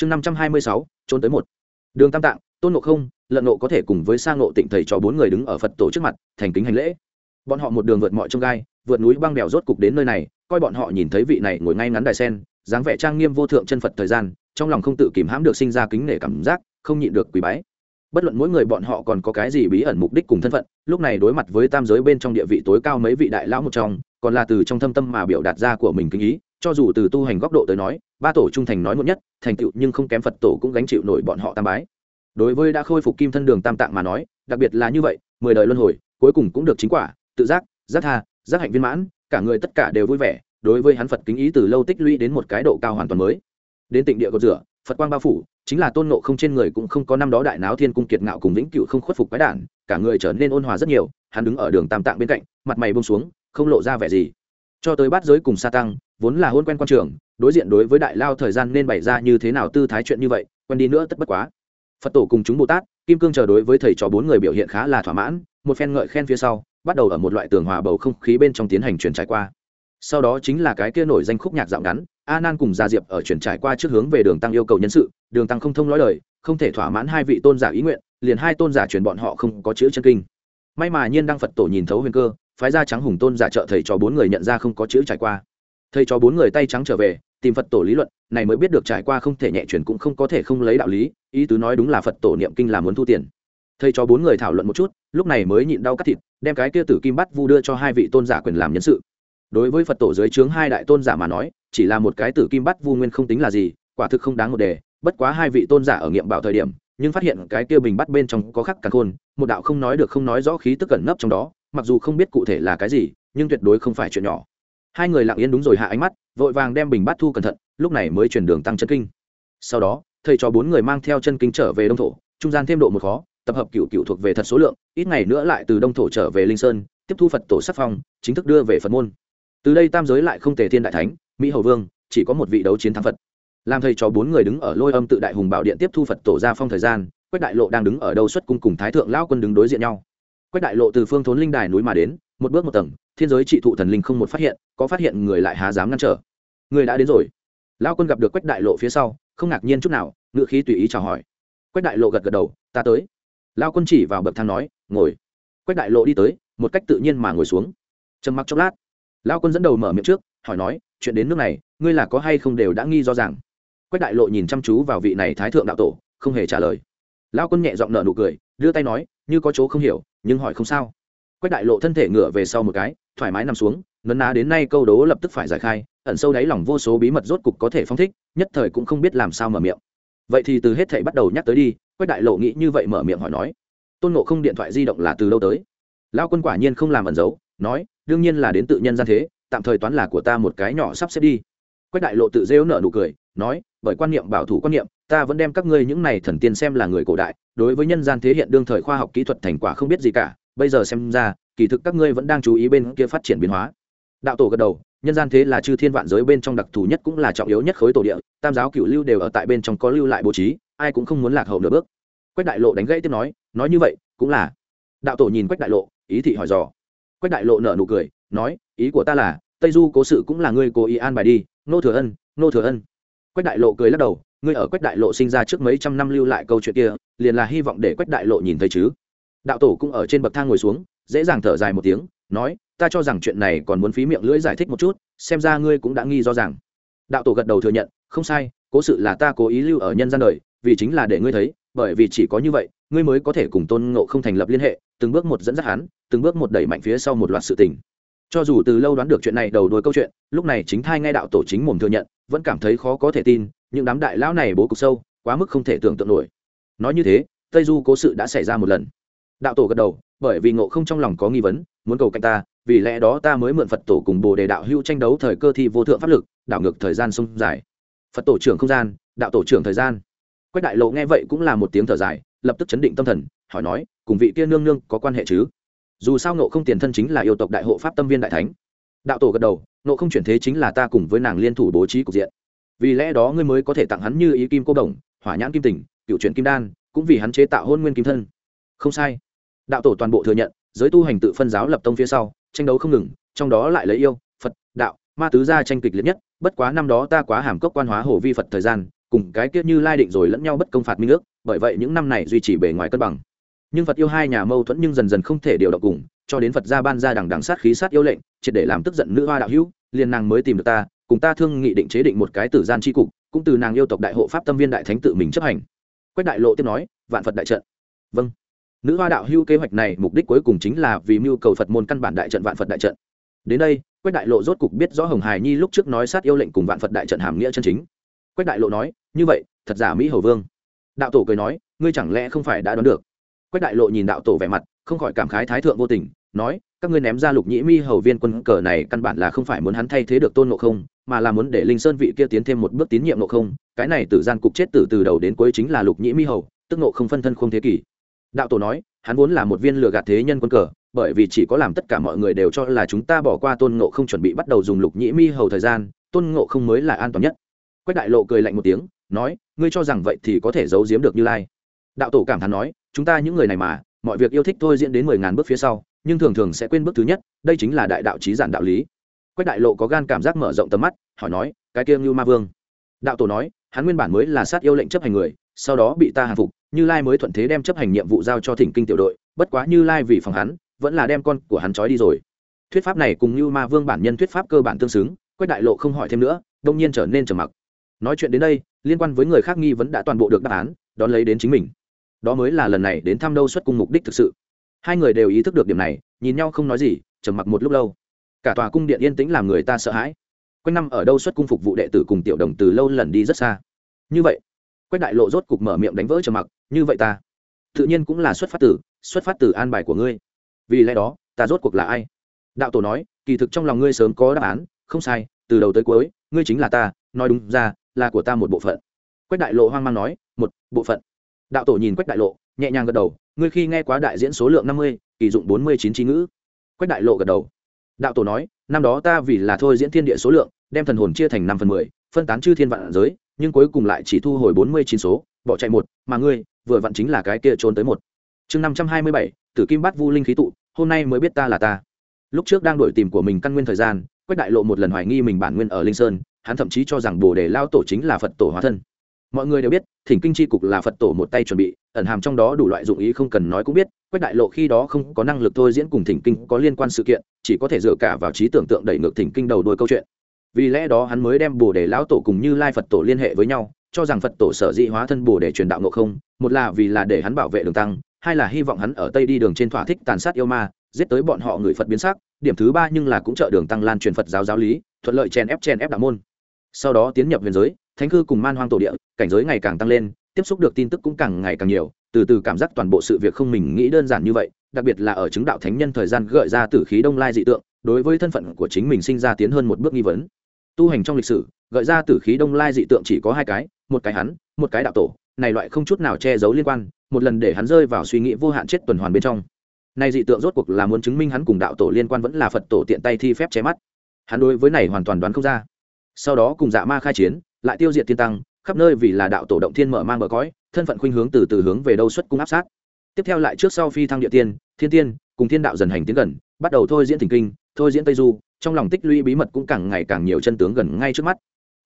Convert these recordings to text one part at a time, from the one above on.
chương năm trăm hai mươi sáu, trốn tới một. Đường tam tạng, tôn ngộ không, lận nộ có thể cùng với sang ngộ tịnh thầy cho bốn người đứng ở phật tổ trước mặt, thành kính hành lễ. Bọn họ một đường vượt mọi trông gai, vượt núi băng bèo rốt cục đến nơi này, coi bọn họ nhìn thấy vị này ngồi ngay ngắn đài sen, dáng vẻ trang nghiêm vô thượng chân phật thời gian, trong lòng không tự kìm hãm được sinh ra kính nể cảm giác, không nhịn được quý bái. Bất luận mỗi người bọn họ còn có cái gì bí ẩn mục đích cùng thân phận, lúc này đối mặt với tam giới bên trong địa vị tối cao mấy vị đại lão một trong, còn là từ trong thâm tâm mà biểu đạt ra của mình kinh ý cho dù từ tu hành góc độ tới nói, ba tổ trung thành nói một nhất, thành tựu nhưng không kém phật tổ cũng gánh chịu nổi bọn họ tam bái. Đối với đã khôi phục kim thân đường tam tạng mà nói, đặc biệt là như vậy, mười đời luân hồi, cuối cùng cũng được chính quả, tự giác giác tha, giác hạnh viên mãn, cả người tất cả đều vui vẻ, đối với hắn phật kính ý từ lâu tích lũy đến một cái độ cao hoàn toàn mới. Đến tịnh địa cột rửa, phật quang bao phủ, chính là tôn nộ không trên người cũng không có năm đó đại náo thiên cung kiệt ngạo cùng vĩnh cựu không khuất phục quái đản, cả người trở nên ôn hòa rất nhiều, hắn đứng ở đường tam tạng bên cạnh, mặt mày bông xuống, không lộ ra vẻ gì. Cho tới bát giới cùng sa tăng vốn là hôn quen quan trường, đối diện đối với đại lao thời gian nên bày ra như thế nào tư thái chuyện như vậy, quen đi nữa tất bất quá. Phật tổ cùng chúng bồ tát kim cương chờ đối với thầy trò bốn người biểu hiện khá là thỏa mãn, một phen ngợi khen phía sau, bắt đầu ở một loại tường hòa bầu không khí bên trong tiến hành truyền trải qua. Sau đó chính là cái kia nổi danh khúc nhạc dạo ngắn, a nan cùng gia diệp ở truyền trải qua trước hướng về đường tăng yêu cầu nhân sự, đường tăng không thông nói lời, không thể thỏa mãn hai vị tôn giả ý nguyện, liền hai tôn giả truyền bọn họ không có chữ chân kinh. May mà nhiên đăng phật tổ nhìn thấu huyền cơ, phái ra trắng hùng tôn giả trợ thầy cho bốn người nhận ra không có chữ trải qua thầy cho bốn người tay trắng trở về, tìm phật tổ lý luận, này mới biết được trải qua không thể nhẹ chuyển cũng không có thể không lấy đạo lý, ý tứ nói đúng là phật tổ niệm kinh là muốn thu tiền. Thầy cho bốn người thảo luận một chút, lúc này mới nhịn đau cắt thịt, đem cái kia tử kim bắt vu đưa cho hai vị tôn giả quyền làm nhân sự. Đối với phật tổ dưới trướng hai đại tôn giả mà nói, chỉ là một cái tử kim bắt vu nguyên không tính là gì, quả thực không đáng một đề, bất quá hai vị tôn giả ở nghiệm bảo thời điểm, nhưng phát hiện cái kia bình bắt bên trong có khắc cả khôn, một đạo không nói được không nói rõ khí tức cẩn nấp trong đó, mặc dù không biết cụ thể là cái gì, nhưng tuyệt đối không phải chuyện nhỏ hai người lặng yên đúng rồi hạ ánh mắt, vội vàng đem bình bát thu cẩn thận, lúc này mới chuyển đường tăng chân kinh. Sau đó, thầy cho bốn người mang theo chân kinh trở về đông thổ, trung gian thêm độ một khó, tập hợp cựu cựu thuộc về thật số lượng, ít ngày nữa lại từ đông thổ trở về linh sơn, tiếp thu phật tổ sắc phong, chính thức đưa về phật môn. Từ đây tam giới lại không tề thiên đại thánh, mỹ hầu vương, chỉ có một vị đấu chiến thắng phật. Làm thầy cho bốn người đứng ở lôi âm tự đại hùng bảo điện tiếp thu phật tổ ra phong thời gian, quách đại lộ đang đứng ở đâu xuất cung cùng thái thượng lão quân đứng đối diện nhau. Quách đại lộ từ phương thốn linh đài núi mà đến, một bước một tầng thiên giới trị thụ thần linh không một phát hiện, có phát hiện người lại há dám ngăn trở. Người đã đến rồi. Lão quân gặp được quách đại lộ phía sau, không ngạc nhiên chút nào ngự khí tùy ý chào hỏi. Quách đại lộ gật gật đầu, ta tới. Lão quân chỉ vào bậc thang nói, ngồi. Quách đại lộ đi tới, một cách tự nhiên mà ngồi xuống. Trầm mặc chốc lát, lão quân dẫn đầu mở miệng trước, hỏi nói, chuyện đến nước này, ngươi là có hay không đều đã nghi do rằng? Quách đại lộ nhìn chăm chú vào vị này thái thượng đạo tổ, không hề trả lời. Lão quân nhẹ giọng nở nụ cười, đưa tay nói, như có chỗ không hiểu, nhưng hỏi không sao. Quách đại lộ thân thể ngửa về sau một cái thoải mái nằm xuống, nấn ná đến nay câu đố lập tức phải giải khai, ẩn sâu đáy lòng vô số bí mật rốt cục có thể phong thích, nhất thời cũng không biết làm sao mở miệng. Vậy thì từ hết thảy bắt đầu nhắc tới đi, quách đại lộ nghĩ như vậy mở miệng hỏi nói. Tôn nộ không điện thoại di động là từ đâu tới. Lão quân quả nhiên không làm ẩn giấu nói, đương nhiên là đến tự nhân gian thế, tạm thời toán là của ta một cái nhỏ sắp xếp đi. Quách đại lộ tự rêu nở nụ cười, nói, bởi quan niệm bảo thủ quan niệm, ta vẫn đem các ngươi những này thần tiên xem là người cổ đại, đối với nhân gian thế hiện đương thời khoa học kỹ thuật thành quả không biết gì cả, bây giờ xem ra kỳ thực các ngươi vẫn đang chú ý bên kia phát triển biến hóa. Đạo tổ gật đầu, nhân gian thế là chư thiên vạn giới bên trong đặc thù nhất cũng là trọng yếu nhất khối tổ địa, tam giáo cửu lưu đều ở tại bên trong có lưu lại bố trí, ai cũng không muốn lạc hậu nửa bước. Quách đại lộ đánh gãy tiếp nói nói như vậy, cũng là. Đạo tổ nhìn quách đại lộ, ý thị hỏi dò. Quách đại lộ nở nụ cười, nói, ý của ta là, tây du cố sự cũng là ngươi cố ý an bài đi, nô thừa ân, nô thừa ân. Quách đại lộ cười lắc đầu, ngươi ở quách đại lộ sinh ra trước mấy trăm năm lưu lại câu chuyện kia, liền là hy vọng để quách đại lộ nhìn thấy chứ. Đạo tổ cũng ở trên bậc thang ngồi xuống dễ dàng thở dài một tiếng, nói, ta cho rằng chuyện này còn muốn phí miệng lưỡi giải thích một chút, xem ra ngươi cũng đã nghi do rằng. Đạo tổ gật đầu thừa nhận, không sai, cố sự là ta cố ý lưu ở nhân gian đời, vì chính là để ngươi thấy, bởi vì chỉ có như vậy, ngươi mới có thể cùng tôn ngộ không thành lập liên hệ, từng bước một dẫn dắt hắn, từng bước một đẩy mạnh phía sau một loạt sự tình. Cho dù từ lâu đoán được chuyện này đầu đuôi câu chuyện, lúc này chính thai ngay đạo tổ chính mồm thừa nhận, vẫn cảm thấy khó có thể tin, những đám đại lão này bố cục sâu, quá mức không thể tưởng tượng nổi. Nói như thế, tây du cố sự đã xảy ra một lần. Đạo tổ gật đầu bởi vì ngộ không trong lòng có nghi vấn, muốn cầu cạnh ta, vì lẽ đó ta mới mượn phật tổ cùng bồ đề đạo hưu tranh đấu thời cơ thi vô thượng pháp lực, đảo ngược thời gian sông dài. Phật tổ trưởng không gian, đạo tổ trưởng thời gian. Quách đại lộ nghe vậy cũng là một tiếng thở dài, lập tức chấn định tâm thần, hỏi nói, cùng vị kia nương nương có quan hệ chứ? Dù sao nộ không tiền thân chính là yêu tộc đại hộ pháp tâm viên đại thánh. Đạo tổ gật đầu nộ không chuyển thế chính là ta cùng với nàng liên thủ bố trí cục diện. Vì lẽ đó ngươi mới có thể tặng hắn như ý kim cô đồng, hỏa nhãn kim tình, cựu chuyển kim đan, cũng vì hắn chế tạo hôn nguyên kim thân. Không sai đạo tổ toàn bộ thừa nhận, giới tu hành tự phân giáo lập tông phía sau, tranh đấu không ngừng, trong đó lại lấy yêu, phật, đạo, ma tứ gia tranh kịch liệt nhất, bất quá năm đó ta quá hàm cốc quan hóa hồ vi phật thời gian, cùng cái kiết như lai định rồi lẫn nhau bất công phạt minh ước, bởi vậy những năm này duy trì bề ngoài cân bằng. Nhưng phật yêu hai nhà mâu thuẫn nhưng dần dần không thể điều động cùng, cho đến phật gia ban ra đằng đằng sát khí sát yêu lệnh, triệt để làm tức giận nữ hoa đạo hữu, liền nàng mới tìm được ta, cùng ta thương nghị định chế định một cái tử gian tri cục, cũng từ nàng yêu tộc đại hộ pháp tâm viên đại thánh tự mình chấp hành. Quách đại lộ tiếp nói, vạn phật đại trận. Vâng nữ hoa đạo hưu kế hoạch này mục đích cuối cùng chính là vì mưu cầu phật môn căn bản đại trận vạn phật đại trận. Đến đây, quách đại lộ rốt cục biết rõ hồng hài nhi lúc trước nói sát yêu lệnh cùng vạn phật đại trận hàm nghĩa chân chính. Quách đại lộ nói, như vậy, thật giả mỹ hầu vương? Đạo tổ cười nói, ngươi chẳng lẽ không phải đã đoán được? Quách đại lộ nhìn đạo tổ vẻ mặt, không khỏi cảm khái thái thượng vô tình, nói, các ngươi ném ra lục nhĩ mi hầu viên quân cờ này căn bản là không phải muốn hắn thay thế được tôn ngộ không, mà là muốn để linh sơn vị kia tiến thêm một bước tín nhiệm ngộ không. Cái này tự gian cục chết từ từ đầu đến cuối chính là lục nhĩ mi hầu, tức ngộ không phân thân không thế kỷ đạo tổ nói, hắn vốn là một viên lừa gạt thế nhân quân cờ, bởi vì chỉ có làm tất cả mọi người đều cho là chúng ta bỏ qua tôn ngộ không chuẩn bị bắt đầu dùng lục nhĩ mi hầu thời gian, tôn ngộ không mới là an toàn nhất. Quách đại lộ cười lạnh một tiếng, nói, ngươi cho rằng vậy thì có thể giấu giếm được như lai. Đạo tổ cảm thán nói, chúng ta những người này mà, mọi việc yêu thích thôi diễn đến mười ngàn bước phía sau, nhưng thường thường sẽ quên bước thứ nhất, đây chính là đại đạo trí giản đạo lý. Quách đại lộ có gan cảm giác mở rộng tầm mắt, hỏi nói, cái kiêng như ma vương. Đạo tổ nói, hắn nguyên bản mới là sát yêu lệnh chấp hành người sau đó bị ta hàng phục, như lai mới thuận thế đem chấp hành nhiệm vụ giao cho thỉnh kinh tiểu đội, bất quá như lai vì phòng hắn, vẫn là đem con của hắn trói đi rồi. Thuyết pháp này cùng như ma vương bản nhân thuyết pháp cơ bản tương xứng, quách đại lộ không hỏi thêm nữa, đông nhiên trở nên trầm mặc. Nói chuyện đến đây, liên quan với người khác nghi vấn đã toàn bộ được đáp án, đón lấy đến chính mình. Đó mới là lần này đến thăm đâu xuất cung mục đích thực sự. Hai người đều ý thức được điểm này, nhìn nhau không nói gì, trầm mặc một lúc lâu. Cả tòa cung điện yên tĩnh làm người ta sợ hãi. Quanh năm ở đâu xuất cung phục vụ đệ tử cùng tiểu đồng từ lâu lần đi rất xa. Như vậy quách đại lộ rốt cục mở miệng đánh vỡ trầm mặc, như vậy ta, tự nhiên cũng là xuất phát từ, xuất phát từ an bài của ngươi. Vì lẽ đó, ta rốt cuộc là ai? Đạo tổ nói, kỳ thực trong lòng ngươi sớm có đáp án, không sai, từ đầu tới cuối, ngươi chính là ta, nói đúng ra, là của ta một bộ phận. Quách đại lộ hoang mang nói, một bộ phận. Đạo tổ nhìn quách đại lộ, nhẹ nhàng gật đầu, ngươi khi nghe quá đại diễn số lượng năm mươi, kỳ dụng bốn mươi chín trí ngữ. Quách đại lộ gật đầu. Đạo tổ nói, năm đó ta vì là thôi diễn thiên địa số lượng, đem thần hồn chia thành năm phần mười, phân tán chư thiên vạn giới nhưng cuối cùng lại chỉ thu hồi bốn mươi chín số, bỏ chạy một, mà ngươi, vừa vặn chính là cái kia trốn tới một. Chương năm trăm hai mươi bảy, tử kim bát vu linh khí tụ, hôm nay mới biết ta là ta. Lúc trước đang đổi tìm của mình căn nguyên thời gian, quách đại lộ một lần hoài nghi mình bản nguyên ở linh sơn, hắn thậm chí cho rằng bồ đề lao tổ chính là phật tổ hóa thân. Mọi người đều biết, thỉnh kinh chi cục là phật tổ một tay chuẩn bị, ẩn hàm trong đó đủ loại dụng ý không cần nói cũng biết, quách đại lộ khi đó không có năng lực thôi diễn cùng thỉnh kinh có liên quan sự kiện, chỉ có thể dựa cả vào trí tưởng tượng đẩy ngược thỉnh kinh đầu đôi câu chuyện vì lẽ đó hắn mới đem bồ đề lão tổ cùng như lai phật tổ liên hệ với nhau, cho rằng phật tổ sở dị hóa thân bồ đề truyền đạo ngộ không, một là vì là để hắn bảo vệ đường tăng, hai là hy vọng hắn ở tây đi đường trên thỏa thích tàn sát yêu ma, giết tới bọn họ người phật biến sắc. Điểm thứ ba nhưng là cũng trợ đường tăng lan truyền phật giáo giáo lý, thuận lợi chèn ép chèn ép đạo môn. Sau đó tiến nhập huyền giới, thánh cư cùng man hoang tổ địa, cảnh giới ngày càng tăng lên, tiếp xúc được tin tức cũng càng ngày càng nhiều, từ từ cảm giác toàn bộ sự việc không mình nghĩ đơn giản như vậy, đặc biệt là ở chứng đạo thánh nhân thời gian gợi ra tử khí đông lai dị tượng, đối với thân phận của chính mình sinh ra tiến hơn một bước nghi vấn tu hành trong lịch sử, gợi ra tử khí đông lai dị tượng chỉ có hai cái, một cái hắn, một cái đạo tổ, này loại không chút nào che giấu liên quan, một lần để hắn rơi vào suy nghĩ vô hạn chết tuần hoàn bên trong. Này dị tượng rốt cuộc là muốn chứng minh hắn cùng đạo tổ liên quan vẫn là phật tổ tiện tay thi phép che mắt. Hắn đối với này hoàn toàn đoán không ra. Sau đó cùng dạ ma khai chiến, lại tiêu diệt tiên tăng, khắp nơi vì là đạo tổ động thiên mở mang bờ cõi, thân phận khuynh hướng từ từ hướng về đâu xuất cung áp sát. Tiếp theo lại trước sau phi thăng địa tiên, thiên tiên, cùng thiên đạo dần hành tiến gần, bắt đầu thôi diễn thỉnh kinh thôi diễn tây du, trong lòng tích lũy bí mật cũng càng ngày càng nhiều chân tướng gần ngay trước mắt.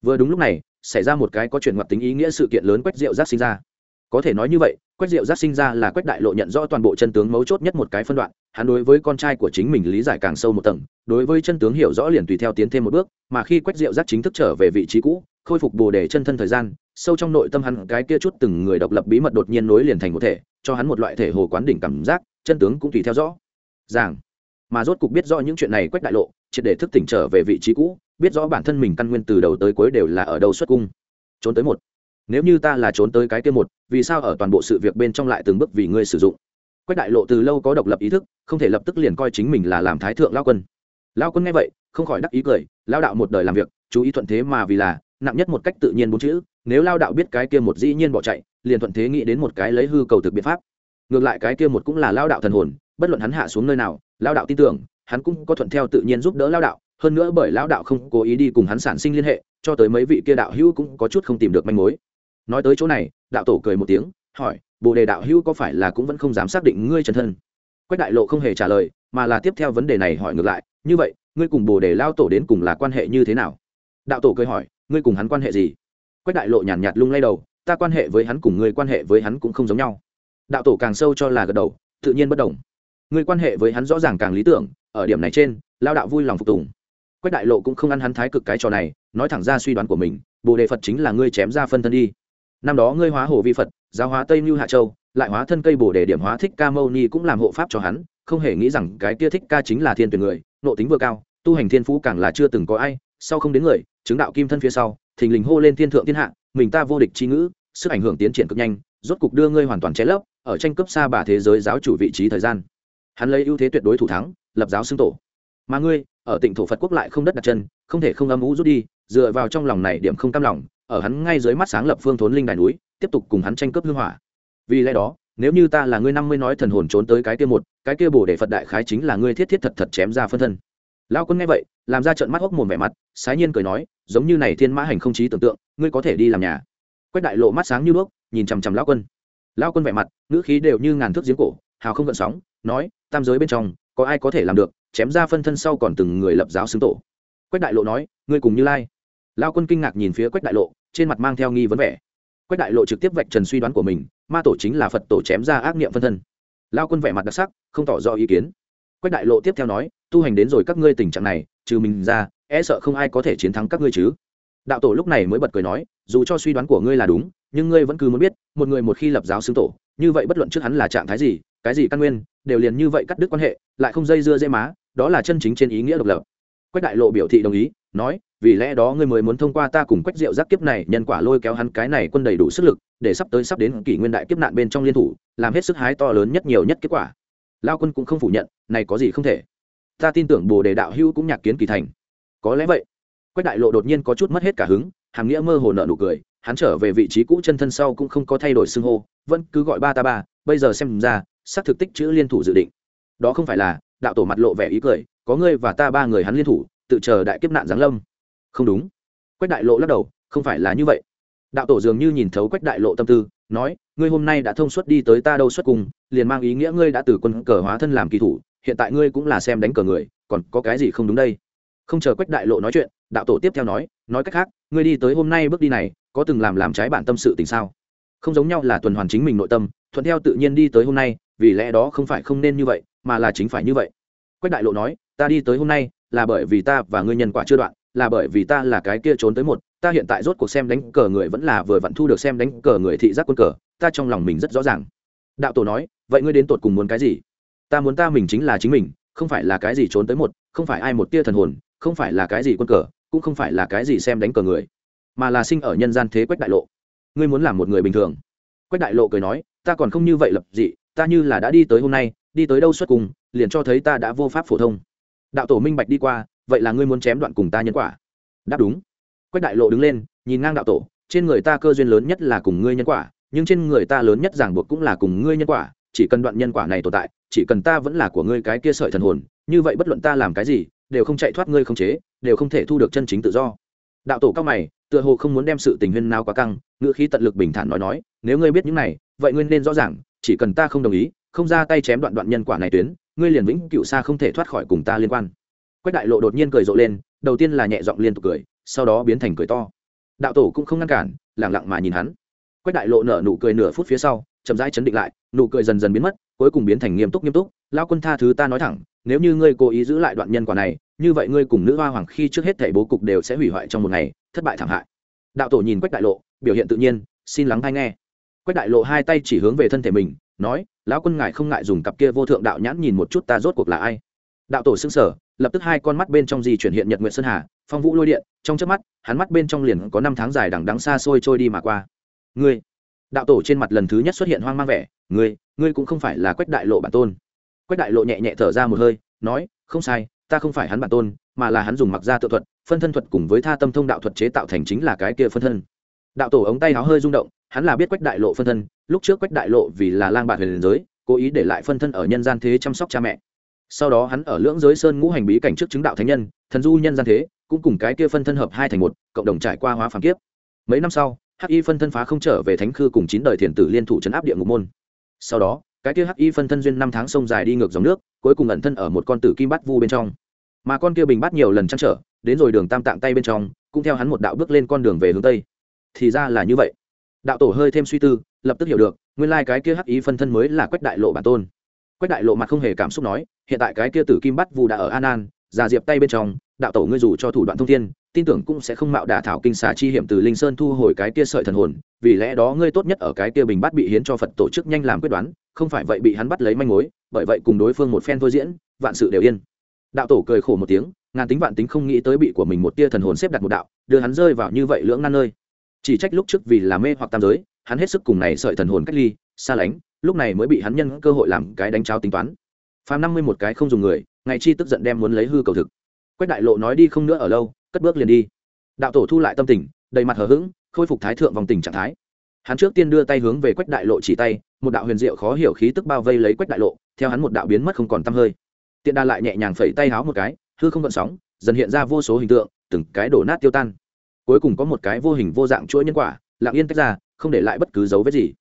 Vừa đúng lúc này, xảy ra một cái có chuyện ngoặt tính ý nghĩa sự kiện lớn quách diệu giác sinh ra. Có thể nói như vậy, quách diệu giác sinh ra là quách đại lộ nhận rõ toàn bộ chân tướng mấu chốt nhất một cái phân đoạn, hắn đối với con trai của chính mình lý giải càng sâu một tầng, đối với chân tướng hiểu rõ liền tùy theo tiến thêm một bước, mà khi quách diệu giác chính thức trở về vị trí cũ, khôi phục bồ đề chân thân thời gian, sâu trong nội tâm hắn cái kia chút từng người độc lập bí mật đột nhiên nối liền thành một thể, cho hắn một loại thể hồ quán đỉnh cảm giác, chân tướng cũng tùy theo rõ. Ràng mà rốt cục biết rõ những chuyện này quách đại lộ, triệt để thức tỉnh trở về vị trí cũ, biết rõ bản thân mình căn nguyên từ đầu tới cuối đều là ở đâu xuất cung. Trốn tới một. Nếu như ta là trốn tới cái kia một, vì sao ở toàn bộ sự việc bên trong lại từng bước vì ngươi sử dụng? Quách đại lộ từ lâu có độc lập ý thức, không thể lập tức liền coi chính mình là làm thái thượng lao quân. Lao quân nghe vậy, không khỏi đắc ý cười, lao đạo một đời làm việc, chú ý thuận thế mà vì là, nặng nhất một cách tự nhiên bốn chữ, nếu lao đạo biết cái kia một dĩ nhiên bỏ chạy, liền thuận thế nghĩ đến một cái lấy hư cầu thực biện pháp. Ngược lại cái kia một cũng là lao đạo thần hồn bất luận hắn hạ xuống nơi nào lao đạo tin tưởng hắn cũng có thuận theo tự nhiên giúp đỡ lao đạo hơn nữa bởi lao đạo không cố ý đi cùng hắn sản sinh liên hệ cho tới mấy vị kia đạo hữu cũng có chút không tìm được manh mối. Nói tới chỗ này đạo tổ cười một tiếng hỏi bồ đề đạo hữu có phải là cũng vẫn không dám xác định ngươi chân thân? Quách đại lộ không hề trả lời mà là tiếp theo vấn đề này hỏi ngược lại như vậy ngươi cùng bồ đề lao tổ đến cùng là quan hệ như thế nào? Đạo tổ cười hỏi ngươi cùng hắn quan hệ gì? Quách đại lộ nhàn nhạt, nhạt lung lay đầu ta quan hệ với hắn cùng ngươi quan hệ với hắn cũng không giống nhau. Đạo tổ càng sâu cho là gật đầu tự nhiên bất đồng người quan hệ với hắn rõ ràng càng lý tưởng, ở điểm này trên lao đạo vui lòng phục tùng. Quách đại lộ cũng không ăn hắn thái cực cái trò này, nói thẳng ra suy đoán của mình, bồ đề phật chính là ngươi chém ra phân thân đi. Năm đó ngươi hóa hồ vi phật, giáo hóa tây mưu hạ châu, lại hóa thân cây bồ đề điểm hóa thích ca mâu ni cũng làm hộ pháp cho hắn, không hề nghĩ rằng cái kia thích ca chính là thiên tuyển người, nộ tính vừa cao, tu hành thiên phú càng là chưa từng có ai, sau không đến người, chứng đạo kim thân phía sau, thình lình hô lên thiên thượng thiên hạ, mình ta vô địch chi ngữ, sức ảnh hưởng tiến triển cực nhanh, rốt cục đưa ngươi hoàn toàn che lấp, ở tranh cấp xa bà thế giới giáo chủ vị trí thời gian hắn lấy ưu thế tuyệt đối thủ thắng, lập giáo xưng tổ. Mà ngươi, ở tỉnh thổ phật quốc lại không đất đặt chân, không thể không âm ú rút đi, dựa vào trong lòng này điểm không cam lòng, ở hắn ngay dưới mắt sáng lập phương thốn linh đài núi, tiếp tục cùng hắn tranh cướp hương hỏa. Vì lẽ đó, nếu như ta là ngươi năm mươi nói thần hồn trốn tới cái kia một, cái kia bổ để phật đại khái chính là ngươi thiết thiết thật thật chém ra phân thân. Lao quân nghe vậy, làm ra trận mắt hốc mồm vẻ mặt, sái nhiên cười nói, giống như này thiên mã hành không trí tưởng tượng, ngươi có thể đi làm nhà. Quách đại lộ mắt sáng như bước nhìn chằm chằm lao quân. Lao quân vẻ mặt, ngữ khí đều như ngàn thước giếng cổ, hào không gợn sóng, nói tam giới bên trong, có ai có thể làm được, chém ra phân thân sau còn từng người lập giáo xứng tổ. Quách đại lộ nói, ngươi cùng như lai. Lao quân kinh ngạc nhìn phía quách đại lộ, trên mặt mang theo nghi vấn vẻ. Quách đại lộ trực tiếp vạch trần suy đoán của mình, ma tổ chính là phật tổ chém ra ác niệm phân thân. Lao quân vẻ mặt đặc sắc, không tỏ rõ ý kiến. Quách đại lộ tiếp theo nói, tu hành đến rồi các ngươi tình trạng này, trừ mình ra e sợ không ai có thể chiến thắng các ngươi chứ. Đạo tổ lúc này mới bật cười nói, dù cho suy đoán của ngươi là đúng, nhưng ngươi vẫn cứ muốn biết, một người một khi lập giáo xưng tổ, như vậy bất luận trước hắn là trạng thái gì, cái gì căn nguyên đều liền như vậy cắt đứt quan hệ, lại không dây dưa dễ má, đó là chân chính trên ý nghĩa độc lập. Quách đại lộ biểu thị đồng ý, nói, vì lẽ đó ngươi mới muốn thông qua ta cùng quách rượu giác kiếp này nhân quả lôi kéo hắn cái này quân đầy đủ sức lực, để sắp tới sắp đến kỷ nguyên đại kiếp nạn bên trong liên thủ, làm hết sức hái to lớn nhất nhiều nhất kết quả. Lao quân cũng không phủ nhận, này có gì không thể. Ta tin tưởng bồ đề đạo hữu cũng nhạc kiến kỳ thành. Có lẽ vậy. Quách đại lộ đột nhiên có chút mất hết cả hứng, hàm nghĩa mơ hồ nợ nụ cười, hắn trở về vị trí cũ chân thân sau cũng không có thay đổi xưng hô, vẫn cứ gọi ba ta ba, bây giờ xem ra xác thực tích chữ liên thủ dự định. Đó không phải là, đạo tổ mặt lộ vẻ ý cười, có ngươi và ta ba người hắn liên thủ, tự chờ đại kiếp nạn giáng lâm. Không đúng. Quách đại lộ lắc đầu, không phải là như vậy. Đạo tổ dường như nhìn thấu quách đại lộ tâm tư, nói, ngươi hôm nay đã thông suốt đi tới ta đâu xuất cùng, liền mang ý nghĩa ngươi đã từ quân cờ hóa thân làm kỳ thủ, hiện tại ngươi cũng là xem đánh cờ người, còn có cái gì không đúng đây? Không chờ quách đại lộ nói chuyện, đạo tổ tiếp theo nói nói cách khác, ngươi đi tới hôm nay bước đi này, có từng làm làm trái bản tâm sự tình sao? Không giống nhau là tuần hoàn chính mình nội tâm, thuận theo tự nhiên đi tới hôm nay vì lẽ đó không phải không nên như vậy, mà là chính phải như vậy. Quách đại lộ nói, ta đi tới hôm nay, là bởi vì ta và ngươi nhân quả chưa đoạn, là bởi vì ta là cái kia trốn tới một, ta hiện tại rốt cuộc xem đánh cờ người vẫn là vừa vặn thu được xem đánh cờ người thị giác quân cờ, ta trong lòng mình rất rõ ràng. Đạo tổ nói, vậy ngươi đến tột cùng muốn cái gì? Ta muốn ta mình chính là chính mình, không phải là cái gì trốn tới một, không phải ai một tia thần hồn, không phải là cái gì quân cờ, cũng không phải là cái gì xem đánh cờ người, mà là sinh ở nhân gian thế quách đại lộ. Ngươi muốn làm một người bình thường. Quách đại lộ cười nói, ta còn không như vậy lập dị ta như là đã đi tới hôm nay, đi tới đâu xuất cùng, liền cho thấy ta đã vô pháp phổ thông. Đạo tổ minh bạch đi qua, vậy là ngươi muốn chém đoạn cùng ta nhân quả. Đáp đúng. Quách đại lộ đứng lên, nhìn ngang đạo tổ, trên người ta cơ duyên lớn nhất là cùng ngươi nhân quả, nhưng trên người ta lớn nhất ràng buộc cũng là cùng ngươi nhân quả, chỉ cần đoạn nhân quả này tồn tại, chỉ cần ta vẫn là của ngươi cái kia sợi thần hồn, như vậy bất luận ta làm cái gì, đều không chạy thoát ngươi không chế, đều không thể thu được chân chính tự do. Đạo tổ cao mày, tựa hồ không muốn đem sự tình huyên nào quá căng, ngữ khí tận lực bình thản nói nói, nếu ngươi biết những này, vậy ngươi nên rõ ràng chỉ cần ta không đồng ý, không ra tay chém đoạn đoạn nhân quả này tuyến, ngươi liền vĩnh cựu xa không thể thoát khỏi cùng ta liên quan. Quách đại lộ đột nhiên cười rộ lên, đầu tiên là nhẹ giọng liên tục cười, sau đó biến thành cười to. Đạo tổ cũng không ngăn cản lẳng lặng mà nhìn hắn. Quách đại lộ nở nụ cười nửa phút phía sau, chậm rãi chấn định lại, nụ cười dần dần biến mất, cuối cùng biến thành nghiêm túc nghiêm túc lao quân tha thứ ta nói thẳng, nếu như ngươi cố ý giữ lại đoạn nhân quả này, như vậy ngươi cùng nữ hoa hoàng khi trước hết thể bố cục đều sẽ hủy hoại trong một ngày, thất bại thảm hại. Đạo tổ nhìn quách đại lộ, biểu hiện tự nhiên, xin lắng hay nghe quách đại lộ hai tay chỉ hướng về thân thể mình, nói, lão quân ngài không ngại dùng cặp kia vô thượng đạo nhãn nhìn một chút ta rốt cuộc là ai? Đạo tổ xưng sở lập tức hai con mắt bên trong di chuyển hiện nhật nguyện sơn hà, phong vũ lôi điện, trong trước mắt, hắn mắt bên trong liền có năm tháng dài đằng đắng xa xôi trôi đi mà qua. Ngươi? Đạo tổ trên mặt lần thứ nhất xuất hiện hoang mang vẻ, ngươi ngươi cũng không phải là quách đại lộ bản tôn. Quách đại lộ nhẹ nhẹ thở ra một hơi, nói, không sai, ta không phải hắn bản tôn, mà là hắn dùng mặc gia tự thuật, phân thân thuật cùng với tha tâm thông đạo thuật chế tạo thành chính là cái kia phân thân. Đạo tổ ống tay áo hơi rung động hắn là biết quách đại lộ phân thân, lúc trước quách đại lộ vì là lang bạc huyền giới, cố ý để lại phân thân ở nhân gian thế chăm sóc cha mẹ. Sau đó hắn ở lưỡng giới sơn ngũ hành bí cảnh trước chứng đạo thánh nhân, thần du nhân gian thế, cũng cùng cái kia phân thân hợp hai thành một, cộng đồng trải qua hóa phàm kiếp. Mấy năm sau, hắc y phân thân phá không trở về thánh khư cùng chín đời thiền tử liên thủ chấn áp địa ngục môn. Sau đó, cái kia hắc y phân thân duyên năm tháng sông dài đi ngược dòng nước, cuối cùng ẩn thân ở một con tử kim bát vu bên trong. Mà con kia bình bắt nhiều lần chăn trở, đến rồi đường tam tạng tay bên trong, cũng theo hắn một đạo bước lên con đường về hướng tây. Thì ra là như vậy đạo tổ hơi thêm suy tư, lập tức hiểu được, nguyên lai cái kia hắc ý phân thân mới là quách đại lộ bản tôn. Quách đại lộ mặt không hề cảm xúc nói, hiện tại cái kia tử kim bắt Vụ đã ở an an, già diệp tay bên trong, đạo tổ ngươi dù cho thủ đoạn thông thiên, tin tưởng cũng sẽ không mạo đả thảo kinh xà chi hiểm từ linh sơn thu hồi cái kia sợi thần hồn, vì lẽ đó ngươi tốt nhất ở cái kia bình bắt bị hiến cho phật tổ chức nhanh làm quyết đoán, không phải vậy bị hắn bắt lấy manh mối, bởi vậy cùng đối phương một phen thôi diễn, vạn sự đều yên. Đạo tổ cười khổ một tiếng, ngàn tính vạn tính không nghĩ tới bị của mình một tia thần hồn xếp đặt một đạo, đưa hắn rơi vào như vậy lưỡng nan nơi chỉ trách lúc trước vì là mê hoặc tam giới, hắn hết sức cùng này sợi thần hồn cách ly, xa lánh, lúc này mới bị hắn nhân cơ hội làm cái đánh cháo tính toán. Phàm năm mươi một cái không dùng người, ngày chi tức giận đem muốn lấy hư cầu thực. Quách đại lộ nói đi không nữa ở lâu, cất bước liền đi. Đạo tổ thu lại tâm tình, đầy mặt hờ hững, khôi phục thái thượng vòng tình trạng thái. Hắn trước tiên đưa tay hướng về quách đại lộ chỉ tay, một đạo huyền diệu khó hiểu khí tức bao vây lấy quách đại lộ, theo hắn một đạo biến mất không còn tăm hơi. Tiện đa lại nhẹ nhàng phẩy tay háo một cái, hư không vận sóng, dần hiện ra vô số hình tượng, từng cái đổ nát tiêu tan cuối cùng có một cái vô hình vô dạng chuỗi nhân quả, lặng yên tách ra, không để lại bất cứ dấu vết gì.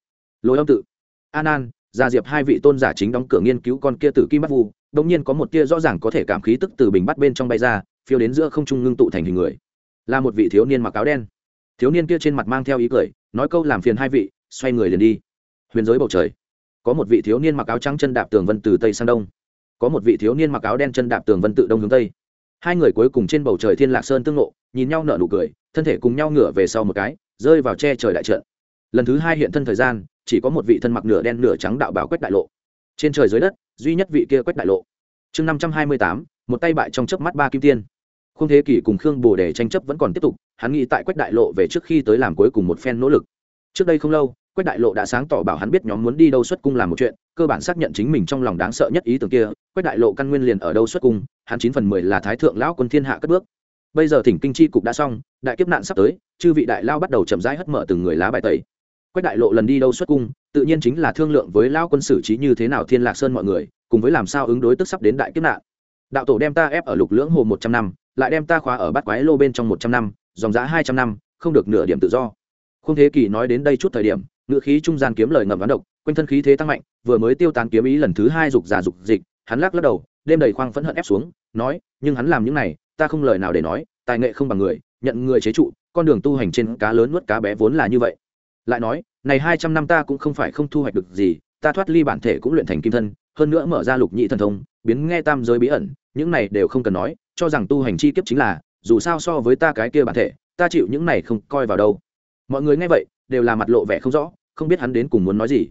Lối âm tự. An an gia diệp hai vị tôn giả chính đóng cửa nghiên cứu con kia tử kim bắt vu đông nhiên có một tia rõ ràng có thể cảm khí tức từ bình bắt bên trong bay ra, phiêu đến giữa không trung ngưng tụ thành hình người. Là một vị thiếu niên mặc áo đen. Thiếu niên kia trên mặt mang theo ý cười, nói câu làm phiền hai vị, xoay người liền đi. Huyền giới bầu trời. Có một vị thiếu niên mặc áo trắng chân đạp tường vân từ tây sang đông. Có một vị thiếu niên mặc áo đen chân đạp tường vân tự đông hướng tây hai người cuối cùng trên bầu trời thiên lạc sơn tương nộ nhìn nhau nở nụ cười, thân thể cùng nhau ngửa về sau một cái, rơi vào che trời đại trận. Lần thứ hai hiện thân thời gian, chỉ có một vị thân mặc nửa đen nửa trắng đạo bảo quách đại lộ. Trên trời dưới đất, duy nhất vị kia quách đại lộ. Chương năm trăm hai mươi tám, một tay bại trong chớp mắt ba kim tiên. Không thế kỷ cùng khương bồ đề tranh chấp vẫn còn tiếp tục, hắn nghĩ tại quách đại lộ về trước khi tới làm cuối cùng một phen nỗ lực. Trước đây không lâu quách đại lộ đã sáng tỏ bảo hắn biết nhóm muốn đi đâu xuất cung làm một chuyện, cơ bản xác nhận chính mình trong lòng đáng sợ nhất ý tưởng kia, quách đại lộ căn nguyên liền ở đâu xuất cung, hắn chín phần mười là thái thượng lão quân thiên hạ cất bước. Bây giờ thỉnh kinh chi cục đã xong, đại kiếp nạn sắp tới, chư vị đại lao bắt đầu chậm rãi hất mở từng người lá bài tẩy. Quách đại lộ lần đi đâu xuất cung, tự nhiên chính là thương lượng với lao quân xử trí như thế nào thiên lạc sơn mọi người, cùng với làm sao ứng đối tức sắp đến đại kiếp nạn. Đạo tổ đem ta ép ở lục lưỡng hồ một trăm năm, lại đem ta khóa ở bát quái lô bên trong một trăm năm, dòng giá hai trăm năm, không được nửa điểm tự do. Không thế kỷ nói đến đây chút thời điểm ngự khí trung gian kiếm lời ngầm đoán độc, quanh thân khí thế tăng mạnh, vừa mới tiêu tán kiếm ý lần thứ hai dục già dục dịch, hắn lắc lắc đầu, đêm đầy khoang phẫn hận ép xuống, nói, nhưng hắn làm những này, ta không lời nào để nói, tài nghệ không bằng người, nhận người chế trụ, con đường tu hành trên cá lớn nuốt cá bé vốn là như vậy. Lại nói, này hai trăm năm ta cũng không phải không thu hoạch được gì, ta thoát ly bản thể cũng luyện thành kim thân, hơn nữa mở ra lục nhị thần thông, biến nghe tam giới bí ẩn, những này đều không cần nói, cho rằng tu hành chi kiếp chính là, dù sao so với ta cái kia bản thể, ta chịu những này không coi vào đâu. Mọi người nghe vậy, đều là mặt lộ vẻ không rõ không biết hắn đến cùng muốn nói gì.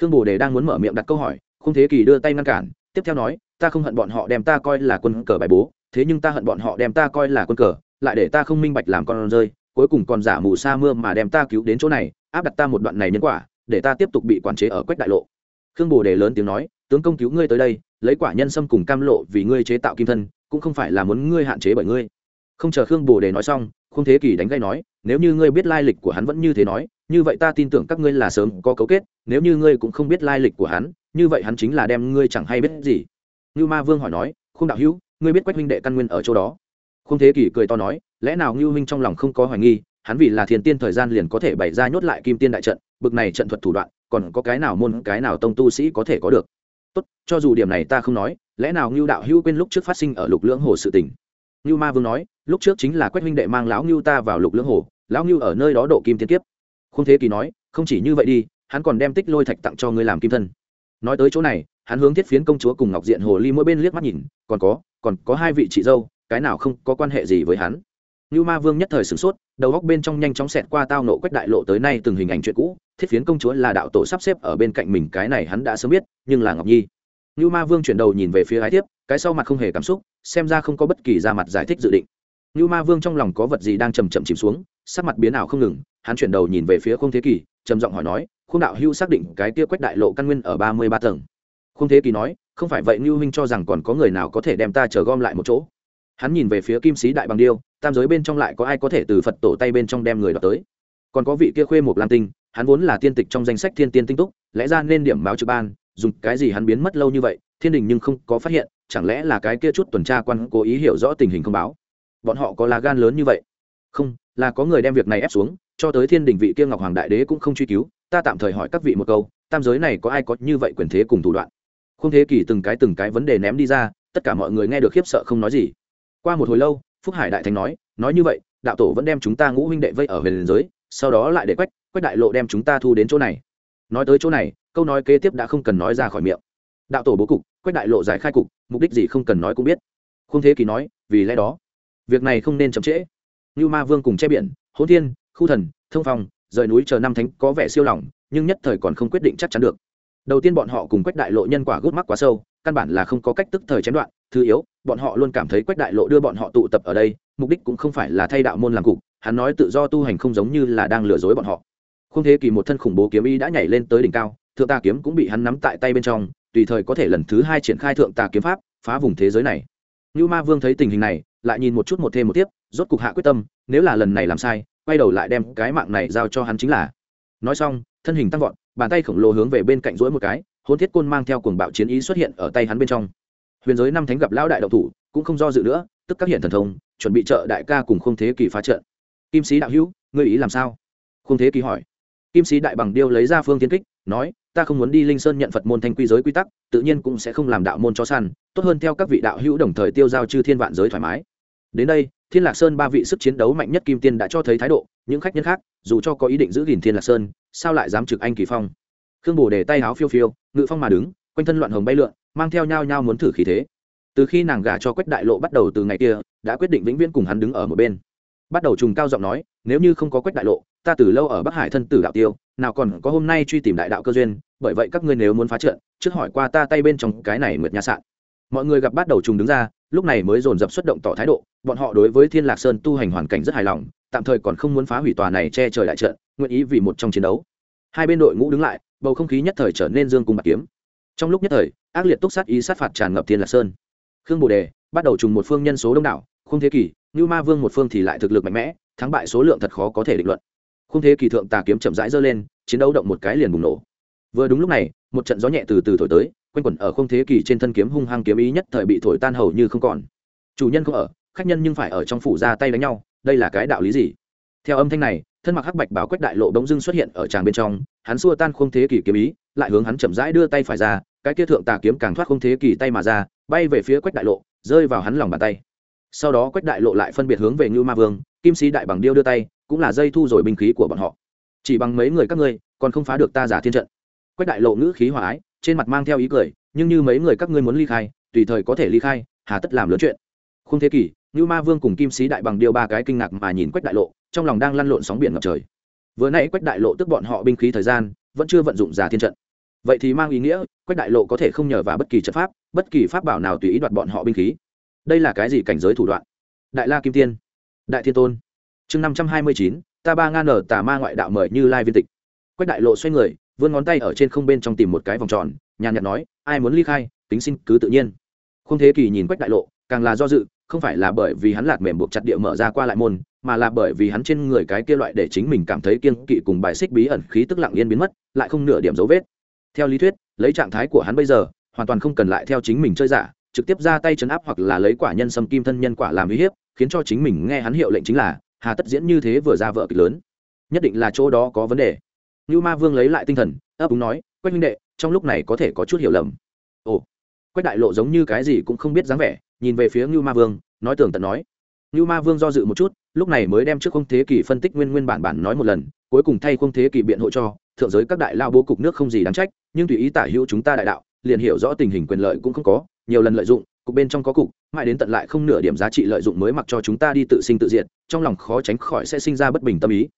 Khương bồ đề đang muốn mở miệng đặt câu hỏi, không thế kỳ đưa tay ngăn cản, tiếp theo nói, ta không hận bọn họ đem ta coi là quân cờ bài bố, thế nhưng ta hận bọn họ đem ta coi là quân cờ, lại để ta không minh bạch làm con rơi, cuối cùng còn giả mù sa mưa mà đem ta cứu đến chỗ này, áp đặt ta một đoạn này nhân quả, để ta tiếp tục bị quản chế ở quách đại lộ. Khương bồ đề lớn tiếng nói, tướng công cứu ngươi tới đây, lấy quả nhân sâm cùng cam lộ vì ngươi chế tạo kim thân, cũng không phải là muốn ngươi hạn chế bởi ngươi. Không chờ khương bồ đề nói xong không thế kỳ đánh gây nói, nếu như ngươi biết lai lịch của hắn vẫn như thế nói, như vậy ta tin tưởng các ngươi là sớm có cấu kết. Nếu như ngươi cũng không biết lai lịch của hắn, như vậy hắn chính là đem ngươi chẳng hay biết gì. Như ma vương hỏi nói không đạo hữu, ngươi biết quách huynh đệ căn nguyên ở chỗ đó? Không thế kỷ cười to nói, lẽ nào ngưu huynh trong lòng không có hoài nghi, hắn vì là thiền tiên thời gian liền có thể bày ra nhốt lại kim tiên đại trận, bực này trận thuật thủ đoạn, còn có cái nào môn, cái nào tông tu sĩ có thể có được? Tốt, cho dù điểm này ta không nói, lẽ nào ngưu đạo hữu quên lúc trước phát sinh ở lục lưỡng hồ sự tình? Ngưu ma vương nói, lúc trước chính là quách huynh đệ mang lão ngưu ta vào lục lưỡng hồ, lão ngưu ở nơi đó độ kim tiên kiếp. Không thế kỳ nói, không chỉ như vậy đi, hắn còn đem tích lôi thạch tặng cho ngươi làm kim thân. Nói tới chỗ này, hắn hướng thiết phiến công chúa cùng ngọc diện hồ ly mỗi bên liếc mắt nhìn, còn có còn có hai vị chị dâu, cái nào không có quan hệ gì với hắn? Như ma vương nhất thời sửng sốt, đầu góc bên trong nhanh chóng xẹt qua tao nộ quách đại lộ tới nay từng hình ảnh chuyện cũ, thiết phiến công chúa là đạo tổ sắp xếp ở bên cạnh mình, cái này hắn đã sớm biết, nhưng là ngọc nhi. Nưu ma vương chuyển đầu nhìn về phía ái tiếp cái sau mặt không hề cảm xúc xem ra không có bất kỳ ra mặt giải thích dự định. Nưu ma vương trong lòng có vật gì đang chậm chậm chìm xuống sắc mặt biến ảo không ngừng hắn chuyển đầu nhìn về phía Khung thế Kỳ, trầm giọng hỏi nói "Khung đạo hưu xác định cái kia quách đại lộ căn nguyên ở ba mươi ba tầng? Khung thế Kỳ nói không phải vậy Nưu huynh cho rằng còn có người nào có thể đem ta chờ gom lại một chỗ. Hắn nhìn về phía kim sĩ đại bằng điêu tam giới bên trong lại có ai có thể từ phật tổ tay bên trong đem người đó tới? Còn có vị kia khuê một lam tinh hắn vốn là tiên tịch trong danh sách thiên tiên tinh túc lẽ ra nên điểm báo trực ban dùng cái gì hắn biến mất lâu như vậy, thiên đình nhưng không có phát hiện, chẳng lẽ là cái kia chút tuần tra quan cố ý hiểu rõ tình hình không báo? Bọn họ có lá gan lớn như vậy? Không, là có người đem việc này ép xuống, cho tới thiên đình vị kia ngọc hoàng đại đế cũng không truy cứu, ta tạm thời hỏi các vị một câu, tam giới này có ai có như vậy quyền thế cùng thủ đoạn? Không thế kỷ từng cái từng cái vấn đề ném đi ra, tất cả mọi người nghe được khiếp sợ không nói gì. Qua một hồi lâu, phúc hải đại thánh nói nói như vậy, đạo tổ vẫn đem chúng ta ngũ huynh đệ vây ở huyền giới, sau đó lại để quách quách đại lộ đem chúng ta thu đến chỗ này. Nói tới chỗ này câu nói kế tiếp đã không cần nói ra khỏi miệng. Đạo tổ bố cục, quách đại lộ giải khai cục, mục đích gì không cần nói cũng biết. Không thế kỳ nói, vì lẽ đó, việc này không nên chậm trễ. Như ma vương cùng che biển, hỗn thiên, khu thần, thông phong, rời núi chờ năm thánh có vẻ siêu lỏng nhưng nhất thời còn không quyết định chắc chắn được. Đầu tiên bọn họ cùng quách đại lộ nhân quả gút mắc quá sâu, căn bản là không có cách tức thời chém đoạn, thứ yếu, bọn họ luôn cảm thấy quách đại lộ đưa bọn họ tụ tập ở đây, mục đích cũng không phải là thay đạo môn làm cục, hắn nói tự do tu hành không giống như là đang lừa dối bọn họ. Không thế kỳ một thân khủng bố kiếm ý đã nhảy lên tới đỉnh cao thượng tà kiếm cũng bị hắn nắm tại tay bên trong, tùy thời có thể lần thứ hai triển khai thượng tà kiếm pháp, phá vùng thế giới này. Như ma vương thấy tình hình này, lại nhìn một chút một thêm một tiếp, rốt cục hạ quyết tâm, nếu là lần này làm sai, quay đầu lại đem cái mạng này giao cho hắn chính là. Nói xong, thân hình tăng vọt, bàn tay khổng lồ hướng về bên cạnh rỗi một cái, hôn thiết côn mang theo cuồng bạo chiến ý xuất hiện ở tay hắn bên trong. Huyền giới năm thánh gặp lão đại độc thủ, cũng không do dự nữa, tức các hiện thần thông, chuẩn bị trợ đại ca cùng không thế kỳ phá trận. Kim sĩ đạo hữu, ngươi ý làm sao? Không thế kỳ hỏi. Kim sĩ đại bằng điêu lấy ra phương tiến kích nói, ta không muốn đi linh sơn nhận phật môn thanh quy giới quy tắc, tự nhiên cũng sẽ không làm đạo môn cho săn, tốt hơn theo các vị đạo hữu đồng thời tiêu giao chư thiên vạn giới thoải mái. Đến đây, thiên lạc sơn ba vị sức chiến đấu mạnh nhất kim tiên đã cho thấy thái độ, những khách nhân khác, dù cho có ý định giữ gìn thiên lạc sơn, sao lại dám trực anh kỳ phong? Khương bồ để tay áo phiêu phiêu, ngự phong mà đứng, quanh thân loạn hồng bay lượn, mang theo nhau nhau muốn thử khí thế. Từ khi nàng gả cho quách đại lộ bắt đầu từ ngày kia, đã quyết định vĩnh viễn cùng hắn đứng ở một bên. Bắt đầu trùng cao giọng nói, nếu như không có quách đại lộ ta từ lâu ở bắc hải thân tử đạo tiêu, nào còn có hôm nay truy tìm đại đạo cơ duyên, bởi vậy các ngươi nếu muốn phá trận, trước hỏi qua ta tay bên trong cái này mượt nhà sạn. Mọi người gặp bắt đầu trùng đứng ra, lúc này mới dồn dập xuất động tỏ thái độ, bọn họ đối với thiên lạc sơn tu hành hoàn cảnh rất hài lòng, tạm thời còn không muốn phá hủy tòa này che trời đại trận, nguyện ý vì một trong chiến đấu. Hai bên đội ngũ đứng lại, bầu không khí nhất thời trở nên dương cung bạc kiếm. Trong lúc nhất thời, ác liệt túc sát ý sát phạt tràn ngập thiên lạc sơn. Khương bồ đề bắt đầu trùng một phương nhân số đông đảo không thế kỷ như ma vương một phương thì lại thực lực mạnh mẽ, thắng bại số lượng thật khó có thể định luận không thế kỳ thượng tà kiếm chậm rãi giơ lên, chiến đấu động một cái liền bùng nổ. Vừa đúng lúc này, một trận gió nhẹ từ từ thổi tới, quanh quẩn ở không thế kỳ trên thân kiếm hung hăng kiếm ý nhất thời bị thổi tan hầu như không còn. Chủ nhân không ở, khách nhân nhưng phải ở trong phủ ra tay đánh nhau, đây là cái đạo lý gì? Theo âm thanh này, thân mặc hắc bạch bảo quách đại lộ đống dưng xuất hiện ở tràng bên trong, hắn xua tan không thế kỷ kiếm ý, lại hướng hắn chậm rãi đưa tay phải ra, cái kia thượng tà kiếm càng thoát không thế kỷ tay mà ra, bay về phía quách đại lộ, rơi vào hắn lòng bàn tay. Sau đó quách đại lộ lại phân biệt hướng về ngưu ma vương, kim sĩ đại bằng điêu đưa tay cũng là dây thu rồi binh khí của bọn họ. Chỉ bằng mấy người các ngươi, còn không phá được ta giả thiên trận. Quách đại lộ ngữ khí hòa ái, trên mặt mang theo ý cười, nhưng như mấy người các ngươi muốn ly khai, tùy thời có thể ly khai, hà tất làm lớn chuyện. Không thế kỷ như ma vương cùng kim sĩ đại bằng điều ba cái kinh ngạc mà nhìn quách đại lộ, trong lòng đang lăn lộn sóng biển ngập trời. Vừa nãy quách đại lộ tức bọn họ binh khí thời gian, vẫn chưa vận dụng giả thiên trận. Vậy thì mang ý nghĩa, quách đại lộ có thể không nhờ vào bất kỳ trận pháp, bất kỳ pháp bảo nào tùy ý đoạt bọn họ binh khí. Đây là cái gì cảnh giới thủ đoạn? Đại la kim tiên. Đại thiên tôn chương năm trăm hai mươi chín, ta ba nga nở tà ma ngoại đạo mời như lai viên tịch. Quách đại lộ xoay người, vươn ngón tay ở trên không bên trong tìm một cái vòng tròn, nhàn nhạt nói, ai muốn ly khai tính xin cứ tự nhiên. Không thế kỳ nhìn quách đại lộ, càng là do dự, không phải là bởi vì hắn lạt mềm buộc chặt địa mở ra qua lại môn, mà là bởi vì hắn trên người cái kia loại để chính mình cảm thấy kiên kỵ cùng bài xích bí ẩn khí tức lặng yên biến mất, lại không nửa điểm dấu vết. Theo lý thuyết, lấy trạng thái của hắn bây giờ, hoàn toàn không cần lại theo chính mình chơi giả, trực tiếp ra tay chấn áp hoặc là lấy quả nhân sâm kim thân nhân quả làm uy hiếp, khiến cho chính mình nghe hắn hiệu lệnh chính là hà tất diễn như thế vừa ra vợ kịch lớn, nhất định là chỗ đó có vấn đề. Như ma vương lấy lại tinh thần, ấp úng nói, quách minh đệ, trong lúc này có thể có chút hiểu lầm. Ồ. Quách đại lộ giống như cái gì cũng không biết dáng vẻ, nhìn về phía như ma vương, nói tường tận nói. Như ma vương do dự một chút, lúc này mới đem trước không thế kỷ phân tích nguyên nguyên bản bản nói một lần, cuối cùng thay không thế kỷ biện hộ cho, thượng giới các đại lao bố cục nước không gì đáng trách, nhưng tùy ý tả hữu chúng ta đại đạo, liền hiểu rõ tình hình quyền lợi cũng không có, nhiều lần lợi dụng cục bên trong có cục, mãi đến tận lại không nửa điểm giá trị lợi dụng mới mặc cho chúng ta đi tự sinh tự diệt, trong lòng khó tránh khỏi sẽ sinh ra bất bình tâm ý.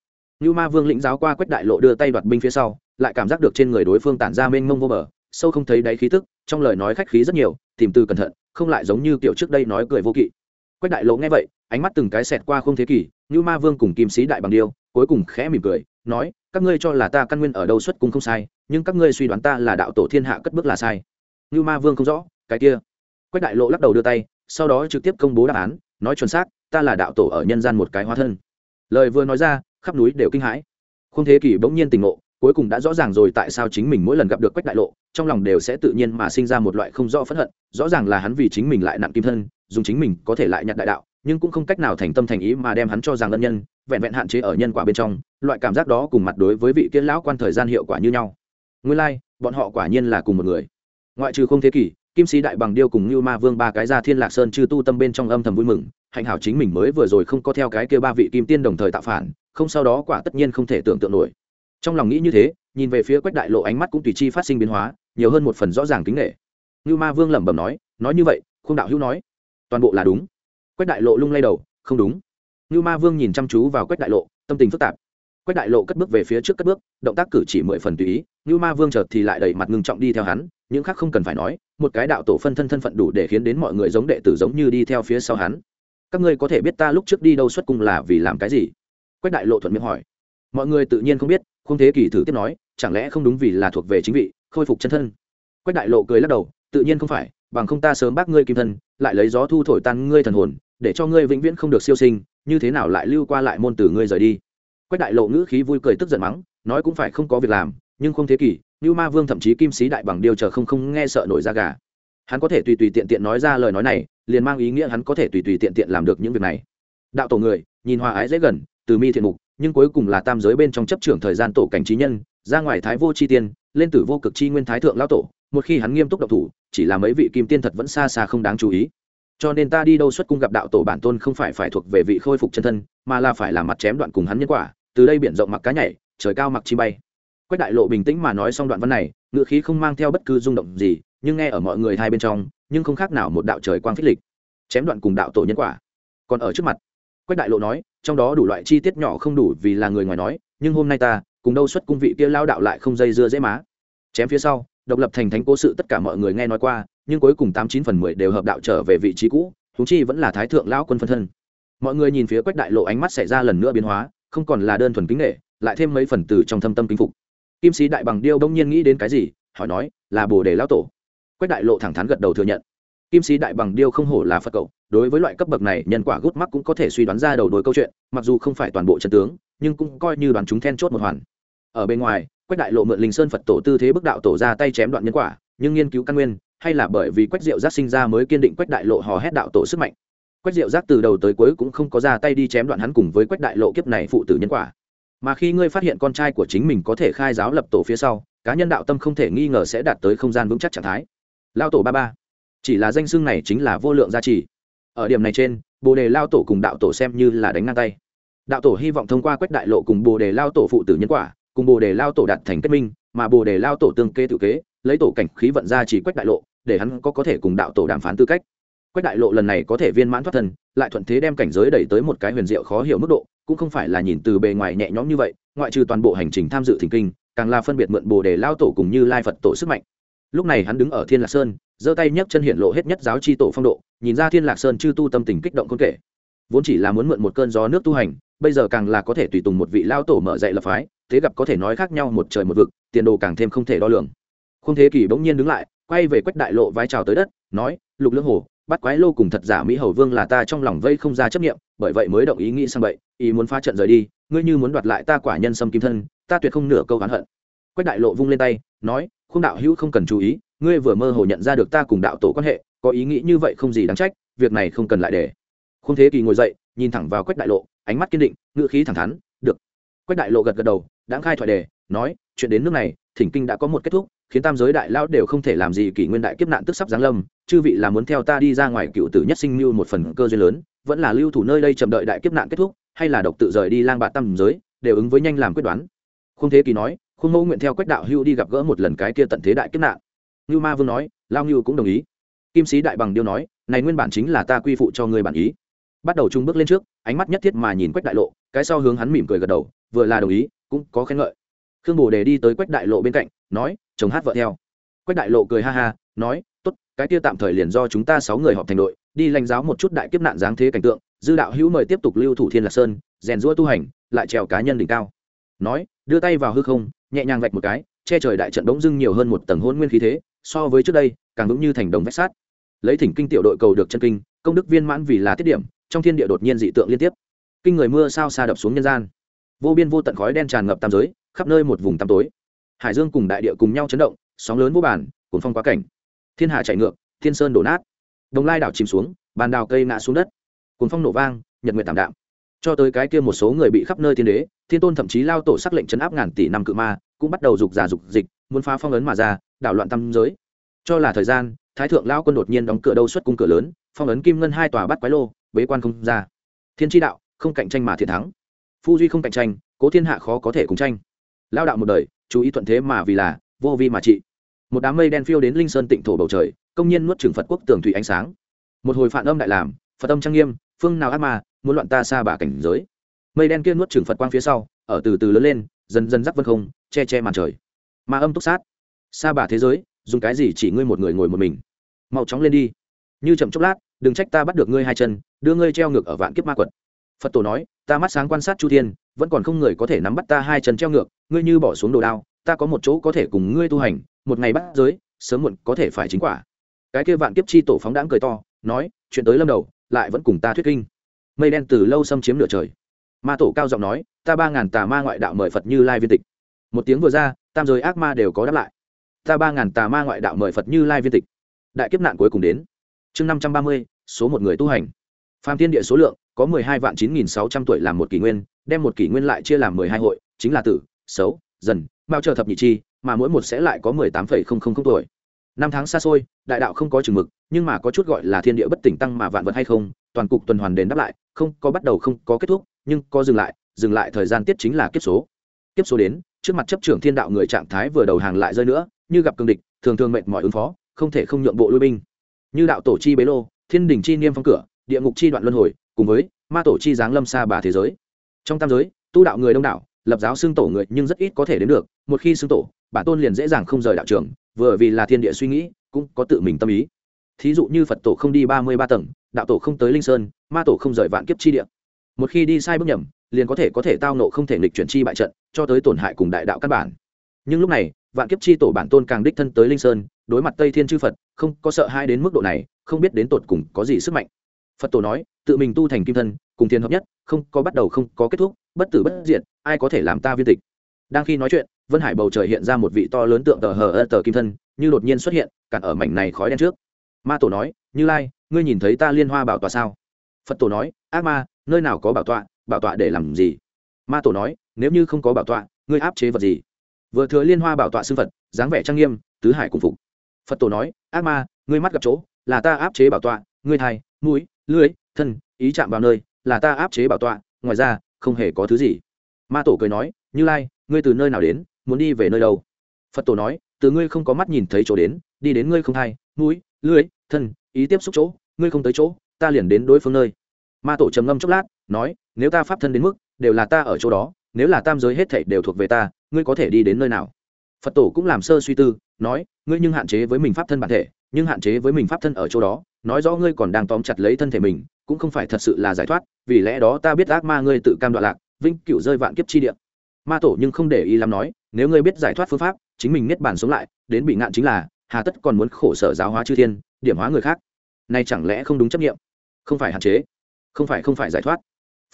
Như ma vương lĩnh giáo qua quách đại lộ đưa tay đoạt binh phía sau, lại cảm giác được trên người đối phương tản ra mênh mông vô bờ, sâu không thấy đáy khí tức, trong lời nói khách khí rất nhiều, tìm từ cẩn thận, không lại giống như kiểu trước đây nói cười vô kỵ. Quách đại lộ nghe vậy, ánh mắt từng cái xẹt qua không thế kỷ, như ma vương cùng kim sĩ đại bằng điêu, cuối cùng khẽ mỉm cười, nói, các ngươi cho là ta căn nguyên ở đâu xuất cung không sai, nhưng các ngươi suy đoán ta là đạo tổ thiên hạ cất bước là sai. Như ma vương không rõ, cái kia quách đại lộ lắc đầu đưa tay sau đó trực tiếp công bố đáp án nói chuẩn xác ta là đạo tổ ở nhân gian một cái hóa thân. Lời vừa nói ra khắp núi đều kinh hãi. Không thế kỷ bỗng nhiên tỉnh ngộ cuối cùng đã rõ ràng rồi tại sao chính mình mỗi lần gặp được quách đại lộ trong lòng đều sẽ tự nhiên mà sinh ra một loại không rõ phẫn hận rõ ràng là hắn vì chính mình lại nặng kim thân dùng chính mình có thể lại nhặt đại đạo nhưng cũng không cách nào thành tâm thành ý mà đem hắn cho rằng ân nhân vẹn vẹn hạn chế ở nhân quả bên trong loại cảm giác đó cùng mặt đối với vị kiến lão quan thời gian hiệu quả như nhau. Nguyên lai、like, bọn họ quả nhiên là cùng một người. Ngoại trừ không thế kỷ kim sĩ đại bằng điêu cùng như ma vương ba cái ra thiên lạc sơn chư tu tâm bên trong âm thầm vui mừng, hạnh hảo chính mình mới vừa rồi không có theo cái kia ba vị kim tiên đồng thời tạo phản, không sau đó quả tất nhiên không thể tưởng tượng nổi. Trong lòng nghĩ như thế, nhìn về phía quách đại lộ ánh mắt cũng tùy chi phát sinh biến hóa, nhiều hơn một phần rõ ràng kính nghệ như ma vương lẩm bẩm nói nói như vậy không đạo hữu nói, toàn bộ là đúng. Quách đại lộ lung lay đầu, không đúng. Như ma vương nhìn chăm chú vào quách đại lộ, tâm tình phức tạp. Quách đại lộ cất bước về phía trước cất bước, động tác cử chỉ mười phần tùy ý như ma vương chợt thì lại đẩy mặt ngưng trọng đi theo hắn những khác không cần phải nói, một cái đạo tổ phân thân thân phận đủ để khiến đến mọi người giống đệ tử giống như đi theo phía sau hắn. Các ngươi có thể biết ta lúc trước đi đâu xuất cung là vì làm cái gì? Quách đại lộ thuận miệng hỏi. Mọi người tự nhiên không biết không thế kỳ thử tiếp nói, chẳng lẽ không đúng vì là thuộc về chính vị, khôi phục chân thân? Quách đại lộ cười lắc đầu, tự nhiên không phải, bằng không ta sớm bác ngươi kim thân, lại lấy gió thu thổi tan ngươi thần hồn, để cho ngươi vĩnh viễn không được siêu sinh, như thế nào lại lưu qua lại môn từ ngươi rời đi? Quách đại lộ ngữ khí vui cười tức giận mắng, nói cũng phải không có việc làm nhưng không thế kỷ như ma vương thậm chí kim sĩ đại bằng điều chờ không không nghe sợ nổi da gà. Hắn có thể tùy tùy tiện tiện nói ra lời nói này, liền mang ý nghĩa hắn có thể tùy tùy tiện tiện làm được những việc này. Đạo tổ người, nhìn hòa ái dễ gần, từ mi thiện mục, nhưng cuối cùng là tam giới bên trong chấp trưởng thời gian tổ cảnh trí nhân, ra ngoài thái vô chi tiên, lên tử vô cực chi nguyên thái thượng lão tổ, một khi hắn nghiêm túc độc thủ, chỉ là mấy vị kim tiên thật vẫn xa xa không đáng chú ý. Cho nên ta đi đâu xuất cung gặp đạo tổ bản tôn không phải phải thuộc về vị khôi phục chân thân, mà là phải làm mặt chém đoạn cùng hắn nhân quả, từ đây biển rộng mặc cá nhảy, trời cao mặc chi bay quách đại lộ bình tĩnh mà nói xong đoạn văn này, ngựa khí không mang theo bất cứ rung động gì, nhưng nghe ở mọi người hai bên trong, nhưng không khác nào một đạo trời quang phích lịch, chém đoạn cùng đạo tổ nhân quả. Còn ở trước mặt, quách đại lộ nói, trong đó đủ loại chi tiết nhỏ không đủ vì là người ngoài nói, nhưng hôm nay ta, cùng đâu xuất cung vị kia lao đạo lại không dây dưa dễ má. Chém phía sau, độc lập thành thánh cố sự tất cả mọi người nghe nói qua, nhưng cuối cùng tám chín phần mười đều hợp đạo trở về vị trí cũ thú chi vẫn là thái thượng lão quân phân thân. Mọi người nhìn phía quách đại lộ ánh mắt xảy ra lần nữa biến hóa, không còn là đơn thuần kính nghệ lại thêm mấy phần từ trong thâm tâm kính phục kim sĩ đại bằng điêu bỗng nhiên nghĩ đến cái gì, hỏi nói, là bồ đề lão tổ. Quách đại lộ thẳng thắn gật đầu thừa nhận. Kim sĩ đại bằng điêu không hổ là phật cậu, đối với loại cấp bậc này, nhân quả gút mắc cũng có thể suy đoán ra đầu đuôi câu chuyện, mặc dù không phải toàn bộ chân tướng, nhưng cũng coi như đoàn chúng then chốt một hoàn. Ở bên ngoài, quách đại lộ mượn linh sơn phật tổ tư thế bức đạo tổ ra tay chém đoạn nhân quả, nhưng nghiên cứu căn nguyên, hay là bởi vì quách diệu giác sinh ra mới kiên định quách đại lộ hò hét đạo tổ sức mạnh. Quách diệu giác từ đầu tới cuối cũng không có ra tay đi chém đoạn hắn cùng với quách đại lộ kiếp này phụ tử nhân quả mà khi ngươi phát hiện con trai của chính mình có thể khai giáo lập tổ phía sau, cá nhân đạo tâm không thể nghi ngờ sẽ đạt tới không gian vững chắc trạng thái. Lao tổ ba ba. Chỉ là danh xưng này chính là vô lượng gia trì. Ở điểm này trên, bồ đề lao tổ cùng đạo tổ xem như là đánh ngang tay. Đạo tổ hy vọng thông qua quách đại lộ cùng bồ đề lao tổ phụ tử nhân quả, cùng bồ đề lao tổ đạt thành kết minh, mà bồ đề lao tổ tương kê tự kế, lấy tổ cảnh khí vận ra chỉ quách đại lộ, để hắn có có thể cùng đạo tổ đàm phán tư cách. Quách đại lộ lần này có thể viên mãn thoát thân, lại thuận thế đem cảnh giới đẩy tới một cái huyền diệu khó hiểu mức độ cũng không phải là nhìn từ bề ngoài nhẹ nhõm như vậy, ngoại trừ toàn bộ hành trình tham dự thỉnh kinh, càng là phân biệt mượn bồ đề lao tổ cùng như lai phật tổ sức mạnh. Lúc này hắn đứng ở thiên lạc sơn, giơ tay nhấc chân hiện lộ hết nhất giáo c h i tổ phong độ, nhìn ra thiên lạc sơn chư tu tâm tình kích động không kể. Vốn chỉ là muốn mượn một cơn gió nước tu hành, bây giờ càng là có thể tùy tùng một vị lao tổ mở dạy lập phái, thế gặp có thể nói khác nhau một trời một vực, tiền đồ càng thêm không thể đo lường. Không thế kỷ bỗng nhiên đứng lại, quay về quách đại lộ vai trào tới đất, nói, lục lưỡng hồ bắt quái lô cùng thật giả mỹ hầu vương là ta trong lòng vây không ra chấp nghiệm bởi vậy mới động ý nghĩ sang vậy ý muốn phá trận rời đi, ngươi như muốn đoạt lại ta quả nhân sâm kim thân, ta tuyệt không nửa câu oán hận. Quách đại lộ vung lên tay, nói không đạo hữu không cần chú ý, ngươi vừa mơ hồ nhận ra được ta cùng đạo tổ quan hệ, có ý nghĩ như vậy không gì đáng trách, việc này không cần lại để. Không thế kỳ ngồi dậy, nhìn thẳng vào quách đại lộ, ánh mắt kiên định ngự khí thẳng thắn, được. Quách đại lộ gật gật đầu đã khai thoại đề, nói, chuyện đến nước này, thỉnh kinh đã có một kết thúc khiến tam giới đại lão đều không thể làm gì kỷ nguyên đại kiếp nạn tức sắp giáng lâm, chư vị là muốn theo ta đi ra ngoài cựu tử nhất sinh mưu một phần cơ duyên lớn, vẫn là lưu thủ nơi đây chậm đợi đại kiếp nạn kết thúc, hay là độc tự rời đi lang bạt tam giới, đều ứng với nhanh làm quyết đoán. Không thế kỳ nói không mẫu nguyện theo quách đạo hưu đi gặp gỡ một lần cái kia tận thế đại kiếp nạn. Như ma vương nói, lao như cũng đồng ý. Kim sĩ đại bằng điêu nói, này nguyên bản chính là ta quy phụ cho người bản ý. Bắt đầu trung bước lên trước, ánh mắt nhất thiết mà nhìn quách đại lộ, cái sau hướng hắn mỉm cười gật đầu, vừa là đồng ý, cũng có khen ngợi. Khương bồ đề đi tới quách đại lộ bên cạnh nói, chồng hát vợ theo. Quách đại lộ cười ha ha, nói, tốt, cái kia tạm thời liền do chúng ta sáu người họp thành đội, đi lãnh giáo một chút đại kiếp nạn dáng thế cảnh tượng, dư đạo hữu mời tiếp tục lưu thủ thiên lạc sơn, rèn rũa tu hành, lại trèo cá nhân đỉnh cao. Nói, đưa tay vào hư không, nhẹ nhàng vạch một cái, che trời đại trận đống dưng nhiều hơn một tầng hôn nguyên khí thế, so với trước đây, càng vững như thành đồng vách sát lấy thỉnh kinh tiểu đội cầu được chân kinh, công đức viên mãn vì là tiết điểm, trong thiên địa đột nhiên dị tượng liên tiếp. Kinh người mưa sao xa đập xuống nhân gian. Vô biên vô tận khói đen tràn ngập tam giới, khắp nơi một vùng tăm tối hải dương cùng đại địa cùng nhau chấn động, sóng lớn vô bản cuốn phong quá cảnh. Thiên hạ chạy ngược, thiên sơn đổ nát. Đồng lai đảo chìm xuống, bàn đào cây ngã xuống đất. Cuốn phong nổ vang, nhật nguyện tảm đạm. Cho tới cái kia một số người bị khắp nơi thiên đế, thiên tôn thậm chí lao tổ sắc lệnh chấn áp ngàn tỷ năm cự ma, cũng bắt đầu dục giả dục dịch, muốn phá phong ấn mà ra, đảo loạn tâm giới. Cho là thời gian, thái thượng lao quân đột nhiên đóng cửa đâu xuất cung cửa lớn, phong ấn kim ngân hai tòa bắt quái lô, bế quan không ra. Thiên tri đạo, không cạnh tranh mà thiệt thắng. Phu duy không cạnh tranh, cố thiên hạ khó có thể cùng tranh. Lao đạo một đời chú ý thuận thế mà vì là vô vi mà trị. Một đám mây đen phiêu đến linh sơn tịnh thổ bầu trời, công nhiên nuốt trừng phật quốc tường thủy ánh sáng. Một hồi phản âm đại làm, phật âm trang nghiêm, phương nào ác ma, muốn loạn ta xa bà cảnh giới. Mây đen kia nuốt trừng phật quang phía sau, ở từ từ lớn lên, dần dần rắc vân không, che che màn trời. Ma âm túc sát. Xa bà thế giới, dùng cái gì chỉ ngươi một người ngồi một mình? Mau chóng lên đi. Như chậm chốc lát, đừng trách ta bắt được ngươi hai chân, đưa ngươi treo ngược ở vạn kiếp ma quật phật tổ nói, ta mắt sáng quan sát chu thiên, vẫn còn không người có thể nắm bắt ta hai chân treo ngược, ngươi như bỏ xuống đồ đao, ta có một chỗ có thể cùng ngươi tu hành, một ngày bắt giới, sớm muộn có thể phải chính quả. Cái kia vạn kiếp chi tổ phóng đãng cười to, nói, chuyện tới lâm đầu, lại vẫn cùng ta thuyết kinh. Mây đen từ lâu xâm chiếm nửa trời. Ma tổ cao giọng nói, ta ba ngàn tà ma ngoại đạo mời phật như lai viên tịch. Một tiếng vừa ra, tam giới ác ma đều có đáp lại. Ta ba ngàn tà ma ngoại đạo mời phật như lai viên tịch. Đại kiếp nạn cuối cùng đến. Chương năm trăm ba mươi, số một người tu hành phạm thiên địa số lượng, có mười hai vạn chín nghìn sáu trăm tuổi làm một kỷ nguyên, đem một kỷ nguyên lại chia làm mười hai hội, chính là tử, xấu, dần bao chờ thập nhị chi, mà mỗi một sẽ lại có mười tám phẩy không không không tuổi. Năm tháng xa xôi, đại đạo không có chừng mực, nhưng mà có chút gọi là thiên địa bất tỉnh tăng mà vạn vật hay không, toàn cục tuần hoàn đền đáp lại, không, có bắt đầu không có kết thúc, nhưng có dừng lại dừng lại thời gian tiết chính là kiếp số. Kiếp số đến, trước mặt chấp trưởng thiên đạo người trạng thái vừa đầu hàng lại rơi nữa, như gặp cương địch, thường thường mệt mỏi ứng phó, không thể không nhượng bộ lui binh. Như đạo tổ chi bế lô, thiên đình chi niêm phong cửa địa ngục chi đoạn luân hồi, cùng với ma tổ chi giáng lâm xa bà thế giới. Trong tam giới, tu đạo người đông đảo, lập giáo xưng tổ người nhưng rất ít có thể đến được. Một khi xưng tổ, bản tôn liền dễ dàng không rời đạo trường, vừa vì là thiên địa suy nghĩ, cũng có tự mình tâm ý. Thí dụ như phật tổ không đi ba mươi ba tầng, đạo tổ không tới linh sơn, ma tổ không rời vạn kiếp chi địa. Một khi đi sai bước nhầm, liền có thể có thể tao nộ không thể nghịch chuyển chi bại trận, cho tới tổn hại cùng đại đạo căn bản. Nhưng lúc này, vạn kiếp chi tổ bản tôn càng đích thân tới linh sơn, đối mặt tây thiên chư phật, không có sợ hai đến mức độ này, không biết đến tột cùng có gì sức mạnh phật tổ nói, tự mình tu thành kim thân, cùng thiên hợp nhất, không có bắt đầu không có kết thúc, bất tử bất diệt, ai có thể làm ta viên tịch? Đang khi nói chuyện, vân hải bầu trời hiện ra một vị to lớn tượng tờ hờ ơ tờ kim thân, như đột nhiên xuất hiện, cản ở mảnh này khói đen trước. Ma tổ nói, như lai, ngươi nhìn thấy ta liên hoa bảo tọa sao? Phật tổ nói, ác ma, nơi nào có bảo tọa bảo tọa để làm gì? Ma tổ nói, nếu như không có bảo tọa, ngươi áp chế vật gì? Vừa thừa liên hoa bảo tọa sư phật, dáng vẻ trang nghiêm, tứ hải cùng phục. Phật tổ nói, ác ma, ngươi mắt gặp chỗ, là ta áp chế bảo tọa, ngươi thai, mũi lưới, thân, ý chạm vào nơi, là ta áp chế bảo tọa, ngoài ra, không hề có thứ gì. Ma tổ cười nói, như lai, ngươi từ nơi nào đến, muốn đi về nơi đâu? Phật tổ nói, từ ngươi không có mắt nhìn thấy chỗ đến, đi đến ngươi không hay. mũi, lưới, thân, ý tiếp xúc chỗ, ngươi không tới chỗ, ta liền đến đối phương nơi. Ma tổ trầm ngâm chốc lát, nói, nếu ta pháp thân đến mức, đều là ta ở chỗ đó, nếu là tam giới hết thảy đều thuộc về ta, ngươi có thể đi đến nơi nào? Phật tổ cũng làm sơ suy tư, nói, ngươi nhưng hạn chế với mình pháp thân bản thể nhưng hạn chế với mình pháp thân ở chỗ đó, nói rõ ngươi còn đang tóm chặt lấy thân thể mình, cũng không phải thật sự là giải thoát, vì lẽ đó ta biết ác ma ngươi tự cam đoạn lạc, vĩnh cựu rơi vạn kiếp chi địa. Ma tổ nhưng không để ý lắm nói, nếu ngươi biết giải thoát phương pháp, chính mình niết bàn sống lại, đến bị ngạn chính là, hà tất còn muốn khổ sở giáo hóa chư thiên, điểm hóa người khác. Nay chẳng lẽ không đúng chấp nghiệm không phải hạn chế, không phải không phải giải thoát.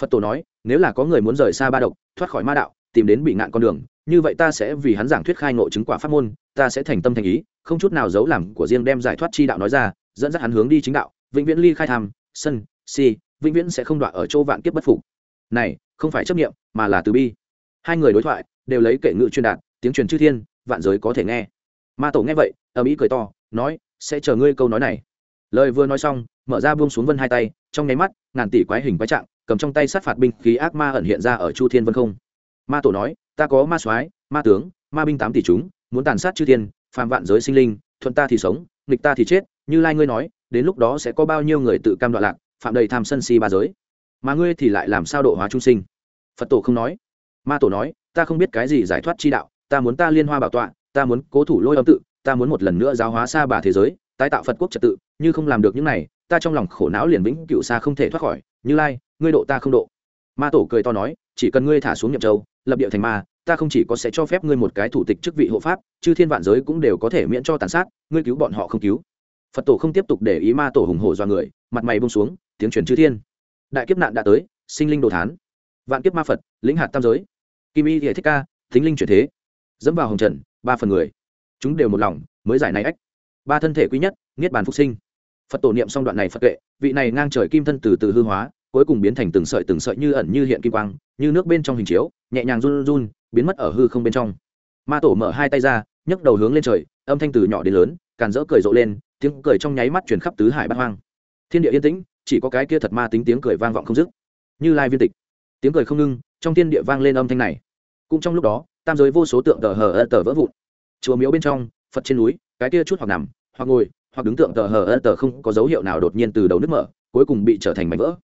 Phật tổ nói, nếu là có người muốn rời xa ba độc, thoát khỏi ma đạo tìm đến bị ngạn con đường, như vậy ta sẽ vì hắn giảng thuyết khai ngộ chứng quả pháp môn, ta sẽ thành tâm thành ý, không chút nào giấu làm của riêng đem giải thoát chi đạo nói ra, dẫn dắt hắn hướng đi chính đạo, vĩnh viễn ly khai tham, sân, si, vĩnh viễn sẽ không đoạn ở chỗ vạn kiếp bất phục. Này, không phải chấp nghiệm mà là từ bi. Hai người đối thoại, đều lấy kệ ngự truyền đạt, tiếng truyền chư thiên, vạn giới có thể nghe. Ma tổ nghe vậy, ầm ĩ cười to, nói, sẽ chờ ngươi câu nói này. Lời vừa nói xong, mở ra buông xuống vân hai tay, trong nháy mắt, ngàn tỷ quái hình quái trạng, cầm trong tay sát phạt binh khí ác ma ẩn hiện ra ở chu thiên vân không ma tổ nói, ta có ma soái, ma tướng, ma binh tám tỷ chúng, muốn tàn sát chư thiên, phàm vạn giới sinh linh, thuận ta thì sống, nghịch ta thì chết, như lai ngươi nói, đến lúc đó sẽ có bao nhiêu người tự cam đoạn lạc, phạm đầy tham sân si ba giới. Mà ngươi thì lại làm sao độ hóa trung sinh? Phật tổ không nói. Ma tổ nói, ta không biết cái gì giải thoát chi đạo, ta muốn ta liên hoa bảo tọa, ta muốn cố thủ lôi âm tự, ta muốn một lần nữa giáo hóa xa bà thế giới, tái tạo phật quốc trật tự, như không làm được những này, ta trong lòng khổ não liền vĩnh cựu xa không thể thoát khỏi. Như lai, ngươi độ ta không độ. Ma tổ cười to nói, chỉ cần ngươi thả xuống nhậm châu lập địa thành ma, ta không chỉ có sẽ cho phép ngươi một cái thủ tịch chức vị hộ pháp, chư thiên vạn giới cũng đều có thể miễn cho tàn sát, ngươi cứu bọn họ không cứu. Phật tổ không tiếp tục để ý ma tổ hùng hổ do người, mặt mày bông xuống, tiếng truyền chư thiên. Đại kiếp nạn đã tới, sinh linh đồ thán. Vạn kiếp ma phật, lĩnh hạt tam giới. Kim y thể thích ca, thính linh chuyển thế. Dẫm vào hồng trần, ba phần người. Chúng đều một lòng, mới giải này ách. Ba thân thể quý nhất, niết bàn phục sinh. Phật tổ niệm xong đoạn này phật kệ vị này ngang trời kim thân từ từ hư hóa cuối cùng biến thành từng sợi từng sợi như ẩn như hiện kim quang, như nước bên trong hình chiếu, nhẹ nhàng run run, biến mất ở hư không bên trong. Ma tổ mở hai tay ra, nhấc đầu hướng lên trời, âm thanh từ nhỏ đến lớn, càn rỡ cười rộ lên, tiếng cười trong nháy mắt chuyển khắp tứ hải bát hoang. Thiên địa yên tĩnh, chỉ có cái kia thật ma tính tiếng cười vang vọng không dứt. Như lai viên tịch. Tiếng cười không ngưng trong thiên địa vang lên âm thanh này. Cũng trong lúc đó, tam giới vô số tượng tờ hờ ơ tờ vỡ vụn. Chùa miếu bên trong, phật trên núi, cái kia chút hoặc nằm, hoặc ngồi, hoặc đứng tượng tờ hờ ơ tờ không có dấu hiệu nào đột nhiên từ đầu nước mở, cuối cùng bị trở thành mảnh vỡ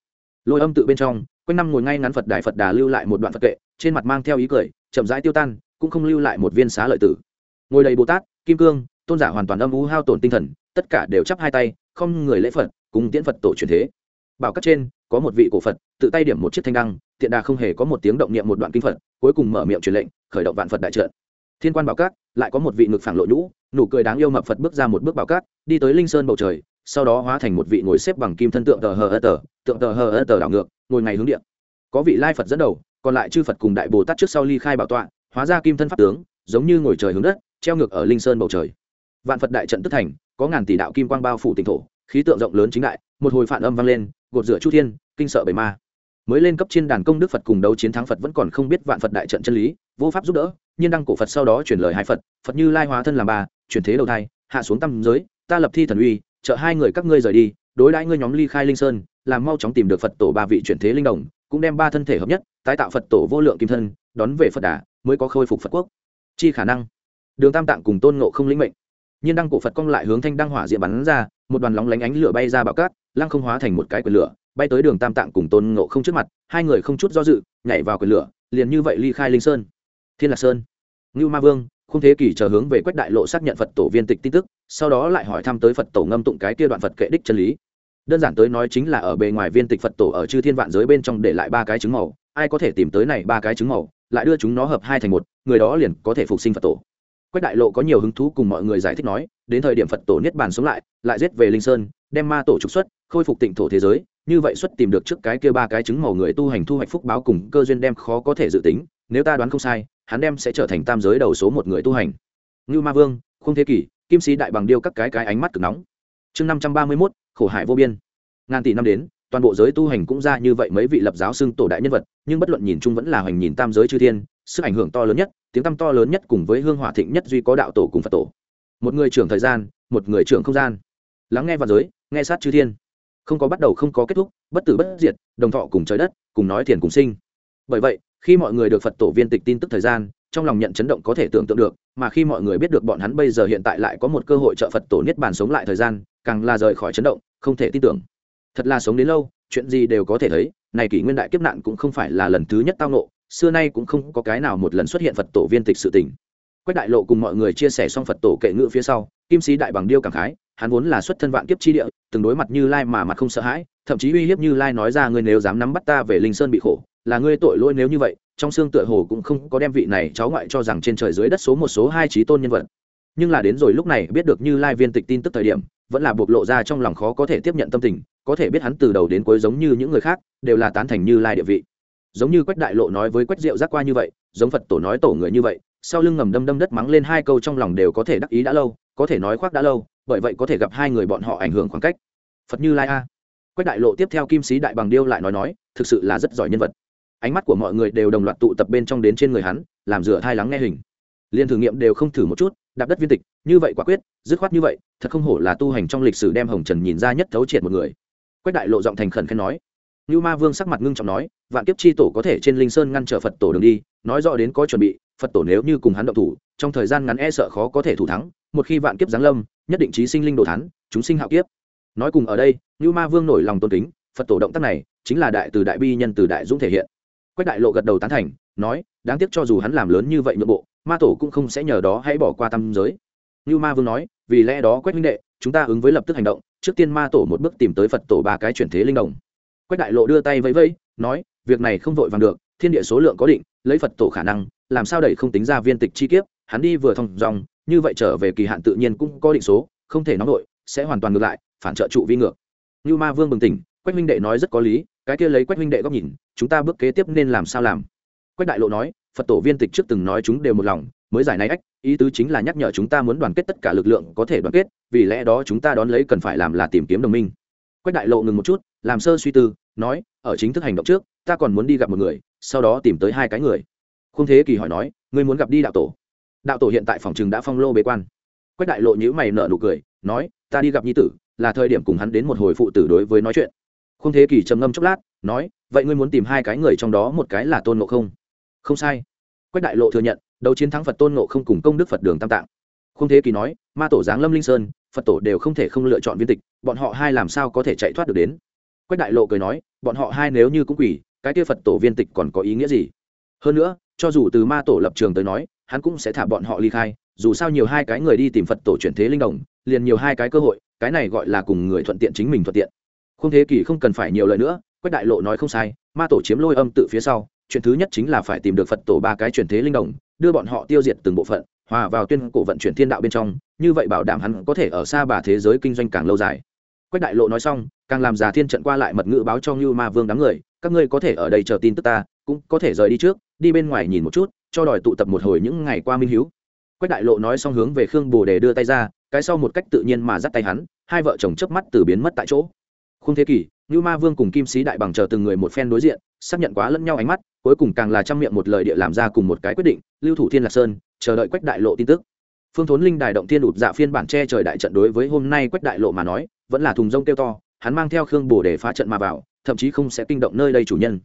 lôi âm tự bên trong, quanh năm ngồi ngay ngắn phật đài phật đà lưu lại một đoạn phật kệ, trên mặt mang theo ý cười, chậm rãi tiêu tan, cũng không lưu lại một viên xá lợi tử ngồi đầy bồ tát, kim cương, tôn giả hoàn toàn âm u hao tổn tinh thần, tất cả đều chắp hai tay, không người lễ phật, cùng tiễn phật tổ truyền thế bảo các trên, có một vị cổ phật, tự tay điểm một chiếc thanh đăng, tiện đà không hề có một tiếng động niệm một đoạn kinh phật, cuối cùng mở miệng truyền lệnh, khởi động vạn phật đại trận. thiên quan bảo cát lại có một vị ngực phẳng lộ nhũ, nụ cười đáng yêu mập phật bước ra một bước bảo cát đi tới linh sơn bầu trời sau đó hóa thành một vị ngồi xếp bằng kim thân tượng tờ hờ ơ tờ, tượng tờ hờ ơ tờ đảo ngược, ngồi ngày hướng điện có vị lai phật dẫn đầu, còn lại chư phật cùng đại bồ tát trước sau ly khai bảo tọa, hóa ra kim thân pháp tướng, giống như ngồi trời hướng đất, treo ngược ở linh sơn bầu trời. Vạn phật đại trận tức thành, có ngàn tỷ đạo kim quang bao phủ tỉnh thổ, khí tượng rộng lớn chính đại, một hồi phản âm vang lên, gột rửa chu thiên, kinh sợ bầy ma. Mới lên cấp trên đàn công đức phật cùng đấu chiến thắng phật vẫn còn không biết vạn phật đại trận chân lý, vô pháp giúp đỡ, nhưng đăng cổ phật sau đó chuyển lời hai phật phật như lai hóa thân làm bà chuyển thế đầu thai, hạ xuống tâm giới, ta lập thi thần uy chợ hai người các ngươi rời đi, đối đãi ngươi nhóm ly khai linh sơn, làm mau chóng tìm được phật tổ ba vị chuyển thế linh đồng, cũng đem ba thân thể hợp nhất, tái tạo phật tổ vô lượng kim thân, đón về phật đà, mới có khôi phục phật quốc. Chi khả năng? Đường tam tạng cùng tôn ngộ không lĩnh mệnh. Nhiên đăng cổ phật cong lại hướng thanh đăng hỏa diện bắn ra, một đoàn lóng lánh ánh lửa bay ra bạo cát, lăng không hóa thành một cái quyền lửa, bay tới đường tam tạng cùng tôn ngộ không trước mặt, hai người không chút do dự, nhảy vào quyền lửa, liền như vậy ly khai linh sơn. Thiên lạc sơn. Ngưu ma vương không thế kỷ chờ hướng về quách đại lộ xác nhận phật tổ viên tịch tin tức sau đó lại hỏi thăm tới phật tổ ngâm tụng cái kia đoạn phật kệ đích chân lý. Đơn giản tới nói chính là ở bề ngoài viên tịch phật tổ ở chư thiên vạn giới bên trong để lại ba cái trứng màu. Ai có thể tìm tới này ba cái trứng màu, lại đưa chúng nó hợp hai thành một, người đó liền có thể phục sinh phật tổ. Quách đại lộ có nhiều hứng thú cùng mọi người giải thích nói, đến thời điểm phật tổ niết bàn sống lại lại giết về linh sơn, đem ma tổ trục xuất, khôi phục tịnh thổ thế giới, như vậy xuất tìm được trước cái kia ba cái trứng màu người tu hành thu hoạch phúc báo cùng cơ duyên đem khó có thể dự tính, nếu ta đoán không sai, hắn đem sẽ trở thành tam giới đầu số một người tu hành. Ngưu ma vương không thế kỷ kim sĩ đại bằng điêu các cái cái ánh mắt cực nóng. Chương năm trăm ba mươi mốt, khổ hải vô biên. Ngàn tỷ năm đến, toàn bộ giới tu hành cũng ra như vậy mấy vị lập giáo xưng tổ đại nhân vật, nhưng bất luận nhìn chung vẫn là hoành nhìn tam giới chư thiên, sức ảnh hưởng to lớn nhất, tiếng tăm to lớn nhất cùng với hương hỏa thịnh nhất duy có đạo tổ cùng phật tổ. Một người trưởng thời gian, một người trưởng không gian. Lắng nghe vào giới, nghe sát chư thiên. Không có bắt đầu không có kết thúc, bất tử bất diệt, đồng thọ cùng trời đất, cùng nói thiền cùng sinh. Bởi vậy, khi mọi người được phật tổ viên tịch tin tức thời gian trong lòng nhận chấn động có thể tưởng tượng được, mà khi mọi người biết được bọn hắn bây giờ hiện tại lại có một cơ hội trợ phật tổ niết bàn sống lại thời gian, càng là rời khỏi chấn động, không thể tin tưởng. Thật là sống đến lâu, chuyện gì đều có thể thấy, này kỷ nguyên đại kiếp nạn cũng không phải là lần thứ nhất tao nộ xưa nay cũng không có cái nào một lần xuất hiện phật tổ viên tịch sự tình. Quách đại lộ cùng mọi người chia sẻ xong phật tổ kệ ngự phía sau, kim sĩ đại bằng điêu cảm khái, hắn vốn là xuất thân vạn kiếp chi địa, từng đối mặt như lai mà mặt không sợ hãi, thậm chí uy hiếp như lai nói ra, ngươi nếu dám nắm bắt ta về linh sơn bị khổ là ngươi tội lỗi nếu như vậy, trong xương tựa hồ cũng không có đem vị này cháu ngoại cho rằng trên trời dưới đất số một số hai trí tôn nhân vật. Nhưng là đến rồi lúc này, biết được như lai viên tịch tin tức thời điểm, vẫn là bộc lộ ra trong lòng khó có thể tiếp nhận tâm tình, có thể biết hắn từ đầu đến cuối giống như những người khác, đều là tán thành như lai địa vị. Giống như quách đại lộ nói với quách diệu giác qua như vậy, giống phật tổ nói tổ người như vậy, sau lưng ngầm đâm đâm đất mắng lên hai câu trong lòng đều có thể đắc ý đã lâu, có thể nói khoác đã lâu, bởi vậy có thể gặp hai người bọn họ ảnh hưởng khoảng cách. Phật như lai a. Quách đại lộ tiếp theo kim sĩ đại bằng điêu lại nói nói, thực sự là rất giỏi nhân vật ánh mắt của mọi người đều đồng loạt tụ tập bên trong đến trên người hắn, làm rửa thai lắng nghe hình. Liền thử nghiệm đều không thử một chút, đạp đất viên tịch, như vậy quả quyết, dứt khoát như vậy, thật không hổ là tu hành trong lịch sử đem hồng trần nhìn ra nhất thấu triệt một người. Quách đại lộ giọng thành khẩn khen nói. Như ma vương sắc mặt ngưng trọng nói, vạn kiếp chi tổ có thể trên linh sơn ngăn trở phật tổ đường đi, nói rõ đến có chuẩn bị, phật tổ nếu như cùng hắn động thủ, trong thời gian ngắn e sợ khó có thể thủ thắng, một khi vạn kiếp giáng lâm, nhất định trí sinh linh đồ thán, chúng sinh hạo kiếp. Nói cùng ở đây như ma vương nổi lòng tôn kính, phật tổ động tác này chính là đại từ đại bi nhân từ đại dũng thể hiện quách đại lộ gật đầu tán thành, nói, đáng tiếc cho dù hắn làm lớn như vậy nội bộ, ma tổ cũng không sẽ nhờ đó hãy bỏ qua tam giới. Như ma vương nói, vì lẽ đó quách minh đệ, chúng ta ứng với lập tức hành động, trước tiên ma tổ một bước tìm tới phật tổ ba cái chuyển thế linh đồng. Quách đại lộ đưa tay vẫy vẫy, nói, việc này không vội vàng được, thiên địa số lượng có định, lấy phật tổ khả năng, làm sao đẩy không tính ra viên tịch chi kiếp, hắn đi vừa thông dòng, như vậy trở về kỳ hạn tự nhiên cũng có định số, không thể nóng đội sẽ hoàn toàn ngược lại, phản trợ trụ vi ngược. Như ma vương bừng tỉnh, quách minh đệ nói rất có lý cái kia lấy quách huynh đệ góc nhìn, chúng ta bước kế tiếp nên làm sao làm? Quách đại lộ nói, phật tổ viên tịch trước từng nói chúng đều một lòng, mới giải này ách, ý tứ chính là nhắc nhở chúng ta muốn đoàn kết tất cả lực lượng có thể đoàn kết, vì lẽ đó chúng ta đón lấy cần phải làm là tìm kiếm đồng minh. Quách đại lộ ngừng một chút, làm sơ suy tư, nói, ở chính thức hành động trước, ta còn muốn đi gặp một người, sau đó tìm tới hai cái người. Không thế kỳ hỏi nói, ngươi muốn gặp đi đạo tổ? Đạo tổ hiện tại phòng trường đã phong lô bế quan. Quách đại lộ nhữ mày nợ nụ cười, nói, ta đi gặp nhi tử, là thời điểm cùng hắn đến một hồi phụ tử đối với nói chuyện khung thế kỳ trầm ngâm chốc lát, nói, vậy ngươi muốn tìm hai cái người trong đó một cái là tôn ngộ không? Không sai. Quách đại lộ thừa nhận, đấu chiến thắng phật tôn ngộ không cùng công đức phật đường tam tạng. Khung thế kỳ nói, ma tổ giáng lâm linh sơn, phật tổ đều không thể không lựa chọn viên tịch, bọn họ hai làm sao có thể chạy thoát được đến? Quách đại lộ cười nói, bọn họ hai nếu như cũng quỷ, cái kia phật tổ viên tịch còn có ý nghĩa gì? Hơn nữa, cho dù từ ma tổ lập trường tới nói, hắn cũng sẽ thả bọn họ ly khai, dù sao nhiều hai cái người đi tìm phật tổ chuyển thế linh đồng, liền nhiều hai cái cơ hội, cái này gọi là cùng người thuận tiện chính mình thuận tiện không thế kỷ không cần phải nhiều lời nữa, quách đại lộ nói không sai, ma tổ chiếm lôi âm tự phía sau, chuyện thứ nhất chính là phải tìm được phật tổ ba cái chuyển thế linh đồng, đưa bọn họ tiêu diệt từng bộ phận, hòa vào tuyên cổ vận chuyển thiên đạo bên trong, như vậy bảo đảm hắn có thể ở xa bà thế giới kinh doanh càng lâu dài. Quách đại lộ nói xong, càng làm già thiên trận qua lại mật ngữ báo cho như ma vương đám người, các ngươi có thể ở đây chờ tin tức ta, cũng có thể rời đi trước, đi bên ngoài nhìn một chút, cho đòi tụ tập một hồi những ngày qua minh hiếu. Quách đại lộ nói xong hướng về khương bồ đề đưa tay ra, cái sau một cách tự nhiên mà dắt tay hắn, hai vợ chồng chớp mắt từ biến mất tại chỗ không thế kỷ như ma vương cùng kim sĩ đại bằng chờ từng người một phen đối diện, xác nhận quá lẫn nhau ánh mắt, cuối cùng càng là trăm miệng một lời địa làm ra cùng một cái quyết định, lưu thủ thiên lạc sơn, chờ đợi quách đại lộ tin tức. Phương thốn linh đài động thiên ụt dạ phiên bản che trời đại trận đối với hôm nay quách đại lộ mà nói, vẫn là thùng rông kêu to, hắn mang theo khương bồ để phá trận mà vào, thậm chí không sẽ kinh động nơi đây chủ nhân.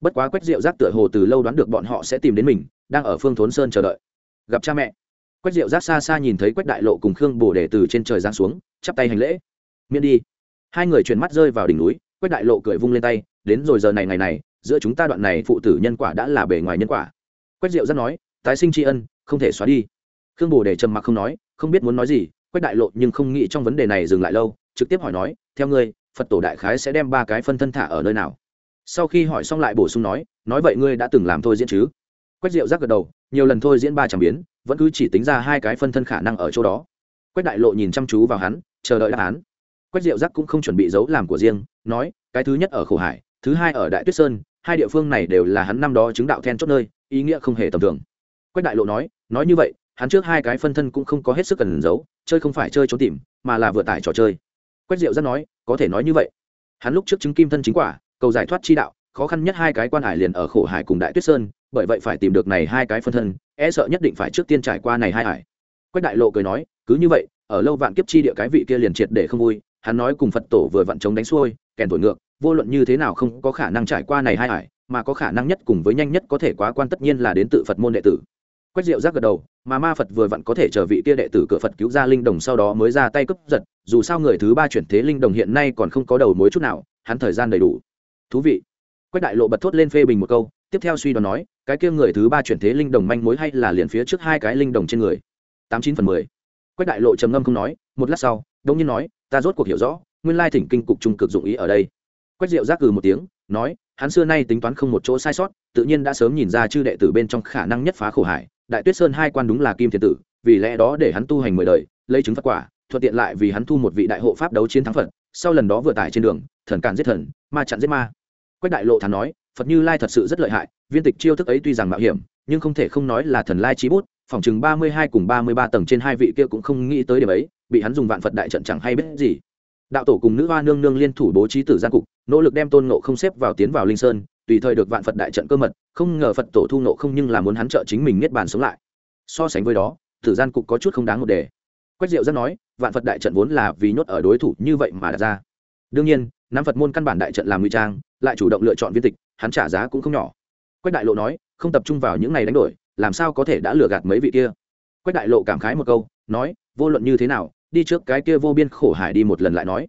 Bất quá quách diệu giác tựa hồ từ lâu đoán được bọn họ sẽ tìm đến mình, đang ở phương thốn sơn chờ đợi. Gặp cha mẹ, quách diệu giác xa xa nhìn thấy quách đại lộ cùng khương bồ để từ trên trời giáng xuống, chắp tay hành lễ. Miễn đi hai người chuyển mắt rơi vào đỉnh núi, quách đại lộ cười vung lên tay, đến rồi giờ này ngày này, giữa chúng ta đoạn này phụ tử nhân quả đã là bề ngoài nhân quả. Quách diệu giác nói, tái sinh tri ân, không thể xóa đi. Khương bồ để trầm mặc không nói, không biết muốn nói gì, quách đại lộ nhưng không nghĩ trong vấn đề này dừng lại lâu, trực tiếp hỏi nói, theo ngươi, phật tổ đại khái sẽ đem ba cái phân thân thả ở nơi nào? Sau khi hỏi xong lại bổ sung nói nói vậy ngươi đã từng làm thôi diễn chứ? Quách diệu giác gật đầu, nhiều lần thôi diễn ba chẳng biến, vẫn cứ chỉ tính ra hai cái phân thân khả năng ở chỗ đó. Quách đại lộ nhìn chăm chú vào hắn, chờ đợi đáp án quách diệu giác cũng không chuẩn bị giấu làm của riêng, nói, cái thứ nhất ở khổ hải, thứ hai ở đại tuyết sơn, hai địa phương này đều là hắn năm đó chứng đạo then chốt nơi, ý nghĩa không hề tầm thường. Quách đại lộ nói nói như vậy, hắn trước hai cái phân thân cũng không có hết sức cần giấu, chơi không phải chơi trốn tìm, mà là vừa tải trò chơi. Quách diệu Giác nói, có thể nói như vậy. Hắn lúc trước chứng kim thân chính quả, cầu giải thoát chi đạo, khó khăn nhất hai cái quan hải liền ở khổ hải cùng đại tuyết sơn, bởi vậy phải tìm được này hai cái phân thân e sợ nhất định phải trước tiên trải qua này hai hải. Quách đại lộ cười nói, cứ như vậy, ở lâu vạn kiếp chi địa cái vị kia liền triệt để không vui hắn nói cùng phật tổ vừa vặn chống đánh xuôi, kèn thổi ngược, vô luận như thế nào không có khả năng trải qua này hai hải mà có khả năng nhất cùng với nhanh nhất có thể quá quan tất nhiên là đến tự phật môn đệ tử. Quách diệu giác gật đầu, mà ma phật vừa vặn có thể chờ vị kia đệ tử cửa phật cứu ra linh đồng sau đó mới ra tay cướp giật, dù sao người thứ ba chuyển thế linh đồng hiện nay còn không có đầu mối chút nào, hắn thời gian đầy đủ. Thú vị. Quách đại lộ bật thốt lên phê bình một câu, tiếp theo suy đoán nói, cái kia người thứ ba chuyển thế linh đồng manh mối hay là liền phía trước hai cái linh đồng trên người? Tám chín phần mười quách đại lộ trầm ngâm không nói, một lát sau đông nhiên nói, ta rốt cuộc hiểu rõ, nguyên lai thỉnh kinh cục trung cực dụng ý ở đây. Quách diệu giác cừ một tiếng, nói, hắn xưa nay tính toán không một chỗ sai sót, tự nhiên đã sớm nhìn ra chư đệ tử bên trong khả năng nhất phá khổ hải, đại tuyết sơn hai quan đúng là kim thiên tử, vì lẽ đó để hắn tu hành mười đời, lấy chứng phật quả, thuận tiện lại vì hắn thu một vị đại hộ pháp đấu chiến thắng phật, sau lần đó vừa tải trên đường, thần càn giết thần, ma chặn giết ma. Quách đại lộ thắn nói, phật như lai thật sự rất lợi hại, viên tịch chiêu thức ấy tuy rằng mạo hiểm, nhưng không thể không nói là thần lai trí bút phòng chừng ba mươi hai cùng ba mươi ba tầng trên hai vị kia cũng không nghĩ tới điểm ấy, bị hắn dùng vạn phật đại trận chẳng hay biết gì. Đạo tổ cùng nữ hoa nương nương liên thủ bố trí tử gian cục, nỗ lực đem tôn nộ không xếp vào tiến vào linh sơn, tùy thời được vạn phật đại trận cơ mật, không ngờ phật tổ thu nộ không nhưng là muốn hắn trợ chính mình niết bàn sống lại. So sánh với đó, tử gian cục có chút không đáng một đề. Quách diệu rất nói, vạn phật đại trận vốn là vì nhốt ở đối thủ như vậy mà đặt ra. Đương nhiên, nam phật môn căn bản đại trận làm nguy trang, lại chủ động lựa chọn viên tịch, hắn trả giá cũng không nhỏ. Quách đại lộ nói, không tập trung vào những ngày đánh đổi làm sao có thể đã lừa gạt mấy vị kia? Quách đại lộ cảm khái một câu, nói, vô luận như thế nào, đi trước cái kia vô biên khổ hải đi một lần lại nói.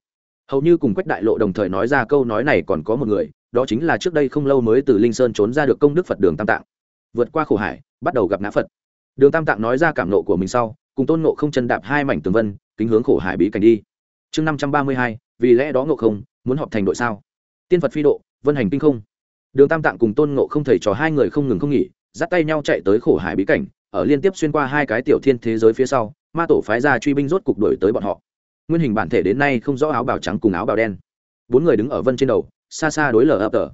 Hầu như cùng quách đại lộ đồng thời nói ra câu nói này còn có một người, đó chính là trước đây không lâu mới từ linh sơn trốn ra được công đức phật đường tam tạng. Vượt qua khổ hải, bắt đầu gặp ngã phật. Đường tam tạng nói ra cảm nộ của mình sau, cùng tôn nộ không chân đạp hai mảnh tường vân, kính hướng khổ hải bí cảnh đi. Chương năm trăm ba mươi hai, vì lẽ đó ngộ không, muốn họp thành đội sao? Tiên phật phi độ, vân hành kinh không. Đường tam tạng cùng tôn ngộ không thầy trò hai người không ngừng không nghỉ dắt tay nhau chạy tới khổ hải bí cảnh, ở liên tiếp xuyên qua hai cái tiểu thiên thế giới phía sau, ma tổ phái ra truy binh rốt cục đuổi tới bọn họ. Nguyên hình bản thể đến nay không rõ áo bào trắng cùng áo bào đen. Bốn người đứng ở vân trên đầu, xa xa đối lờ ập tờ.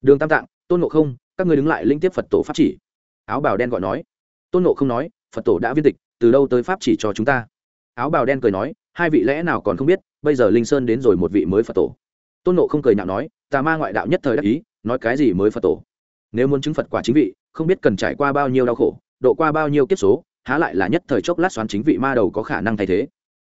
Đường tam tạng, tôn ngộ không, các người đứng lại linh tiếp phật tổ pháp chỉ. Áo bào đen gọi nói. Tôn ngộ không nói, phật tổ đã viên tịch, từ đâu tới pháp chỉ cho chúng ta? Áo bào đen cười nói, hai vị lẽ nào còn không biết, bây giờ linh sơn đến rồi một vị mới phật tổ. Tôn nộ không cười nhạo nói, tà ma ngoại đạo nhất thời đắc ý, nói cái gì mới phật tổ? Nếu muốn chứng phật quả chính vị không biết cần trải qua bao nhiêu đau khổ, độ qua bao nhiêu kiếp số, há lại là nhất thời chốc lát xoắn chính vị ma đầu có khả năng thay thế.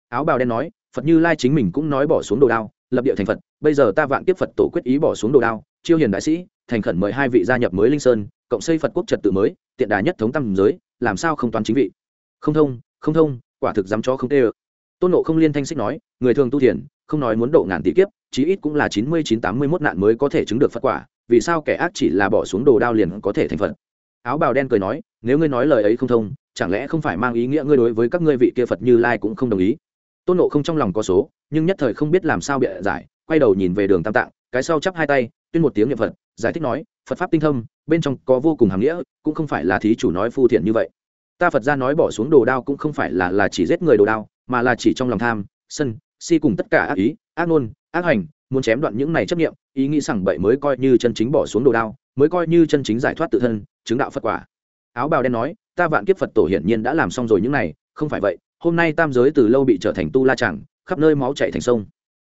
Áo bào đen nói, phật như lai chính mình cũng nói bỏ xuống đồ đao, lập địa thành phật, bây giờ ta vạn kiếp phật tổ quyết ý bỏ xuống đồ đao, chiêu hiền đại sĩ, thành khẩn mời hai vị gia nhập mới linh sơn, cộng xây phật quốc trật tự mới, tiện đà nhất thống tam giới, làm sao không toán chính vị? Không thông không thông, quả thực dám cho không tê ơ. Tôn nộ không liên thanh xích nói, người thường tu thiền, không nói muốn độ ngàn tỷ kiếp, chí ít cũng là chín mươi chín tám mươi mốt nạn mới có thể chứng được phật quả, vì sao kẻ ác chỉ là bỏ xuống đồ đao liền có thể thành phật? Áo bào đen cười nói, nếu ngươi nói lời ấy không thông, chẳng lẽ không phải mang ý nghĩa ngươi đối với các ngươi vị kia phật như lai cũng không đồng ý? Tôn nộ không trong lòng có số, nhưng nhất thời không biết làm sao bịa giải, quay đầu nhìn về đường tam tạng, cái sau chắp hai tay, tuyên một tiếng niệm phật, giải thích nói, phật pháp tinh thâm, bên trong có vô cùng hàm nghĩa, cũng không phải là thí chủ nói phu thiện như vậy. Ta phật ra nói bỏ xuống đồ đao cũng không phải là là chỉ giết người đồ đao, mà là chỉ trong lòng tham, sân, si cùng tất cả ác ý, ác nôn ác hành, muốn chém đoạn những này chấp nghiệm ý nghĩ rằng bậy mới coi như chân chính bỏ xuống đồ đao, mới coi như chân chính giải thoát tự thân chứng đạo phật quả. Áo bào đen nói, ta vạn kiếp phật tổ hiển nhiên đã làm xong rồi những này, không phải vậy, hôm nay tam giới từ lâu bị trở thành tu la chẳng, khắp nơi máu chạy thành sông.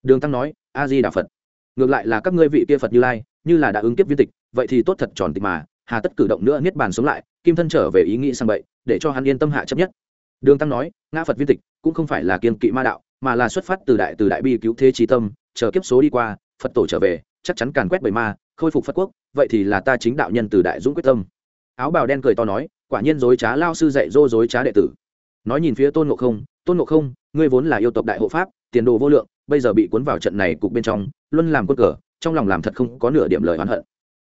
Đường tăng nói, a di đà phật, ngược lại là các ngươi vị kia phật như lai, như là đã ứng kiếp viên tịch, vậy thì tốt thật tròn tịch mà, hà tất cử động nữa niết bàn sống lại, kim thân trở về ý nghĩ sang vậy để cho hắn yên tâm hạ chấp nhất. Đường tăng nói, ngã phật viên tịch cũng không phải là kiên kỵ ma đạo, mà là xuất phát từ đại từ đại bi cứu thế trí tâm, chờ kiếp số đi qua, phật tổ trở về, chắc chắn càn quét bởi ma, khôi phục phật quốc, vậy thì là ta chính đạo nhân từ đại dũng quyết tâm áo bào đen cười to nói, quả nhiên dối trá lao sư dạy dô dối trá đệ tử. Nói nhìn phía tôn ngộ không, tôn ngộ không, ngươi vốn là yêu tộc đại hộ pháp, tiền đồ vô lượng, bây giờ bị cuốn vào trận này cục bên trong luân làm quân cờ, trong lòng làm thật không có nửa điểm lời oán hận.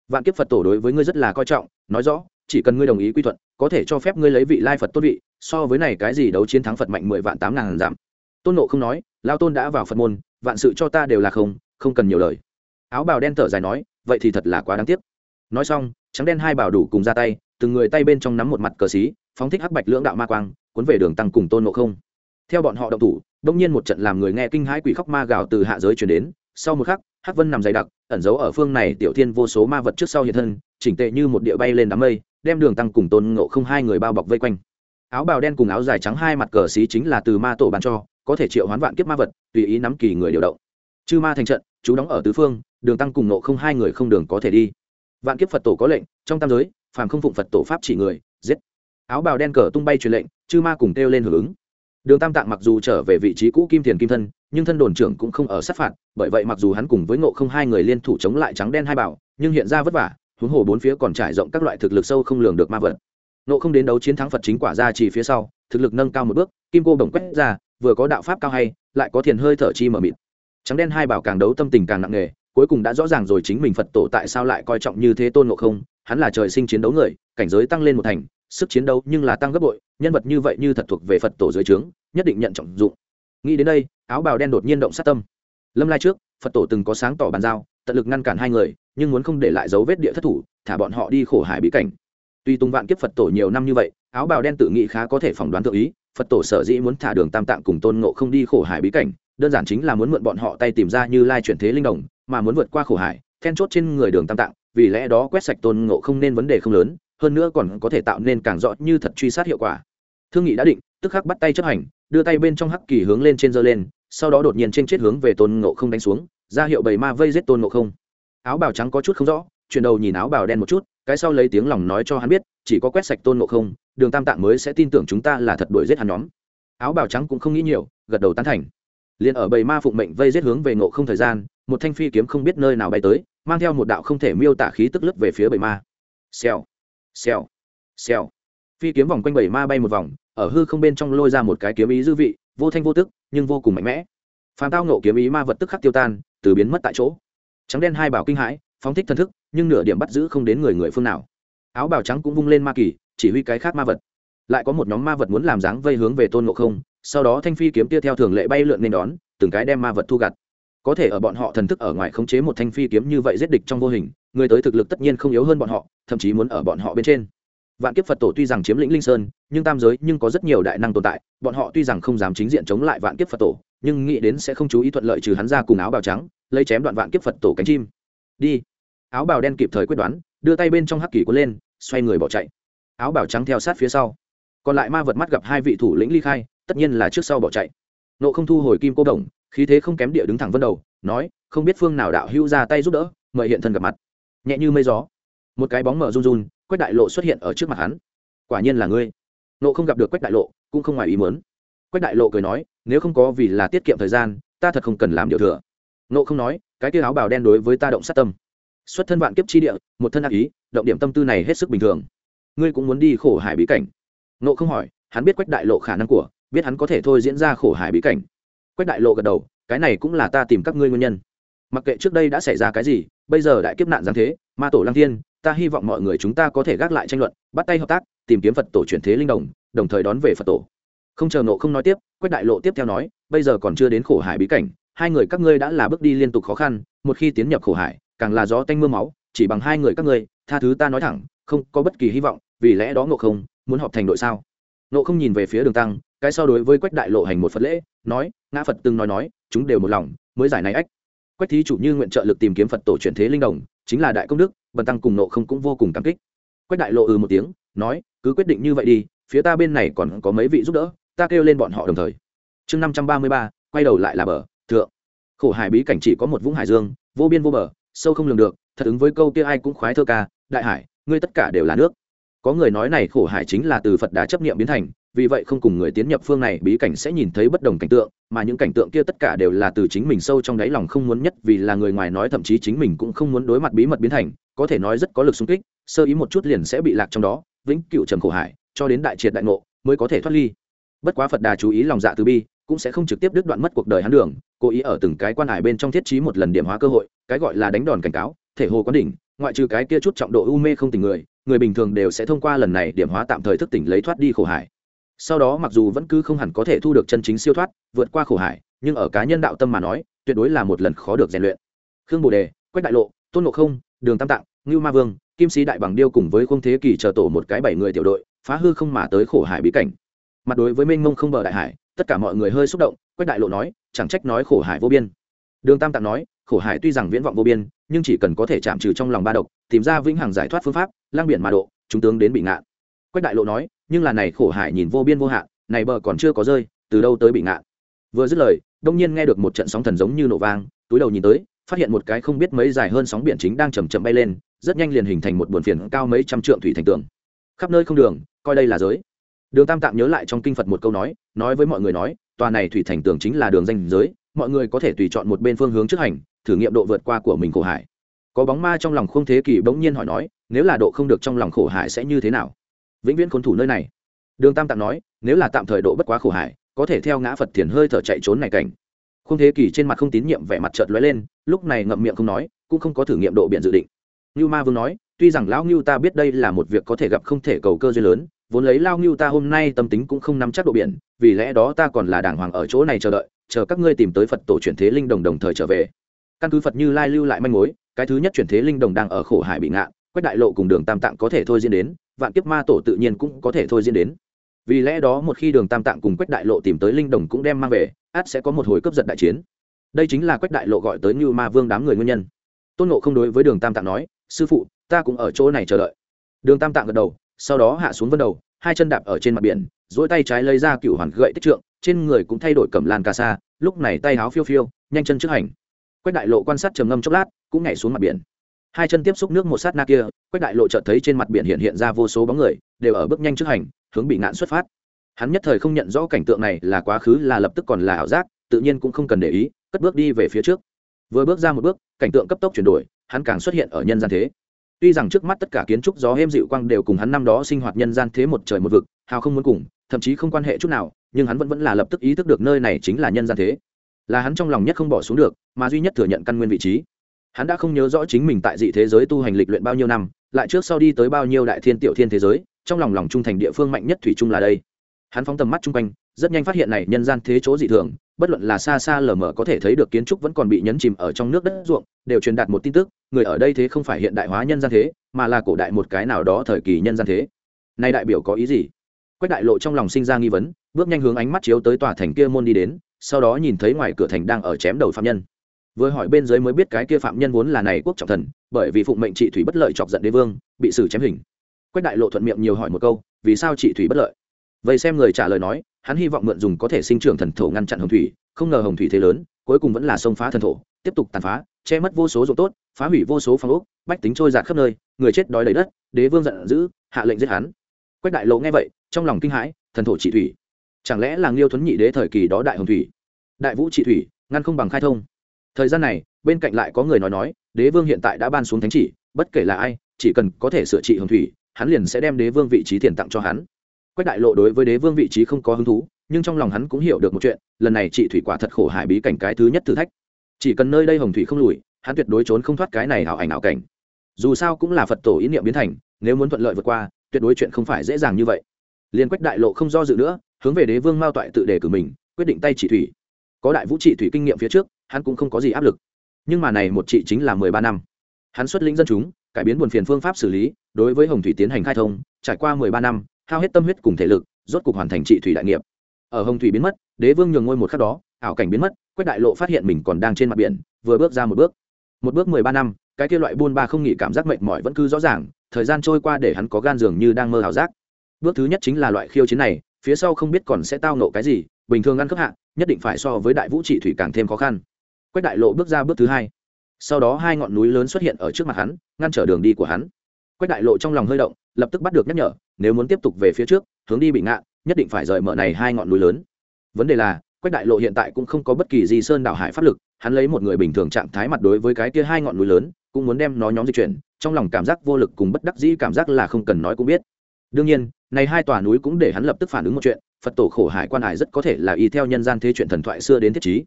Vạn kiếp phật tổ đối với ngươi rất là coi trọng, nói rõ, chỉ cần ngươi đồng ý quy thuận, có thể cho phép ngươi lấy vị lai phật tốt vị, so với này cái gì đấu chiến thắng phật mạnh mười vạn tám ngàn giảm. Tôn nộ không nói, lao tôn đã vào phật môn, vạn sự cho ta đều là không không cần nhiều lời. Áo bào đen thở dài nói, vậy thì thật là quá đáng tiếc nói xong, trắng đen hai bảo đủ cùng ra tay, từng người tay bên trong nắm một mặt cờ xí, phóng thích hắc bạch lưỡng đạo ma quang, cuốn về đường tăng cùng tôn nộ không. Theo bọn họ động thủ, đông nhiên một trận làm người nghe kinh hãi quỷ khóc ma gào từ hạ giới chuyển đến. Sau một khắc, hắc vân nằm dày đặc, ẩn giấu ở phương này tiểu thiên vô số ma vật trước sau hiện thân, chỉnh tệ như một địa bay lên đám mây, đem đường tăng cùng tôn ngộ không hai người bao bọc vây quanh. Áo bào đen cùng áo dài trắng hai mặt cờ xí chính là từ ma tổ bàn cho, có thể triệu hoán vạn kiếp ma vật, tùy ý nắm kỳ người điều động. Chư ma thành trận, chú đóng ở tứ phương, đường tăng cùng nộ không hai người không đường có thể đi vạn kiếp phật tổ có lệnh, trong tam giới, phàm không phụng phật tổ pháp chỉ người, giết. Áo bào đen cờ tung bay truyền lệnh, chư ma cùng kêu lên hưởng ứng. Đường tam tạng mặc dù trở về vị trí cũ kim thiền kim thân, nhưng thân đồn trưởng cũng không ở sát phạt, bởi vậy mặc dù hắn cùng với ngộ không hai người liên thủ chống lại trắng đen hai bảo, nhưng hiện ra vất vả, huống hồ bốn phía còn trải rộng các loại thực lực sâu không lường được ma vật. Ngộ không đến đấu chiến thắng phật chính quả ra chỉ phía sau, thực lực nâng cao một bước, kim cô đồng quét ra, vừa có đạo pháp cao hay, lại có thiền hơi thở chi mở mịt. Trắng đen hai bảo càng đấu tâm tình càng nặng nề cuối cùng đã rõ ràng rồi chính mình phật tổ tại sao lại coi trọng như thế tôn ngộ không, hắn là trời sinh chiến đấu người, cảnh giới tăng lên một thành, sức chiến đấu nhưng là tăng gấp bội, nhân vật như vậy như thật thuộc về phật tổ dưới trướng, nhất định nhận trọng dụng. Nghĩ đến đây, áo bào đen đột nhiên động sát tâm. Lâm lai trước, phật tổ từng có sáng tỏ bàn giao, tận lực ngăn cản hai người, nhưng muốn không để lại dấu vết địa thất thủ, thả bọn họ đi khổ hải bí cảnh. Tuy tung vạn kiếp phật tổ nhiều năm như vậy, áo bào đen tự nghĩ khá có thể phỏng đoán tự ý, phật tổ sở dĩ muốn thả đường tam tạng cùng tôn ngộ không đi khổ hải bí cảnh, đơn giản chính là muốn mượn bọn họ tay tìm ra như lai chuyển thế linh đồng mà muốn vượt qua khổ hải, then chốt trên người đường tam tạng, vì lẽ đó quét sạch tôn ngộ không nên vấn đề không lớn, hơn nữa còn có thể tạo nên càng rõ như thật truy sát hiệu quả. Thương nghị đã định, tức khắc bắt tay chấp hành, đưa tay bên trong hắc kỳ hướng lên trên giơ lên, sau đó đột nhiên trên chết hướng về tôn ngộ không đánh xuống, ra hiệu bầy ma vây giết tôn ngộ không. Áo bào trắng có chút không rõ, chuyển đầu nhìn áo bào đen một chút, cái sau lấy tiếng lòng nói cho hắn biết, chỉ có quét sạch tôn ngộ không, đường tam tạng mới sẽ tin tưởng chúng ta là thật đuổi giết hắn nhóm. Áo bào trắng cũng không nghĩ nhiều, gật đầu tán thành liền ở bầy ma phụng mệnh vây giết hướng về ngộ không thời gian, một thanh phi kiếm không biết nơi nào bay tới, mang theo một đạo không thể miêu tả khí tức lướt về phía bầy ma. Xèo xèo xèo. Phi kiếm vòng quanh bầy ma bay một vòng, ở hư không bên trong lôi ra một cái kiếm ý dư vị, vô thanh vô tức, nhưng vô cùng mạnh mẽ. Phàm tao nộ kiếm ý ma vật tức khắc tiêu tan, từ biến mất tại chỗ. Trắng đen hai bảo kinh hãi, phóng thích thân thức, nhưng nửa điểm bắt giữ không đến người người phương nào. Áo bào trắng cũng vung lên ma kỳ, chỉ huy cái khác ma vật. Lại có một nhóm ma vật muốn làm dáng vây hướng về tôn ngộ không sau đó thanh phi kiếm tia theo thường lệ bay lượn nên đón, từng cái đem ma vật thu gặt. Có thể ở bọn họ thần thức ở ngoài khống chế một thanh phi kiếm như vậy giết địch trong vô hình, người tới thực lực tất nhiên không yếu hơn bọn họ, thậm chí muốn ở bọn họ bên trên. Vạn kiếp phật tổ tuy rằng chiếm lĩnh linh sơn, nhưng tam giới nhưng có rất nhiều đại năng tồn tại, bọn họ tuy rằng không dám chính diện chống lại vạn kiếp phật tổ, nhưng nghĩ đến sẽ không chú ý thuận lợi trừ hắn ra cùng áo bào trắng, lấy chém đoạn vạn kiếp phật tổ cánh chim. Đi. Áo bào đen kịp thời quyết đoán, đưa tay bên trong hắc kỳ cuốn lên, xoay người bỏ chạy. Áo bào trắng theo sát phía sau. Còn lại ma vật mắt gặp hai vị thủ lĩnh ly khai tất nhiên là trước sau bỏ chạy. Nộ không thu hồi kim cô đồng, khí thế không kém địa đứng thẳng vân đầu, nói, không biết phương nào đạo hữu ra tay giúp đỡ, mời hiện thân gặp mặt. Nhẹ như mây gió, một cái bóng mở run run, quách đại lộ xuất hiện ở trước mặt hắn. Quả nhiên là ngươi. Nộ không gặp được quách đại lộ, cũng không ngoài ý muốn. Quách đại lộ cười nói, nếu không có vì là tiết kiệm thời gian, ta thật không cần làm điều thừa. Nộ không nói, cái kia áo bào đen đối với ta động sát tâm. Xuất thân vạn kiếp chi địa, một thân ác ý, động điểm tâm tư này hết sức bình thường. Ngươi cũng muốn đi khổ hải bí cảnh. Nộ không hỏi, hắn biết quách đại lộ khả năng của biết hắn có thể thôi diễn ra khổ hải bí cảnh. Quách đại lộ gật đầu, cái này cũng là ta tìm các ngươi nguyên nhân. Mặc kệ trước đây đã xảy ra cái gì, bây giờ đại kiếp nạn giáng thế, ma tổ lăng thiên, ta hy vọng mọi người chúng ta có thể gác lại tranh luận, bắt tay hợp tác, tìm kiếm phật tổ chuyển thế linh đồng đồng thời đón về phật tổ. Không chờ nộ không nói tiếp, quách đại lộ tiếp theo nói, bây giờ còn chưa đến khổ hải bí cảnh, hai người các ngươi đã là bước đi liên tục khó khăn, một khi tiến nhập khổ hải, càng là gió tanh mưa máu, chỉ bằng hai người các ngươi, tha thứ ta nói thẳng, không có bất kỳ hy vọng, vì lẽ đó ngộ không muốn họp thành đội sao? Nộ không nhìn về phía đường tăng cái so đối với quách đại lộ hành một phật lễ, nói, ngã phật từng nói nói, chúng đều một lòng, mới giải này ách. Quách thí chủ như nguyện trợ lực tìm kiếm phật tổ chuyển thế linh đồng, chính là đại công đức, bần tăng cùng nộ không cũng vô cùng cảm kích. Quách đại lộ ừ một tiếng, nói, cứ quyết định như vậy đi, phía ta bên này còn có mấy vị giúp đỡ, ta kêu lên bọn họ đồng thời. Chương năm trăm ba mươi ba, quay đầu lại là bờ, thượng. Khổ hải bí cảnh chỉ có một vũng hải dương, vô biên vô bờ, sâu không lường được, thật ứng với câu kia ai cũng khoái thơ ca, đại hải, ngươi tất cả đều là nước. Có người nói này khổ hải chính là từ phật đá chấp nghiệm biến thành vì vậy không cùng người tiến nhập phương này, bí cảnh sẽ nhìn thấy bất đồng cảnh tượng, mà những cảnh tượng kia tất cả đều là từ chính mình sâu trong đáy lòng không muốn nhất, vì là người ngoài nói thậm chí chính mình cũng không muốn đối mặt bí mật biến thành, có thể nói rất có lực xung kích, sơ ý một chút liền sẽ bị lạc trong đó, vĩnh cựu trầm khổ hải, cho đến đại triệt đại ngộ, mới có thể thoát ly. Bất quá phật đà chú ý lòng dạ từ bi, cũng sẽ không trực tiếp đứt đoạn mất cuộc đời hắn đường, cố ý ở từng cái quan hải bên trong thiết trí một lần điểm hóa cơ hội, cái gọi là đánh đòn cảnh cáo, thể hồ quán đỉnh, ngoại trừ cái kia chút trọng độ u mê không tình người người bình thường đều sẽ thông qua lần này điểm hóa tạm thời thức tỉnh lấy thoát đi khổ hải sau đó mặc dù vẫn cứ không hẳn có thể thu được chân chính siêu thoát, vượt qua khổ hải, nhưng ở cá nhân đạo tâm mà nói, tuyệt đối là một lần khó được rèn luyện. Khương bồ đề, quách đại lộ, tôn ngộ không, đường tam tạng, ngưu ma vương, kim sĩ đại bằng điêu cùng với khung thế kỷ chờ tổ một cái bảy người tiểu đội, phá hư không mà tới khổ hải bí cảnh. Mặt đối với mênh mông không bờ đại hải, tất cả mọi người hơi xúc động, quách đại lộ nói, chẳng trách nói khổ hải vô biên. Đường tam tạng nói, khổ hải tuy rằng viễn vọng vô biên, nhưng chỉ cần có thể chạm trừ trong lòng ba độc, tìm ra vĩnh hằng giải thoát phương pháp lang biển mà độ, chúng tướng đến bị ngạn. Quách đại lộ nói nhưng là này khổ hải nhìn vô biên vô hạn, này bờ còn chưa có rơi, từ đâu tới bị ngạn vừa dứt lời, đông nhiên nghe được một trận sóng thần giống như nổ vang, túi đầu nhìn tới, phát hiện một cái không biết mấy dài hơn sóng biển chính đang chầm chậm bay lên, rất nhanh liền hình thành một buồn phiền cao mấy trăm trượng thủy thành tường. Khắp nơi không đường, coi đây là giới. Đường tam tạm nhớ lại trong kinh phật một câu nói nói với mọi người nói, tòa này thủy thành tường chính là đường danh giới, mọi người có thể tùy chọn một bên phương hướng trước hành, thử nghiệm độ vượt qua của mình khổ hải. Có bóng ma trong lòng không thế kỷ bỗng nhiên hỏi nói, nếu là độ không được trong lòng khổ hải sẽ như thế nào? Vĩnh viễn khốn thủ nơi này. Đường tam tạng nói, nếu là tạm thời độ bất quá khổ hải, có thể theo ngã phật thiền hơi thở chạy trốn này cảnh. Không thế kỷ trên mặt không tín nhiệm vẻ mặt chợt lóe lên, lúc này ngậm miệng không nói, cũng không có thử nghiệm độ biện dự định. Như ma vương nói, tuy rằng lão ngưu ta biết đây là một việc có thể gặp không thể cầu cơ duyên lớn, vốn lấy lao ngưu ta hôm nay tâm tính cũng không nắm chắc độ biển, vì lẽ đó ta còn là đàng hoàng ở chỗ này chờ đợi, chờ các ngươi tìm tới phật tổ chuyển thế linh đồng đồng thời trở về. Căn cứ phật như lai lưu lại manh mối, cái thứ nhất chuyển thế linh đồng đang ở khổ hải bị ngạ quách đại lộ cùng đường tam tạng có thể thôi diễn đến, vạn kiếp ma tổ tự nhiên cũng có thể thôi diễn đến. Vì lẽ đó một khi đường tam tạng cùng quách đại lộ tìm tới linh đồng cũng đem mang về át sẽ có một hồi cấp giật đại chiến. Đây chính là quách đại lộ gọi tới như ma vương đám người nguyên nhân. Tôn nộ không đối với đường tam tạng nói, sư phụ, ta cũng ở chỗ này chờ đợi. Đường tam tạng gật đầu, sau đó hạ xuống vân đầu, hai chân đạp ở trên mặt biển dỗi tay trái lấy ra cựu hoàn gậy tích trượng, trên người cũng thay đổi cầm lan ca sa, lúc này tay háo phiêu phiêu, nhanh chân trước hành. Quách đại lộ quan sát trầm ngâm chốc lát, cũng nhảy xuống mặt biển hai chân tiếp xúc nước một sát na kia, quách đại lộ chợt thấy trên mặt biển hiện hiện ra vô số bóng người, đều ở bước nhanh trước hành, hướng bị nạn xuất phát. Hắn nhất thời không nhận rõ cảnh tượng này là quá khứ, là lập tức còn là ảo giác, tự nhiên cũng không cần để ý, cất bước đi về phía trước. Vừa bước ra một bước, cảnh tượng cấp tốc chuyển đổi, hắn càng xuất hiện ở nhân gian thế. Tuy rằng trước mắt tất cả kiến trúc gió êm dịu quang đều cùng hắn năm đó sinh hoạt nhân gian thế một trời một vực, hào không muốn cùng, thậm chí không quan hệ chút nào, nhưng hắn vẫn vẫn là lập tức ý thức được nơi này chính là nhân gian thế. Là hắn trong lòng nhất không bỏ xuống được, mà duy nhất thừa nhận căn nguyên vị trí hắn đã không nhớ rõ chính mình tại dị thế giới tu hành lịch luyện bao nhiêu năm, lại trước sau đi tới bao nhiêu đại thiên tiểu thiên thế giới, trong lòng lòng trung thành địa phương mạnh nhất thủy chung là đây. Hắn phóng tầm mắt chung quanh, rất nhanh phát hiện này nhân gian thế chỗ dị thường, bất luận là xa xa lờ mờ có thể thấy được kiến trúc vẫn còn bị nhấn chìm ở trong nước đất ruộng, đều truyền đạt một tin tức, người ở đây thế không phải hiện đại hóa nhân gian thế, mà là cổ đại một cái nào đó thời kỳ nhân gian thế. Nay đại biểu có ý gì? Quách đại lộ trong lòng sinh ra nghi vấn, bước nhanh hướng ánh mắt chiếu tới tòa thành kia môn đi đến, sau đó nhìn thấy ngoài cửa thành đang ở chém đầu phạm nhân vừa hỏi bên dưới mới biết cái kia phạm nhân vốn là này quốc trọng thần, bởi vì phụng mệnh trị thủy bất lợi chọc giận đế vương, bị xử chém hình. Quách đại lộ thuận miệng nhiều hỏi một câu, vì sao trị thủy bất lợi? Vậy xem người trả lời nói, hắn hy vọng mượn dùng có thể sinh trưởng thần thổ ngăn chặn hồng thủy, không ngờ hồng thủy thế lớn, cuối cùng vẫn là sông phá thần thổ, tiếp tục tàn phá, che mất vô số ruộng tốt, phá hủy vô số phong ốc, bách tính trôi giạt khắp nơi, người chết đói đầy đất, đế vương giận dữ, hạ lệnh giết hắn. Quách đại lộ nghe vậy, trong lòng kinh hãi, thần thổ trị thủy. Chẳng lẽ là liêu thuấn nhị đế thời kỳ đó đại hồng thủy? Đại vũ trị thủy, ngăn không bằng khai thông thời gian này, bên cạnh lại có người nói nói, đế vương hiện tại đã ban xuống thánh chỉ, bất kể là ai, chỉ cần có thể sửa trị hồng thủy, hắn liền sẽ đem đế vương vị trí tiền tặng cho hắn. Quách đại lộ đối với đế vương vị trí không có hứng thú, nhưng trong lòng hắn cũng hiểu được một chuyện, lần này chị thủy quả thật khổ hải bí cảnh cái thứ nhất thử thách. Chỉ cần nơi đây hồng thủy không lùi, hắn tuyệt đối trốn không thoát cái này ảo ảnh ảo cảnh. Dù sao cũng là phật tổ ý niệm biến thành, nếu muốn thuận lợi vượt qua, tuyệt đối chuyện không phải dễ dàng như vậy. Liền quách đại lộ không do dự nữa, hướng về đế vương mao toại tự đề cử mình, quyết định tay chỉ thủy. Có đại vũ trị thủy kinh nghiệm phía trước hắn cũng không có gì áp lực. Nhưng mà này một trị chính là mười ba năm. Hắn xuất lĩnh dân chúng, cải biến buồn phiền phương pháp xử lý, đối với hồng thủy tiến hành khai thông, trải qua mười ba năm, hao hết tâm huyết cùng thể lực, rốt cuộc hoàn thành trị thủy đại nghiệp. Ở hồng thủy biến mất, đế vương nhường ngôi một khắc đó, ảo cảnh biến mất, quách đại lộ phát hiện mình còn đang trên mặt biển, vừa bước ra một bước. Một bước mười ba năm, cái kia loại buôn ba không nghỉ cảm giác mệt mỏi vẫn cứ rõ ràng, thời gian trôi qua để hắn có gan dường như đang mơ ảo giác. Bước thứ nhất chính là loại khiêu chiến này, phía sau không biết còn sẽ tao nộ cái gì, bình thường ăn cấp hạ, nhất định phải so với đại vũ trị thủy càng thêm khó khăn quách đại lộ bước ra bước thứ hai. Sau đó hai ngọn núi lớn xuất hiện ở trước mặt hắn, ngăn trở đường đi của hắn. Quách đại lộ trong lòng hơi động, lập tức bắt được nhắc nhở, nếu muốn tiếp tục về phía trước, hướng đi bị ngạn nhất định phải rời mở này hai ngọn núi lớn. Vấn đề là, quách đại lộ hiện tại cũng không có bất kỳ gì sơn đảo hải pháp lực, hắn lấy một người bình thường trạng thái mặt đối với cái kia hai ngọn núi lớn, cũng muốn đem nó nhóm di chuyển, trong lòng cảm giác vô lực cùng bất đắc dĩ cảm giác là không cần nói cũng biết. Đương nhiên, này hai tòa núi cũng để hắn lập tức phản ứng một chuyện, phật tổ khổ hải quan hải rất có thể là y theo nhân gian thế chuyện thần thoại xưa đến thiết trí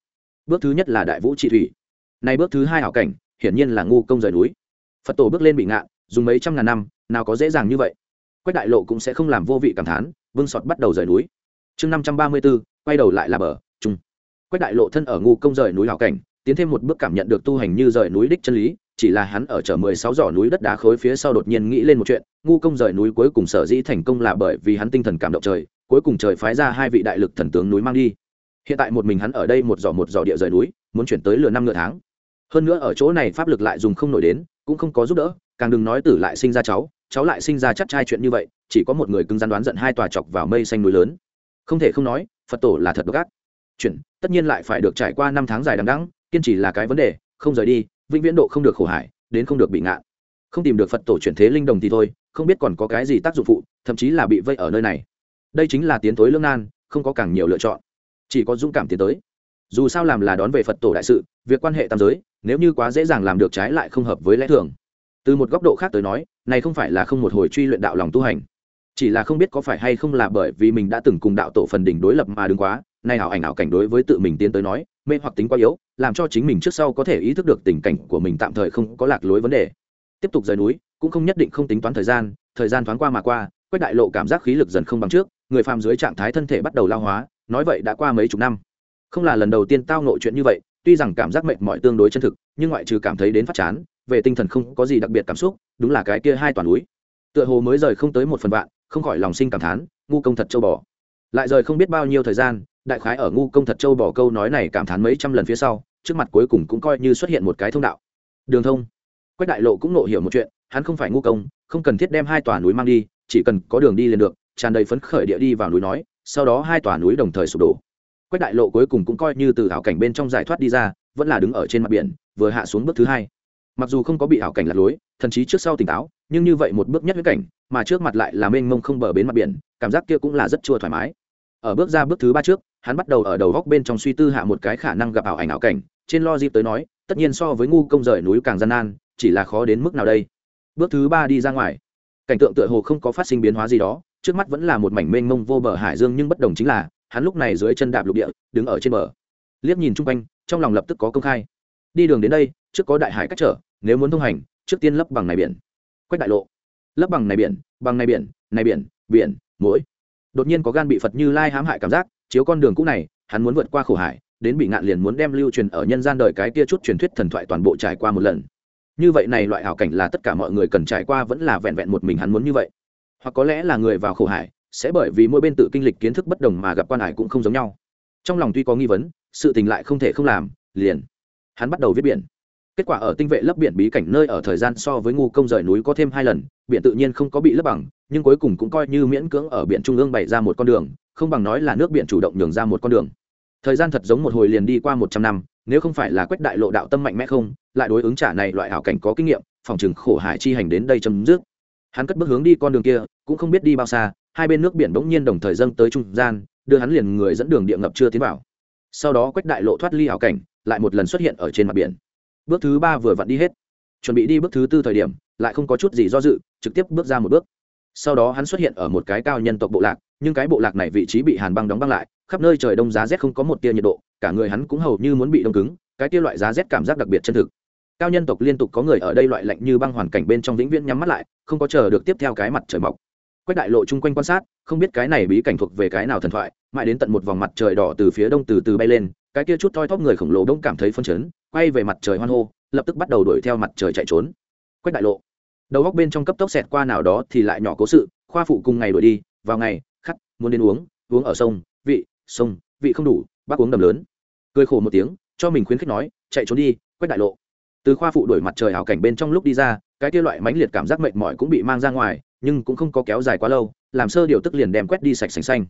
bước thứ nhất là đại vũ trị thủy. Nay bước thứ hai hảo cảnh, hiển nhiên là ngu công rời núi. Phật tổ bước lên bị ngạn, dùng mấy trăm ngàn năm, nào có dễ dàng như vậy. Quách đại lộ cũng sẽ không làm vô vị cảm thán, vương sọt bắt đầu rời núi. Chương năm trăm ba mươi b ố quay đầu lại là bờ trung quách đại lộ thân ở ngu công rời núi hảo cảnh, tiến thêm một bước cảm nhận được tu hành như rời núi đích chân lý, chỉ là hắn ở chở mười sáu giỏ núi đất đá khối phía sau đột nhiên nghĩ lên một chuyện, ngu công rời núi cuối cùng sở dĩ thành công là bởi vì hắn tinh thần cảm động trời, cuối cùng trời phái ra hai vị đại lực thần tướng núi mang đi hiện tại một mình hắn ở đây một giỏ một giỏ địa rời núi muốn chuyển tới lừa năm nửa tháng. Hơn nữa ở chỗ này pháp lực lại dùng không nổi đến cũng không có giúp đỡ càng đừng nói tử lại sinh ra cháu cháu lại sinh ra chắc trai chuyện như vậy chỉ có một người cứng rắn đoán giận hai tòa chọc vào mây xanh núi lớn. Không thể không nói phật tổ là thật gắt Chuyển, tất nhiên lại phải được trải qua năm tháng dài đằng đẵng kiên trì là cái vấn đề không rời đi vĩnh viễn độ không được khổ hải đến không được bị ngạn. Không tìm được phật tổ chuyển thế linh đồng thì thôi không biết còn có cái gì tác dụng phụ thậm chí là bị vây ở nơi này. Đây chính là tiến tối lương nan không có càng nhiều lựa chọn chỉ có dũng cảm tiến tới. Dù sao làm là đón về phật tổ đại sự, việc quan hệ tam giới, nếu như quá dễ dàng làm được trái lại không hợp với lẽ thường. Từ một góc độ khác tới nói, này không phải là không một hồi truy luyện đạo lòng tu hành. Chỉ là không biết có phải hay không là bởi vì mình đã từng cùng đạo tổ phần đỉnh đối lập mà đứng quá, nay ảo ảnh ảo cảnh đối với tự mình tiến tới nói, mê hoặc tính quá yếu, làm cho chính mình trước sau có thể ý thức được tình cảnh của mình tạm thời không có lạc lối vấn đề. Tiếp tục rời núi, cũng không nhất định không tính toán thời gian thời gian thoáng qua mà qua, quách đại lộ cảm giác khí lực dần không bằng trước, người phàm dưới trạng thái thân thể bắt đầu lao hóa nói vậy đã qua mấy chục năm. Không là lần đầu tiên tao nội chuyện như vậy, tuy rằng cảm giác mệt mỏi tương đối chân thực, nhưng ngoại trừ cảm thấy đến phát chán, về tinh thần không có gì đặc biệt cảm xúc, đúng là cái kia hai toàn núi. Tựa hồ mới rời không tới một phần vạn, không khỏi lòng sinh cảm thán, ngu công thật châu bò. Lại rời không biết bao nhiêu thời gian, đại khái ở ngu công thật châu bỏ câu nói này cảm thán mấy trăm lần phía sau, trước mặt cuối cùng cũng coi như xuất hiện một cái thông đạo. Đường thông. Quách đại lộ cũng nộ hiểu một chuyện, hắn không phải ngu công, không cần thiết đem hai tòa núi mang đi, chỉ cần có đường đi lên được, tràn đầy phấn khởi địa đi vào núi nói sau đó hai tòa núi đồng thời sụp đổ. Quách đại lộ cuối cùng cũng coi như từ ảo cảnh bên trong giải thoát đi ra, vẫn là đứng ở trên mặt biển, vừa hạ xuống bước thứ hai. Mặc dù không có bị ảo cảnh lạc lối, thần chí trước sau tỉnh táo, nhưng như vậy một bước nhất với cảnh, mà trước mặt lại là mênh mông không bờ bến mặt biển, cảm giác kia cũng là rất chua thoải mái. Ở bước ra bước thứ ba trước, hắn bắt đầu ở đầu góc bên trong suy tư hạ một cái khả năng gặp ảo ảnh ảo cảnh, trên lo dịp tới nói, tất nhiên so với ngu công rời núi càng gian nan, chỉ là khó đến mức nào đây. Bước thứ ba đi ra ngoài, cảnh tượng tựa hồ không có phát sinh biến hóa gì đó trước mắt vẫn là một mảnh mênh mông vô bờ hải dương nhưng bất đồng chính là, hắn lúc này dưới chân đạp lục địa, đứng ở trên bờ. Liếc nhìn chung quanh, trong lòng lập tức có công khai. Đi đường đến đây, trước có đại hải cách trở, nếu muốn thông hành, trước tiên lấp bằng này biển. Quét đại lộ. Lấp bằng này biển, bằng này biển này biển biển mỗi đột nhiên có gan bị phật như lai hãm hại cảm giác, chiếu con đường cũ này, hắn muốn vượt qua khổ hải, đến bị ngạn liền muốn đem lưu truyền ở nhân gian đời cái kia chút truyền thuyết thần thoại toàn bộ trải qua một lần. Như vậy này loại hảo cảnh là tất cả mọi người cần trải qua vẫn là vẹn vẹn một mình hắn muốn như vậy hoặc có lẽ là người vào khổ hải, sẽ bởi vì mỗi bên tự kinh lịch kiến thức bất đồng mà gặp quan hải cũng không giống nhau. Trong lòng tuy có nghi vấn, sự tình lại không thể không làm, liền. Hắn bắt đầu viết biển. Kết quả ở tinh vệ lấp biển bí cảnh nơi ở thời gian so với ngu công rời núi có thêm hai lần, biển tự nhiên không có bị lấp bằng, nhưng cuối cùng cũng coi như miễn cưỡng ở biển trung ương bày ra một con đường, không bằng nói là nước biển chủ động nhường ra một con đường. Thời gian thật giống một hồi liền đi qua một trăm năm, nếu không phải là quách đại lộ đạo tâm mạnh mẽ không, lại đối ứng trả này loại hảo cảnh có kinh nghiệm, phòng chừng khổ hải chi hành đến đây chấm dứt hắn cất bước hướng đi con đường kia, cũng không biết đi bao xa, hai bên nước biển bỗng nhiên đồng thời dâng tới trung gian, đưa hắn liền người dẫn đường địa ngập chưa tiến vào. Sau đó quách đại lộ thoát ly hảo cảnh, lại một lần xuất hiện ở trên mặt biển. Bước thứ ba vừa vặn đi hết. Chuẩn bị đi bước thứ tư thời điểm, lại không có chút gì do dự, trực tiếp bước ra một bước. Sau đó hắn xuất hiện ở một cái cao nhân tộc bộ lạc, nhưng cái bộ lạc này vị trí bị hàn băng đóng băng lại, khắp nơi trời đông giá rét không có một tia nhiệt độ, cả người hắn cũng hầu như muốn bị đông cứng, cái tia loại giá rét cảm giác đặc biệt chân thực cao nhân tộc liên tục có người ở đây loại lạnh như băng hoàn cảnh bên trong vĩnh viễn nhắm mắt lại, không có chờ được tiếp theo cái mặt trời mọc. Quách đại lộ chung quanh quan sát, không biết cái này bí cảnh thuộc về cái nào thần thoại, mãi đến tận một vòng mặt trời đỏ từ phía đông từ từ bay lên, cái kia chút thoi thóp người khổng lồ đông cảm thấy phân chấn, quay về mặt trời hoan hô, lập tức bắt đầu đuổi theo mặt trời chạy trốn. Quách đại lộ. Đầu góc bên trong cấp tốc xẹt qua nào đó thì lại nhỏ cố sự, khoa phụ cùng ngày đuổi đi, vào ngày, khắc, muốn đến uống uống ở sông, vị sông, vị không đủ, bác uống đầm lớn. Cười khổ một tiếng, cho mình khuyến khích nói, chạy trốn đi, quách đại lộ từ khoa phụ đuổi mặt trời hảo cảnh bên trong lúc đi ra, cái kia loại mãnh liệt cảm giác mệt mỏi cũng bị mang ra ngoài, nhưng cũng không có kéo dài quá lâu, làm sơ điều tức liền đem quét đi sạch sành xanh.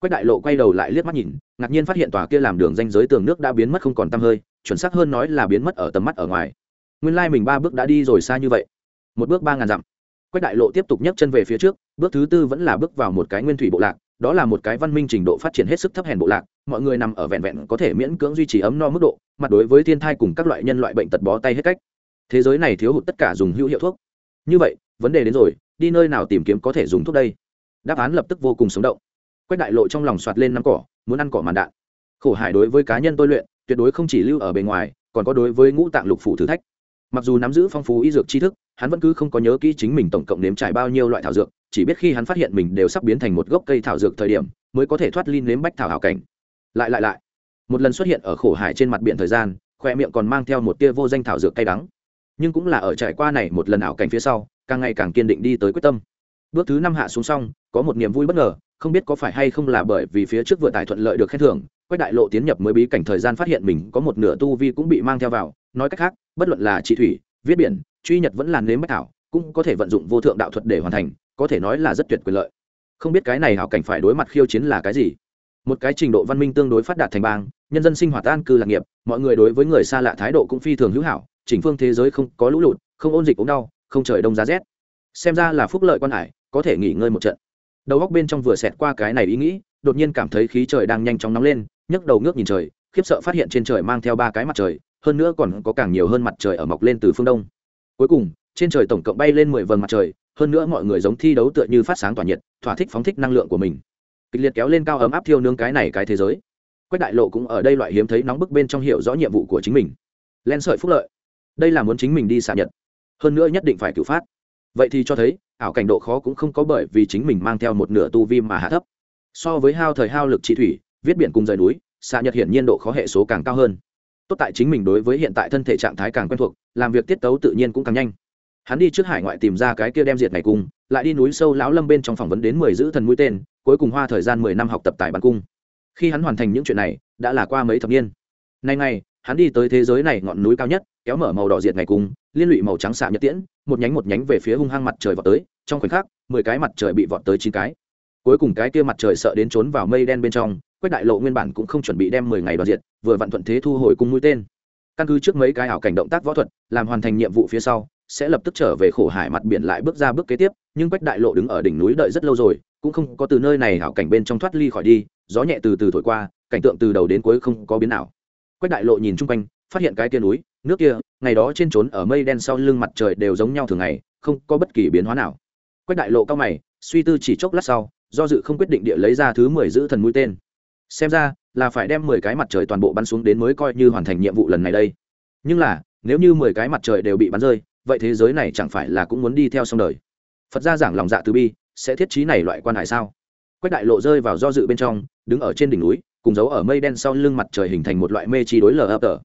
Quách đại lộ quay đầu lại liếc mắt nhìn, ngạc nhiên phát hiện tòa kia làm đường danh giới tường nước đã biến mất không còn tăm hơi, chuẩn xác hơn nói là biến mất ở tầm mắt ở ngoài. Nguyên lai mình ba bước đã đi rồi xa như vậy. Một bước ba ngàn dặm. Quách đại lộ tiếp tục nhấc chân về phía trước, bước thứ tư vẫn là bước vào một cái nguyên thủy bộ lạc đó là một cái văn minh trình độ phát triển hết sức thấp hèn bộ lạc, mọi người nằm ở vẹn vẹn có thể miễn cưỡng duy trì ấm no mức độ, mặt đối với thiên thai cùng các loại nhân loại bệnh tật bó tay hết cách. Thế giới này thiếu hụt tất cả dùng hữu hiệu thuốc. Như vậy, vấn đề đến rồi, đi nơi nào tìm kiếm có thể dùng thuốc đây? Đáp án lập tức vô cùng sống động. Quách đại lộ trong lòng soạt lên nắm cỏ, muốn ăn cỏ màn đạn. Khổ hải đối với cá nhân tôi luyện, tuyệt đối không chỉ lưu ở bề ngoài, còn có đối với ngũ tạng lục phủ thử thách mặc dù nắm giữ phong phú y dược tri thức, hắn vẫn cứ không có nhớ kỹ chính mình tổng cộng nếm trải bao nhiêu loại thảo dược, chỉ biết khi hắn phát hiện mình đều sắp biến thành một gốc cây thảo dược thời điểm, mới có thể thoát ly nếm bách thảo hảo cảnh. Lại lại lại. Một lần xuất hiện ở khổ hải trên mặt biển thời gian, khoe miệng còn mang theo một tia vô danh thảo dược cay đắng. Nhưng cũng là ở trải qua này một lần ảo cảnh phía sau, càng ngày càng kiên định đi tới quyết tâm. Bước thứ năm hạ xuống xong, có một niềm vui bất ngờ, không biết có phải hay không là bởi vì phía trước vừa tải thuận lợi được khen thưởng, quách đại lộ tiến nhập mới bí cảnh thời gian phát hiện mình có một nửa tu vi cũng bị mang theo vào nói cách khác, bất luận là trị thủy, viết biển, truy nhật vẫn là nếm bách thảo, cũng có thể vận dụng vô thượng đạo thuật để hoàn thành, có thể nói là rất tuyệt quyền lợi. Không biết cái này hảo cảnh phải đối mặt khiêu chiến là cái gì? Một cái trình độ văn minh tương đối phát đạt thành bang, nhân dân sinh hoạt an cư lạc nghiệp, mọi người đối với người xa lạ thái độ cũng phi thường hữu hảo, chỉnh phương thế giới không có lũ lụt, không ôn dịch ốm đau, không trời đông giá rét. Xem ra là phúc lợi quan hải, có thể nghỉ ngơi một trận. Đầu góc bên trong vừa xẹt qua cái này ý nghĩ, đột nhiên cảm thấy khí trời đang nhanh chóng nóng lên, nhấc đầu ngước nhìn trời, khiếp sợ phát hiện trên trời mang theo ba cái mặt trời hơn nữa còn có càng nhiều hơn mặt trời ở mọc lên từ phương đông. Cuối cùng, trên trời tổng cộng bay lên mười vầng mặt trời, hơn nữa mọi người giống thi đấu tựa như phát sáng tỏa nhiệt, thỏa thích phóng thích năng lượng của mình. Kịch liệt kéo lên cao ấm áp thiêu nướng cái này cái thế giới. Quách đại lộ cũng ở đây loại hiếm thấy nóng bức bên trong hiểu rõ nhiệm vụ của chính mình. Len sợi phúc lợi. Đây là muốn chính mình đi xạ nhật. Hơn nữa nhất định phải cử phát. Vậy thì cho thấy, ảo cảnh độ khó cũng không có bởi vì chính mình mang theo một nửa tu vi mà hạ thấp. So với hao thời hao lực trị thủy, viết biển cùng rời núi xạ nhật hiển nhiên độ khó hệ số càng cao hơn tốt tại chính mình đối với hiện tại thân thể trạng thái càng quen thuộc, làm việc tiết tấu tự nhiên cũng càng nhanh. Hắn đi trước hải ngoại tìm ra cái kia đem diệt ngày cung, lại đi núi sâu lão lâm bên trong phỏng vấn đến mười giữ thần mũi tên, cuối cùng hoa thời gian mười năm học tập tại bản cung. Khi hắn hoàn thành những chuyện này, đã là qua mấy thập niên. Nay ngày, hắn đi tới thế giới này ngọn núi cao nhất, kéo mở màu đỏ diệt ngày cung, liên lụy màu trắng xạ nhất tiễn, một nhánh một nhánh về phía hung hăng mặt trời vọt tới, trong khoảnh khắc, mười cái mặt trời bị vọt tới chín cái. Cuối cùng cái kia mặt trời sợ đến trốn vào mây đen bên trong quách đại lộ nguyên bản cũng không chuẩn bị đem mười ngày đoạt diệt, vừa vặn thuận thế thu hồi cung mũi tên. Căn cứ trước mấy cái ảo cảnh động tác võ thuật, làm hoàn thành nhiệm vụ phía sau, sẽ lập tức trở về khổ hải mặt biển lại bước ra bước kế tiếp, nhưng quách đại lộ đứng ở đỉnh núi đợi rất lâu rồi, cũng không có từ nơi này ảo cảnh bên trong thoát ly khỏi đi, gió nhẹ từ từ thổi qua, cảnh tượng từ đầu đến cuối không có biến nào. Quách đại lộ nhìn chung quanh, phát hiện cái tia núi, nước kia, ngày đó trên trốn ở mây đen sau lưng mặt trời đều giống nhau thường ngày, không có bất kỳ biến hóa nào. Quách đại lộ cao mày, suy tư chỉ chốc lát sau, do dự không quyết định địa lấy ra thứ mười giữ thần mũi tên xem ra, là phải đem mười cái mặt trời toàn bộ bắn xuống đến mới coi như hoàn thành nhiệm vụ lần này đây. Nhưng là, nếu như mười cái mặt trời đều bị bắn rơi, vậy thế giới này chẳng phải là cũng muốn đi theo xong đời? Phật gia giảng lòng dạ từ bi, sẽ thiết trí này loại quan hải sao? Quách đại lộ rơi vào do dự bên trong, đứng ở trên đỉnh núi, cùng giấu ở mây đen sau lưng mặt trời hình thành một loại mê chi đối lờ ập tờ.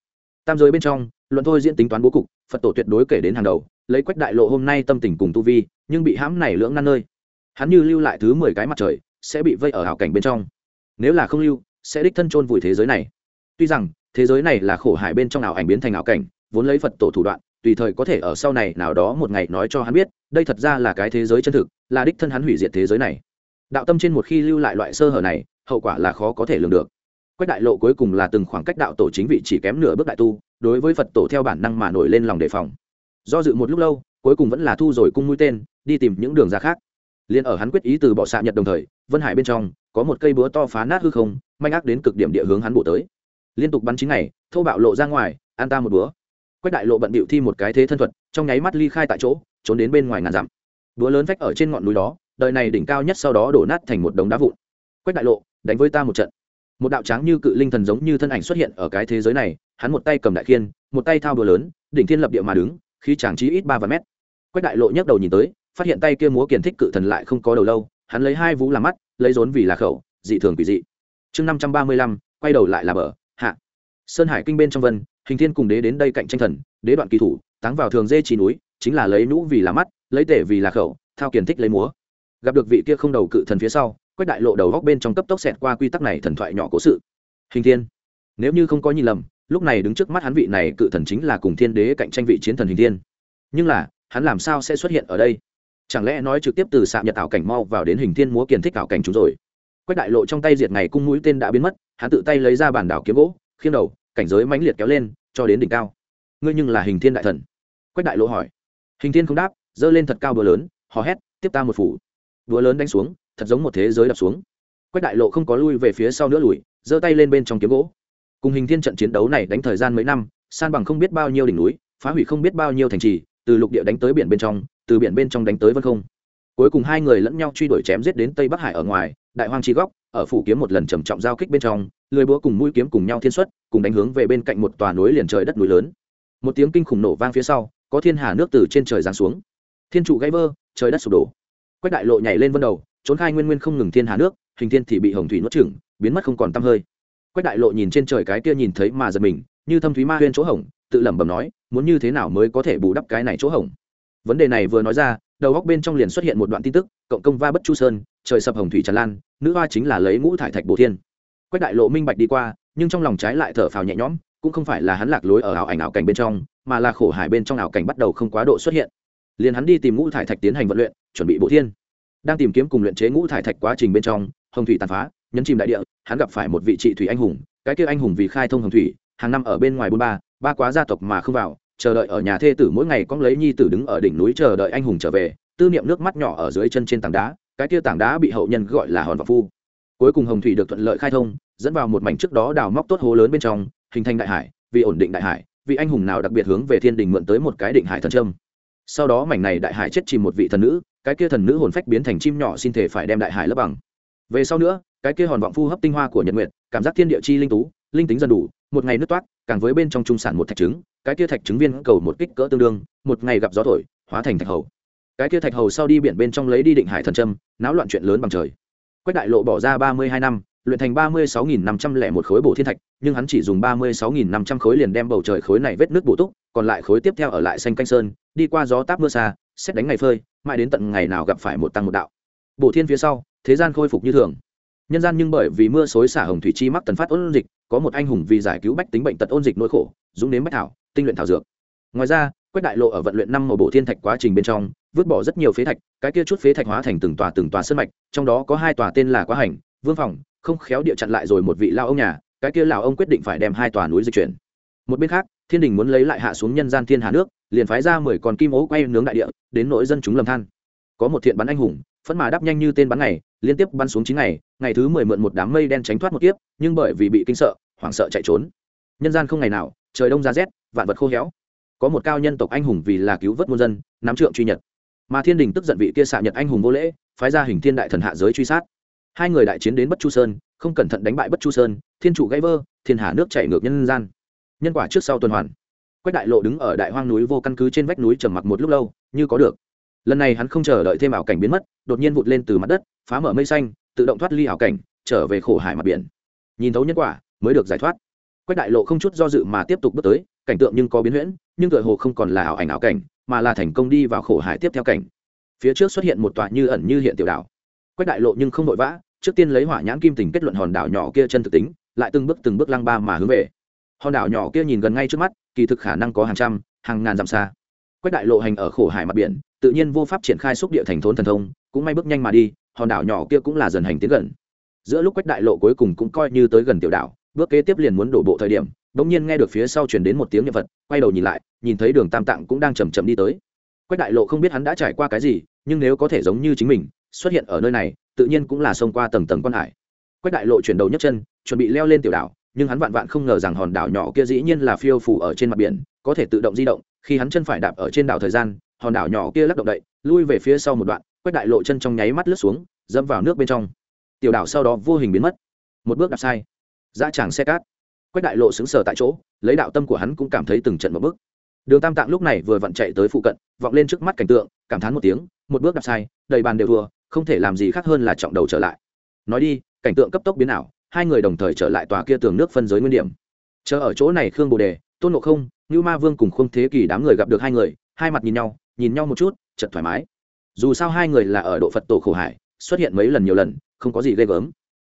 Tam giới bên trong, luận thôi diễn tính toán bố cục, phật tổ tuyệt đối kể đến hàng đầu, lấy quách đại lộ hôm nay tâm tình cùng tu vi, nhưng bị hãm này lưỡng nan nơi. Hắn như lưu lại thứ mười cái mặt trời, sẽ bị vây ở hảo cảnh bên trong nếu là không lưu, sẽ đích thân chôn vùi thế giới này. Tuy rằng, thế giới này là khổ hải bên trong ảo ảnh biến thành ảo cảnh, vốn lấy phật tổ thủ đoạn, tùy thời có thể ở sau này nào đó một ngày nói cho hắn biết, đây thật ra là cái thế giới chân thực, là đích thân hắn hủy diệt thế giới này. Đạo tâm trên một khi lưu lại loại sơ hở này, hậu quả là khó có thể lường được. Quách đại lộ cuối cùng là từng khoảng cách đạo tổ chính vị chỉ kém nửa bước đại tu, đối với phật tổ theo bản năng mà nổi lên lòng đề phòng. Do dự một lúc lâu, cuối cùng vẫn là thu rồi cung mũi tên, đi tìm những đường ra khác liền ở hắn quyết ý từ bỏ xạ nhật đồng thời, vân hải bên trong, có một cây búa to phá nát hư không, manh ác đến cực điểm địa hướng hắn bổ tới. Liên tục bắn chín ngày thâu bạo lộ ra ngoài, an ta một búa. Quách đại lộ bận bịu thi một cái thế thân thuật, trong nháy mắt ly khai tại chỗ, trốn đến bên ngoài ngàn dặm. Búa lớn vách ở trên ngọn núi đó, đời này đỉnh cao nhất sau đó đổ nát thành một đống đá vụn. Quách đại lộ, đánh với ta một trận. Một đạo tráng như cự linh thần giống như thân ảnh xuất hiện ở cái thế giới này, hắn một tay cầm đại khiên, một tay thao búa lớn, đỉnh thiên lập địa mà đứng, khí tràng chí ít ba vạn mét. Quách đại lộ nhấc đầu nhìn tới phát hiện tay kia múa kiền thích cự thần lại không có đầu lâu, hắn lấy hai vú làm mắt, lấy rốn vì là khẩu, dị thường quỷ dị. Chương năm trăm ba mươi lăm, quay đầu lại là bờ, hạ. Sơn hải kinh bên trong vân, hình thiên cùng đế đến đây cạnh tranh thần, đế đoạn kỳ thủ, táng vào thường dê trí núi, chính là lấy nhũ vì là mắt, lấy tể vì là khẩu, thao kiền thích lấy múa. Gặp được vị kia không đầu cự thần phía sau, quách đại lộ đầu góc bên trong cấp tốc xẹt qua quy tắc này thần thoại nhỏ cố sự. Hình thiên, nếu như không có nhìn lầm, lúc này đứng trước mắt hắn vị này cự thần chính là cùng thiên đế cạnh tranh vị chiến thần hình thiên. Nhưng là, hắn làm sao sẽ xuất hiện ở đây? Chẳng lẽ nói trực tiếp từ xạ nhật ảo cảnh mau vào đến hình thiên múa kiền thích ảo cảnh chúng rồi? Quách đại lộ trong tay diệt ngày cung mũi tên đã biến mất, hắn tự tay lấy ra bản đảo kiếm gỗ khiên đầu, cảnh giới mãnh liệt kéo lên, cho đến đỉnh cao. Ngươi nhưng là hình thiên đại thần. Quách đại lộ hỏi. Hình thiên không đáp, giơ lên thật cao đùa lớn, hò hét, tiếp ta một phủ. Đùa lớn đánh xuống, thật giống một thế giới đập xuống. Quách đại lộ không có lui về phía sau nữa lùi, giơ tay lên bên trong kiếm gỗ. Cùng hình thiên trận chiến đấu này đánh thời gian mấy năm, san bằng không biết bao nhiêu đỉnh núi, phá hủy không biết bao nhiêu thành trì, từ lục địa đánh tới biển bên trong từ biển bên trong đánh tới vân không. Cuối cùng hai người lẫn nhau truy đuổi chém giết đến tây bắc hải ở ngoài, đại hoang chi góc, ở phủ kiếm một lần trầm trọng giao kích bên trong, lười búa cùng mũi kiếm cùng nhau thiên xuất, cùng đánh hướng về bên cạnh một tòa núi liền trời đất núi lớn. Một tiếng kinh khủng nổ vang phía sau, có thiên hà nước từ trên trời giáng xuống. Thiên trụ gãy vơ trời đất sụp đổ. Quách đại lộ nhảy lên vân đầu, trốn khai nguyên nguyên không ngừng thiên hà nước, hình thiên thì bị hồng thủy nuốt chửng, biến mất không còn tăm hơi. Quách đại lộ nhìn trên trời cái kia nhìn thấy mà giật mình, như thâm thúy ma huyên chỗ hồng tự lẩm bẩm nói, muốn như thế nào mới có thể bù đắp cái này chỗ hồng vấn đề này vừa nói ra, đầu góc bên trong liền xuất hiện một đoạn tin tức, cộng công va bất chu sơn, trời sập hồng thủy tràn lan, nữ hoa chính là lấy ngũ thải thạch bổ thiên. Quách đại lộ minh bạch đi qua, nhưng trong lòng trái lại thở phào nhẹ nhõm, cũng không phải là hắn lạc lối ở ảo ảnh ảo cảnh bên trong, mà là khổ hải bên trong ảo cảnh bắt đầu không quá độ xuất hiện. Liền hắn đi tìm ngũ thải thạch tiến hành vận luyện, chuẩn bị bộ thiên. Đang tìm kiếm cùng luyện chế ngũ thải thạch quá trình bên trong, hồng thủy tàn phá, nhấn chìm đại địa, hắn gặp phải một vị trị thủy anh hùng, cái kia anh hùng vì khai thông hồng thủy, hàng năm ở bên ngoài bôn ba ba quá gia tộc mà không vào chờ đợi ở nhà thê tử mỗi ngày con lấy nhi tử đứng ở đỉnh núi chờ đợi anh hùng trở về, tư niệm nước mắt nhỏ ở dưới chân trên tảng đá, cái kia tảng đá bị hậu nhân gọi là hòn vọc phu. Cuối cùng hồng thủy được thuận lợi khai thông, dẫn vào một mảnh trước đó đào móc tốt hố lớn bên trong, hình thành đại hải, vì ổn định đại hải vị anh hùng nào đặc biệt hướng về thiên đình mượn tới một cái định hải thần trâm sau đó mảnh này đại hải chết chìm một vị thần nữ, cái kia thần nữ hồn phách biến thành chim nhỏ xin thể phải đem đại hải lấp bằng. Về sau nữa, cái kia hòn vọng phu hấp tinh hoa của nhật nguyệt, cảm giác thiên địa chi linh tú, linh tính dần đủ, một ngày nước toát càng với bên trong trung sản một thạch trứng cái kia thạch trứng viên cầu một kích cỡ tương đương, một ngày gặp gió thổi, hóa thành thạch hầu. Cái kia thạch hầu sau đi biển bên trong lấy đi định hải thần trâm náo loạn chuyện lớn bằng trời. Quách đại lộ bỏ ra ba mươi hai năm, luyện thành ba mươi sáu nghìn năm trăm lẻ một khối bổ thiên thạch, nhưng hắn chỉ dùng ba mươi sáu nghìn năm trăm khối liền đem bầu trời khối này vết nước bổ túc, còn lại khối tiếp theo ở lại xanh canh sơn, đi qua gió táp mưa xa, xét đánh ngày phơi, mãi đến tận ngày nào gặp phải một tăng một đạo. Bổ thiên phía sau, thế gian khôi phục như thường. Nhân gian nhưng bởi vì mưa xối xả hồng thủy chi mắc tần phát ôn dịch, có một anh hùng vì giải cứu bách tính bệnh tật ôn dịch nỗi khổ, dũng đến bách thảo tinh luyện thảo dược. Ngoài ra, quách đại lộ ở vận luyện năm màu bổ thiên thạch quá trình bên trong, vứt bỏ rất nhiều phế thạch, cái kia chút phế thạch hóa thành từng tòa từng tòa sân mạch, trong đó có hai tòa tên là quá hành, vương phòng, không khéo địa chặn lại rồi một vị lao ông nhà, cái kia lão ông quyết định phải đem hai tòa núi di chuyển. Một bên khác, thiên đình muốn lấy lại hạ xuống nhân gian thiên hà nước, liền phái ra mười con kim ố quay nướng đại địa, đến nỗi dân chúng lầm than. Có một thiện bắn anh hùng phấn mà đáp nhanh như tên bắn ngày, liên tiếp bắn xuống chín ngày ngày thứ mười mượn một đám mây đen tránh thoát một kiếp, nhưng bởi vì bị kinh sợ, hoảng sợ chạy trốn. Nhân gian không ngày nào trời đông ra rét, vạn vật khô héo. Có một cao nhân tộc anh hùng vì là cứu vớt muôn dân, nắm trượng truy nhật. Mà thiên đình tức giận vị kia xạ nhật anh hùng vô lễ, phái ra hình thiên đại thần hạ giới truy sát. Hai người đại chiến đến bất chu sơn, không cẩn thận đánh bại bất chu sơn, thiên trụ gãy vơ thiên hà nước chảy ngược nhân gian. Nhân quả trước sau tuần hoàn. Quách đại lộ đứng ở đại hoang núi vô căn cứ trên vách núi trầm mặc một lúc lâu, như có được. Lần này hắn không chờ đợi thêm ảo cảnh biến mất, đột nhiên vụt lên từ mặt đất, phá mở mây xanh, tự động thoát ly ảo cảnh, trở về khổ hải mặt biển. Nhìn thấu nhân quả, mới được giải thoát quách đại lộ không chút do dự mà tiếp tục bước tới, cảnh tượng nhưng có biến huyễn, nhưng tựa hồ không còn là ảo ảnh ảo cảnh, mà là thành công đi vào khổ hải tiếp theo cảnh. Phía trước xuất hiện một tòa như ẩn như hiện tiểu đảo. Quách đại lộ nhưng không vội vã, trước tiên lấy hỏa nhãn kim tình kết luận hòn đảo nhỏ kia chân thực tính, lại từng bước từng bước lăng ba mà hướng về. Hòn đảo nhỏ kia nhìn gần ngay trước mắt, kỳ thực khả năng có hàng trăm, hàng ngàn dặm xa. Quách đại lộ hành ở khổ hải mặt biển, tự nhiên vô pháp triển khai xúc địa thành thốn thần thông, cũng may bước nhanh mà đi, hòn đảo nhỏ kia cũng là dần hành tiến gần. Giữa lúc quách đại lộ cuối cùng cũng coi như tới gần tiểu đảo bước kế tiếp liền muốn đổ bộ thời điểm, bỗng nhiên nghe được phía sau truyền đến một tiếng nhật vật quay đầu nhìn lại, nhìn thấy đường tam tạng cũng đang chầm chậm đi tới. Quách đại lộ không biết hắn đã trải qua cái gì, nhưng nếu có thể giống như chính mình, xuất hiện ở nơi này, tự nhiên cũng là xông qua tầng tầng quan hải. Quách đại lộ chuyển đầu nhấc chân, chuẩn bị leo lên tiểu đảo, nhưng hắn vạn vạn không ngờ rằng hòn đảo nhỏ kia dĩ nhiên là phiêu phủ ở trên mặt biển, có thể tự động di động, khi hắn chân phải đạp ở trên đảo thời gian, hòn đảo nhỏ kia lắc động đậy, lui về phía sau một đoạn, quách đại lộ chân trong nháy mắt lướt xuống, dẫm vào nước bên trong. Tiểu đảo sau đó vô hình biến mất. Một bước đạp sai dã tràng xe cát. Quách đại lộ xứng sờ tại chỗ, lấy đạo tâm của hắn cũng cảm thấy từng trận một bước. Đường tam tạng lúc này vừa vặn chạy tới phụ cận, vọng lên trước mắt cảnh tượng, cảm thán một tiếng, một bước đạp sai, đầy bàn đều thua, không thể làm gì khác hơn là trọng đầu trở lại. Nói đi, cảnh tượng cấp tốc biến ảo, hai người đồng thời trở lại tòa kia tường nước phân giới nguyên điểm. Chờ ở chỗ này khương bồ đề, tôn ngộ không như ma vương cùng không thế kỷ đám người gặp được hai người, hai mặt nhìn nhau nhìn nhau một chút chật thoải mái. Dù sao hai người là ở độ phật tổ khổ hải, xuất hiện mấy lần nhiều lần, không có gì ghê gớm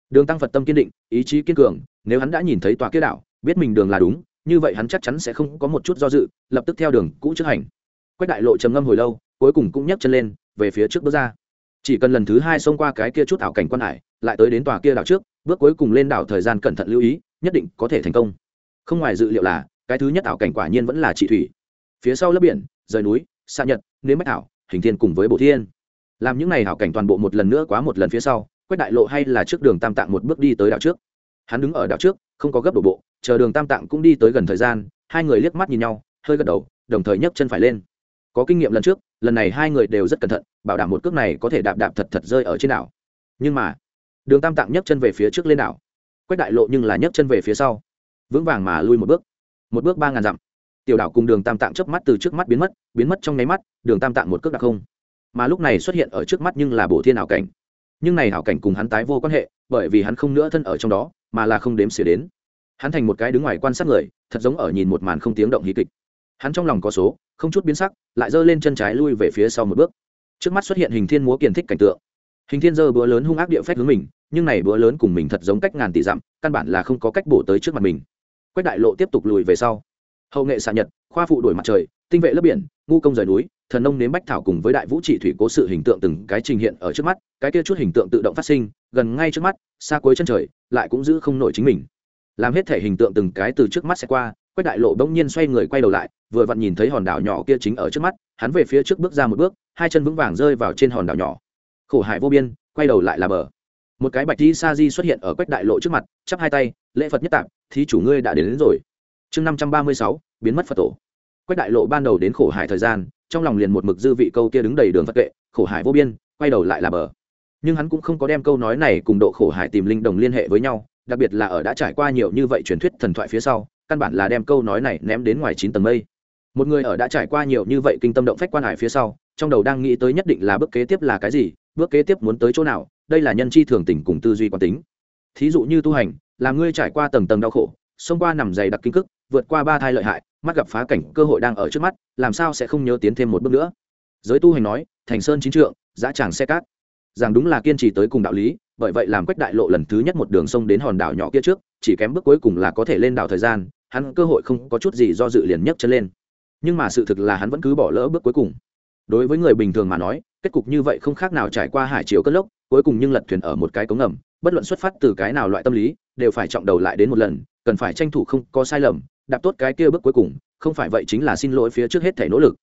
đường tăng phật tâm kiên định, ý chí kiên cường, nếu hắn đã nhìn thấy tòa kia đảo, biết mình đường là đúng, như vậy hắn chắc chắn sẽ không có một chút do dự, lập tức theo đường cũ trước hành. Quách đại lộ trầm ngâm hồi lâu, cuối cùng cũng nhấc chân lên, về phía trước bước ra. Chỉ cần lần thứ hai xông qua cái kia chút ảo cảnh quan hải, lại tới đến tòa kia đảo trước, bước cuối cùng lên đảo thời gian cẩn thận lưu ý, nhất định có thể thành công. Không ngoài dự liệu là, cái thứ nhất ảo cảnh quả nhiên vẫn là trị thủy. Phía sau lớp biển, rời núi, xạ nhật, nếm bách ảo hình thiên cùng với bộ thiên. Làm những này ảo cảnh toàn bộ một lần nữa quá một lần phía sau quách đại lộ hay là trước đường tam tạng một bước đi tới đảo trước? Hắn đứng ở đảo trước, không có gấp đổ bộ, chờ đường tam tạng cũng đi tới gần thời gian, hai người liếc mắt nhìn nhau, hơi gật đầu, đồng thời nhấc chân phải lên. Có kinh nghiệm lần trước, lần này hai người đều rất cẩn thận, bảo đảm một cước này có thể đạp đạp thật thật rơi ở trên đảo. Nhưng mà, đường tam tạng nhấc chân về phía trước lên đảo. Quách đại lộ nhưng là nhấc chân về phía sau, vững vàng mà lui một bước. Một bước ba ngàn dặm. Tiểu đảo cùng đường tam tạng chớp mắt từ trước mắt biến mất biến mất trong nháy mắt, đường tam tạng một cước đặc không. Mà lúc này xuất hiện ở trước mắt nhưng là bổ thiên ảo cảnh nhưng này hảo cảnh cùng hắn tái vô quan hệ, bởi vì hắn không nữa thân ở trong đó, mà là không đếm xỉa đến. Hắn thành một cái đứng ngoài quan sát người, thật giống ở nhìn một màn không tiếng động hí kịch. Hắn trong lòng có số, không chút biến sắc, lại giơ lên chân trái lui về phía sau một bước. Trước mắt xuất hiện hình thiên múa kiền thích cảnh tượng. Hình thiên giơ búa lớn hung ác địa phép hướng mình, nhưng này búa lớn cùng mình thật giống cách ngàn tỷ dặm, căn bản là không có cách bổ tới trước mặt mình. Quách đại lộ tiếp tục lùi về sau. Hậu nghệ xạ nhật, khoa phụ đổi mặt trời, tinh vệ lớp biển ngu công rời núi thần nông nếm bách thảo cùng với đại vũ trị thủy cố sự hình tượng từng cái trình hiện ở trước mắt cái kia chút hình tượng tự động phát sinh gần ngay trước mắt xa cuối chân trời lại cũng giữ không nổi chính mình. Làm hết thể hình tượng từng cái từ trước mắt sẽ qua quách đại lộ bỗng nhiên xoay người quay đầu lại vừa vặn nhìn thấy hòn đảo nhỏ kia chính ở trước mắt hắn về phía trước bước ra một bước hai chân vững vàng rơi vào trên hòn đảo nhỏ. Khổ hải vô biên quay đầu lại là bờ. Một cái bạch di sa di xuất hiện ở quách đại lộ trước mặt chắp hai tay lễ phật nhất tạp thì chủ ngươi đã đến, đến rồi. Chương năm trăm ba mươi sáu biến mất phật tổ quách đại lộ ban đầu đến khổ hải thời gian, trong lòng liền một mực dư vị câu kia đứng đầy đường phật kệ khổ hải vô biên, quay đầu lại là bờ. Nhưng hắn cũng không có đem câu nói này cùng độ khổ hải tìm linh đồng liên hệ với nhau, đặc biệt là ở đã trải qua nhiều như vậy truyền thuyết thần thoại phía sau, căn bản là đem câu nói này ném đến ngoài chín tầng mây. Một người ở đã trải qua nhiều như vậy kinh tâm động phách quan hải phía sau, trong đầu đang nghĩ tới nhất định là bước kế tiếp là cái gì, bước kế tiếp muốn tới chỗ nào, đây là nhân chi thường tình cùng tư duy quán tính. Thí dụ như tu hành, là ngươi trải qua tầng tầng đau khổ, xông qua nằm dày đặc kinh cức vượt qua ba thai lợi hại, mắt gặp phá cảnh cơ hội đang ở trước mắt, làm sao sẽ không nhớ tiến thêm một bước nữa? Giới tu hành nói, thành sơn chính trượng giá tràng xe cát. Rằng đúng là kiên trì tới cùng đạo lý, bởi vậy làm quách đại lộ lần thứ nhất một đường sông đến hòn đảo nhỏ kia trước, chỉ kém bước cuối cùng là có thể lên đảo thời gian, hắn cơ hội không có chút gì do dự liền nhấc chân lên. Nhưng mà sự thực là hắn vẫn cứ bỏ lỡ bước cuối cùng. Đối với người bình thường mà nói, kết cục như vậy không khác nào trải qua hải chiều cất lốc, cuối cùng nhưng lật thuyền ở một cái cống ngầm, bất luận xuất phát từ cái nào loại tâm lý, đều phải trọng đầu lại đến một lần, cần phải tranh thủ không có sai lầm đạp tốt cái kia bước cuối cùng, không phải vậy chính là xin lỗi phía trước hết thể nỗ lực.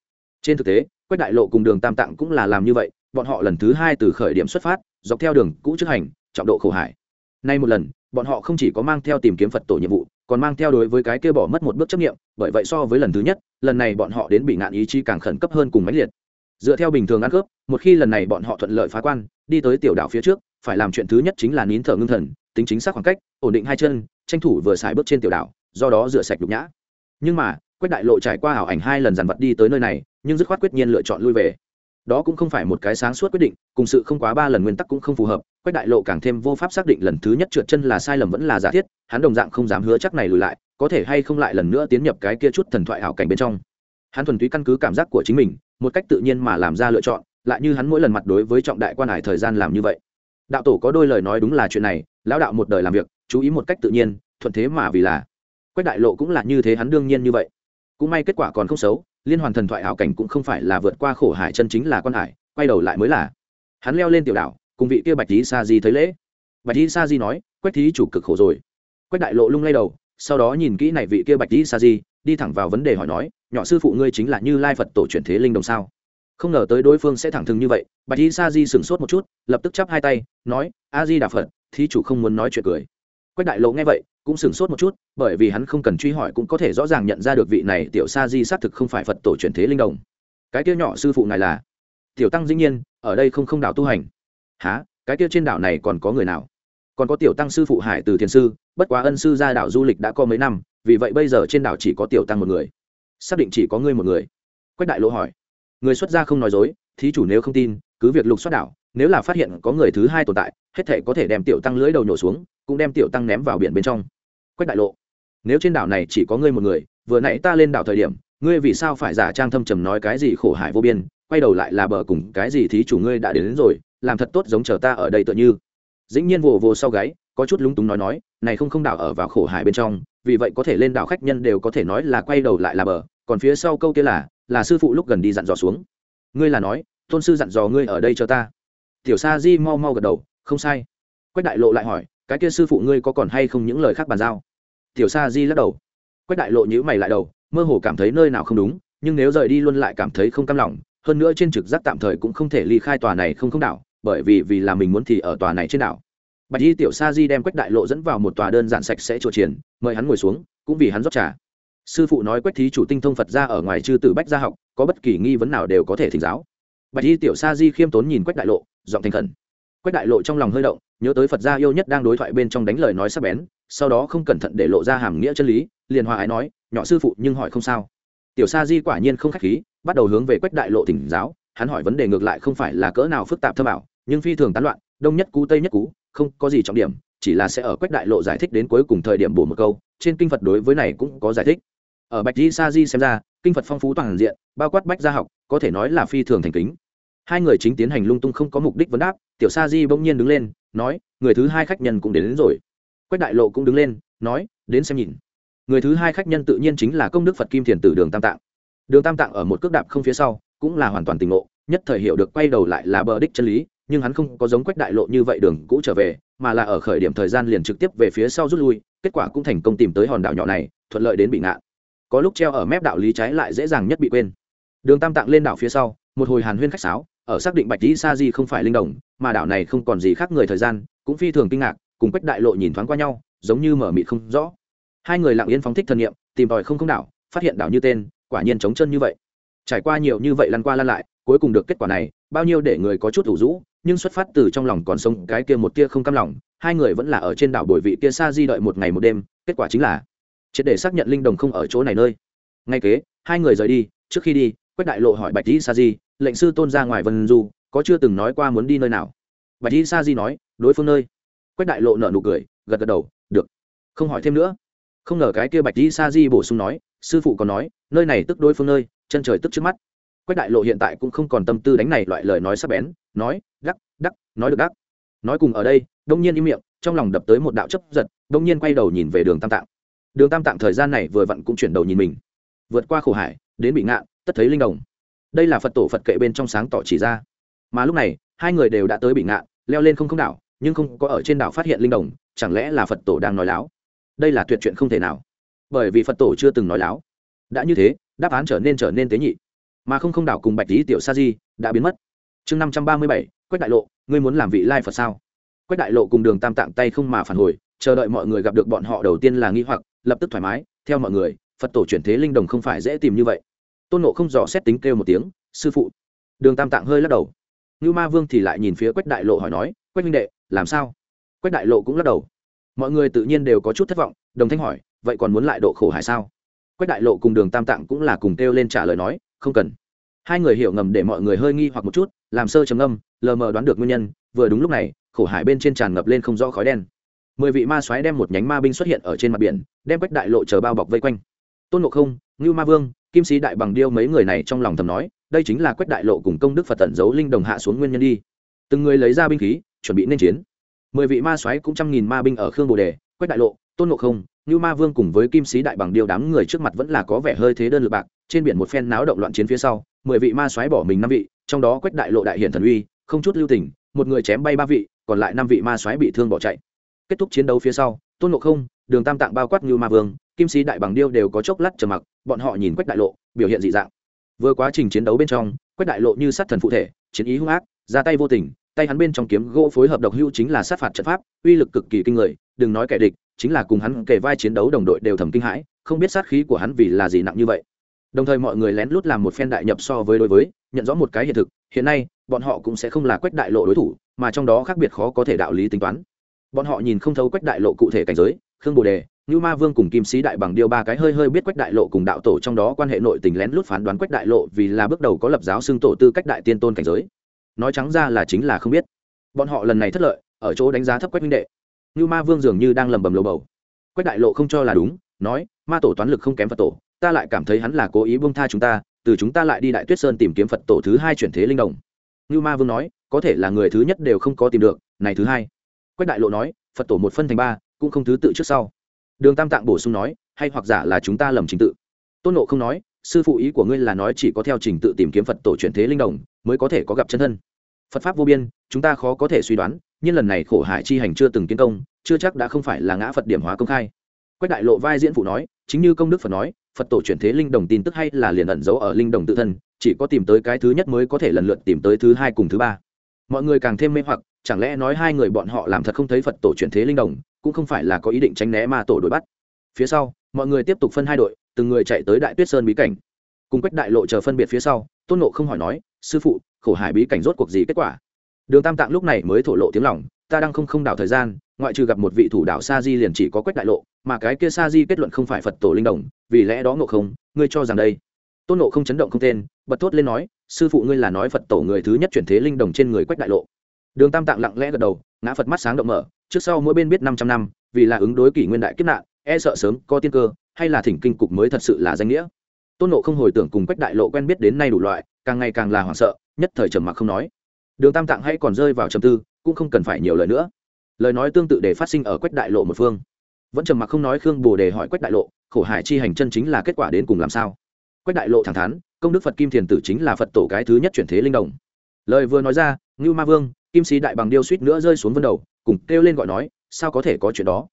Trên thực tế, quách đại lộ cùng đường tam tạng cũng là làm như vậy, bọn họ lần thứ hai từ khởi điểm xuất phát, dọc theo đường cũ trước hành, trọng độ khổ hải. Nay một lần, bọn họ không chỉ có mang theo tìm kiếm phật tổ nhiệm vụ, còn mang theo đối với cái kia bỏ mất một bước chấp nghiệm bởi vậy so với lần thứ nhất, lần này bọn họ đến bị ngạn ý chí càng khẩn cấp hơn cùng mãnh liệt. Dựa theo bình thường ăn cướp, một khi lần này bọn họ thuận lợi phá quan, đi tới tiểu đảo phía trước, phải làm chuyện thứ nhất chính là nín thở ngưng thần, tính chính xác khoảng cách, ổn định hai chân, tranh thủ vừa xài bước trên tiểu đảo do đó rửa sạch nhục nhã. Nhưng mà, quách đại lộ trải qua ảo ảnh hai lần dàn vật đi tới nơi này, nhưng dứt khoát quyết nhiên lựa chọn lui về. Đó cũng không phải một cái sáng suốt quyết định, cùng sự không quá ba lần nguyên tắc cũng không phù hợp, quách đại lộ càng thêm vô pháp xác định lần thứ nhất trượt chân là sai lầm vẫn là giả thiết, hắn đồng dạng không dám hứa chắc này lùi lại, có thể hay không lại lần nữa tiến nhập cái kia chút thần thoại ảo cảnh bên trong. Hắn thuần túy căn cứ cảm giác của chính mình, một cách tự nhiên mà làm ra lựa chọn, lại như hắn mỗi lần mặt đối với trọng đại quan hải thời gian làm như vậy. Đạo tổ có đôi lời nói đúng là chuyện này, lão đạo một đời làm việc, chú ý một cách tự nhiên, thuận thế mà vì là quách đại lộ cũng là như thế hắn đương nhiên như vậy. Cũng may kết quả còn không xấu, liên hoàn thần thoại ảo cảnh cũng không phải là vượt qua khổ hải chân chính là quan hải, quay đầu lại mới là. Hắn leo lên tiểu đảo, cùng vị kia bạch lý sa di thấy lễ. Bạch lý sa di nói, quách thí chủ cực khổ rồi. Quách đại lộ lung lay đầu, sau đó nhìn kỹ này vị kia bạch lý sa di, đi thẳng vào vấn đề hỏi nói, nhỏ sư phụ ngươi chính là như lai phật tổ truyền thế linh đồng sao? Không ngờ tới đối phương sẽ thẳng thừng như vậy, bạch lý sa di sửng sốt một chút, lập tức chắp hai tay, nói, a di đà phật, thí chủ không muốn nói chuyện cười. Quách đại lộ nghe vậy cũng sửng sốt một chút, bởi vì hắn không cần truy hỏi cũng có thể rõ ràng nhận ra được vị này tiểu sa di xác thực không phải phật tổ truyền thế linh đồng. Cái kia nhỏ sư phụ này là? Tiểu tăng dĩ nhiên, ở đây không không đảo tu hành. Há cái kia trên đảo này còn có người nào? Còn có tiểu tăng sư phụ hải từ thiền sư, bất quá ân sư ra đảo du lịch đã có mấy năm, vì vậy bây giờ trên đảo chỉ có tiểu tăng một người. Xác định chỉ có ngươi một người. Quách đại lỗ hỏi. Người xuất gia không nói dối, thí chủ nếu không tin, cứ việc lục xuất đảo, nếu là phát hiện có người thứ hai tồn tại, hết thể có thể đem tiểu tăng lưỡi đầu nhổ xuống, cũng đem tiểu tăng ném vào biển bên trong quách đại lộ. Nếu trên đảo này chỉ có ngươi một người vừa nãy ta lên đảo thời điểm ngươi vì sao phải giả trang thâm trầm nói cái gì khổ hải vô biên quay đầu lại là bờ cùng cái gì thí chủ ngươi đã đến, đến rồi làm thật tốt giống chờ ta ở đây tựa như. Dĩnh nhiên vồ vồ sau gáy có chút lúng túng nói nói này không không đảo ở vào khổ hải bên trong vì vậy có thể lên đảo khách nhân đều có thể nói là quay đầu lại là bờ còn phía sau câu kia là là sư phụ lúc gần đi dặn dò xuống. Ngươi là nói tôn sư dặn dò ngươi ở đây cho ta. Tiểu sa di mau mau gật đầu không sai. Quách đại lộ lại hỏi cái kia sư phụ ngươi có còn hay không những lời khác bàn giao? Tiểu sa di lắc đầu. Quách đại lộ nhữ mày lại đầu, mơ hồ cảm thấy nơi nào không đúng, nhưng nếu rời đi luôn lại cảm thấy không cam lòng, hơn nữa trên trực giác tạm thời cũng không thể ly khai tòa này không không đảo, bởi vì vì là mình muốn thì ở tòa này trên đảo. Bạch y tiểu sa di đem quách đại lộ dẫn vào một tòa đơn giản sạch sẽ chỗ triển mời hắn ngồi xuống, cũng vì hắn rót trà. Sư phụ nói quách thí chủ tinh thông phật ra ở ngoài chư tử bách gia học, có bất kỳ nghi vấn nào đều có thể thỉnh giáo. Bạch y tiểu sa di khiêm tốn nhìn quách đại lộ, giọng thành khẩn quách đại lộ trong lòng hơi động, nhớ tới phật gia yêu nhất đang đối thoại bên trong đánh lời nói sắc bén, sau đó không cẩn thận để lộ ra hàm nghĩa chân lý, liền hòa ái nói, nhỏ sư phụ, nhưng hỏi không sao. Tiểu sa di quả nhiên không khách khí, bắt đầu hướng về quách đại lộ tỉnh giáo, hắn hỏi vấn đề ngược lại không phải là cỡ nào phức tạp thâm ảo, nhưng phi thường tán loạn, đông nhất cú, tây nhất cú, không có gì trọng điểm, chỉ là sẽ ở quách đại lộ giải thích đến cuối cùng thời điểm bổ một câu, trên kinh phật đối với này cũng có giải thích. Ở bạch di sa di xem ra, kinh phật phong phú toàn diện, bao quát bách gia học, có thể nói là phi thường thành kính hai người chính tiến hành lung tung không có mục đích vấn đáp tiểu sa di bỗng nhiên đứng lên nói người thứ hai khách nhân cũng đến, đến rồi. Quách đại lộ cũng đứng lên nói đến xem nhìn. Người thứ hai khách nhân tự nhiên chính là công đức phật kim thiền tử đường tam tạng. Đường tam tạng ở một cước đạp không phía sau cũng là hoàn toàn tình ngộ nhất thời hiểu được quay đầu lại là bờ đích chân lý nhưng hắn không có giống quách đại lộ như vậy đường cũ trở về mà là ở khởi điểm thời gian liền trực tiếp về phía sau rút lui kết quả cũng thành công tìm tới hòn đảo nhỏ này thuận lợi đến bị ngạn có lúc treo ở mép đạo lý trái lại dễ dàng nhất bị quên. Đường tam tạng lên đảo phía sau một hồi hàn huyên khách sáo ở xác định bạch lý sa di không phải linh đồng, mà đảo này không còn gì khác người thời gian, cũng phi thường kinh ngạc, cùng quách đại lộ nhìn thoáng qua nhau, giống như mở mịt không rõ. Hai người lặng yên phóng thích thân nhiệm tìm tòi không không đảo, phát hiện đảo như tên, quả nhiên trống chân như vậy. Trải qua nhiều như vậy lăn qua lăn lại, cuối cùng được kết quả này, bao nhiêu để người có chút ủ rũ, nhưng xuất phát từ trong lòng còn sống cái kia một tia không cam lòng, hai người vẫn là ở trên đảo bồi vị kia sa di đợi một ngày một đêm, kết quả chính là triệt để xác nhận linh đồng không ở chỗ này nơi. Ngay kế, hai người rời đi, trước khi đi, quách đại lộ hỏi bạch di sa di lệnh sư tôn ra ngoài vân du, có chưa từng nói qua muốn đi nơi nào? Bạch di sa di nói, đối phương nơi. Quách đại lộ nợ nụ cười, gật gật đầu, được. Không hỏi thêm nữa. Không ngờ cái kia bạch di sa di bổ sung nói, sư phụ còn nói, nơi này tức đối phương nơi, chân trời tức trước mắt. Quách đại lộ hiện tại cũng không còn tâm tư đánh này loại lời nói sắp bén, nói, đắc đắc, nói được đắc. Nói cùng ở đây, đông nhiên im miệng, trong lòng đập tới một đạo chấp giật, đông nhiên quay đầu nhìn về đường tam tạng. Đường tam tạng thời gian này vừa vặn cũng chuyển đầu nhìn mình. Vượt qua khổ hải, đến bị ngạn tất thấy linh đồng đây là phật tổ phật kệ bên trong sáng tỏ chỉ ra mà lúc này hai người đều đã tới bị ngạn leo lên không không đảo nhưng không có ở trên đảo phát hiện linh đồng chẳng lẽ là phật tổ đang nói láo đây là tuyệt chuyện không thể nào bởi vì phật tổ chưa từng nói láo đã như thế đáp án trở nên trở nên tế nhị mà không không đảo cùng bạch lý tiểu sa di đã biến mất chương năm trăm ba mươi bảy quách đại lộ ngươi muốn làm vị lai phật sao quách đại lộ cùng đường tam tạng tay không mà phản hồi chờ đợi mọi người gặp được bọn họ đầu tiên là nghi hoặc lập tức thoải mái theo mọi người phật tổ chuyển thế linh đồng không phải dễ tìm như vậy tôn nộ không dò xét tính kêu một tiếng, sư phụ. Đường tam tạng hơi lắc đầu. Ngưu ma vương thì lại nhìn phía quách đại lộ hỏi nói, quách minh đệ, làm sao? Quách đại lộ cũng lắc đầu. Mọi người tự nhiên đều có chút thất vọng, đồng thanh hỏi, vậy còn muốn lại độ khổ hải sao? Quách đại lộ cùng đường tam tạng cũng là cùng kêu lên trả lời nói, không cần. Hai người hiểu ngầm để mọi người hơi nghi hoặc một chút, làm sơ trầm âm lờ mờ đoán được nguyên nhân, vừa đúng lúc này, khổ hải bên trên tràn ngập lên không rõ khói đen. Mười vị ma soái đem một nhánh ma binh xuất hiện ở trên mặt biển, đem quách đại lộ chờ bao bọc vây quanh. Tôn ngộ không, ngưu ma vương kim sĩ đại bằng điêu mấy người này trong lòng thầm nói, đây chính là quách đại lộ cùng công đức phật tận giấu linh đồng hạ xuống nguyên nhân đi. Từng người lấy ra binh khí, chuẩn bị nên chiến. Mười vị ma soái cũng trăm nghìn ma binh ở khương bồ đề, quách đại lộ, tôn ngộ không như ma vương cùng với kim sĩ đại bằng điêu đám người trước mặt vẫn là có vẻ hơi thế đơn lượt bạc, trên biển một phen náo động loạn chiến phía sau, mười vị ma soái bỏ mình năm vị, trong đó quách đại lộ đại hiển thần uy, không chút lưu tình, một người chém bay ba vị, còn lại năm vị ma soái bị thương bỏ chạy. Kết thúc chiến đấu phía sau, tôn ngộ không, đường tam tạng bao quát như ma vương kim sĩ đại bằng điêu đều có chốc lát trầm mặc, bọn họ nhìn quách đại lộ, biểu hiện dị dạng. Vừa quá trình chiến đấu bên trong, quách đại lộ như sát thần phụ thể, chiến ý hung ác, ra tay vô tình, tay hắn bên trong kiếm gỗ phối hợp độc hưu chính là sát phạt trận pháp, uy lực cực kỳ kinh người, đừng nói kẻ địch, chính là cùng hắn kể vai chiến đấu đồng đội đều thầm kinh hãi, không biết sát khí của hắn vì là gì nặng như vậy. Đồng thời mọi người lén lút làm một phen đại nhập so với đối với, nhận rõ một cái hiện thực, hiện nay, bọn họ cũng sẽ không là quách đại lộ đối thủ, mà trong đó khác biệt khó có thể đạo lý tính toán. Bọn họ nhìn không thấu quách đại lộ cụ thể cảnh giới, khương bồ đề như ma vương cùng kim sĩ đại bằng điều ba cái hơi hơi biết quách đại lộ cùng đạo tổ trong đó quan hệ nội tình lén lút phán đoán quách đại lộ vì là bước đầu có lập giáo xưng tổ tư cách đại tiên tôn cảnh giới. Nói trắng ra là chính là không biết. Bọn họ lần này thất lợi, ở chỗ đánh giá thấp quách minh đệ. Như ma vương dường như đang lầm bầm lầu bầu. Quách đại lộ không cho là đúng, nói, ma tổ toán lực không kém phật tổ, ta lại cảm thấy hắn là cố ý buông tha chúng ta, từ chúng ta lại đi đại tuyết sơn tìm kiếm phật tổ thứ hai chuyển thế linh đồng. Như ma vương nói, có thể là người thứ nhất đều không có tìm được, này thứ hai. Quách đại lộ nói, phật tổ một phân thành ba, cũng không thứ tự trước sau đường tam tạng bổ sung nói, hay hoặc giả là chúng ta lầm trình tự. Tôn nộ không nói, sư phụ ý của ngươi là nói chỉ có theo trình tự tìm kiếm phật tổ chuyển thế linh đồng, mới có thể có gặp chân thân. Phật pháp vô biên, chúng ta khó có thể suy đoán, nhưng lần này khổ hải chi hành chưa từng kiến công, chưa chắc đã không phải là ngã phật điểm hóa công khai. Quách đại lộ vai diễn phụ nói, chính như công đức phật nói, phật tổ chuyển thế linh đồng tin tức hay là liền ẩn giấu ở linh đồng tự thân, chỉ có tìm tới cái thứ nhất mới có thể lần lượt tìm tới thứ hai cùng thứ ba. Mọi người càng thêm mê hoặc, chẳng lẽ nói hai người bọn họ làm thật không thấy phật tổ chuyển thế linh đồng cũng không phải là có ý định tránh né ma tổ đuổi bắt. Phía sau, mọi người tiếp tục phân hai đội, từng người chạy tới đại tuyết sơn bí cảnh. Cùng quách đại lộ chờ phân biệt phía sau, tôn nộ không hỏi nói, sư phụ, khổ hải bí cảnh rốt cuộc gì kết quả? Đường tam tạng lúc này mới thổ lộ tiếng lòng, ta đang không không đảo thời gian, ngoại trừ gặp một vị thủ đạo sa di liền chỉ có quách đại lộ, mà cái kia sa di kết luận không phải phật tổ linh đồng, vì lẽ đó ngộ không, ngươi cho rằng đây? Tôn nộ không chấn động không tên, bật thốt lên nói, sư phụ ngươi là nói phật tổ người thứ nhất chuyển thế linh đồng trên người quách đại lộ. Đường tam tạng lặng lẽ gật đầu ngã phật mắt sáng động mở, trước sau mỗi bên biết năm trăm năm, vì là ứng đối kỷ nguyên đại kiếp nạn e sợ sớm có tiên cơ, hay là thỉnh kinh cục mới thật sự là danh nghĩa. Tôn nộ không hồi tưởng cùng quách đại lộ quen biết đến nay đủ loại, càng ngày càng là hoảng sợ, nhất thời trầm mặc không nói. Đường tam tạng hay còn rơi vào trầm tư, cũng không cần phải nhiều lời nữa. Lời nói tương tự để phát sinh ở quách đại lộ một phương. Vẫn trầm mặc không nói khương bồ đề hỏi quách đại lộ, khổ hải chi hành chân chính là kết quả đến cùng làm sao? Quách đại lộ thẳng thắn, công đức phật kim thiền tử chính là phật tổ cái thứ nhất chuyển thế linh đồng lời vừa nói ra, ngưu ma vương kim sĩ đại bằng điêu suýt nữa rơi xuống vân đầu, cùng kêu lên gọi nói, sao có thể có chuyện đó?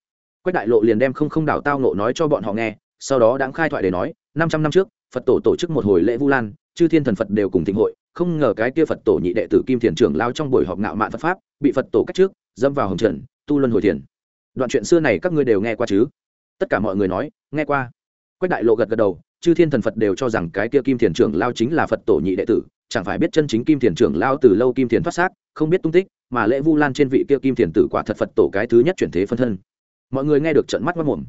Quách đại lộ liền đem không không đảo tao nộ nói cho bọn họ nghe, sau đó đáng khai thoại để nói, năm trăm năm trước, phật tổ tổ chức một hồi lễ vu lan, chư thiên thần phật đều cùng thịnh hội, không ngờ cái kia phật tổ nhị đệ tử kim thiền trưởng lao trong buổi họp ngạo mạn phật pháp, bị phật tổ cách trước, dâm vào hồng trần, tu luân hồi thiền. Đoạn chuyện xưa này các ngươi đều nghe qua chứ? Tất cả mọi người nói, nghe qua. Quách đại lộ gật gật đầu chư thiên thần phật đều cho rằng cái kia kim thiền trưởng lao chính là phật tổ nhị đệ tử, chẳng phải biết chân chính kim thiền trưởng lao từ lâu kim thiền thoát xác, không biết tung tích, mà lễ vu lan trên vị kia kim thiền tử quả thật phật tổ cái thứ nhất chuyển thế phân thân. Mọi người nghe được trận mắt mất mồm.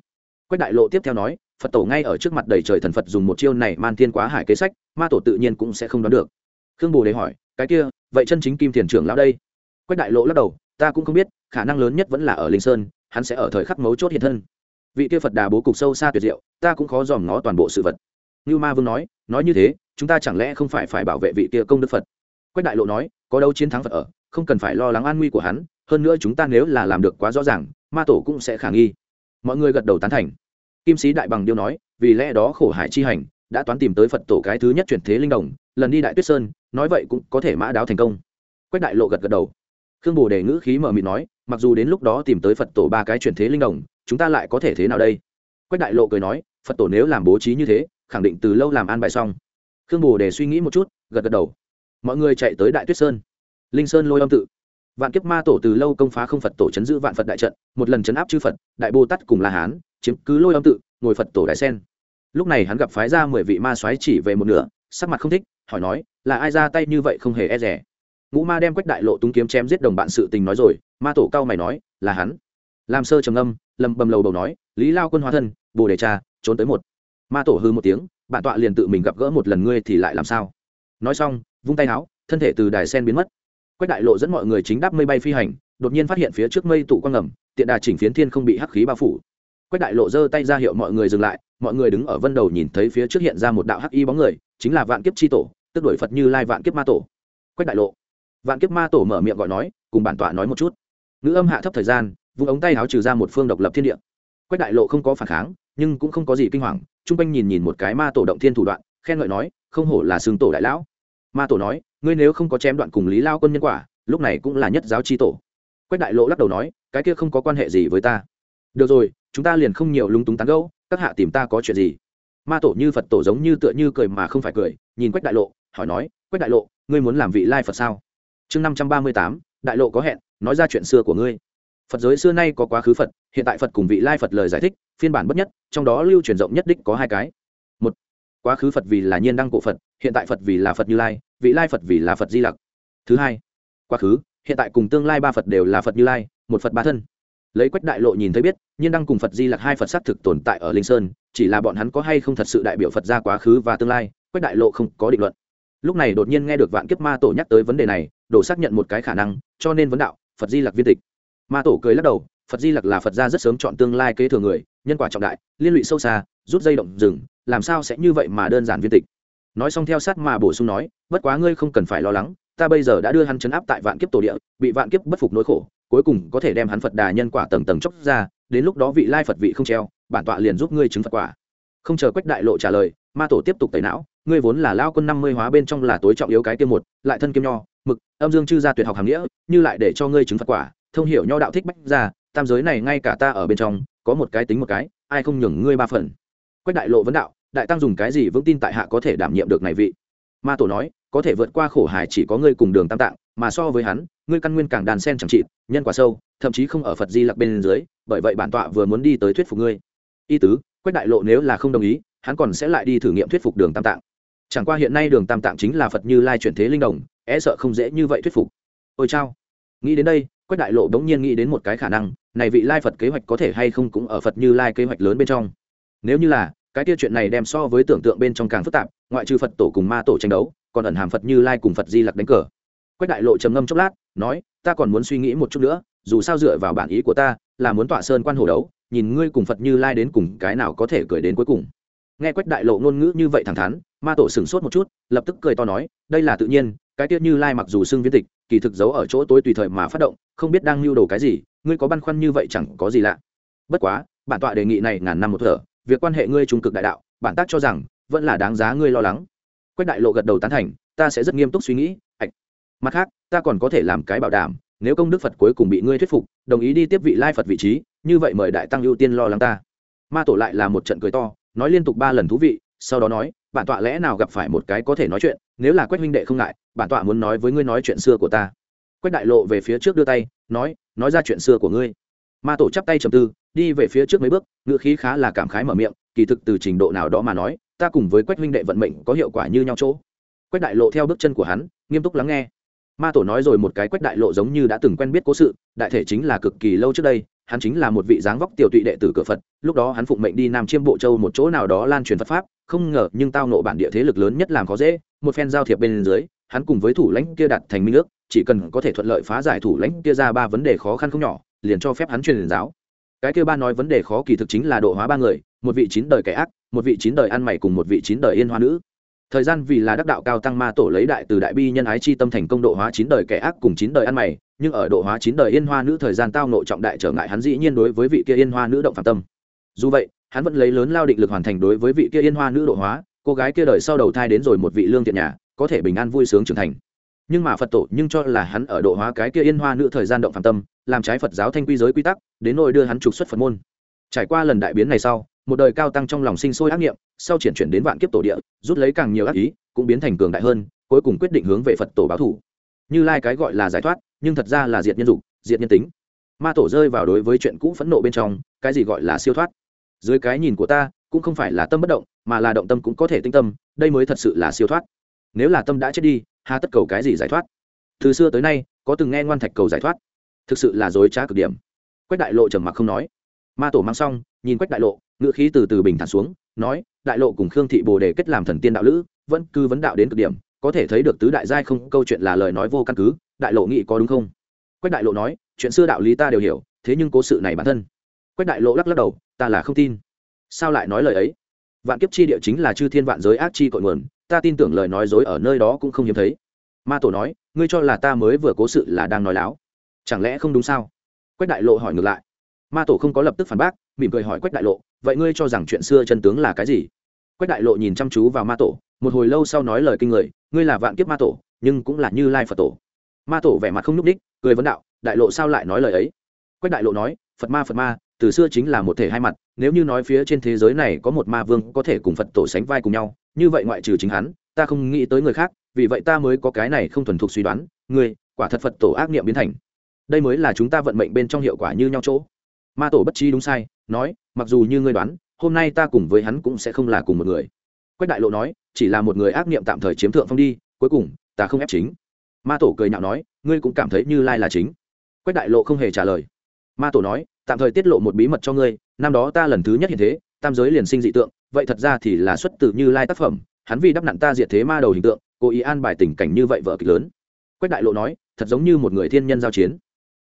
Quách đại lộ tiếp theo nói, phật tổ ngay ở trước mặt đầy trời thần phật dùng một chiêu này man thiên quá hải kế sách, ma tổ tự nhiên cũng sẽ không đoán được. Khương bồ đề hỏi, cái kia, vậy chân chính kim thiền trưởng lão đây? Quách đại lộ lắc đầu, ta cũng không biết, khả năng lớn nhất vẫn là ở linh sơn, hắn sẽ ở thời khắc mấu chốt hiện thân vị kia phật đà bố cục sâu xa tuyệt diệu, ta cũng khó dòm ngó toàn bộ sự vật. Như ma vương nói nói như thế, chúng ta chẳng lẽ không phải phải bảo vệ vị kia công đức phật? Quách đại lộ nói, có đâu chiến thắng phật ở, không cần phải lo lắng an nguy của hắn, hơn nữa chúng ta nếu là làm được quá rõ ràng, ma tổ cũng sẽ khả nghi. Mọi người gật đầu tán thành. Kim sĩ đại bằng điêu nói, vì lẽ đó khổ hải chi hành, đã toán tìm tới phật tổ cái thứ nhất chuyển thế linh đồng, lần đi đại tuyết sơn, nói vậy cũng có thể mã đáo thành công. Quách đại lộ gật gật đầu. Khương bồ đề ngữ khí mở mịt nói, mặc dù đến lúc đó tìm tới phật tổ ba cái chuyển thế linh đồng chúng ta lại có thể thế nào đây? Quách đại lộ cười nói, phật tổ nếu làm bố trí như thế, khẳng định từ lâu làm an bài xong. Khương bồ đề suy nghĩ một chút, gật gật đầu. Mọi người chạy tới đại tuyết sơn. Linh sơn lôi âm tự. Vạn kiếp ma tổ từ lâu công phá không phật tổ chấn giữ vạn phật đại trận, một lần chấn áp chư phật, đại bồ tát cùng la hán, chiếm cứ lôi âm tự, ngồi phật tổ đại sen. Lúc này hắn gặp phái ra mười vị ma soái chỉ về một nửa, sắc mặt không thích, hỏi nói, là ai ra tay như vậy không hề e rẻ ngũ ma đem quách đại lộ túng kiếm chém giết đồng bạn sự tình nói rồi, ma tổ cao mày nói, là hắn làm sơ trầm âm lầm bầm lầu bầu nói, lý lao quân hóa thân, bồ đề cha, trốn tới một. Ma tổ hư một tiếng, bạn tọa liền tự mình gặp gỡ một lần ngươi thì lại làm sao? Nói xong, vung tay áo thân thể từ đài sen biến mất. Quách đại lộ dẫn mọi người chính đáp mây bay phi hành, đột nhiên phát hiện phía trước mây tụ quang ngầm, tiện đà chỉnh phiến thiên không bị hắc khí bao phủ. Quách đại lộ giơ tay ra hiệu mọi người dừng lại, mọi người đứng ở vân đầu nhìn thấy phía trước hiện ra một đạo hắc y bóng người, chính là vạn kiếp chi tổ, tức đổi phật như lai vạn kiếp ma tổ. Quách đại lộ. Vạn kiếp ma tổ mở miệng gọi nói, cùng bản tọa nói một chút. Nữ âm hạ thấp thời gian vùng ống tay áo trừ ra một phương độc lập thiên địa. Quách đại lộ không có phản kháng, nhưng cũng không có gì kinh hoàng, chung quanh nhìn nhìn một cái ma tổ động thiên thủ đoạn, khen ngợi nói, không hổ là xương tổ đại lão. Ma tổ nói, ngươi nếu không có chém đoạn cùng lý lao quân nhân quả, lúc này cũng là nhất giáo chi tổ. Quách đại lộ lắc đầu nói, cái kia không có quan hệ gì với ta. Được rồi, chúng ta liền không nhiều lúng túng tán gẫu, các hạ tìm ta có chuyện gì? Ma tổ như phật tổ giống như tựa như cười mà không phải cười, nhìn quách đại lộ, hỏi nói, quách đại lộ, ngươi muốn làm vị lai phật sao? Chương năm trăm ba mươi tám, đại lộ có hẹn, nói ra chuyện xưa của ngươi phật giới xưa nay có quá khứ phật, hiện tại phật cùng vị lai phật lời giải thích, phiên bản bất nhất, trong đó lưu truyền rộng nhất đích có hai cái. Một, quá khứ phật vì là nhiên đăng cổ phật, hiện tại phật vì là phật như lai, vị lai phật vì là phật di lặc. Thứ hai, quá khứ, hiện tại cùng tương lai ba phật đều là phật như lai, một phật ba thân. Lấy quách đại lộ nhìn thấy biết, nhiên đăng cùng phật di lặc hai phật s á t thực tồn tại ở linh sơn, chỉ là bọn hắn có hay không thật sự đại biểu phật ra quá khứ và tương lai, quách đại lộ không có định luận. Lúc này đột nhiên nghe được vạn kiếp ma tổ nhắc tới vấn đề này, đổ xác nhận một cái khả năng, cho nên vấn đạo, phật di lặc viên tịch ma tổ cười lắc đầu, phật di lặc là phật gia rất sớm chọn tương lai kế thừa người, nhân quả trọng đại, liên lụy sâu xa, rút dây động rừng, làm sao sẽ như vậy mà đơn giản viên tịch. Nói xong theo sát mà bổ sung nói, bất quá ngươi không cần phải lo lắng, ta bây giờ đã đưa hắn chấn áp tại vạn kiếp tổ địa, bị vạn kiếp bất phục nỗi khổ, cuối cùng có thể đem hắn phật đà nhân quả tầng tầng chóc ra, đến lúc đó vị lai phật vị không treo, bản tọa liền giúp ngươi chứng phật quả. Không chờ quách đại lộ trả lời, ma tổ tiếp tục tẩy não, ngươi vốn là lao quân năm mươi hóa bên trong là tối trọng yếu cái kiêm một, lại thân kiêm nho, mực, âm dương chư gia tuyệt học hàm nghĩa, như lại để cho ngươi chứng phật quả thông hiểu nho đạo thích bách ra tam giới này ngay cả ta ở bên trong, có một cái tính một cái, ai không nhường ngươi ba phần. Quách đại lộ vấn đạo, đại tăng dùng cái gì vững tin tại hạ có thể đảm nhiệm được này vị? Ma tổ nói, có thể vượt qua khổ hải chỉ có ngươi cùng đường tam tạng, mà so với hắn, ngươi căn nguyên càng đàn sen chẳng trị nhân quả sâu, thậm chí không ở phật di lặc bên dưới, bởi vậy bản tọa vừa muốn đi tới thuyết phục ngươi. Y tứ, quách đại lộ nếu là không đồng ý, hắn còn sẽ lại đi thử nghiệm thuyết phục đường tam tạng. Chẳng qua hiện nay đường tam tạng chính là phật như lai chuyển thế linh đồng é e sợ không dễ như vậy thuyết phục. Ôi chao, nghĩ đến đây quách đại lộ đống nhiên nghĩ đến một cái khả năng, này vị lai phật kế hoạch có thể hay không cũng ở phật như lai kế hoạch lớn bên trong. Nếu như là, cái tiêu chuyện này đem so với tưởng tượng bên trong càng phức tạp, ngoại trừ phật tổ cùng ma tổ tranh đấu, còn ẩn hàm phật như lai cùng phật di lặc đánh cờ. Quách đại lộ trầm ngâm chốc lát, nói, ta còn muốn suy nghĩ một chút nữa, dù sao dựa vào bản ý của ta, là muốn tọa sơn quan hồ đấu, nhìn ngươi cùng phật như lai đến cùng cái nào có thể cười đến cuối cùng. Nghe quách đại lộ ngôn ngữ như vậy thẳng thắn, ma tổ sửng sốt một chút, lập tức cười to nói, đây là tự nhiên, cái tiết như lai mặc dù xưng viên tịch kỳ thực giấu ở chỗ tối tùy thời mà phát động, không biết đang lưu đồ cái gì, ngươi có băn khoăn như vậy chẳng có gì lạ. Bất quá, bản tọa đề nghị này ngàn năm một thở, việc quan hệ ngươi trung cực đại đạo, bản tác cho rằng, vẫn là đáng giá ngươi lo lắng. Quách đại lộ gật đầu tán thành, ta sẽ rất nghiêm túc suy nghĩ, ạch. Mặt khác, ta còn có thể làm cái bảo đảm, nếu công đức phật cuối cùng bị ngươi thuyết phục, đồng ý đi tiếp vị lai phật vị trí, như vậy mời đại tăng ưu tiên lo lắng ta. Ma tổ lại là một trận cười to, nói liên tục ba lần thú vị sau đó nói, bản tọa lẽ nào gặp phải một cái có thể nói chuyện? Nếu là quách huynh đệ không ngại, bản tọa muốn nói với ngươi nói chuyện xưa của ta. Quách đại lộ về phía trước đưa tay, nói nói ra chuyện xưa của ngươi. Ma tổ chắp tay trầm tư, đi về phía trước mấy bước, ngựa khí khá là cảm khái mở miệng, kỳ thực từ trình độ nào đó mà nói, ta cùng với quách huynh đệ vận mệnh có hiệu quả như nhau chỗ. Quách đại lộ theo bước chân của hắn, nghiêm túc lắng nghe. Ma tổ nói rồi một cái quách đại lộ giống như đã từng quen biết cố sự, đại thể chính là cực kỳ lâu trước đây hắn chính là một vị dáng vóc tiểu tụy đệ tử cửa phật, lúc đó hắn phụng mệnh đi nam chiêm bộ châu một chỗ nào đó lan truyền phật pháp, không ngờ nhưng tao nộ bản địa thế lực lớn nhất làm khó dễ, một phen giao thiệp bên dưới, hắn cùng với thủ lãnh kia đặt thành minh ước, chỉ cần có thể thuận lợi phá giải thủ lãnh kia ra ba vấn đề khó khăn không nhỏ, liền cho phép hắn truyền giáo. Cái kia ba nói vấn đề khó kỳ thực chính là độ hóa ba người, một vị chín đời kẻ ác, một vị chín đời ăn mày cùng một vị chín đời yên hoa nữ. Thời gian vì là đắc đạo cao tăng ma tổ lấy đại từ đại bi nhân ái chi tâm thành công độ hóa chín đời kẻ ác cùng chín đời ăn mày nhưng ở độ hóa chín đời yên hoa nữ thời gian tao nội trọng đại trở ngại hắn dĩ nhiên đối với vị kia yên hoa nữ động phạm tâm. Dù vậy, hắn vẫn lấy lớn lao định lực hoàn thành đối với vị kia yên hoa nữ độ hóa, cô gái kia đời sau đầu thai đến rồi một vị lương thiện nhà, có thể bình an vui sướng trưởng thành. Nhưng mà phật tổ nhưng cho là hắn ở độ hóa cái kia yên hoa nữ thời gian động phạm tâm, làm trái phật giáo thanh quy giới quy tắc, đến nỗi đưa hắn trục xuất phật môn. Trải qua lần đại biến này sau, một đời cao tăng trong lòng sinh sôi ác nghiệm, sau triển chuyển đến vạn kiếp tổ địa, rút lấy càng nhiều ác ý, cũng biến thành cường đại hơn, cuối cùng quyết định hướng về phật tổ báo thủ như lai cái gọi là giải thoát nhưng thật ra là diệt nhân dục, diệt nhân tính. Ma tổ rơi vào đối với chuyện cũ phẫn nộ bên trong, cái gì gọi là siêu thoát? Dưới cái nhìn của ta, cũng không phải là tâm bất động, mà là động tâm cũng có thể tinh tâm, đây mới thật sự là siêu thoát. Nếu là tâm đã chết đi, hà tất cầu cái gì giải thoát? Từ xưa tới nay, có từng nghe ngoan thạch cầu giải thoát. Thực sự là dối trá cực điểm. Quách đại lộ trầm mặc không nói. Ma tổ mang xong, nhìn quách đại lộ, ngữ khí từ từ bình thản xuống, nói, đại lộ cùng khương thị bồ đề kết làm thần tiên đạo lữ, vẫn cứ vấn đạo đến cực điểm, có thể thấy được tứ đại giai không, câu chuyện là lời nói vô căn cứ đại lộ nghĩ có đúng không? Quách đại lộ nói, chuyện xưa đạo lý ta đều hiểu, thế nhưng cố sự này bản thân. Quách đại lộ lắc lắc đầu, ta là không tin. Sao lại nói lời ấy? Vạn kiếp chi địa chính là chư thiên vạn giới ác chi cội nguồn, ta tin tưởng lời nói dối ở nơi đó cũng không hiếm thấy. Ma tổ nói, ngươi cho là ta mới vừa cố sự là đang nói láo. Chẳng lẽ không đúng sao? Quách đại lộ hỏi ngược lại. Ma tổ không có lập tức phản bác, mỉm cười hỏi quách đại lộ, vậy ngươi cho rằng chuyện xưa chân tướng là cái gì? Quách đại lộ nhìn chăm chú vào ma tổ, một hồi lâu sau nói lời kinh người, ngươi là vạn kiếp ma tổ, nhưng cũng là như lai phật tổ ma tổ vẻ mặt không nhúc đích cười vấn đạo, đại lộ sao lại nói lời ấy? Quách đại lộ nói, phật ma phật ma, từ xưa chính là một thể hai mặt, nếu như nói phía trên thế giới này có một ma vương có thể cùng phật tổ sánh vai cùng nhau, như vậy ngoại trừ chính hắn, ta không nghĩ tới người khác, vì vậy ta mới có cái này không thuần thục suy đoán, ngươi, quả thật phật tổ ác niệm biến thành. Đây mới là chúng ta vận mệnh bên trong hiệu quả như nhau chỗ. Ma tổ bất chi đúng sai, nói, mặc dù như ngươi đoán, hôm nay ta cùng với hắn cũng sẽ không là cùng một người. Quách đại lộ nói, chỉ là một người ác niệm tạm thời chiếm thượng phong đi, cuối cùng, ta không ép chính ma tổ cười nhạo nói, ngươi cũng cảm thấy như lai là chính. Quách đại lộ không hề trả lời. Ma tổ nói, tạm thời tiết lộ một bí mật cho ngươi, năm đó ta lần thứ nhất hiện thế, tam giới liền sinh dị tượng, vậy thật ra thì là xuất từ như lai tác phẩm, hắn vì đắp nặn ta diệt thế ma đầu hình tượng, cố ý an bài tình cảnh như vậy vợ kịch lớn. Quách đại lộ nói, thật giống như một người thiên nhân giao chiến.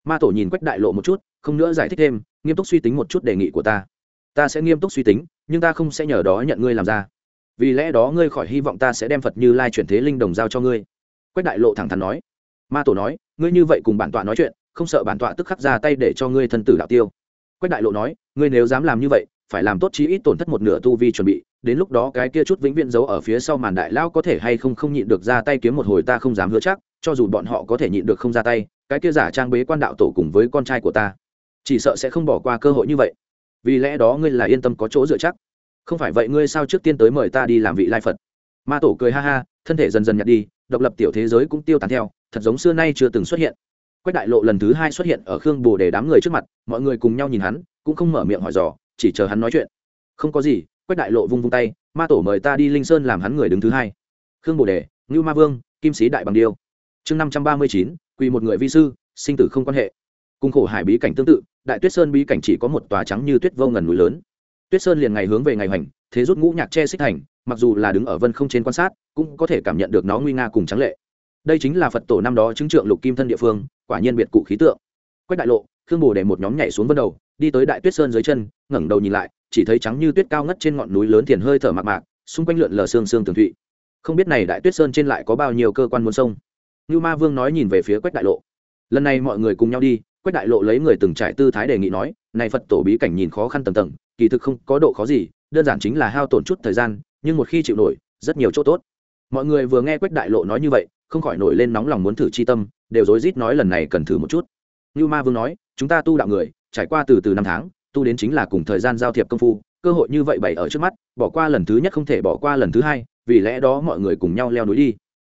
Ma tổ nhìn quách đại lộ một chút, không nữa giải thích thêm, nghiêm túc suy tính một chút đề nghị của ta. Ta sẽ nghiêm túc suy tính, nhưng ta không sẽ nhờ đó nhận ngươi làm ra. Vì lẽ đó ngươi khỏi hy vọng ta sẽ đem phật như lai chuyển thế linh đồng giao cho ngươi quách đại lộ thẳng thắn nói. Ma tổ nói, ngươi như vậy cùng bản tọa nói chuyện, không sợ bản tọa tức khắc ra tay để cho ngươi thân tử đạo tiêu. Quách đại lộ nói, ngươi nếu dám làm như vậy, phải làm tốt chí ít tổn thất một nửa tu vi chuẩn bị, đến lúc đó cái kia chút vĩnh viễn giấu ở phía sau màn đại lao có thể hay không không nhịn được ra tay kiếm một hồi ta không dám hứa chắc, cho dù bọn họ có thể nhịn được không ra tay, cái kia giả trang bế quan đạo tổ cùng với con trai của ta, chỉ sợ sẽ không bỏ qua cơ hội như vậy. Vì lẽ đó ngươi là yên tâm có chỗ dựa chắc. Không phải vậy ngươi sao trước tiên tới mời ta đi làm vị lai phật. Ma tổ cười ha ha, thân thể dần dần nhặt đi độc lập tiểu thế giới cũng tiêu tán theo, thật giống xưa nay chưa từng xuất hiện. Quách đại lộ lần thứ hai xuất hiện ở khương bồ để đám người trước mặt, mọi người cùng nhau nhìn hắn, cũng không mở miệng hỏi dò, chỉ chờ hắn nói chuyện. Không có gì, quách đại lộ vung vung tay, ma tổ mời ta đi linh sơn làm hắn người đứng thứ hai. Khương bồ đề, ngưu ma vương, kim sĩ đại bằng điêu. Chương năm trăm ba mươi chín, quỳ một người vi sư, sinh tử không quan hệ. Cùng khổ hải bí cảnh tương tự, đại tuyết sơn bí cảnh chỉ có một tòa trắng như tuyết vô ngần núi lớn. Tuyết sơn liền ngày hướng về ngày hoành, thế rút ngũ nhạc che xích thành mặc dù là đứng ở vân không trên quan sát, cũng có thể cảm nhận được nó nguy nga cùng trắng lệ. Đây chính là phật tổ năm đó chứng trượng lục kim thân địa phương, quả nhiên biệt cụ khí tượng. Quách đại lộ, khương bồ để một nhóm nhảy xuống vân đầu, đi tới đại tuyết sơn dưới chân, ngẩng đầu nhìn lại, chỉ thấy trắng như tuyết cao ngất trên ngọn núi lớn thiền hơi thở mạc mạc, xung quanh lượn lờ xương xương tường thụy. Không biết này đại tuyết sơn trên lại có bao nhiêu cơ quan muôn sông. Như ma vương nói nhìn về phía quách đại lộ. Lần này mọi người cùng nhau đi, quách đại lộ lấy người từng trải tư thái đề nghị nói, này phật tổ bí cảnh nhìn khó khăn tầng tầng, kỳ thực không có độ khó gì, đơn giản chính là hao tổn chút thời gian nhưng một khi chịu nổi, rất nhiều chỗ tốt. Mọi người vừa nghe quách đại lộ nói như vậy, không khỏi nổi lên nóng lòng muốn thử chi tâm, đều rối rít nói lần này cần thử một chút. Như ma vương nói, chúng ta tu đạo người, trải qua từ từ năm tháng, tu đến chính là cùng thời gian giao thiệp công phu, cơ hội như vậy bày ở trước mắt, bỏ qua lần thứ nhất không thể bỏ qua lần thứ hai, vì lẽ đó mọi người cùng nhau leo núi đi.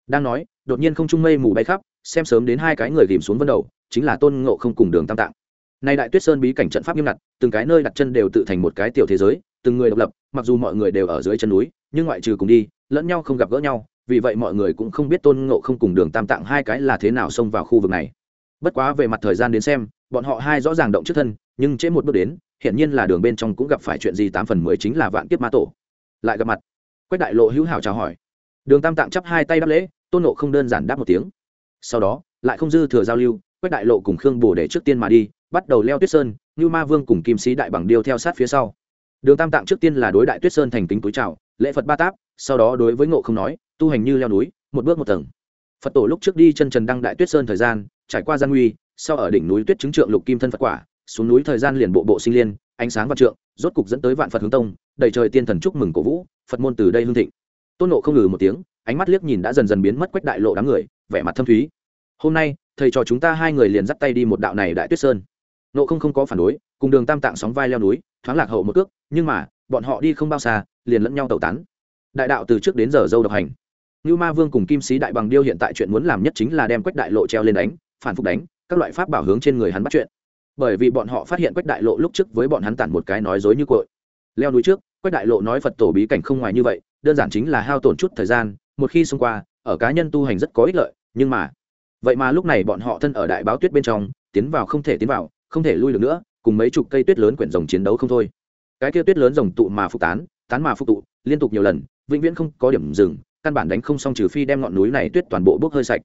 Đang nói, đột nhiên không trung mây mù bay khắp, xem sớm đến hai cái người ghìm xuống vân đầu, chính là tôn ngộ không cùng đường tam tạng. Nay đại tuyết sơn bí cảnh trận pháp nghiêm ngặt, từng cái nơi đặt chân đều tự thành một cái tiểu thế giới từng người độc lập, mặc dù mọi người đều ở dưới chân núi, nhưng ngoại trừ cùng đi, lẫn nhau không gặp gỡ nhau, vì vậy mọi người cũng không biết tôn ngộ không cùng đường tam tạng hai cái là thế nào xông vào khu vực này. Bất quá về mặt thời gian đến xem, bọn họ hai rõ ràng động trước thân, nhưng trễ một bước đến, hiển nhiên là đường bên trong cũng gặp phải chuyện gì tám phần mười chính là vạn kiếp ma tổ. Lại gặp mặt, quách đại lộ hữu hảo chào hỏi. Đường tam tạng chắp hai tay đáp lễ, tôn nộ không đơn giản đáp một tiếng. Sau đó, lại không dư thừa giao lưu, quách đại lộ cùng khương bồ để trước tiên mà đi, bắt đầu leo tuyết sơn như ma vương cùng kim sĩ đại bằng điêu theo sát phía sau đường tam tạng trước tiên là đối đại tuyết sơn thành kính túi trào lễ phật ba táp, sau đó đối với ngộ không nói, tu hành như leo núi, một bước một tầng. Phật tổ lúc trước đi chân trần đăng đại tuyết sơn thời gian, trải qua gian nguy, sau ở đỉnh núi tuyết chứng trượng lục kim thân phật quả, xuống núi thời gian liền bộ bộ sinh liên, ánh sáng và trượng, rốt cục dẫn tới vạn phật hướng tông, đầy trời tiên thần chúc mừng cổ vũ, phật môn từ đây hương thịnh. Tôn nộ không ngừ một tiếng, ánh mắt liếc nhìn đã dần dần biến mất quách đại lộ đám người, vẻ mặt thâm thúy. Hôm nay, thầy trò chúng ta hai người liền dắt tay đi một đạo này đại tuyết sơn nộ không không có phản đối, cùng đường tam tạng sóng vai leo núi, thoáng lạc hậu một cước, nhưng mà, bọn họ đi không bao xa, liền lẫn nhau tẩu tán. Đại đạo từ trước đến giờ dâu độc hành. Như ma vương cùng kim sĩ đại bằng điêu hiện tại chuyện muốn làm nhất chính là đem quách đại lộ treo lên đánh, phản phục đánh, các loại pháp bảo hướng trên người hắn bắt chuyện. Bởi vì bọn họ phát hiện quách đại lộ lúc trước với bọn hắn tản một cái nói dối như cội. Leo núi trước, quách đại lộ nói phật tổ bí cảnh không ngoài như vậy, đơn giản chính là hao tổn chút thời gian, một khi xông qua, ở cá nhân tu hành rất có ích lợi, nhưng mà, vậy mà lúc này bọn họ thân ở đại báo tuyết bên trong, tiến vào không thể tiến vào không thể lui được nữa, cùng mấy chục cây tuyết lớn quyển rồng chiến đấu không thôi. Cái kia tuyết lớn rồng tụ mà phục tán tán mà phục tụ, liên tục nhiều lần, vĩnh viễn không có điểm dừng, căn bản đánh không xong trừ phi đem ngọn núi này tuyết toàn bộ bốc hơi sạch.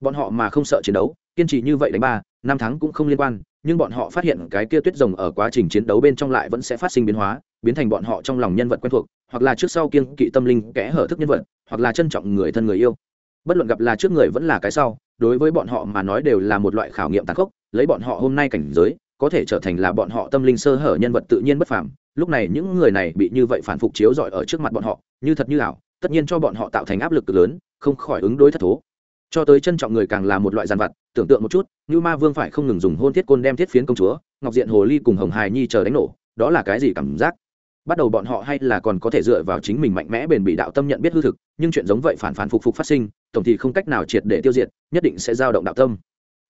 Bọn họ mà không sợ chiến đấu, kiên trì như vậy đánh ba, năm tháng cũng không liên quan, nhưng bọn họ phát hiện cái kia tuyết rồng ở quá trình chiến đấu bên trong lại vẫn sẽ phát sinh biến hóa, biến thành bọn họ trong lòng nhân vật quen thuộc, hoặc là trước sau kiên kỵ tâm linh kẽ hở thức nhân vật, hoặc là trân trọng người thân người yêu. Bất luận gặp là trước người vẫn là cái sau đối với bọn họ mà nói đều là một loại khảo nghiệm tàn khốc, lấy bọn họ hôm nay cảnh giới, có thể trở thành là bọn họ tâm linh sơ hở nhân vật tự nhiên bất phàm. Lúc này những người này bị như vậy phản phục chiếu rọi ở trước mặt bọn họ, như thật như ảo, tất nhiên cho bọn họ tạo thành áp lực cực lớn, không khỏi ứng đối thất thố. Cho tới trân trọng người càng là một loại giàn vật tưởng tượng một chút, như ma vương phải không ngừng dùng hôn thiết côn đem thiết phiến công chúa, ngọc diện hồ ly cùng hồng hài nhi chờ đánh nổ, đó là cái gì cảm giác? Bắt đầu bọn họ hay là còn có thể dựa vào chính mình mạnh mẽ bền bỉ đạo tâm nhận biết hư thực, nhưng chuyện giống vậy phản phản phục phục phát sinh, tổng thì không cách nào triệt để tiêu diệt, nhất định sẽ dao động đạo tâm.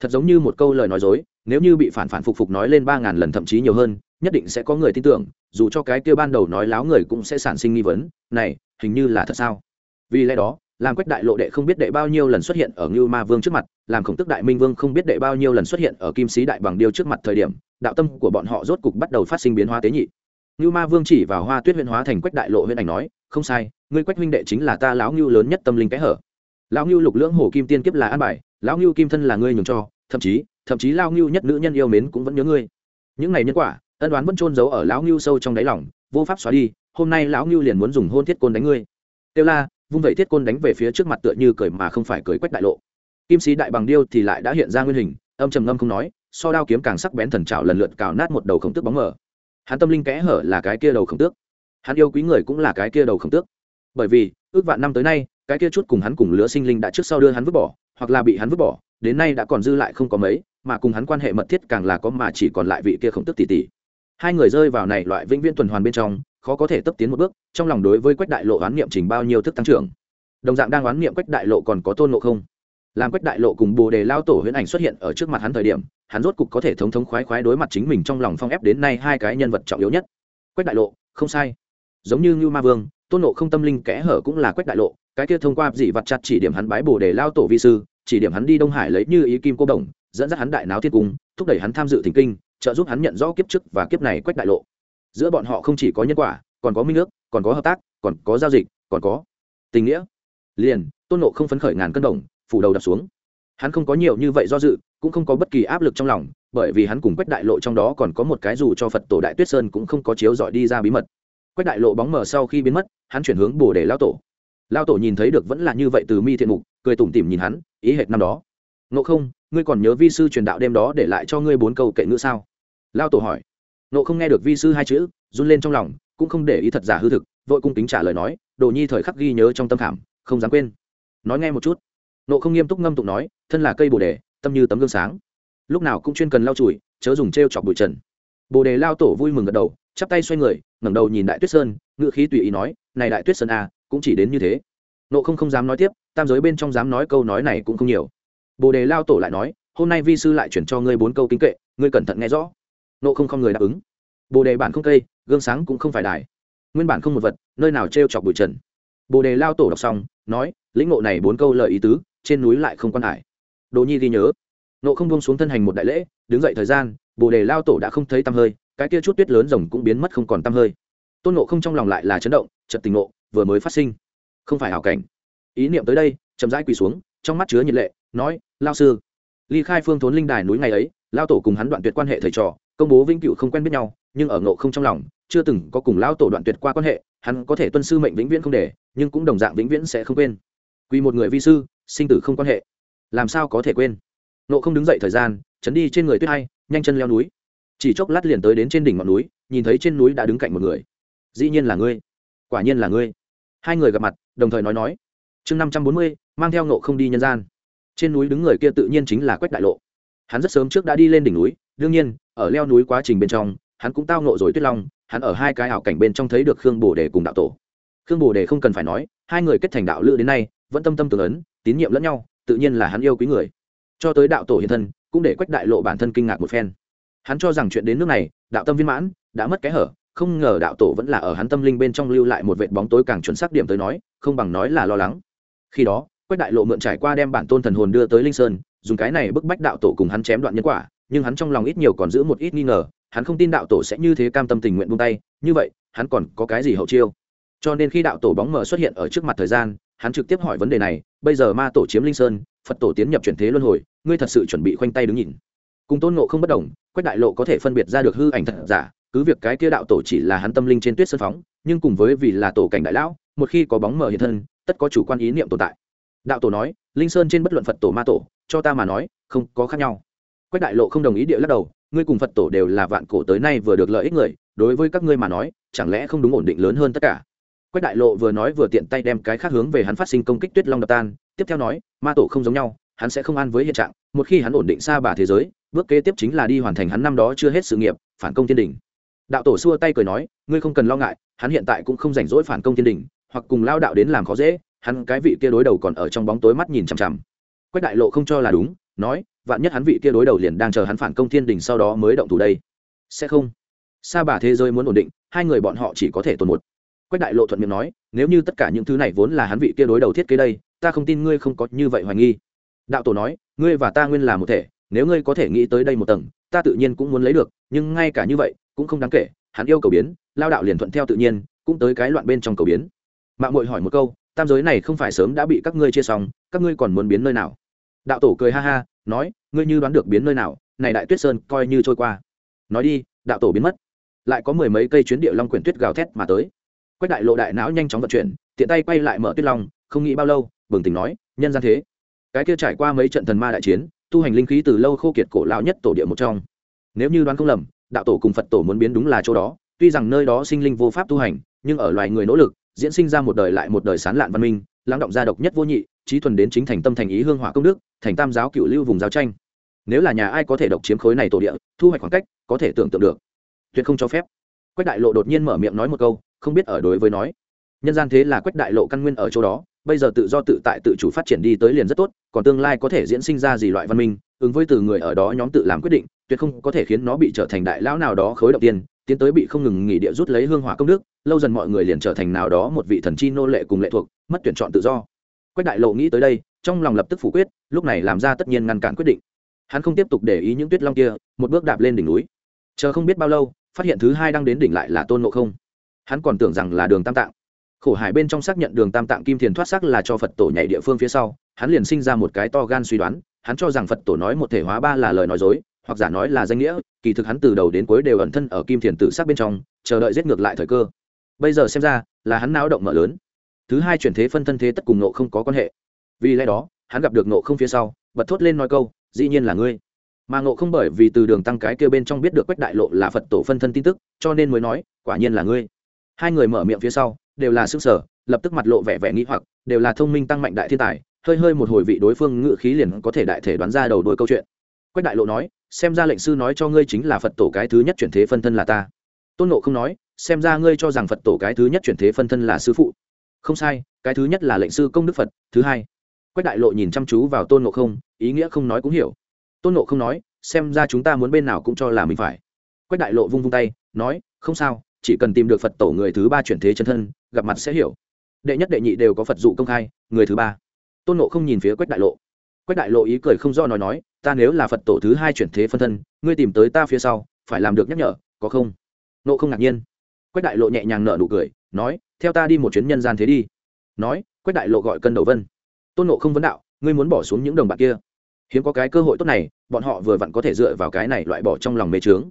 Thật giống như một câu lời nói dối, nếu như bị phản phản phục phục nói lên ba ngàn lần thậm chí nhiều hơn, nhất định sẽ có người tin tưởng, dù cho cái kia ban đầu nói láo người cũng sẽ sản sinh nghi vấn, này, hình như là thật sao? Vì lẽ đó làm quách đại lộ đệ không biết đệ bao nhiêu lần xuất hiện ở ngưu ma vương trước mặt làm khổng tức đại minh vương không biết đệ bao nhiêu lần xuất hiện ở kim sĩ đại bằng điêu trước mặt thời điểm, đạo tâm của bọn họ rốt cục bắt đầu phát sinh biến hóa tế nhị ngưu ma vương chỉ vào hoa tuyết Huyền hóa thành quách đại lộ Huyền ảnh nói, không sai, ngươi quách huynh đệ chính là ta lão ngưu lớn nhất tâm linh cái hở. Lão ngưu lục lưỡng Hổ kim tiên kiếp là an bài, lão ngưu kim thân là ngươi nhường cho, thậm chí thậm chí Lão ngưu nhất nữ nhân yêu mến cũng vẫn nhớ ngươi. Những ngày nhân quả, ân oán vẫn trôn giấu ở lão ngưu sâu trong đáy lòng, vô pháp xóa đi, hôm nay lão ngưu liền muốn dùng hôn thiết côn đánh ngươi. Tiêu la, vung vẩy thiết côn đánh về phía trước mặt tựa như cười mà không phải cười quách đại lộ. Kim sĩ đại bằng điêu thì lại đã hiện ra nguyên hình, âm trầm ngâm không nói, so đao kiếm càng sắc bén thần trảo lần lượt cào nát một đầu khổng tước bóng mờ hắn tâm linh kẽ hở là cái kia đầu khổng tước. Hắn yêu quý người cũng là cái kia đầu khổng tước. Bởi vì, ước vạn năm tới nay, cái kia chút cùng hắn cùng lứa sinh linh đã trước sau đưa hắn vứt bỏ, hoặc là bị hắn vứt bỏ, đến nay đã còn dư lại không có mấy, mà cùng hắn quan hệ mật thiết càng là có mà chỉ còn lại vị kia khổng tức tỷ tỷ. Hai người rơi vào này loại vĩnh viễn tuần hoàn bên trong, khó có thể tấp tiến một bước, trong lòng đối với quách đại lộ oán niệm trình bao nhiêu thức tăng trưởng. Đồng dạng đang oán niệm quách đại lộ còn có tôn ngộ không? Làm quách đại lộ cùng bồ đề lao tổ huyễn ảnh xuất hiện ở trước mặt hắn thời điểm, hắn rốt cục có thể thống thống khoái khoái đối mặt chính mình trong lòng phong ép đến nay hai cái nhân vật trọng yếu nhất. Quách đại lộ, không sai. Giống như ngưu ma vương, tôn nộ không tâm linh kẽ hở cũng là quách đại lộ, cái kia thông qua dị vật chặt chỉ điểm hắn bái bồ đề lao tổ vi sư, chỉ điểm hắn đi đông hải lấy như ý kim cô đồng, dẫn dắt hắn đại náo thiên cung, thúc đẩy hắn tham dự thỉnh kinh, trợ giúp hắn nhận rõ kiếp trước và kiếp này quách đại lộ. Giữa bọn họ không chỉ có nhân quả, còn có minh ước, còn có hợp tác, còn có giao dịch, còn có tình nghĩa. Liền, tôn nộ không phấn khởi ngàn cân đồng phủ đầu đập xuống. Hắn không có nhiều như vậy do dự, cũng không có bất kỳ áp lực trong lòng, bởi vì hắn cùng quách đại lộ trong đó còn có một cái dù cho phật tổ đại tuyết sơn cũng không có chiếu dọi đi ra bí mật. Quách đại lộ bóng mờ sau khi biến mất, hắn chuyển hướng bồ để lao tổ. Lao tổ nhìn thấy được vẫn là như vậy từ mi thiện mục, cười tủm tỉm nhìn hắn, ý hệt năm đó. Ngộ không, ngươi còn nhớ vi sư truyền đạo đêm đó để lại cho ngươi bốn câu kệ ngữ sao? Lao tổ hỏi. Nộ không nghe được vi sư hai chữ, run lên trong lòng, cũng không để ý thật giả hư thực, vội cung kính trả lời nói, đồ nhi thời khắc ghi nhớ trong tâm khảm, không dám quên. Nói nghe một chút nộ không nghiêm túc ngâm tụng nói, thân là cây bồ đề, tâm như tấm gương sáng. Lúc nào cũng chuyên cần lau chùi, chớ dùng t r e o chọc bụi trần. Bồ đề lao tổ vui mừng gật đầu, chắp tay xoay người, ngẩng đầu nhìn đại tuyết sơn ngự khí tùy ý nói, này đại tuyết sơn à cũng chỉ đến như thế. Nộ không không dám nói tiếp, tam giới bên trong dám nói câu nói này cũng không nhiều. Bồ đề lao tổ lại nói, hôm nay vi sư lại chuyển cho ngươi bốn câu kính kệ, ngươi cẩn thận nghe rõ. Nộ không không người đáp ứng. Bồ đề bản không cây, gương sáng cũng không phải đài. Nguyên bản không một vật, nơi nào t r e o chọc bụi trần. Bồ đề lao tổ đọc xong, nói, lĩnh ngộ này bốn câu lời ý tứ trên núi lại không quan hải. Đồ nhi ghi nhớ. Nộ không buông xuống thân hành một đại lễ, đứng dậy thời gian, bồ đề lao tổ đã không thấy tăm hơi, cái kia chút tuyết lớn rồng cũng biến mất không còn tăm hơi. Tôn nộ không trong lòng lại là chấn động trật tình nộ vừa mới phát sinh. Không phải hảo cảnh. Ý niệm tới đây, chậm rãi quỳ xuống, trong mắt chứa nhiệt lệ, nói, lao sư. Ly khai phương thốn linh đài núi ngày ấy, lao tổ cùng hắn đoạn tuyệt quan hệ thầy trò, công bố vĩnh cựu không quen biết nhau, nhưng ở ngộ không trong lòng, chưa từng có cùng lao tổ đoạn tuyệt qua quan hệ, hắn có thể tuân sư mệnh vĩnh viễn không để, nhưng cũng đồng dạng vĩnh viễn sẽ không quên. Quy một người vi sư sinh tử không quan hệ. Làm sao có thể quên? Ngộ không đứng dậy thời gian, chấn đi trên người tuyết hay nhanh chân leo núi. Chỉ chốc lát liền tới đến trên đỉnh ngọn núi, nhìn thấy trên núi đã đứng cạnh một người. Dĩ nhiên là ngươi. Quả nhiên là ngươi. Hai người gặp mặt, đồng thời nói nói. Chương năm trăm bốn mươi, mang theo ngộ không đi nhân gian. Trên núi đứng người kia tự nhiên chính là quách đại lộ. Hắn rất sớm trước đã đi lên đỉnh núi, đương nhiên, ở leo núi quá trình bên trong, hắn cũng tao nộ rồi tuyết long, hắn ở hai cái ảo cảnh bên trong thấy được khương bồ đề cùng đạo tổ. Khương bồ đề không cần phải nói, hai người kết thành đạo lữ đến nay, vẫn tâm tâm tương ấn tín nhiệm lẫn nhau, tự nhiên là hắn yêu quý người. Cho tới đạo tổ hiện thân, cũng để quách đại lộ bản thân kinh ngạc một phen. Hắn cho rằng chuyện đến nước này, đạo tâm viên mãn, đã mất cái hở, không ngờ đạo tổ vẫn là ở hắn tâm linh bên trong lưu lại một vệt bóng tối càng chuẩn xác điểm tới nói, không bằng nói là lo lắng. Khi đó, quách đại lộ mượn trải qua đem bản tôn thần hồn đưa tới linh sơn, dùng cái này bức bách đạo tổ cùng hắn chém đoạn nhân quả, nhưng hắn trong lòng ít nhiều còn giữ một ít nghi ngờ, hắn không tin đạo tổ sẽ như thế cam tâm tình nguyện buông tay, như vậy, hắn còn có cái gì hậu chiêu? Cho nên khi đạo tổ bóng mờ xuất hiện ở trước mặt thời gian hắn trực tiếp hỏi vấn đề này, bây giờ ma tổ chiếm linh sơn, phật tổ tiến nhập chuyển thế luân hồi, ngươi thật sự chuẩn bị khoanh tay đứng nhìn. Cùng tôn ngộ không bất đồng, quách đại lộ có thể phân biệt ra được hư ảnh thật giả, cứ việc cái kia đạo tổ chỉ là hắn tâm linh trên tuyết sân phóng, nhưng cùng với vì là tổ cảnh đại lão, một khi có bóng mờ hiện thân, tất có chủ quan ý niệm tồn tại. Đạo tổ nói, linh sơn trên bất luận phật tổ ma tổ, cho ta mà nói, không có khác nhau. Quách đại lộ không đồng ý địa lắc đầu, ngươi cùng phật tổ đều là vạn cổ tới nay vừa được lợi ích người, đối với các ngươi mà nói, chẳng lẽ không đúng ổn định lớn hơn tất cả? Quách đại lộ vừa nói vừa tiện tay đem cái khác hướng về hắn phát sinh công kích tuyết long đập tan, tiếp theo nói, ma tổ không giống nhau, hắn sẽ không an với hiện trạng, một khi hắn ổn định xa bà thế giới, bước kế tiếp chính là đi hoàn thành hắn năm đó chưa hết sự nghiệp, phản công thiên đình đạo tổ xua tay cười nói, ngươi không cần lo ngại, hắn hiện tại cũng không rảnh rỗi phản công thiên đình hoặc cùng lao đạo đến làm khó dễ, hắn cái vị kia đối đầu còn ở trong bóng tối mắt nhìn chằm chằm. Quách đại lộ không cho là đúng, nói, vạn nhất hắn vị kia đối đầu liền đang chờ hắn phản công thiên đình sau đó mới động thủ đây. Sẽ không. Sa bà thế giới muốn ổn định, hai người bọn họ chỉ có thể tồn một quách đại lộ thuận miệng nói, nếu như tất cả những thứ này vốn là hắn vị kia đối đầu thiết kế đây, ta không tin ngươi không có như vậy hoài nghi. Đạo tổ nói, ngươi và ta nguyên là một thể, nếu ngươi có thể nghĩ tới đây một tầng, ta tự nhiên cũng muốn lấy được, nhưng ngay cả như vậy, cũng không đáng kể, hắn yêu cầu biến, lao đạo liền thuận theo tự nhiên, cũng tới cái loạn bên trong cầu biến. Mạng mội hỏi một câu, tam giới này không phải sớm đã bị các ngươi chia xong, các ngươi còn muốn biến nơi nào? Đạo tổ cười ha ha, nói, ngươi như đoán được biến nơi nào, này đại tuyết sơn coi như trôi qua. Nói đi, đạo tổ biến mất. Lại có mười mấy cây chuyến địa long quyển tuyết gào thét mà tới quách đại lộ đại não nhanh chóng vận chuyển, tiện tay quay lại mở tuyết long, không nghĩ bao lâu, bừng tỉnh nói, nhân gian thế. Cái kia trải qua mấy trận thần ma đại chiến, tu hành linh khí từ lâu khô kiệt cổ lao nhất tổ địa một trong. Nếu như đoán không lầm, đạo tổ cùng phật tổ muốn biến đúng là chỗ đó, tuy rằng nơi đó sinh linh vô pháp tu hành, nhưng ở loài người nỗ lực, diễn sinh ra một đời lại một đời sán lạn văn minh, lắng động gia độc nhất vô nhị, trí thuần đến chính thành tâm thành ý hương hỏa công đức, thành tam giáo cựu lưu vùng giao tranh. Nếu là nhà ai có thể độc chiếm khối này tổ địa, thu hoạch khoảng cách, có thể tưởng tượng được. Tuyệt không cho phép. Quách đại lộ đột nhiên mở miệng nói một câu không biết ở đối với nói. Nhân gian thế là quách đại lộ căn nguyên ở chỗ đó, bây giờ tự do tự tại tự chủ phát triển đi tới liền rất tốt, còn tương lai có thể diễn sinh ra gì loại văn minh, ứng với từ người ở đó nhóm tự làm quyết định, tuyệt không có thể khiến nó bị trở thành đại lão nào đó khối động tiên, tiến tới bị không ngừng nghỉ địa rút lấy hương hỏa công đức, lâu dần mọi người liền trở thành nào đó một vị thần chi nô lệ cùng lệ thuộc, mất tuyển chọn tự do. Quách đại lộ nghĩ tới đây, trong lòng lập tức phủ quyết, lúc này làm ra tất nhiên ngăn cản quyết định. Hắn không tiếp tục để ý những tuyết long kia, một bước đạp lên đỉnh núi. Chờ không biết bao lâu, phát hiện thứ hai đang đến đỉnh lại là tôn ngộ không hắn còn tưởng rằng là đường tam tạng. Khổ hải bên trong xác nhận đường tam tạng kim thiền thoát sắc là cho phật tổ nhảy địa phương phía sau, hắn liền sinh ra một cái to gan suy đoán, hắn cho rằng phật tổ nói một thể hóa ba là lời nói dối, hoặc giả nói là danh nghĩa, kỳ thực hắn từ đầu đến cuối đều ẩn thân ở kim thiền tử sắc bên trong, chờ đợi giết ngược lại thời cơ. Bây giờ xem ra, là hắn náo động mở lớn. Thứ hai chuyển thế phân thân thế tất cùng nộ không có quan hệ. Vì lẽ đó, hắn gặp được nộ không phía sau, bật thốt lên nói câu, dĩ nhiên là ngươi. Mà nộ không bởi vì từ đường tăng cái kêu bên trong biết được quách đại lộ là phật tổ phân thân tin tức, cho nên mới nói, quả nhiên là ngươi hai người mở miệng phía sau, đều là sức sở lập tức mặt lộ vẻ vẻ nghĩ hoặc, đều là thông minh tăng mạnh đại thiên tài, hơi hơi một hồi vị đối phương ngự khí liền có thể đại thể đoán ra đầu đôi câu chuyện. Quách đại lộ nói, xem ra lệnh sư nói cho ngươi chính là phật tổ cái thứ nhất chuyển thế phân thân là ta. Tôn nộ không nói, xem ra ngươi cho rằng phật tổ cái thứ nhất chuyển thế phân thân là sư phụ. Không sai, cái thứ nhất là lệnh sư công đức phật, thứ hai. Quách đại lộ nhìn chăm chú vào tôn nộ không, ý nghĩa không nói cũng hiểu. Tôn nộ không nói, xem ra chúng ta muốn bên nào cũng cho là mình phải. Quách đại lộ vung vung tay, nói, không sao chỉ cần tìm được phật tổ người thứ ba chuyển thế chân thân, gặp mặt sẽ hiểu. Đệ nhất đệ nhị đều có phật dụ công khai, người thứ ba. Tôn nộ không nhìn phía quách đại lộ. Quách đại lộ ý cười không do nói nói, ta nếu là phật tổ thứ hai chuyển thế phân thân, ngươi tìm tới ta phía sau, phải làm được nhắc nhở, có không? Nộ không ngạc nhiên. Quách đại lộ nhẹ nhàng nở nụ cười, nói, theo ta đi một chuyến nhân gian thế đi. Nói, quách đại lộ gọi cân đầu vân. Tôn nộ không vấn đạo, ngươi muốn bỏ xuống những đồng bạc kia? Hiếm có cái cơ hội tốt này, bọn họ vừa vặn có thể dựa vào cái này loại bỏ trong lòng mê trướng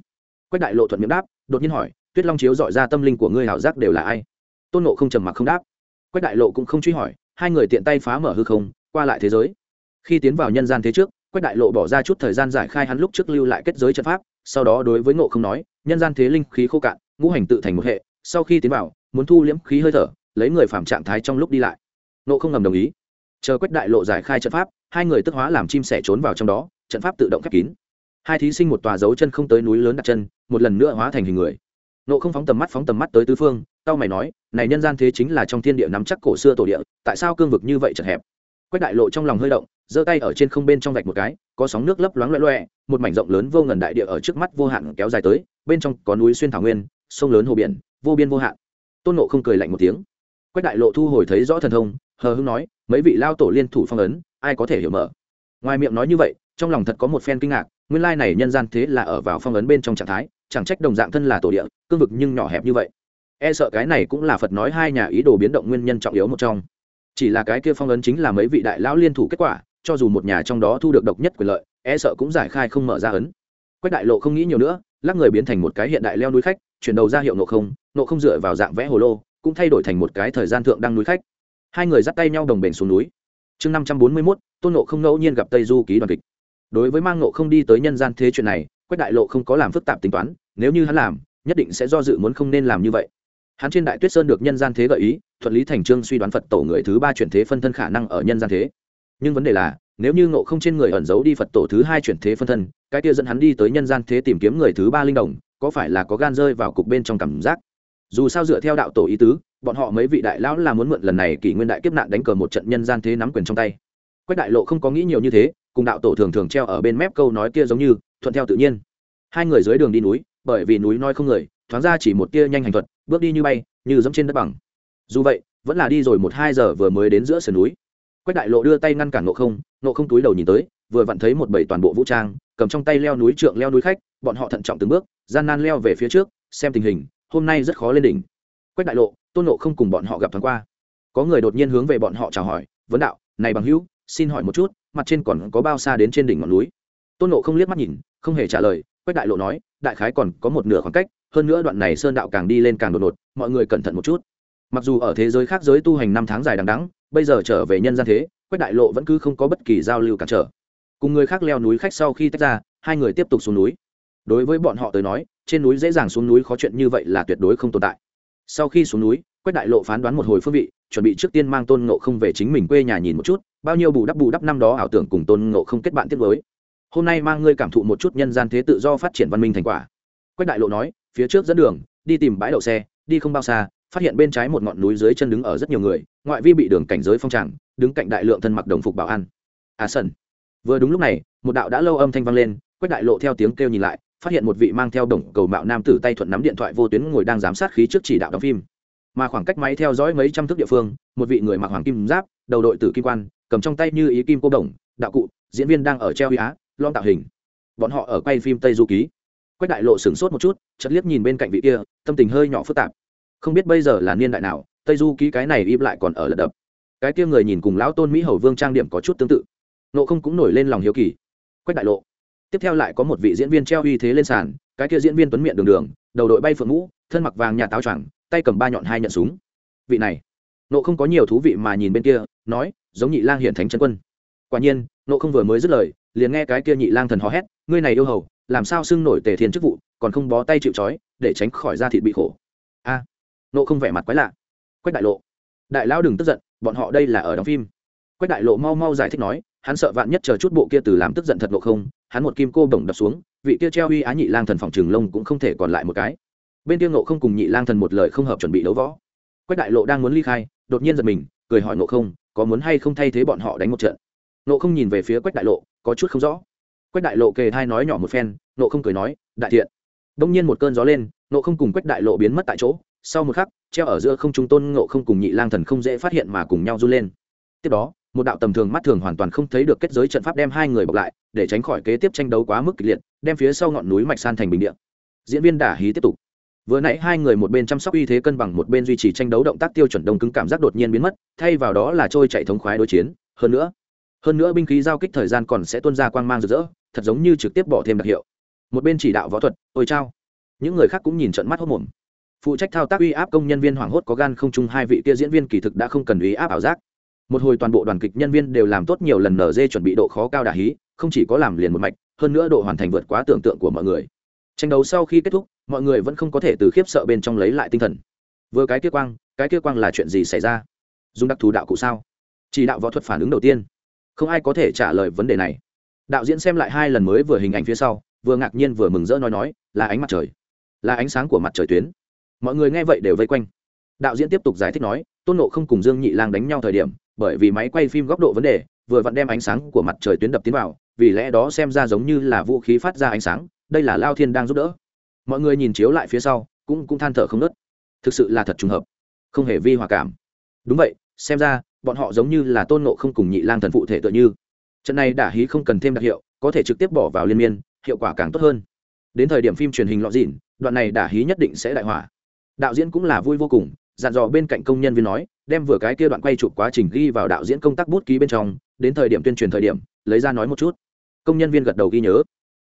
quách đại lộ thuận miệng đáp, đột nhiên hỏi tuyết long chiếu dọi ra tâm linh của ngươi hảo giác đều là ai? Tôn nộ không trầm mặc không đáp. Quách đại lộ cũng không truy hỏi, hai người tiện tay phá mở hư không, qua lại thế giới. Khi tiến vào nhân gian thế trước, quách đại lộ bỏ ra chút thời gian giải khai hắn lúc trước lưu lại kết giới trận pháp, sau đó đối với ngộ không nói, nhân gian thế linh khí khô cạn, ngũ hành tự thành một hệ, sau khi tiến vào, muốn thu liễm khí hơi thở, lấy người phạm trạng thái trong lúc đi lại. Ngộ không ngầm đồng ý. Chờ quách đại lộ giải khai trận pháp, hai người tức hóa làm chim sẻ trốn vào trong đó, trận pháp tự động khép kín. Hai thí sinh một tòa dấu chân không tới núi lớn đặt chân, một lần nữa hóa thành hình người nộ không phóng tầm mắt phóng tầm mắt tới tứ phương tao mày nói, này nhân gian thế chính là trong thiên địa nắm chắc cổ xưa tổ địa, tại sao cương vực như vậy chật hẹp? Quách đại lộ trong lòng hơi động, giơ tay ở trên không bên trong vạch một cái, có sóng nước lấp loáng loẹ loẹ một mảnh rộng lớn vô ngần đại địa ở trước mắt vô hạn kéo dài tới, bên trong có núi xuyên thảo nguyên, sông lớn hồ biển, vô biên vô hạn. Tôn nộ không cười lạnh một tiếng. Quách đại lộ thu hồi thấy rõ thần thông, hờ hưng nói, mấy vị lao tổ liên thủ phong ấn, ai có thể hiểu mở? Ngoài miệng nói như vậy, trong lòng thật có một phen kinh ngạc nguyên lai này nhân gian thế là ở vào phong ấn bên trong trạng thái, chẳng trách đồng dạng thân là tổ địa, cương vực nhưng nhỏ hẹp như vậy. E sợ cái này cũng là phật nói hai nhà ý đồ biến động nguyên nhân trọng yếu một trong. Chỉ là cái kia phong ấn chính là mấy vị đại lão liên thủ kết quả, cho dù một nhà trong đó thu được độc nhất quyền lợi e sợ cũng giải khai không mở ra ấn. Quách đại lộ không nghĩ nhiều nữa, lắc người biến thành một cái hiện đại leo núi khách, chuyển đầu ra hiệu nộ không nộ không dựa vào dạng vẽ hồ lô, cũng thay đổi thành một cái thời gian thượng đăng núi khách. Hai người dắt tay nhau đồng bền xuống núi. Chương năm trăm bốn mươi mốt, tôn nộ không ngẫu nhiên gặp tây du ký đoàn kịch đối với mang nộ không đi tới nhân gian thế chuyện này, quách đại lộ không có làm phức tạp tính toán, nếu như hắn làm, nhất định sẽ do dự muốn không nên làm như vậy. Hắn trên đại tuyết sơn được nhân gian thế gợi ý, thuận lý thành trương suy đoán phật tổ người thứ ba chuyển thế phân thân khả năng ở nhân gian thế. Nhưng vấn đề là, nếu như ngộ không trên người ẩn giấu đi phật tổ thứ hai chuyển thế phân thân, cái kia dẫn hắn đi tới nhân gian thế tìm kiếm người thứ ba linh đồng, có phải là có gan rơi vào cục bên trong cảm giác? Dù sao dựa theo đạo tổ ý tứ, bọn họ mấy vị đại lão là muốn mượn lần này kỷ nguyên đại kiếp nạn đánh cờ một trận nhân gian thế nắm quyền trong tay. Quách đại lộ không có nghĩ nhiều như thế cùng đạo tổ thường thường treo ở bên mép câu nói kia giống như, thuận theo tự nhiên. Hai người dưới đường đi núi, bởi vì núi nói không người, thoáng ra chỉ một tia nhanh hành thuật, bước đi như bay, như dẫm trên đất bằng. Dù vậy, vẫn là đi rồi một hai giờ vừa mới đến giữa sườn núi. Quách đại lộ đưa tay ngăn cản nộ không nộ không túi đầu nhìn tới, vừa vặn thấy một bầy toàn bộ vũ trang, cầm trong tay leo núi trượng leo núi khách, bọn họ thận trọng từng bước, gian nan leo về phía trước, xem tình hình, hôm nay rất khó lên đỉnh. Quách đại lộ, tôn nộ không cùng bọn họ gặp thoáng qua. Có người đột nhiên hướng về bọn họ chào hỏi, vấn đạo, này bằng hữu, xin hỏi một chút mặt trên còn có bao xa đến trên đỉnh ngọn núi. Tôn nộ không liếc mắt nhìn, không hề trả lời quách đại lộ nói, đại khái còn có một nửa khoảng cách, hơn nữa đoạn này sơn đạo càng đi lên càng đột ngột, mọi người cẩn thận một chút. Mặc dù ở thế giới khác giới tu hành năm tháng dài đằng đắng bây giờ trở về nhân gian thế quách đại lộ vẫn cứ không có bất kỳ giao lưu cản trở. Cùng người khác leo núi khách sau khi tách ra, hai người tiếp tục xuống núi. Đối với bọn họ tới nói, trên núi dễ dàng xuống núi khó chuyện như vậy là tuyệt đối không tồn tại. Sau khi xuống núi quách đại lộ phán đoán một hồi phương vị, chuẩn bị trước tiên mang tôn ngộ không về chính mình quê nhà nhìn một chút, bao nhiêu bù đắp bù đắp năm đó ảo tưởng cùng tôn ngộ không kết bạn tiếp với hôm nay mang ngươi cảm thụ một chút nhân gian thế tự do phát triển văn minh thành quả. Quách đại lộ nói, phía trước dẫn đường, đi tìm bãi đậu xe, đi không bao xa, phát hiện bên trái một ngọn núi dưới chân đứng ở rất nhiều người, ngoại vi bị đường cảnh giới phong tràng, đứng cạnh đại lượng thân mặc đồng phục bảo an. À sân vừa đúng lúc này, một đạo đã lâu âm thanh vang lên, quách đại lộ theo tiếng kêu nhìn lại, phát hiện một vị mang theo đồng cầu mạo nam tử tay thuận nắm điện thoại vô tuyến ngồi đang giám sát khí trước chỉ đạo đóng phim mà khoảng cách máy theo dõi mấy trăm thước địa phương, một vị người mặc hoàng kim giáp, đầu đội tử kim quan, cầm trong tay như ý kim cô đồng, đạo cụ, diễn viên đang ở treo huy á, lon tạo hình. Bọn họ ở quay phim tây du ký. Quách đại lộ sửng sốt một chút chất liếc nhìn bên cạnh vị kia, tâm tình hơi nhỏ phức tạp. Không biết bây giờ là niên đại nào, tây du ký cái này im lại còn ở lật đập. Cái kia người nhìn cùng lão tôn mỹ hầu vương trang điểm có chút tương tự. Nộ không cũng nổi lên lòng hiếu kỳ. Quách đại lộ. Tiếp theo lại có một vị diễn viên treo uy thế lên sàn, cái kia diễn viên tuấn miệng đường đường, đầu đội bay phượng ngũ, thân mặc vàng nhà táo choàng tay cầm ba nhọn hai nhận súng. Vị này, nộ không có nhiều thú vị mà nhìn bên kia, nói, giống nhị lang hiển thánh chân quân. Quả nhiên, nộ không vừa mới dứt lời, liền nghe cái kia nhị lang thần hò hét, ngươi này yêu hầu, làm sao xưng nổi tề thiên chức vụ, còn không bó tay chịu trói, để tránh khỏi da thịt bị khổ. A, nộ không vẻ mặt quái lạ. Quách đại lộ. Đại lão đừng tức giận, bọn họ đây là ở đóng phim. Quách đại lộ mau mau giải thích nói, hắn sợ vạn nhất chờ chút bộ kia từ làm tức giận thật nộ không, hắn một kim cô bổng đập xuống, vị kia treo uy á nhị lang thần phòng trường lông cũng không thể còn lại một cái bên Tiêu nộ không cùng nhị lang thần một lời không hợp chuẩn bị đấu võ. Quách đại lộ đang muốn ly khai, đột nhiên giật mình, cười hỏi nộ không, có muốn hay không thay thế bọn họ đánh một trận? Nộ không nhìn về phía quách đại lộ, có chút không rõ. Quách đại lộ kề thai nói nhỏ một phen nộ không cười nói, đại thiện. Đông nhiên một cơn gió lên nộ không cùng quách đại lộ biến mất tại chỗ. Sau một khắc, treo ở giữa không trung tôn ngộ không cùng nhị lang thần không dễ phát hiện mà cùng nhau run lên. Tiếp đó, một đạo tầm thường mắt thường hoàn toàn không thấy được kết giới trận pháp đem hai người bọc lại, để tránh khỏi kế tiếp tranh đấu quá mức kịch liệt, đem phía sau ngọn núi mạch san thành bình địa. diễn viên đả hí tiếp tục vừa nãy hai người một bên chăm sóc uy thế cân bằng, một bên duy trì tranh đấu động tác tiêu chuẩn đông cứng cảm giác đột nhiên biến mất, thay vào đó là trôi chạy thống khoái đối chiến. Hơn nữa hơn nữa binh khí giao kích thời gian còn sẽ tuôn ra quang mang rực rỡ, thật giống như trực tiếp bỏ thêm đặc hiệu. Một bên chỉ đạo võ thuật, ôi trao những người khác cũng nhìn trận mắt hốt mồm phụ trách thao tác uy áp công nhân viên hoảng hốt có gan không chung hai vị kia diễn viên kỳ thực đã không cần uy áp ảo giác. Một hồi toàn bộ đoàn kịch nhân viên đều làm tốt nhiều lần nở dê chuẩn bị độ khó cao đà hí, không chỉ có làm liền một mạch, hơn nữa độ hoàn thành vượt quá tưởng tượng của mọi người. Tranh đấu sau khi kết thúc mọi người vẫn không có thể từ khiếp sợ bên trong lấy lại tinh thần. Vừa cái kia quang, cái kia quang là chuyện gì xảy ra? Dùng đặc thù đạo cụ sao? Chỉ đạo võ thuật phản ứng đầu tiên. Không ai có thể trả lời vấn đề này. Đạo diễn xem lại hai lần mới vừa hình ảnh phía sau, vừa ngạc nhiên vừa mừng rỡ nói nói, là ánh mặt trời. Là ánh sáng của mặt trời tuyến. Mọi người nghe vậy đều vây quanh. Đạo diễn tiếp tục giải thích nói, tôn nộ không cùng dương nhị lang đánh nhau thời điểm, bởi vì máy quay phim góc độ vấn đề, vừa vặn đem ánh sáng của mặt trời tuyến đập tiến vào, vì lẽ đó xem ra giống như là vũ khí phát ra ánh sáng, đây là lao thiên đang giúp đỡ mọi người nhìn chiếu lại phía sau, cũng cũng than thở không nớt. Thực sự là thật trùng hợp. Không hề vi hòa cảm. Đúng vậy, xem ra, bọn họ giống như là tôn nộ không cùng nhị lang thần phụ thể tựa như. Trận này đả hí không cần thêm đặc hiệu, có thể trực tiếp bỏ vào liên miên, hiệu quả càng tốt hơn. Đến thời điểm phim truyền hình lọ dịn, đoạn này đả hí nhất định sẽ đại hỏa. Đạo diễn cũng là vui vô cùng, dặn dò bên cạnh công nhân viên nói, đem vừa cái kia đoạn quay chụp quá trình ghi vào đạo diễn công tác bút ký bên trong, đến thời điểm tuyên truyền thời điểm, lấy ra nói một chút. Công nhân viên gật đầu ghi nhớ.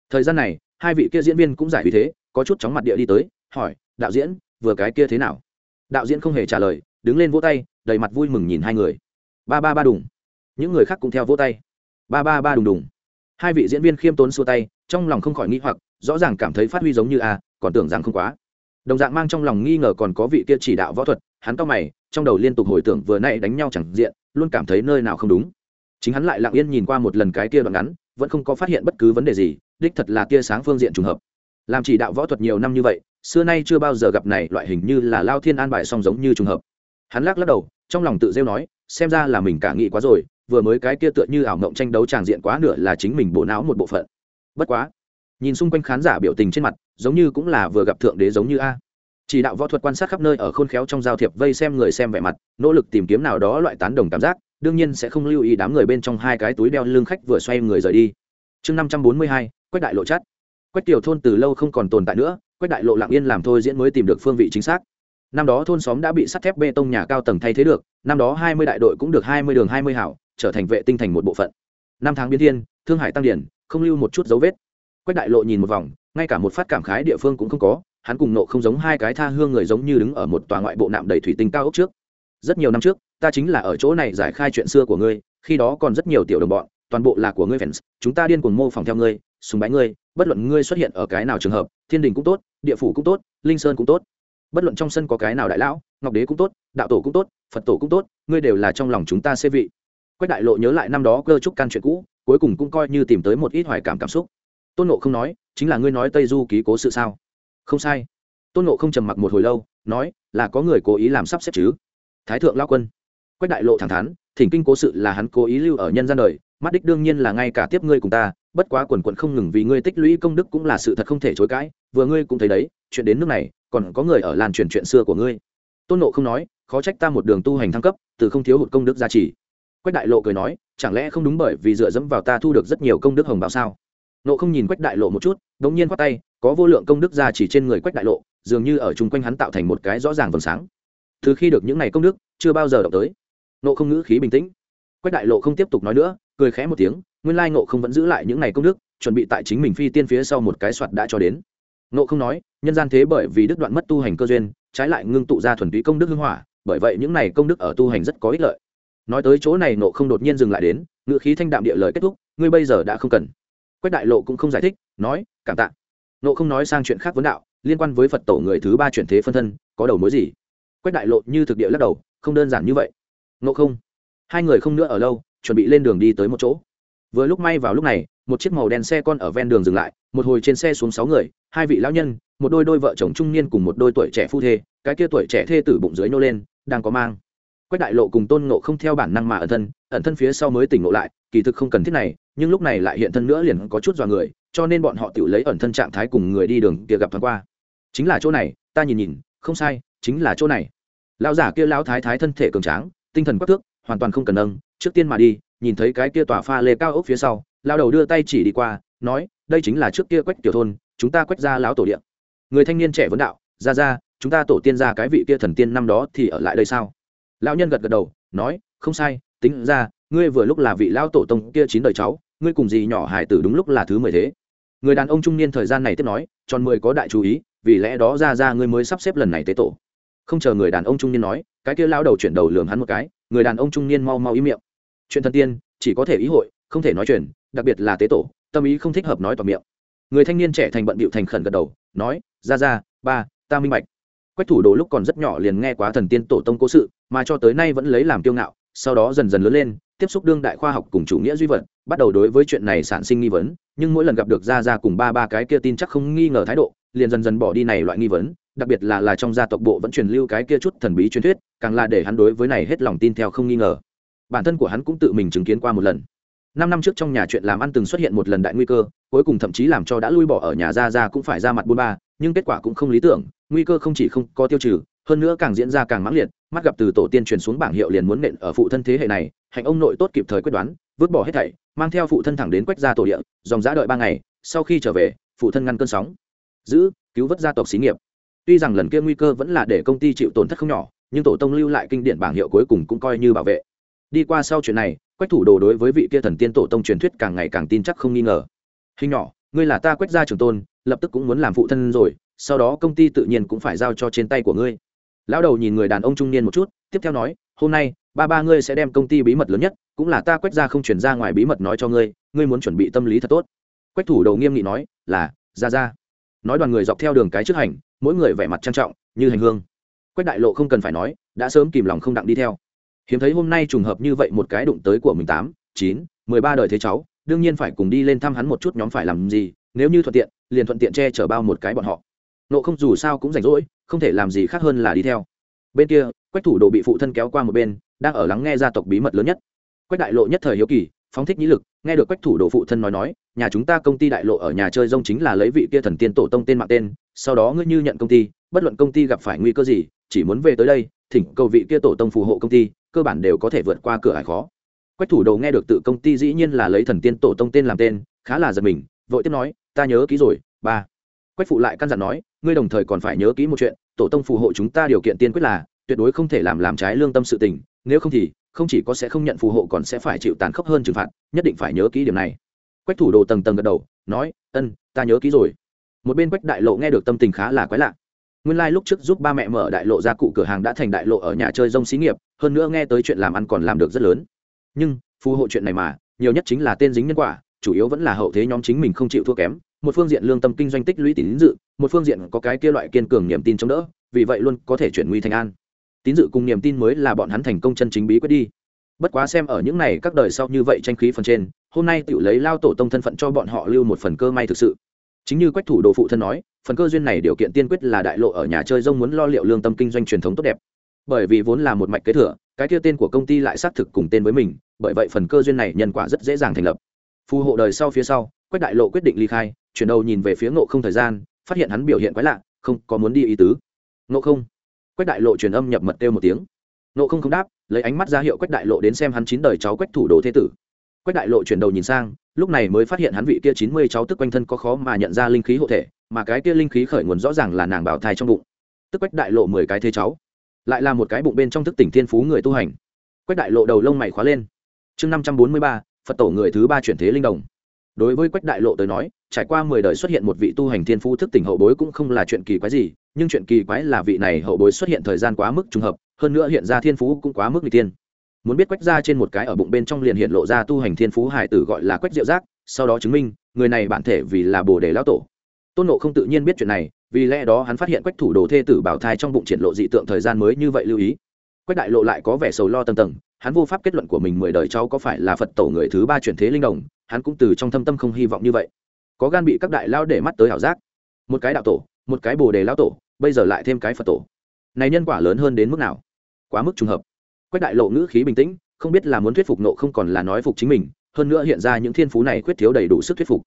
Thời gian này, hai vị kia diễn viên cũng giải vì thế có chút chóng mặt địa đi tới, hỏi, đạo diễn, vừa cái kia thế nào? Đạo diễn không hề trả lời, đứng lên vỗ tay, đầy mặt vui mừng nhìn hai người. Ba ba ba đùng. Những người khác cũng theo vỗ tay. Ba ba ba đùng đùng. Hai vị diễn viên khiêm tốn xua tay, trong lòng không khỏi nghĩ hoặc, rõ ràng cảm thấy phát huy giống như a, còn tưởng rằng không quá. Đồng dạng mang trong lòng nghi ngờ còn có vị kia chỉ đạo võ thuật, hắn to mày, trong đầu liên tục hồi tưởng vừa nay đánh nhau chẳng diện, luôn cảm thấy nơi nào không đúng. Chính hắn lại lặng yên nhìn qua một lần cái kia đoạn ngắn, vẫn không có phát hiện bất cứ vấn đề gì, đích thật là tia sáng phương diện trùng hợp làm chỉ đạo võ thuật nhiều năm như vậy, xưa nay chưa bao giờ gặp này loại hình như là lao thiên an bài song giống như trùng hợp. Hắn lắc lắc đầu, trong lòng tự rêu nói, xem ra là mình cả nghĩ quá rồi, vừa mới cái kia tựa như ảo mộng tranh đấu tràng diện quá nửa là chính mình bộ não một bộ phận. Bất quá, nhìn xung quanh khán giả biểu tình trên mặt, giống như cũng là vừa gặp thượng đế giống như a. Chỉ đạo võ thuật quan sát khắp nơi ở khôn khéo trong giao thiệp vây xem người xem vẻ mặt, nỗ lực tìm kiếm nào đó loại tán đồng cảm giác, đương nhiên sẽ không lưu ý đám người bên trong hai cái túi đeo lưng khách vừa xoay người rời đi. Chương năm trăm bốn mươi hai, quách đại lộ chắt quách tiểu thôn từ lâu không còn tồn tại nữa, quách đại lộ lặng yên làm thôi diễn mới tìm được phương vị chính xác. Năm đó thôn xóm đã bị sắt thép bê tông nhà cao tầng thay thế được, năm đó hai mươi đại đội cũng được hai mươi đường hai mươi hảo, trở thành vệ tinh thành một bộ phận. Năm tháng biến thiên, thương hải tăng điển, không lưu một chút dấu vết. Quách đại lộ nhìn một vòng, ngay cả một phát cảm khái địa phương cũng không có, hắn cùng nộ không giống hai cái tha hương người giống như đứng ở một tòa ngoại bộ nạm đầy thủy tinh cao ốc trước. Rất nhiều năm trước, ta chính là ở chỗ này giải khai chuyện xưa của ngươi, khi đó còn rất nhiều tiểu đồng bọn, toàn bộ là của ngươi fans, chúng ta điên cuồng mô phỏng theo ngươi sùng bái ngươi, bất luận ngươi xuất hiện ở cái nào trường hợp, thiên đình cũng tốt, địa phủ cũng tốt, linh sơn cũng tốt. Bất luận trong sân có cái nào đại lão, ngọc đế cũng tốt, đạo tổ cũng tốt, phật tổ cũng tốt, ngươi đều là trong lòng chúng ta xê vị. Quách đại lộ nhớ lại năm đó cơ trúc can chuyện cũ, cuối cùng cũng coi như tìm tới một ít hoài cảm cảm xúc. Tôn nộ không nói, chính là ngươi nói tây du ký cố sự sao? Không sai. Tôn nộ không trầm mặc một hồi lâu, nói, là có người cố ý làm sắp xếp chứ. Thái thượng lao quân. Quách đại lộ thẳng thắn, thỉnh kinh cố sự là hắn cố ý lưu ở nhân gian đời, mắt đích đương nhiên là ngay cả tiếp ngươi cùng ta bất quá quần quần không ngừng vì ngươi tích lũy công đức cũng là sự thật không thể chối cãi, vừa ngươi cũng thấy đấy, chuyện đến nước này, còn có người ở làn truyền chuyện xưa của ngươi. Tôn nộ không nói, khó trách ta một đường tu hành thăng cấp, từ không thiếu hụt công đức gia trì. Quách đại lộ cười nói, chẳng lẽ không đúng bởi vì dựa dẫm vào ta thu được rất nhiều công đức hồng bảo sao? Nộ không nhìn quách đại lộ một chút đ ỗ n g nhiên khoác tay, có vô lượng công đức gia trì trên người quách đại lộ, dường như ở chung quanh hắn tạo thành một cái rõ ràng vầng sáng. Từ khi được những n à y công đức, chưa bao giờ động tới. Nộ không ngữ khí bình tĩnh. Quách đại lộ không tiếp tục nói nữa, cười khẽ một tiếng nguyên lai Ngộ không vẫn giữ lại những ngày công đức, chuẩn bị tại chính mình phi tiên phía sau một cái soạt đã cho đến. Ngộ không nói, nhân gian thế bởi vì đức đoạn mất tu hành cơ duyên, trái lại ngưng tụ ra thuần túy công đức hưng hỏa, bởi vậy những ngày công đức ở tu hành rất có ích lợi. Nói tới chỗ này Ngộ không đột nhiên dừng lại đến ngữ khí thanh đạm địa lời kết thúc, ngươi bây giờ đã không cần. Quách đại lộ cũng không giải thích, nói, cảm tạ. Ngộ không nói sang chuyện khác vấn đạo, liên quan với phật tổ người thứ ba chuyển thế phân thân, có đầu mối gì? Quách đại lộ như thực địa lắc đầu, không đơn giản như vậy. Ngộ không, hai người không nữa ở lâu, chuẩn bị lên đường đi tới một chỗ vừa lúc may vào lúc này, một chiếc màu đen xe con ở ven đường dừng lại, một hồi trên xe xuống sáu người, hai vị lão nhân, một đôi đôi vợ chồng trung niên cùng một đôi tuổi trẻ phu thê, cái kia tuổi trẻ thê tử bụng dưới nô lên, đang có mang. Quách đại lộ cùng tôn ngộ không theo bản năng mà ẩn thân ẩn thân phía sau mới tỉnh ngộ lại, kỳ thực không cần thiết này, nhưng lúc này lại hiện thân nữa liền có chút dọa người, cho nên bọn họ tự lấy ẩn thân trạng thái cùng người đi đường kia gặp thoáng qua. Chính là chỗ này, ta nhìn nhìn, không sai, chính là chỗ này. Lão giả kia lão thái thái thân thể cường tráng, tinh thần quắc thước, hoàn toàn không cần nâng, trước tiên mà đi nhìn thấy cái kia tòa pha lê cao ốc phía sau lao đầu đưa tay chỉ đi qua, nói, đây chính là trước kia quách tiểu thôn, chúng ta quách ra lão tổ điện người thanh niên trẻ vấn đạo, ra ra, chúng ta tổ tiên ra cái vị kia thần tiên năm đó thì ở lại đây sao? Lão nhân gật gật đầu, nói, không sai, tính ra, ngươi vừa lúc là vị lão tổ tông kia chín đời cháu, ngươi cùng gì nhỏ hải tử đúng lúc là thứ mười thế. Người đàn ông trung niên thời gian này tiếp nói, tròn mười có đại chú ý, vì lẽ đó ra ra ngươi mới sắp xếp lần này tế tổ. Không chờ người đàn ông trung niên nói, cái kia lao đầu chuyển đầu lường hắn một cái, người đàn ông trung niên mau mau ý miệng chuyện thần tiên, chỉ có thể ý hội, không thể nói chuyện, đặc biệt là tế tổ, tâm ý không thích hợp nói toàn miệng. Người thanh niên trẻ thành bận bịu thành khẩn gật đầu, nói, ra ra, ba, ta minh bạch. Quách thủ đồ lúc còn rất nhỏ liền nghe quá thần tiên tổ tông cố sự, mà cho tới nay vẫn lấy làm kiêu ngạo, sau đó dần dần lớn lên, tiếp xúc đương đại khoa học cùng chủ nghĩa duy vật, bắt đầu đối với chuyện này sản sinh nghi vấn, nhưng mỗi lần gặp được ra ra cùng ba ba cái kia tin chắc không nghi ngờ thái độ, liền dần dần bỏ đi này loại nghi vấn, đặc biệt là là trong gia tộc bộ vẫn truyền lưu cái kia chút thần bí truyền thuyết, càng là để hắn đối với này hết lòng tin theo không nghi ngờ bản thân của hắn cũng tự mình chứng kiến qua một lần. Năm năm trước trong nhà chuyện làm ăn từng xuất hiện một lần đại nguy cơ, cuối cùng thậm chí làm cho đã lui bỏ ở nhà ra ra cũng phải ra mặt buôn ba, nhưng kết quả cũng không lý tưởng, nguy cơ không chỉ không có tiêu trừ, hơn nữa càng diễn ra càng mãng liệt, mắt gặp từ tổ tiên truyền xuống bảng hiệu liền muốn nện ở phụ thân thế hệ này, hạnh ông nội tốt kịp thời quyết đoán, vứt bỏ hết thảy, mang theo phụ thân thẳng đến quách ra tổ địa, dòng giã đợi ba ngày, sau khi trở về, phụ thân ngăn cơn sóng. Giữ, cứu vớt gia tộc xí nghiệp. Tuy rằng lần kia nguy cơ vẫn là để công ty chịu tổn thất không nhỏ, nhưng tổ tông lưu lại kinh điển bảng hiệu cuối cùng cũng coi như bảo vệ đi qua sau chuyện này, quách thủ đồ đối với vị kia thần tiên tổ tông truyền thuyết càng ngày càng tin chắc không nghi ngờ. Hình nhỏ, ngươi là ta quách gia trường tôn, lập tức cũng muốn làm phụ thân rồi, sau đó công ty tự nhiên cũng phải giao cho trên tay của ngươi. Lão đầu nhìn người đàn ông trung niên một chút, tiếp theo nói, hôm nay, ba ba ngươi sẽ đem công ty bí mật lớn nhất, cũng là ta quách ra không chuyển ra ngoài bí mật nói cho ngươi ngươi muốn chuẩn bị tâm lý thật tốt. Quách thủ đầu nghiêm nghị nói, là, ra ra. Nói đoàn người dọc theo đường cái trước hành, mỗi người vẻ mặt trang trọng, như hành hương. Quách đại lộ không cần phải nói, đã sớm kìm lòng không đặng đi theo hiếm thấy hôm nay trùng hợp như vậy một cái đụng tới của mình tám, chín, mười ba đời thế cháu, đương nhiên phải cùng đi lên thăm hắn một chút nhóm phải làm gì, nếu như thuận tiện, liền thuận tiện che chở bao một cái bọn họ. Nộ không dù sao cũng rảnh rỗi, không thể làm gì khác hơn là đi theo. Bên kia, quách thủ đồ bị phụ thân kéo qua một bên, đang ở lắng nghe gia tộc bí mật lớn nhất. Quách đại lộ nhất thời hiếu kỳ, phóng thích nhĩ lực, nghe được quách thủ đồ phụ thân nói nói, nhà chúng ta công ty đại lộ ở nhà chơi rông chính là lấy vị kia thần tiên tổ tông tên mạng tên, sau đó ngươi như nhận công ty, bất luận công ty gặp phải nguy cơ gì, chỉ muốn về tới đây, thỉnh cầu vị kia tổ tông phù hộ công ty cơ bản đều có thể vượt qua cửa hải khó. Quách thủ đầu nghe được tự công ty dĩ nhiên là lấy thần tiên tổ tông tên làm tên, khá là giật mình, vội tiếp nói, ta nhớ kỹ rồi, ba. Quách phụ lại căn dặn nói, ngươi đồng thời còn phải nhớ kỹ một chuyện, tổ tông phù hộ chúng ta điều kiện tiên quyết là, tuyệt đối không thể làm làm trái lương tâm sự tình, nếu không thì, không chỉ có sẽ không nhận phù hộ còn sẽ phải chịu tàn khốc hơn trừng phạt, nhất định phải nhớ kỹ điểm này. Quách thủ đồ tầng tầng gật đầu, nói, ân, ta nhớ kỹ rồi. Một bên quách đại lộ nghe được tâm tình khá là quái lạ nguyên lai、like、lúc trước giúp ba mẹ mở đại lộ ra cụ cửa hàng đã thành đại lộ ở nhà chơi rông xí nghiệp, hơn nữa nghe tới chuyện làm ăn còn làm được rất lớn. Nhưng, phù hộ chuyện này mà, nhiều nhất chính là tên dính nhân quả, chủ yếu vẫn là hậu thế nhóm chính mình không chịu thua kém. Một phương diện lương tâm kinh doanh tích lũy tín dự, một phương diện có cái kia loại kiên cường niềm tin chống đỡ, vì vậy luôn có thể chuyển nguy thành an. Tín dự cùng niềm tin mới là bọn hắn thành công chân chính bí quyết đi. Bất quá xem ở những này các đời sau như vậy tranh khí phần trên, hôm nay tự lấy lao tổ tông thân phận cho bọn họ lưu một phần cơ may thực sự chính như quách thủ đồ phụ thân nói, phần cơ duyên này điều kiện tiên quyết là đại lộ ở nhà chơi rông muốn lo liệu lương tâm kinh doanh truyền thống tốt đẹp. Bởi vì vốn là một mạch kế thừa, cái kia tên của công ty lại xác thực cùng tên với mình, bởi vậy phần cơ duyên này nhân quả rất dễ dàng thành lập. Phù hộ đời sau phía sau, quách đại lộ quyết định ly khai, chuyển đầu nhìn về phía ngộ không thời gian, phát hiện hắn biểu hiện quái lạ, không có muốn đi ý tứ. Ngộ không. Quách đại lộ truyền âm nhập mật kêu một tiếng. Ngộ không không đáp, lấy ánh mắt ra hiệu quách đại lộ đến xem hắn chín đời cháu quách thủ đồ thế tử quách đại lộ chuyển đầu nhìn sang, lúc này mới phát hiện hắn vị kia chín mươi cháu tức quanh thân có khó mà nhận ra linh khí hộ thể, mà cái kia linh khí khởi nguồn rõ ràng là nàng bảo thai trong bụng. Tức quách đại lộ mười cái thế cháu, lại là một cái bụng bên trong thức tỉnh thiên phú người tu hành. Quách đại lộ đầu lông mày khóa lên. Chương năm trăm bốn mươi ba, phật tổ người thứ ba chuyển thế linh đồng. Đối với quách đại lộ tới nói, trải qua mười đời xuất hiện một vị tu hành thiên phú thức tỉnh hậu bối cũng không là chuyện kỳ quái gì, nhưng chuyện kỳ quái là vị này hậu bối xuất hiện thời gian quá mức trùng hợp, hơn nữa hiện ra thiên phú cũng quá mức n tiên muốn biết quách ra trên một cái ở bụng bên trong liền hiện lộ ra tu hành thiên phú hải tử gọi là quách diệu giác, sau đó chứng minh, người này bản thể vì là bồ đề lão tổ. Tôn nộ không tự nhiên biết chuyện này, vì lẽ đó hắn phát hiện quách thủ đồ thê tử bảo thai trong bụng triển lộ dị tượng thời gian mới như vậy lưu ý. Quách đại lộ lại có vẻ sầu lo tầng tầng, hắn vô pháp kết luận của mình mười đời cháu có phải là phật tổ người thứ ba chuyển thế linh đồng, hắn cũng từ trong thâm tâm không hy vọng như vậy. Có gan bị các đại lao để mắt tới ảo giác. Một cái đạo tổ, một cái bồ đề lão tổ, bây giờ lại thêm cái phật tổ. Này nhân quả lớn hơn đến mức nào? Quá mức trùng hợp quách đại lộ ngữ khí bình tĩnh, không biết là muốn thuyết phục nộ không còn là nói phục chính mình, hơn nữa hiện ra những thiên phú này khuyết thiếu đầy đủ sức thuyết phục.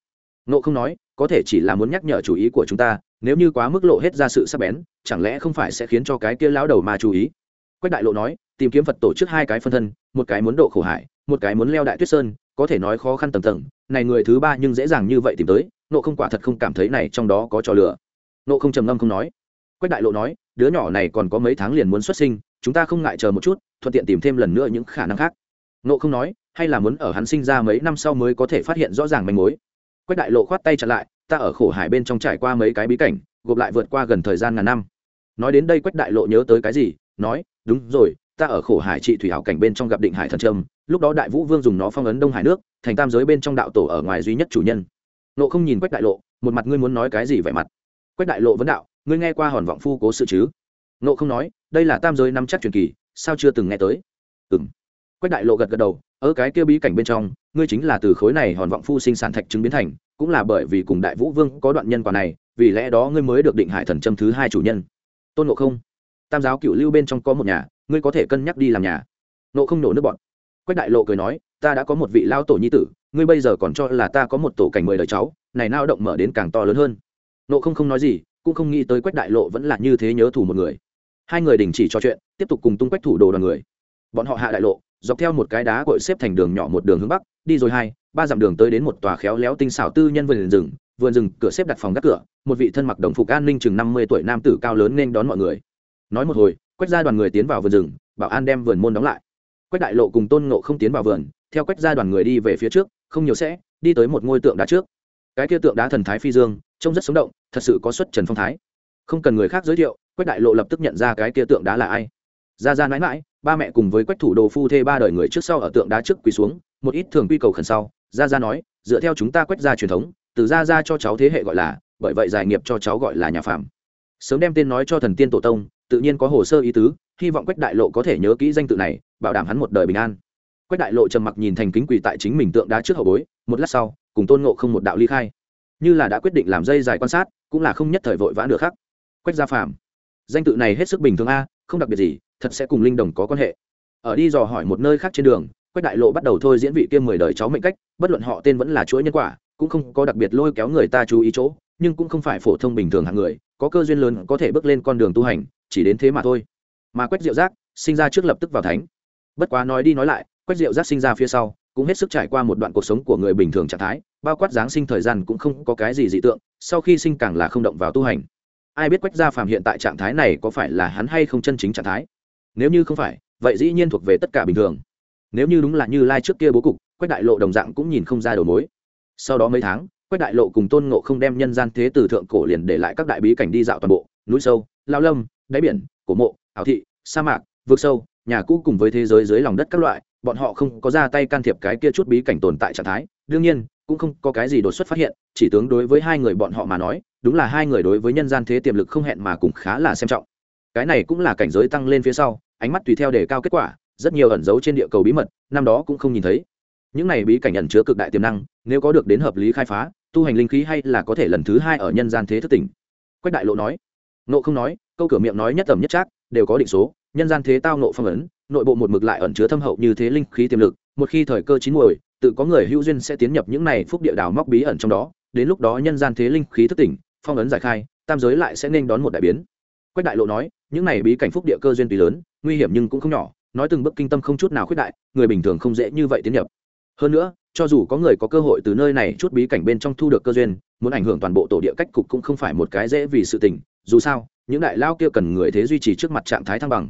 Nộ không nói, có thể chỉ là muốn nhắc nhở chủ ý của chúng ta, nếu như quá mức lộ hết ra sự sắc bén, chẳng lẽ không phải sẽ khiến cho cái kia lão đầu mà chú ý? Quách đại lộ nói, tìm kiếm phật tổ chức hai cái phân thân, một cái muốn độ khổ hải một cái muốn leo đại tuyết sơn, có thể nói khó khăn tầng tầng, này người thứ ba nhưng dễ dàng như vậy tìm tới nộ không quả thật không cảm thấy này trong đó có trò lửa nộ không trầm ngâm không nói. Quách đại lộ nói, đứa nhỏ này còn có mấy tháng liền muốn xuất sinh chúng ta không ngại chờ một chút, thuận tiện tìm thêm lần nữa những khả năng khác. Nộ không nói, hay là muốn ở hắn sinh ra mấy năm sau mới có thể phát hiện rõ ràng manh mối? Quách đại lộ khoát tay chặn lại, ta ở khổ hải bên trong trải qua mấy cái bí cảnh, gộp lại vượt qua gần thời gian ngàn năm. Nói đến đây quách đại lộ nhớ tới cái gì, nói, đúng rồi, ta ở khổ hải trị thủy hảo cảnh bên trong gặp định hải thần trâm, lúc đó đại vũ vương dùng nó phong ấn đông hải nước, thành tam giới bên trong đạo tổ ở ngoài duy nhất chủ nhân. Nộ không nhìn quách đại lộ, một mặt ngươi muốn nói cái gì vẻ mặt? Quách đại lộ vấn đạo, ngươi nghe qua hòn vọng phu cố sự chứ? Nộ không nói, đây là tam giới năm chắc truyền kỳ, sao chưa từng nghe tới? Ừ m quách đại lộ gật gật đầu, ở cái kia bí cảnh bên trong, ngươi chính là từ khối này hòn vọng phu sinh sản thạch chứng biến thành, cũng là bởi vì cùng đại vũ vương có đoạn nhân quả này, vì lẽ đó ngươi mới được định hải thần châm thứ hai chủ nhân. Tôn ngộ không, tam giáo cựu lưu bên trong có một nhà, ngươi có thể cân nhắc đi làm nhà. Nộ không nổ nước bọn quách đại lộ cười nói, ta đã có một vị lao tổ nhi tử, ngươi bây giờ còn cho là ta có một tổ cảnh mười đời cháu, này nao động mở đến càng to lớn hơn. Nộ không không nói gì, cũng không nghĩ tới quách đại lộ vẫn là như thế nhớ thủ một người hai người đình chỉ trò chuyện, tiếp tục cùng tung quách thủ đồ đoàn người. Bọn họ hạ đại lộ, dọc theo một cái đá cội xếp thành đường nhỏ một đường hướng bắc, đi rồi hai, ba dặm đường tới đến một tòa khéo léo tinh xảo tư nhân vườn rừng vườn rừng cửa xếp đặt phòng gác cửa, một vị thân mặc đồng phục an ninh chừng năm mươi tuổi nam tử cao lớn nên đón mọi người. Nói một hồi, quách ra đoàn người tiến vào vườn rừng, bảo an đem vườn môn đóng lại. Quách đại lộ cùng tôn ngộ không tiến vào vườn, theo quách ra đoàn người đi về phía trước, không nhiều sẽ, đi tới một ngôi tượng đá trước. Cái kia tượng đá thần thái phi dương, trông rất sống động, thật sự có xuất trần phong thái. Không cần người khác giới thiệu quách đại lộ lập tức nhận ra cái kia tượng đá là ai. Ra ra mãi mãi, ba mẹ cùng với quách thủ đồ phu thê ba đời người trước sau ở tượng đá trước quỳ xuống, một ít thường quy cầu khẩn sau, ra ra nói, dựa theo chúng ta quách ra truyền thống, từ ra ra cho cháu thế hệ gọi là, bởi vậy giải nghiệp cho cháu gọi là nhà phạm sớm đem tên nói cho thần tiên tổ tông, tự nhiên có hồ sơ ý tứ, hy vọng quách đại lộ có thể nhớ kỹ danh tự này, bảo đảm hắn một đời bình an. Quách đại lộ trầm mặc nhìn thành kính quỳ tại chính mình tượng đá trước hậu bối, một lát sau, cùng tôn ngộ không một đạo ly khai. Như là đã quyết định làm dây dài quan sát, cũng là không nhất thời vội vã được khác quách gia phạm danh tự này hết sức bình thường a, không đặc biệt gì, thật sẽ cùng linh đồng có quan hệ. Ở đi dò hỏi một nơi khác trên đường, quách đại lộ bắt đầu thôi diễn vị kia mười đời cháu mệnh cách, bất luận họ tên vẫn là chuỗi nhân quả, cũng không có đặc biệt lôi kéo người ta chú ý chỗ, nhưng cũng không phải phổ thông bình thường hạng người, có cơ duyên lớn có thể bước lên con đường tu hành, chỉ đến thế mà thôi. Mà quách diệu giác sinh ra trước lập tức vào thánh. Bất quá nói đi nói lại, quách diệu giác sinh ra phía sau, cũng hết sức trải qua một đoạn cuộc sống của người bình thường trạng thái, bao quát giáng sinh thời gian cũng không có cái gì dị tượng, sau khi sinh càng là không động vào tu hành ai biết quách gia phàm hiện tại trạng thái này có phải là hắn hay không chân chính trạng thái? Nếu như không phải, vậy dĩ nhiên thuộc về tất cả bình thường. Nếu như đúng là như lai trước kia bố cục, quách đại lộ đồng dạng cũng nhìn không ra đầu mối. Sau đó mấy tháng, quách đại lộ cùng tôn ngộ không đem nhân gian thế từ thượng cổ liền để lại các đại bí cảnh đi dạo toàn bộ, núi sâu, lao lâm, đáy biển, cổ mộ, ảo thị, sa mạc vượt sâu, nhà cũ cùng với thế giới dưới lòng đất các loại, bọn họ không có ra tay can thiệp cái kia chút bí cảnh tồn tại trạng thái. Đương nhiên, cũng không có cái gì đột xuất phát hiện, chỉ tướng đối với hai người bọn họ mà nói đúng là hai người đối với nhân gian thế tiềm lực không hẹn mà cũng khá là xem trọng. Cái này cũng là cảnh giới tăng lên phía sau, ánh mắt tùy theo đề cao kết quả, rất nhiều ẩn dấu trên địa cầu bí mật, năm đó cũng không nhìn thấy. Những này bí cảnh ẩn chứa cực đại tiềm năng, nếu có được đến hợp lý khai phá, tu hành linh khí hay là có thể lần thứ hai ở nhân gian thế thức tỉnh. Quách đại lộ nói. Nộ không nói, câu cửa miệng nói nhất tầm nhất trác, đều có định số, nhân gian thế tao nộ phong ấn, nội bộ một mực lại ẩn chứa thâm hậu như thế linh khí tiềm lực, một khi thời cơ chín muồi, tự có người hữu duyên sẽ tiến nhập những này phúc địa đào móc bí ẩn trong đó, đến lúc đó nhân gian thế linh khí thức tỉnh phong ấn giải khai, tam giới lại sẽ nên đón một đại biến. Quách đại lộ nói, những này bí cảnh phúc địa cơ duyên tùy lớn, nguy hiểm nhưng cũng không nhỏ, nói từng bước kinh tâm không chút nào khuyết đại, người bình thường không dễ như vậy tiến nhập. Hơn nữa, cho dù có người có cơ hội từ nơi này chút bí cảnh bên trong thu được cơ duyên, muốn ảnh hưởng toàn bộ tổ địa cách cục cũng không phải một cái dễ vì sự tình, dù sao, những đại lao kia cần người thế duy trì trước mặt trạng thái thăng bằng.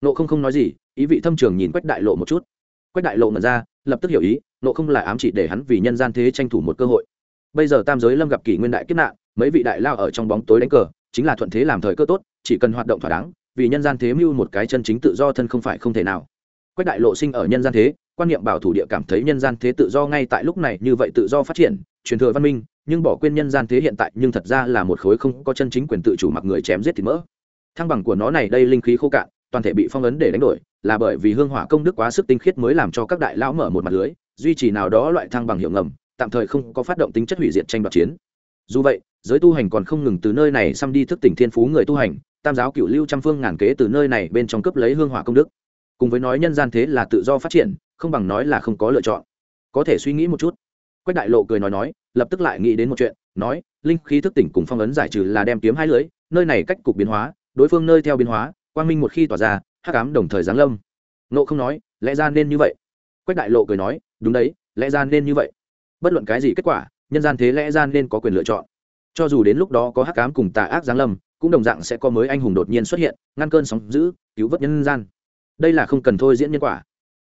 Nộ không không nói gì, ý vị thâm trường nhìn quách đại lộ một chút. Quách đại lộ ngẩn ra, lập tức hiểu ý nộ không là ám chỉ để hắn vì nhân gian thế tranh thủ một cơ hội bây giờ tam giới lâm gặp kỷ nguyên đại kiếp nạn, mấy vị đại lao ở trong bóng tối đánh cờ, chính là thuận thế làm thời cơ tốt, chỉ cần hoạt động thỏa đáng, vì nhân gian thế mưu một cái chân chính tự do thân không phải không thể nào. Quách đại lộ sinh ở nhân gian thế, quan niệm bảo thủ địa cảm thấy nhân gian thế tự do ngay tại lúc này như vậy tự do phát triển, truyền thừa văn minh, nhưng bỏ quên nhân gian thế hiện tại nhưng thật ra là một khối không có chân chính quyền tự chủ mặc người chém giết thì mỡ. Thăng bằng của nó này đây linh khí khô cạn, toàn thể bị phong ấn để đánh đổi, là bởi vì hương hỏa công đức quá sức tinh khiết mới làm cho các đại lão mở một mặt lưới, duy trì nào đó loại thăng bằng hiệu ngầm tạm thời không có phát động tính chất hủy diệt tranh đoạt chiến. Dù vậy, giới tu hành còn không ngừng từ nơi này xăm đi thức tỉnh thiên phú người tu hành, tam giáo cựu lưu trăm phương ngàn kế từ nơi này bên trong cấp lấy hương hỏa công đức. Cùng với nói nhân gian thế là tự do phát triển, không bằng nói là không có lựa chọn. Có thể suy nghĩ một chút. Quách đại lộ cười nói nói, lập tức lại nghĩ đến một chuyện, nói, linh khí thức tỉnh cùng phong ấn giải trừ là đem kiếm hai lưới, nơi này cách cục biến hóa, đối phương nơi theo biến hóa, quang minh một khi tỏa ra, hắc ám đồng thời giáng lâm. Nộ không nói, lẽ ra nên như vậy. Quách đại lộ cười nói, đúng đấy, lẽ ra nên như vậy bất luận cái gì kết quả, nhân gian thế lẽ gian nên có quyền lựa chọn. Cho dù đến lúc đó có hắc ám cùng tà ác giáng lâm, cũng đồng dạng sẽ có mới anh hùng đột nhiên xuất hiện, ngăn cơn sóng giữ cứu vớt nhân gian. Đây là không cần thôi diễn nhân quả.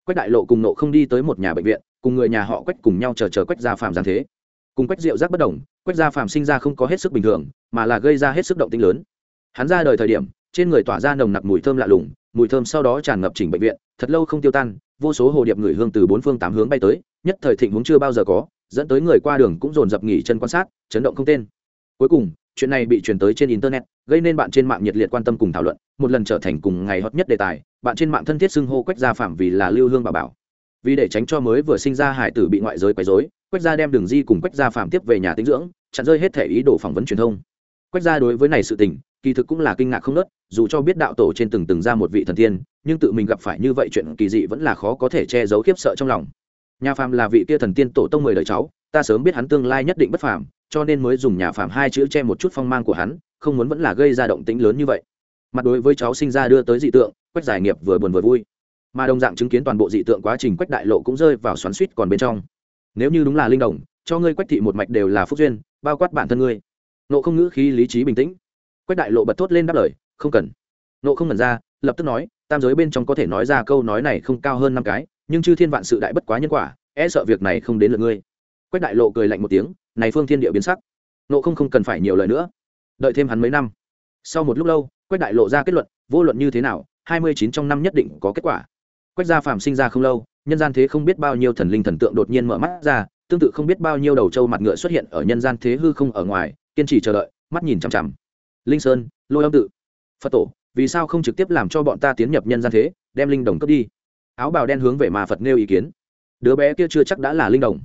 Quách đại lộ cùng nộ không đi tới một nhà bệnh viện, cùng người nhà họ quách cùng nhau chờ chờ quách gia phàm giáng thế. Cùng quách diệu giác bất đồng, quách gia phàm sinh ra không có hết sức bình thường, mà là gây ra hết sức động tinh lớn. Hắn ra đời thời điểm, trên người tỏa ra nồng nặc mùi thơm lạ lùng, mùi thơm sau đó tràn ngập chỉnh bệnh viện, thật lâu không tiêu tan, vô số hồ điệp người hương từ bốn phương tám hướng bay tới, nhất thời thịnh huống chưa bao giờ có dẫn tới người qua đường cũng dồn dập nghỉ chân quan sát, chấn động không tên. Cuối cùng, chuyện này bị truyền tới trên internet, gây nên bạn trên mạng nhiệt liệt quan tâm cùng thảo luận, một lần trở thành cùng ngày hot nhất đề tài, bạn trên mạng thân thiết xưng hô quách gia phạm vì là lưu hương bà bảo. Vì để tránh cho mới vừa sinh ra hải tử bị ngoại giới quấy rối, quách gia đem đường di cùng quách gia phạm tiếp về nhà tinh dưỡng, chặn rơi hết thể ý đồ phỏng vấn truyền thông. Quách gia đối với này sự tình, kỳ thực cũng là kinh ngạc không nớt, dù cho biết đạo tổ trên từng từng ra một vị thần tiên, nhưng tự mình gặp phải như vậy chuyện kỳ dị vẫn là khó có thể che giấu khiếp sợ trong lòng nhà phàm là vị kia thần tiên tổ tông mười đời cháu, ta sớm biết hắn tương lai nhất định bất phàm, cho nên mới dùng nhà phàm hai chữ che một chút phong mang của hắn, không muốn vẫn là gây ra động tĩnh lớn như vậy. Mặt đối với cháu sinh ra đưa tới dị tượng, quách giải nghiệp vừa buồn vừa vui. Mà đồng dạng chứng kiến toàn bộ dị tượng quá trình, quách đại lộ cũng rơi vào xoắn suýt còn bên trong. Nếu như đúng là linh đồng, cho ngươi quách thị một mạch đều là phúc duyên, bao quát bản thân ngươi. Nộ không ngữ khí lý trí bình tĩnh. Quách đại lộ bật thốt lên đáp lời, không cần. Nộ không ngẩn ra, lập tức nói, tam giới bên trong có thể nói ra câu nói này không cao hơn năm cái nhưng chư thiên vạn sự đại bất quá nhân quả e sợ việc này không đến lượt ngươi. Quách đại lộ cười lạnh một tiếng, này phương thiên địa biến sắc. Nộ không không cần phải nhiều lời nữa. Đợi thêm hắn mấy năm. Sau một lúc lâu, quách đại lộ ra kết luận, vô luận như thế nào, hai mươi chín trong năm nhất định có kết quả. Quách gia phàm sinh ra không lâu, nhân gian thế không biết bao nhiêu thần linh thần tượng đột nhiên mở mắt ra, tương tự không biết bao nhiêu đầu trâu mặt ngựa xuất hiện ở nhân gian thế hư không ở ngoài, kiên trì chờ đợi, mắt nhìn chằm chằm. Linh sơn, lôi âm tự. Phật tổ, vì sao không trực tiếp làm cho bọn ta tiến nhập nhân gian thế, đem linh đồng cướp đi? Áo bào đen hướng về mà phật nêu ý kiến. Đứa bé kia chưa chắc đã là linh đồng.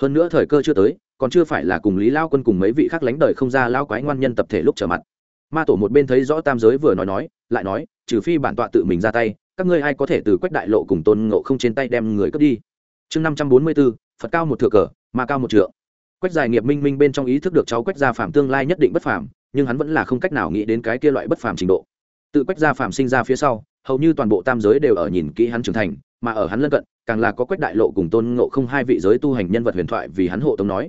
Hơn nữa thời cơ chưa tới, còn chưa phải là cùng lý lao quân cùng mấy vị khác lánh đời không ra lao quái ngoan nhân tập thể lúc trở mặt. Ma tổ một bên thấy rõ tam giới vừa nói nói, lại nói, trừ phi bản tọa tự mình ra tay, các ngươi ai có thể từ quách đại lộ cùng tôn ngộ không trên tay đem người cướp đi? Chương năm trăm bốn mươi bốn phật cao một thừa cờ, Ma cao một trượng. Quách giải nghiệp minh minh bên trong ý thức được cháu quách gia phạm tương lai nhất định bất phàm, nhưng hắn vẫn là không cách nào nghĩ đến cái kia loại bất phàm trình độ. Tự quách gia phạm sinh ra phía sau hầu như toàn bộ tam giới đều ở nhìn kỹ hắn trưởng thành, mà ở hắn lân cận, càng là có quách đại lộ cùng tôn ngộ không hai vị giới tu hành nhân vật huyền thoại vì hắn hộ tống nói.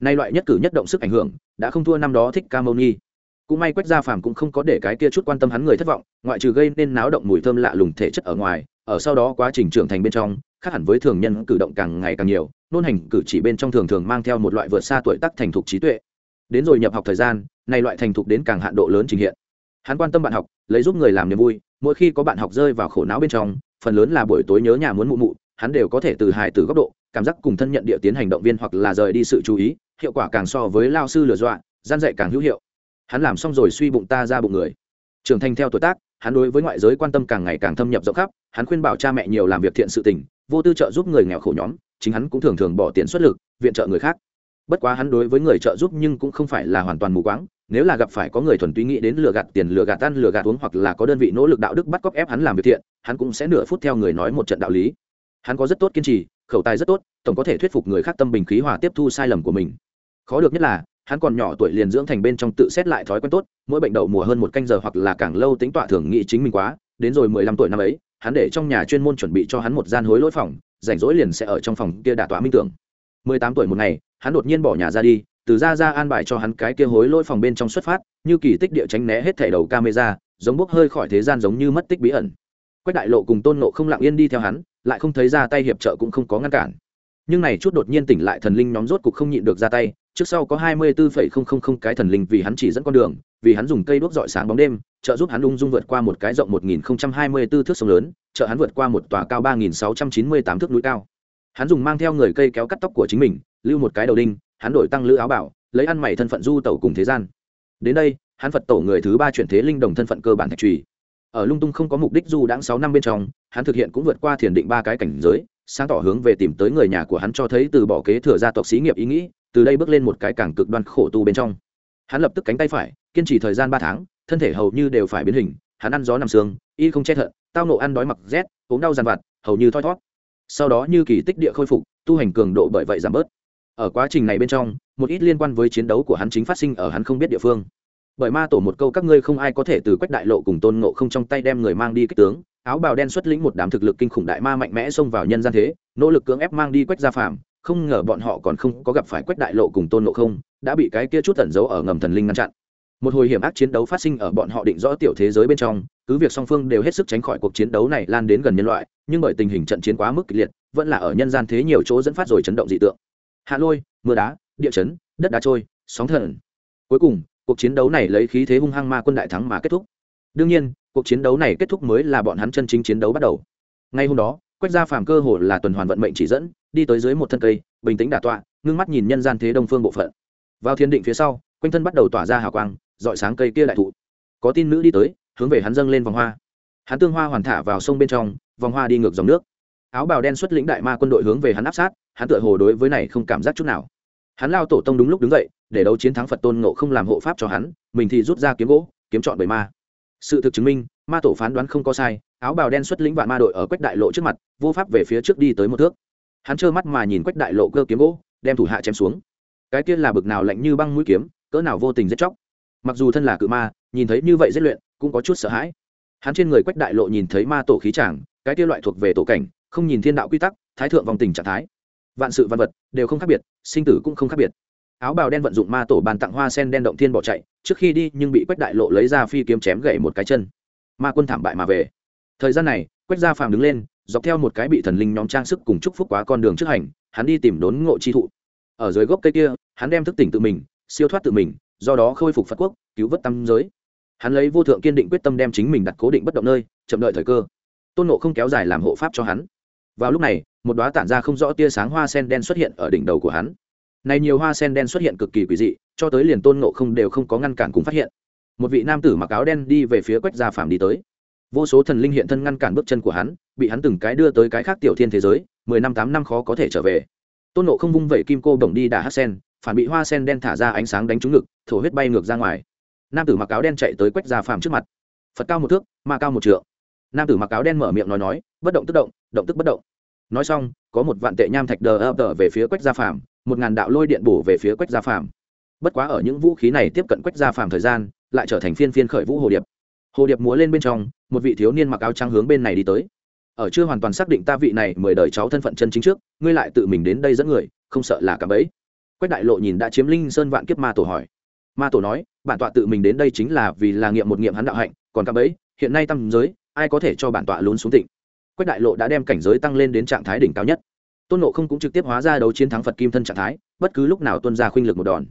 Nay loại nhất cử nhất động sức ảnh hưởng, đã không thua năm đó thích ca mâu Nhi. cũng may quách gia phàm cũng không có để cái kia chút quan tâm hắn người thất vọng, ngoại trừ gây nên náo động mùi thơm lạ lùng thể chất ở ngoài, ở sau đó quá trình trưởng thành bên trong, khác hẳn với thường nhân cử động càng ngày càng nhiều, nôn hành cử chỉ bên trong thường thường mang theo một loại vượt xa tuổi tác thành thục trí tuệ. Đến rồi nhập học thời gian này loại thành thục đến càng hạn độ lớn trình hiện hắn quan tâm bạn học, lấy giúp người làm niềm vui, mỗi khi có bạn học rơi vào khổ não bên trong, phần lớn là buổi tối nhớ nhà muốn mụ mụ, hắn đều có thể từ hài từ góc độ, cảm giác cùng thân nhận địa tiến hành động viên hoặc là rời đi sự chú ý, hiệu quả càng so với lao sư lừa dọa, gian dạy càng hữu hiệu. Hắn làm xong rồi suy bụng ta ra bụng người. Trưởng thành theo tuổi tác, hắn đối với ngoại giới quan tâm càng ngày càng thâm nhập rộng khắp, hắn khuyên bảo cha mẹ nhiều làm việc thiện sự tình, vô tư trợ giúp người nghèo khổ nhóm, chính hắn cũng thường thường bỏ tiền xuất lực, viện trợ người khác. Bất quá hắn đối với người trợ giúp nhưng cũng không phải là hoàn toàn mù quáng nếu là gặp phải có người thuần túy nghĩ đến lừa gạt tiền, lừa gạt ăn, lừa gạt uống hoặc là có đơn vị nỗ lực đạo đức bắt cóc ép hắn làm việc thiện, hắn cũng sẽ nửa phút theo người nói một trận đạo lý. Hắn có rất tốt kiên trì, khẩu tài rất tốt, tổng có thể thuyết phục người khác tâm bình khí hòa tiếp thu sai lầm của mình. Khó được nhất là, hắn còn nhỏ tuổi liền dưỡng thành bên trong tự xét lại thói quen tốt, mỗi bệnh đậu mùa hơn một canh giờ hoặc là càng lâu tính tọa thường nghĩ chính mình quá, đến rồi mười lăm tuổi năm ấy, hắn để trong nhà chuyên môn chuẩn bị cho hắn một gian hối lỗi phòng, rảnh rỗi liền sẽ ở trong phòng kia đả tọa minh tưởng. mười tám tuổi một ngày, hắn đột nhiên bỏ nhà ra đi từ ra ra an bài cho hắn cái kia hối lỗi phòng bên trong xuất phát, như kỳ tích địa tránh né hết thảy đầu camera, giống bốc hơi khỏi thế gian giống như mất tích bí ẩn. Quách đại lộ cùng tôn nộ không lặng yên đi theo hắn, lại không thấy ra tay hiệp trợ cũng không có ngăn cản. Nhưng này chút đột nhiên tỉnh lại thần linh nhóm rốt cục không nhịn được ra tay, trước sau có hai mươi bốn cái thần linh vì hắn chỉ dẫn con đường, vì hắn dùng cây đuốc dọi sáng bóng đêm, trợ giúp hắn ung dung vượt qua một cái rộng một nghìn hai mươi bốn thước sông lớn, trợ hắn vượt qua một tòa cao ba nghìn sáu trăm chín mươi tám thước núi cao. Hắn dùng mang theo người cây kéo cắt tóc của chính mình, lưu một cái đầu đinh hắn đổi tăng lữ áo bảo, lấy ăn mày thân phận du tẩu cùng thế gian. Đến đây, hắn phật tổ người thứ ba chuyển thế linh đồng thân phận cơ bản thạch trùy ở lung tung không có mục đích du đãng sáu năm bên trong, hắn thực hiện cũng vượt qua thiền định ba cái cảnh giới, sáng tỏ hướng về tìm tới người nhà của hắn cho thấy từ bỏ kế thừa gia tộc xí nghiệp ý nghĩ, từ đây bước lên một cái càng cực đoan khổ tu bên trong. Hắn lập tức cánh tay phải, kiên trì thời gian ba tháng, thân thể hầu như đều phải biến hình, hắn ăn gió nằm xương, y không che thận, tao nộ ăn đói mặc rét, ốm đau dằn vặt, hầu như thoi thót. Sau đó như kỳ tích địa khôi phục, tu hành cường độ bởi vậy giảm bớt ở quá trình này bên trong, một ít liên quan với chiến đấu của hắn chính phát sinh ở hắn không biết địa phương. Bởi ma tổ một câu các ngươi không ai có thể từ quách đại lộ cùng tôn ngộ không trong tay đem người mang đi kích tướng. Áo bào đen xuất lĩnh một đám thực lực kinh khủng đại ma mạnh mẽ xông vào nhân gian thế, nỗ lực cưỡng ép mang đi quách gia phàm. Không ngờ bọn họ còn không có gặp phải quách đại lộ cùng tôn ngộ không, đã bị cái kia chút tẩn giấu ở ngầm thần linh ngăn chặn. Một hồi hiểm ác chiến đấu phát sinh ở bọn họ định rõ tiểu thế giới bên trong, cứ việc song phương đều hết sức tránh khỏi cuộc chiến đấu này lan đến gần nhân loại, nhưng bởi tình hình trận chiến quá mức kịch liệt, vẫn là ở nhân gian thế nhiều chỗ dẫn phát rồi chấn động dị tượng hạ lôi, mưa đá, địa chấn, đất đá trôi, sóng thần. Cuối cùng, cuộc chiến đấu này lấy khí thế hung hăng ma quân đại thắng mà kết thúc. Đương nhiên, cuộc chiến đấu này kết thúc mới là bọn hắn chân chính chiến đấu bắt đầu. Ngay hôm đó, quách gia phàm cơ hồ là tuần hoàn vận mệnh chỉ dẫn, đi tới dưới một thân cây, bình tĩnh đả tọa, ngưng mắt nhìn nhân gian thế đông phương bộ phận. Vào thiên định phía sau, quanh thân bắt đầu tỏa ra hào quang dọi sáng cây kia đại thụ. Có tin nữ đi tới, hướng về hắn dâng lên vòng hoa. Hắn tương hoa hoàn thả vào sông bên trong, vòng hoa đi ngược dòng nước áo bào đen xuất lĩnh đại ma quân đội hướng về hắn áp sát, hắn tựa hồ đối với này không cảm giác chút nào. Hắn lao tổ tông đúng lúc đứng dậy, để đấu chiến thắng phật tôn nộ không làm hộ pháp cho hắn, mình thì rút ra kiếm gỗ, kiếm chọn bởi ma. Sự thực chứng minh, ma tổ phán đoán không có sai, áo bào đen xuất lĩnh vạn ma đội ở quách đại lộ trước mặt, vô pháp về phía trước đi tới một thước. Hắn trơ mắt mà nhìn quách đại lộ cơ kiếm gỗ, đem thủ hạ chém xuống. Cái kia là bực nào lạnh như băng mũi kiếm, cỡ nào vô tình giết chóc. Mặc dù thân là cự ma, nhìn thấy như vậy giết luyện, cũng có chút sợ hãi. Hắn trên người quách đại lộ nhìn thấy ma tổ khí chàng, cái kia loại thuộc về tổ cảnh không nhìn thiên đạo quy tắc, thái thượng vòng tình trạng thái. Vạn sự văn vật đều không khác biệt, sinh tử cũng không khác biệt. Áo bào đen vận dụng ma tổ bàn tặng hoa sen đen động thiên bỏ chạy, trước khi đi nhưng bị quách đại lộ lấy ra phi kiếm chém gãy một cái chân. Ma quân thảm bại mà về. Thời gian này, quách gia phàm đứng lên, dọc theo một cái bị thần linh nhóm trang sức cùng chúc phúc quá con đường trước hành, hắn đi tìm đốn ngộ chi thụ. Ở dưới gốc cây kia, hắn đem thức tỉnh tự mình, siêu thoát tự mình, do đó khôi phục phật quốc, cứu vớt tâm giới. Hắn lấy vô thượng kiên định quyết tâm đem chính mình đặt cố định bất động nơi, chậm đợi thời cơ. Tôn nộ không kéo dài làm hộ pháp cho hắn vào lúc này, một đoá tản ra không rõ tia sáng hoa sen đen xuất hiện ở đỉnh đầu của hắn. Này nhiều hoa sen đen xuất hiện cực kỳ quỷ dị, cho tới liền tôn nộ không đều không có ngăn cản cùng phát hiện. Một vị nam tử mặc áo đen đi về phía quách gia phạm đi tới. Vô số thần linh hiện thân ngăn cản bước chân của hắn, bị hắn từng cái đưa tới cái khác tiểu thiên thế giới, mười năm tám năm khó có thể trở về. Tôn nộ không vung vẩy kim cô bổng đi đà hát sen, phản bị hoa sen đen thả ra ánh sáng đánh trúng ngực, thổ huyết bay ngược ra ngoài. Nam tử mặc áo đen chạy tới quách gia phạm trước mặt. Phật cao một thước, ma cao một trượng. Nam tử mặc áo đen mở miệng nói nói bất động tức động động tức bất động. Nói xong, có một vạn tệ nham thạch đờ ập đờ về phía quách gia phàm, một ngàn đạo lôi điện bổ về phía quách gia phàm. Bất quá ở những vũ khí này tiếp cận quách gia phàm thời gian, lại trở thành phiên phiên khởi vũ hồ điệp. Hồ điệp múa lên bên trong, một vị thiếu niên mặc áo trắng hướng bên này đi tới. Ở chưa hoàn toàn xác định ta vị này mời đời cháu thân phận chân chính trước, ngươi lại tự mình đến đây dẫn người, không sợ là cả bấy quách đại lộ nhìn đã chiếm linh sơn vạn kiếp ma tổ hỏi. Ma tổ nói, bản tọa tự mình đến đây chính là vì là nghiệm một nghiệm hắn đạo hạnh, còn cả bấy hiện nay tâm giới, ai có thể cho bản tọa lún xuống tịnh? Quách đại lộ đã đem cảnh giới tăng lên đến trạng thái đỉnh cao nhất. Tôn nộ không cũng trực tiếp hóa ra đấu chiến thắng phật kim thân trạng thái, bất cứ lúc nào tuân ra khuynh lực một đòn.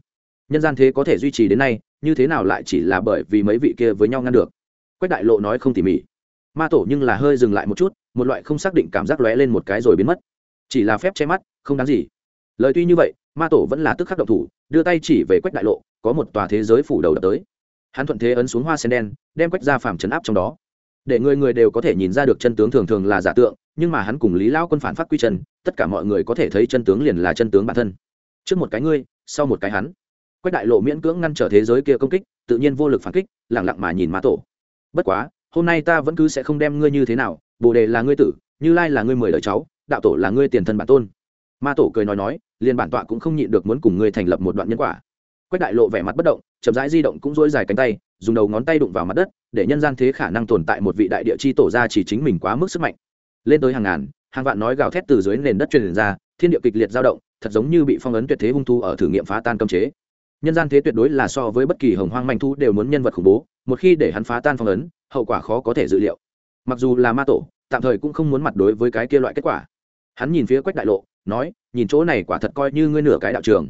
Nhân gian thế có thể duy trì đến nay, như thế nào lại chỉ là bởi vì mấy vị kia với nhau ngăn được? Quách đại lộ nói không tỉ mỉ. Ma tổ nhưng là hơi dừng lại một chút, một loại không xác định cảm giác lóe lên một cái rồi biến mất. Chỉ là phép che mắt, không đáng gì. Lời tuy như vậy, ma tổ vẫn là tức khắc động thủ, đưa tay chỉ về quách đại lộ, có một tòa thế giới phủ đầu đập tới. Hắn thuận thế ấn xuống hoa sen đen, đem quách ra phàm chấn áp trong đó để người người đều có thể nhìn ra được chân tướng thường thường là giả tượng, nhưng mà hắn cùng lý lao quân phản phát quy chân, tất cả mọi người có thể thấy chân tướng liền là chân tướng bản thân. Trước một cái ngươi, sau một cái hắn. Quách đại lộ miễn cưỡng ngăn trở thế giới kia công kích, tự nhiên vô lực phản kích lẳng lặng mà nhìn ma tổ. Bất quá, hôm nay ta vẫn cứ sẽ không đem ngươi như thế nào, bồ đề là ngươi tử, như lai là ngươi mười đời cháu, đạo tổ là ngươi tiền thân bản tôn. Ma tổ cười nói nói, liền bản tọa cũng không nhịn được muốn cùng ngươi thành lập một đoạn nhân quả. Quách đại lộ vẻ mặt bất động chậm rãi di động cũng dỗi dài cánh tay, dùng đầu ngón tay đụng vào mặt đất, để nhân gian thế khả năng tồn tại một vị đại địa chi tổ ra chỉ chính mình quá mức sức mạnh. Lên tới hàng ngàn, hàng vạn nói gào thét từ dưới nền đất truyền ra, thiên địa kịch liệt dao động, thật giống như bị phong ấn tuyệt thế hung thu ở thử nghiệm phá tan cấm chế. Nhân gian thế tuyệt đối là so với bất kỳ hồng hoang manh thu đều muốn nhân vật khủng bố, một khi để hắn phá tan phong ấn, hậu quả khó có thể dự liệu. Mặc dù là ma tổ, tạm thời cũng không muốn mặt đối với cái kia loại kết quả. Hắn nhìn phía quách đại lộ, nói, nhìn chỗ này quả thật coi như ngươi nửa cái đạo trường.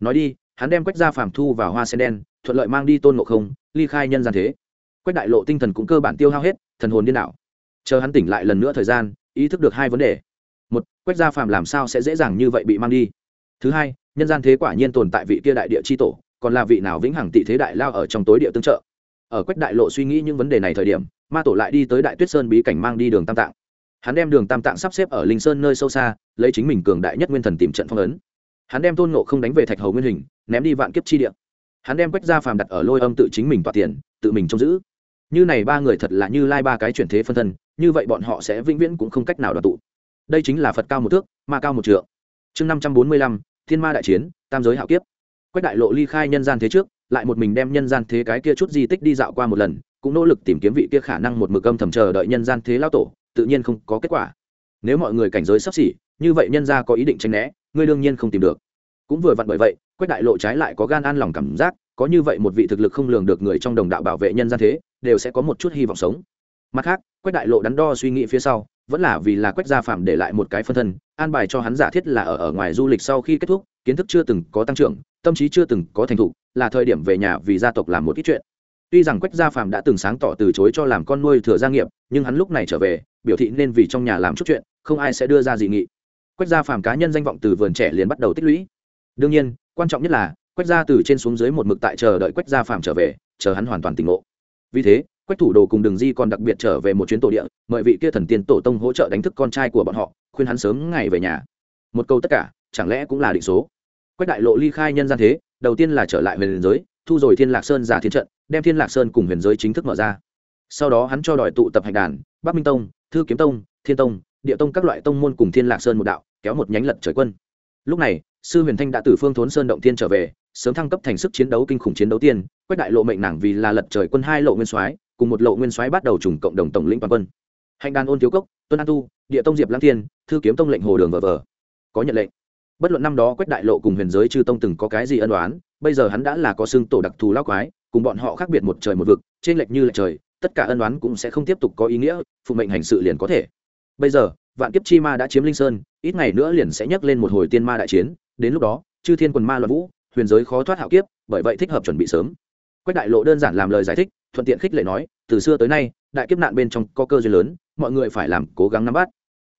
Nói đi, hắn đem quách ra phàm thu vào hoa sen đen thuận lợi mang đi tôn ngộ không, ly khai nhân gian thế. Quách đại lộ tinh thần cũng cơ bản tiêu hao hết, thần hồn điên đảo. Chờ hắn tỉnh lại lần nữa thời gian, ý thức được hai vấn đề. Một, quách gia phàm làm sao sẽ dễ dàng như vậy bị mang đi? Thứ hai, nhân gian thế quả nhiên tồn tại vị kia đại địa c tổ, còn là vị nào vĩnh hằng tị thế đại lao ở trong tối địa tương trợ? Ở quách đại lộ suy nghĩ những vấn đề này thời điểm, ma tổ lại đi tới đại tuyết sơn bí cảnh mang đi đường tam tạng. Hắn đem đường tam tạng sắp xếp ở linh sơn nơi sâu xa, lấy chính mình cường đại nhất nguyên thần tìm trận phong ấn. Hắn đem tôn nộ không đánh về thạch hầu nguyên hình, ném đi vạn kiếp chi địa hắn đem quách gia phàm đặt ở lôi âm tự chính mình tỏa tiền, tự mình trông giữ. Như này ba người thật là như lai ba cái chuyển thế phân thân, như vậy bọn họ sẽ vĩnh viễn cũng không cách nào đoàn tụ. Đây chính là phật cao một thước, ma cao một trượng. Chương năm trăm bốn mươi lăm, thiên ma đại chiến, tam giới hạo kiếp. Quách đại lộ ly khai nhân gian thế trước, lại một mình đem nhân gian thế cái kia chút di tích đi dạo qua một lần, cũng nỗ lực tìm kiếm vị kia khả năng một mực âm thầm chờ đợi nhân gian thế lao tổ, tự nhiên không có kết quả. Nếu mọi người cảnh giới sắp xỉ, như vậy nhân gia có ý định tranh né, ngươi đương nhiên không tìm được cũng vừa vặn bởi vậy, quách đại lộ trái lại có gan an lòng cảm giác, có như vậy một vị thực lực không lường được người trong đồng đạo bảo vệ nhân gian thế, đều sẽ có một chút hy vọng sống. Mặt khác, quách đại lộ đắn đo suy nghĩ phía sau, vẫn là vì là quách gia phạm để lại một cái phân thân, an bài cho hắn giả thiết là ở ở ngoài du lịch sau khi kết thúc, kiến thức chưa từng có tăng trưởng, tâm trí chưa từng có thành thục, là thời điểm về nhà vì gia tộc làm một ít chuyện. Tuy rằng quách gia phạm đã từng sáng tỏ từ chối cho làm con nuôi thừa gia nghiệp, nhưng hắn lúc này trở về, biểu thị nên vì trong nhà làm chút chuyện, không ai sẽ đưa ra dị nghị. Quách gia phạm cá nhân danh vọng từ vườn trẻ liền bắt đầu tích lũy đương nhiên, quan trọng nhất là, quách gia từ trên xuống dưới một mực tại chờ đợi quách gia phạm trở về, chờ hắn hoàn toàn tỉnh ngộ. Vì thế, quách thủ đồ cùng đường di còn đặc biệt trở về một chuyến tổ địa, mời vị kia thần tiên tổ tông hỗ trợ đánh thức con trai của bọn họ, khuyên hắn sớm ngày về nhà. Một câu tất cả, chẳng lẽ cũng là định số? Quách đại lộ ly khai nhân gian thế, đầu tiên là trở lại về liền giới, thu rồi thiên lạc sơn giả thiên trận, đem thiên lạc sơn cùng huyền giới chính thức mở ra. Sau đó hắn cho đòi tụ tập hạch đàn, bắc minh tông, thư kiếm tông, thiên tông, địa tông các loại tông môn cùng thiên lạc sơn một đạo, kéo một nhánh lật trời quân. Lúc này sư huyền thanh đã từ phương thốn sơn động tiên trở về, sớm thăng cấp thành sức chiến đấu kinh khủng chiến đấu tiên, quách đại lộ mệnh nàng vì là lật trời quân hai lộ nguyên soái, cùng một lộ nguyên soái bắt đầu trùng cộng đồng tổng lĩnh toàn quân. Hành đàn ôn thiếu cốc, tuân an tu, địa tông diệp lãng thiên, thư kiếm tông lệnh hồ đường vờ vờ. Có nhận lệnh. Bất luận năm đó quách đại lộ cùng huyền giới chư tông từng có cái gì ân đoán bây giờ hắn đã là có xương tổ đặc thù lao quái, cùng bọn họ khác biệt một trời một vực, trên lệch như lệch trời, tất cả ân đoán cũng sẽ không tiếp tục có ý nghĩa, phụ mệnh hành sự liền có thể. Bây giờ, vạn kiếp chi ma đã chiếm linh sơn, ít ngày nữa liền sẽ nhắc lên một hồi tiên ma đại chiến đến lúc đó, chư thiên quần ma loạn vũ, huyền giới khó thoát hạo kiếp, bởi vậy thích hợp chuẩn bị sớm. Quách đại lộ đơn giản làm lời giải thích, thuận tiện khích lệ nói, từ xưa tới nay, đại kiếp nạn bên trong có cơ duyên lớn, mọi người phải làm cố gắng nắm bắt.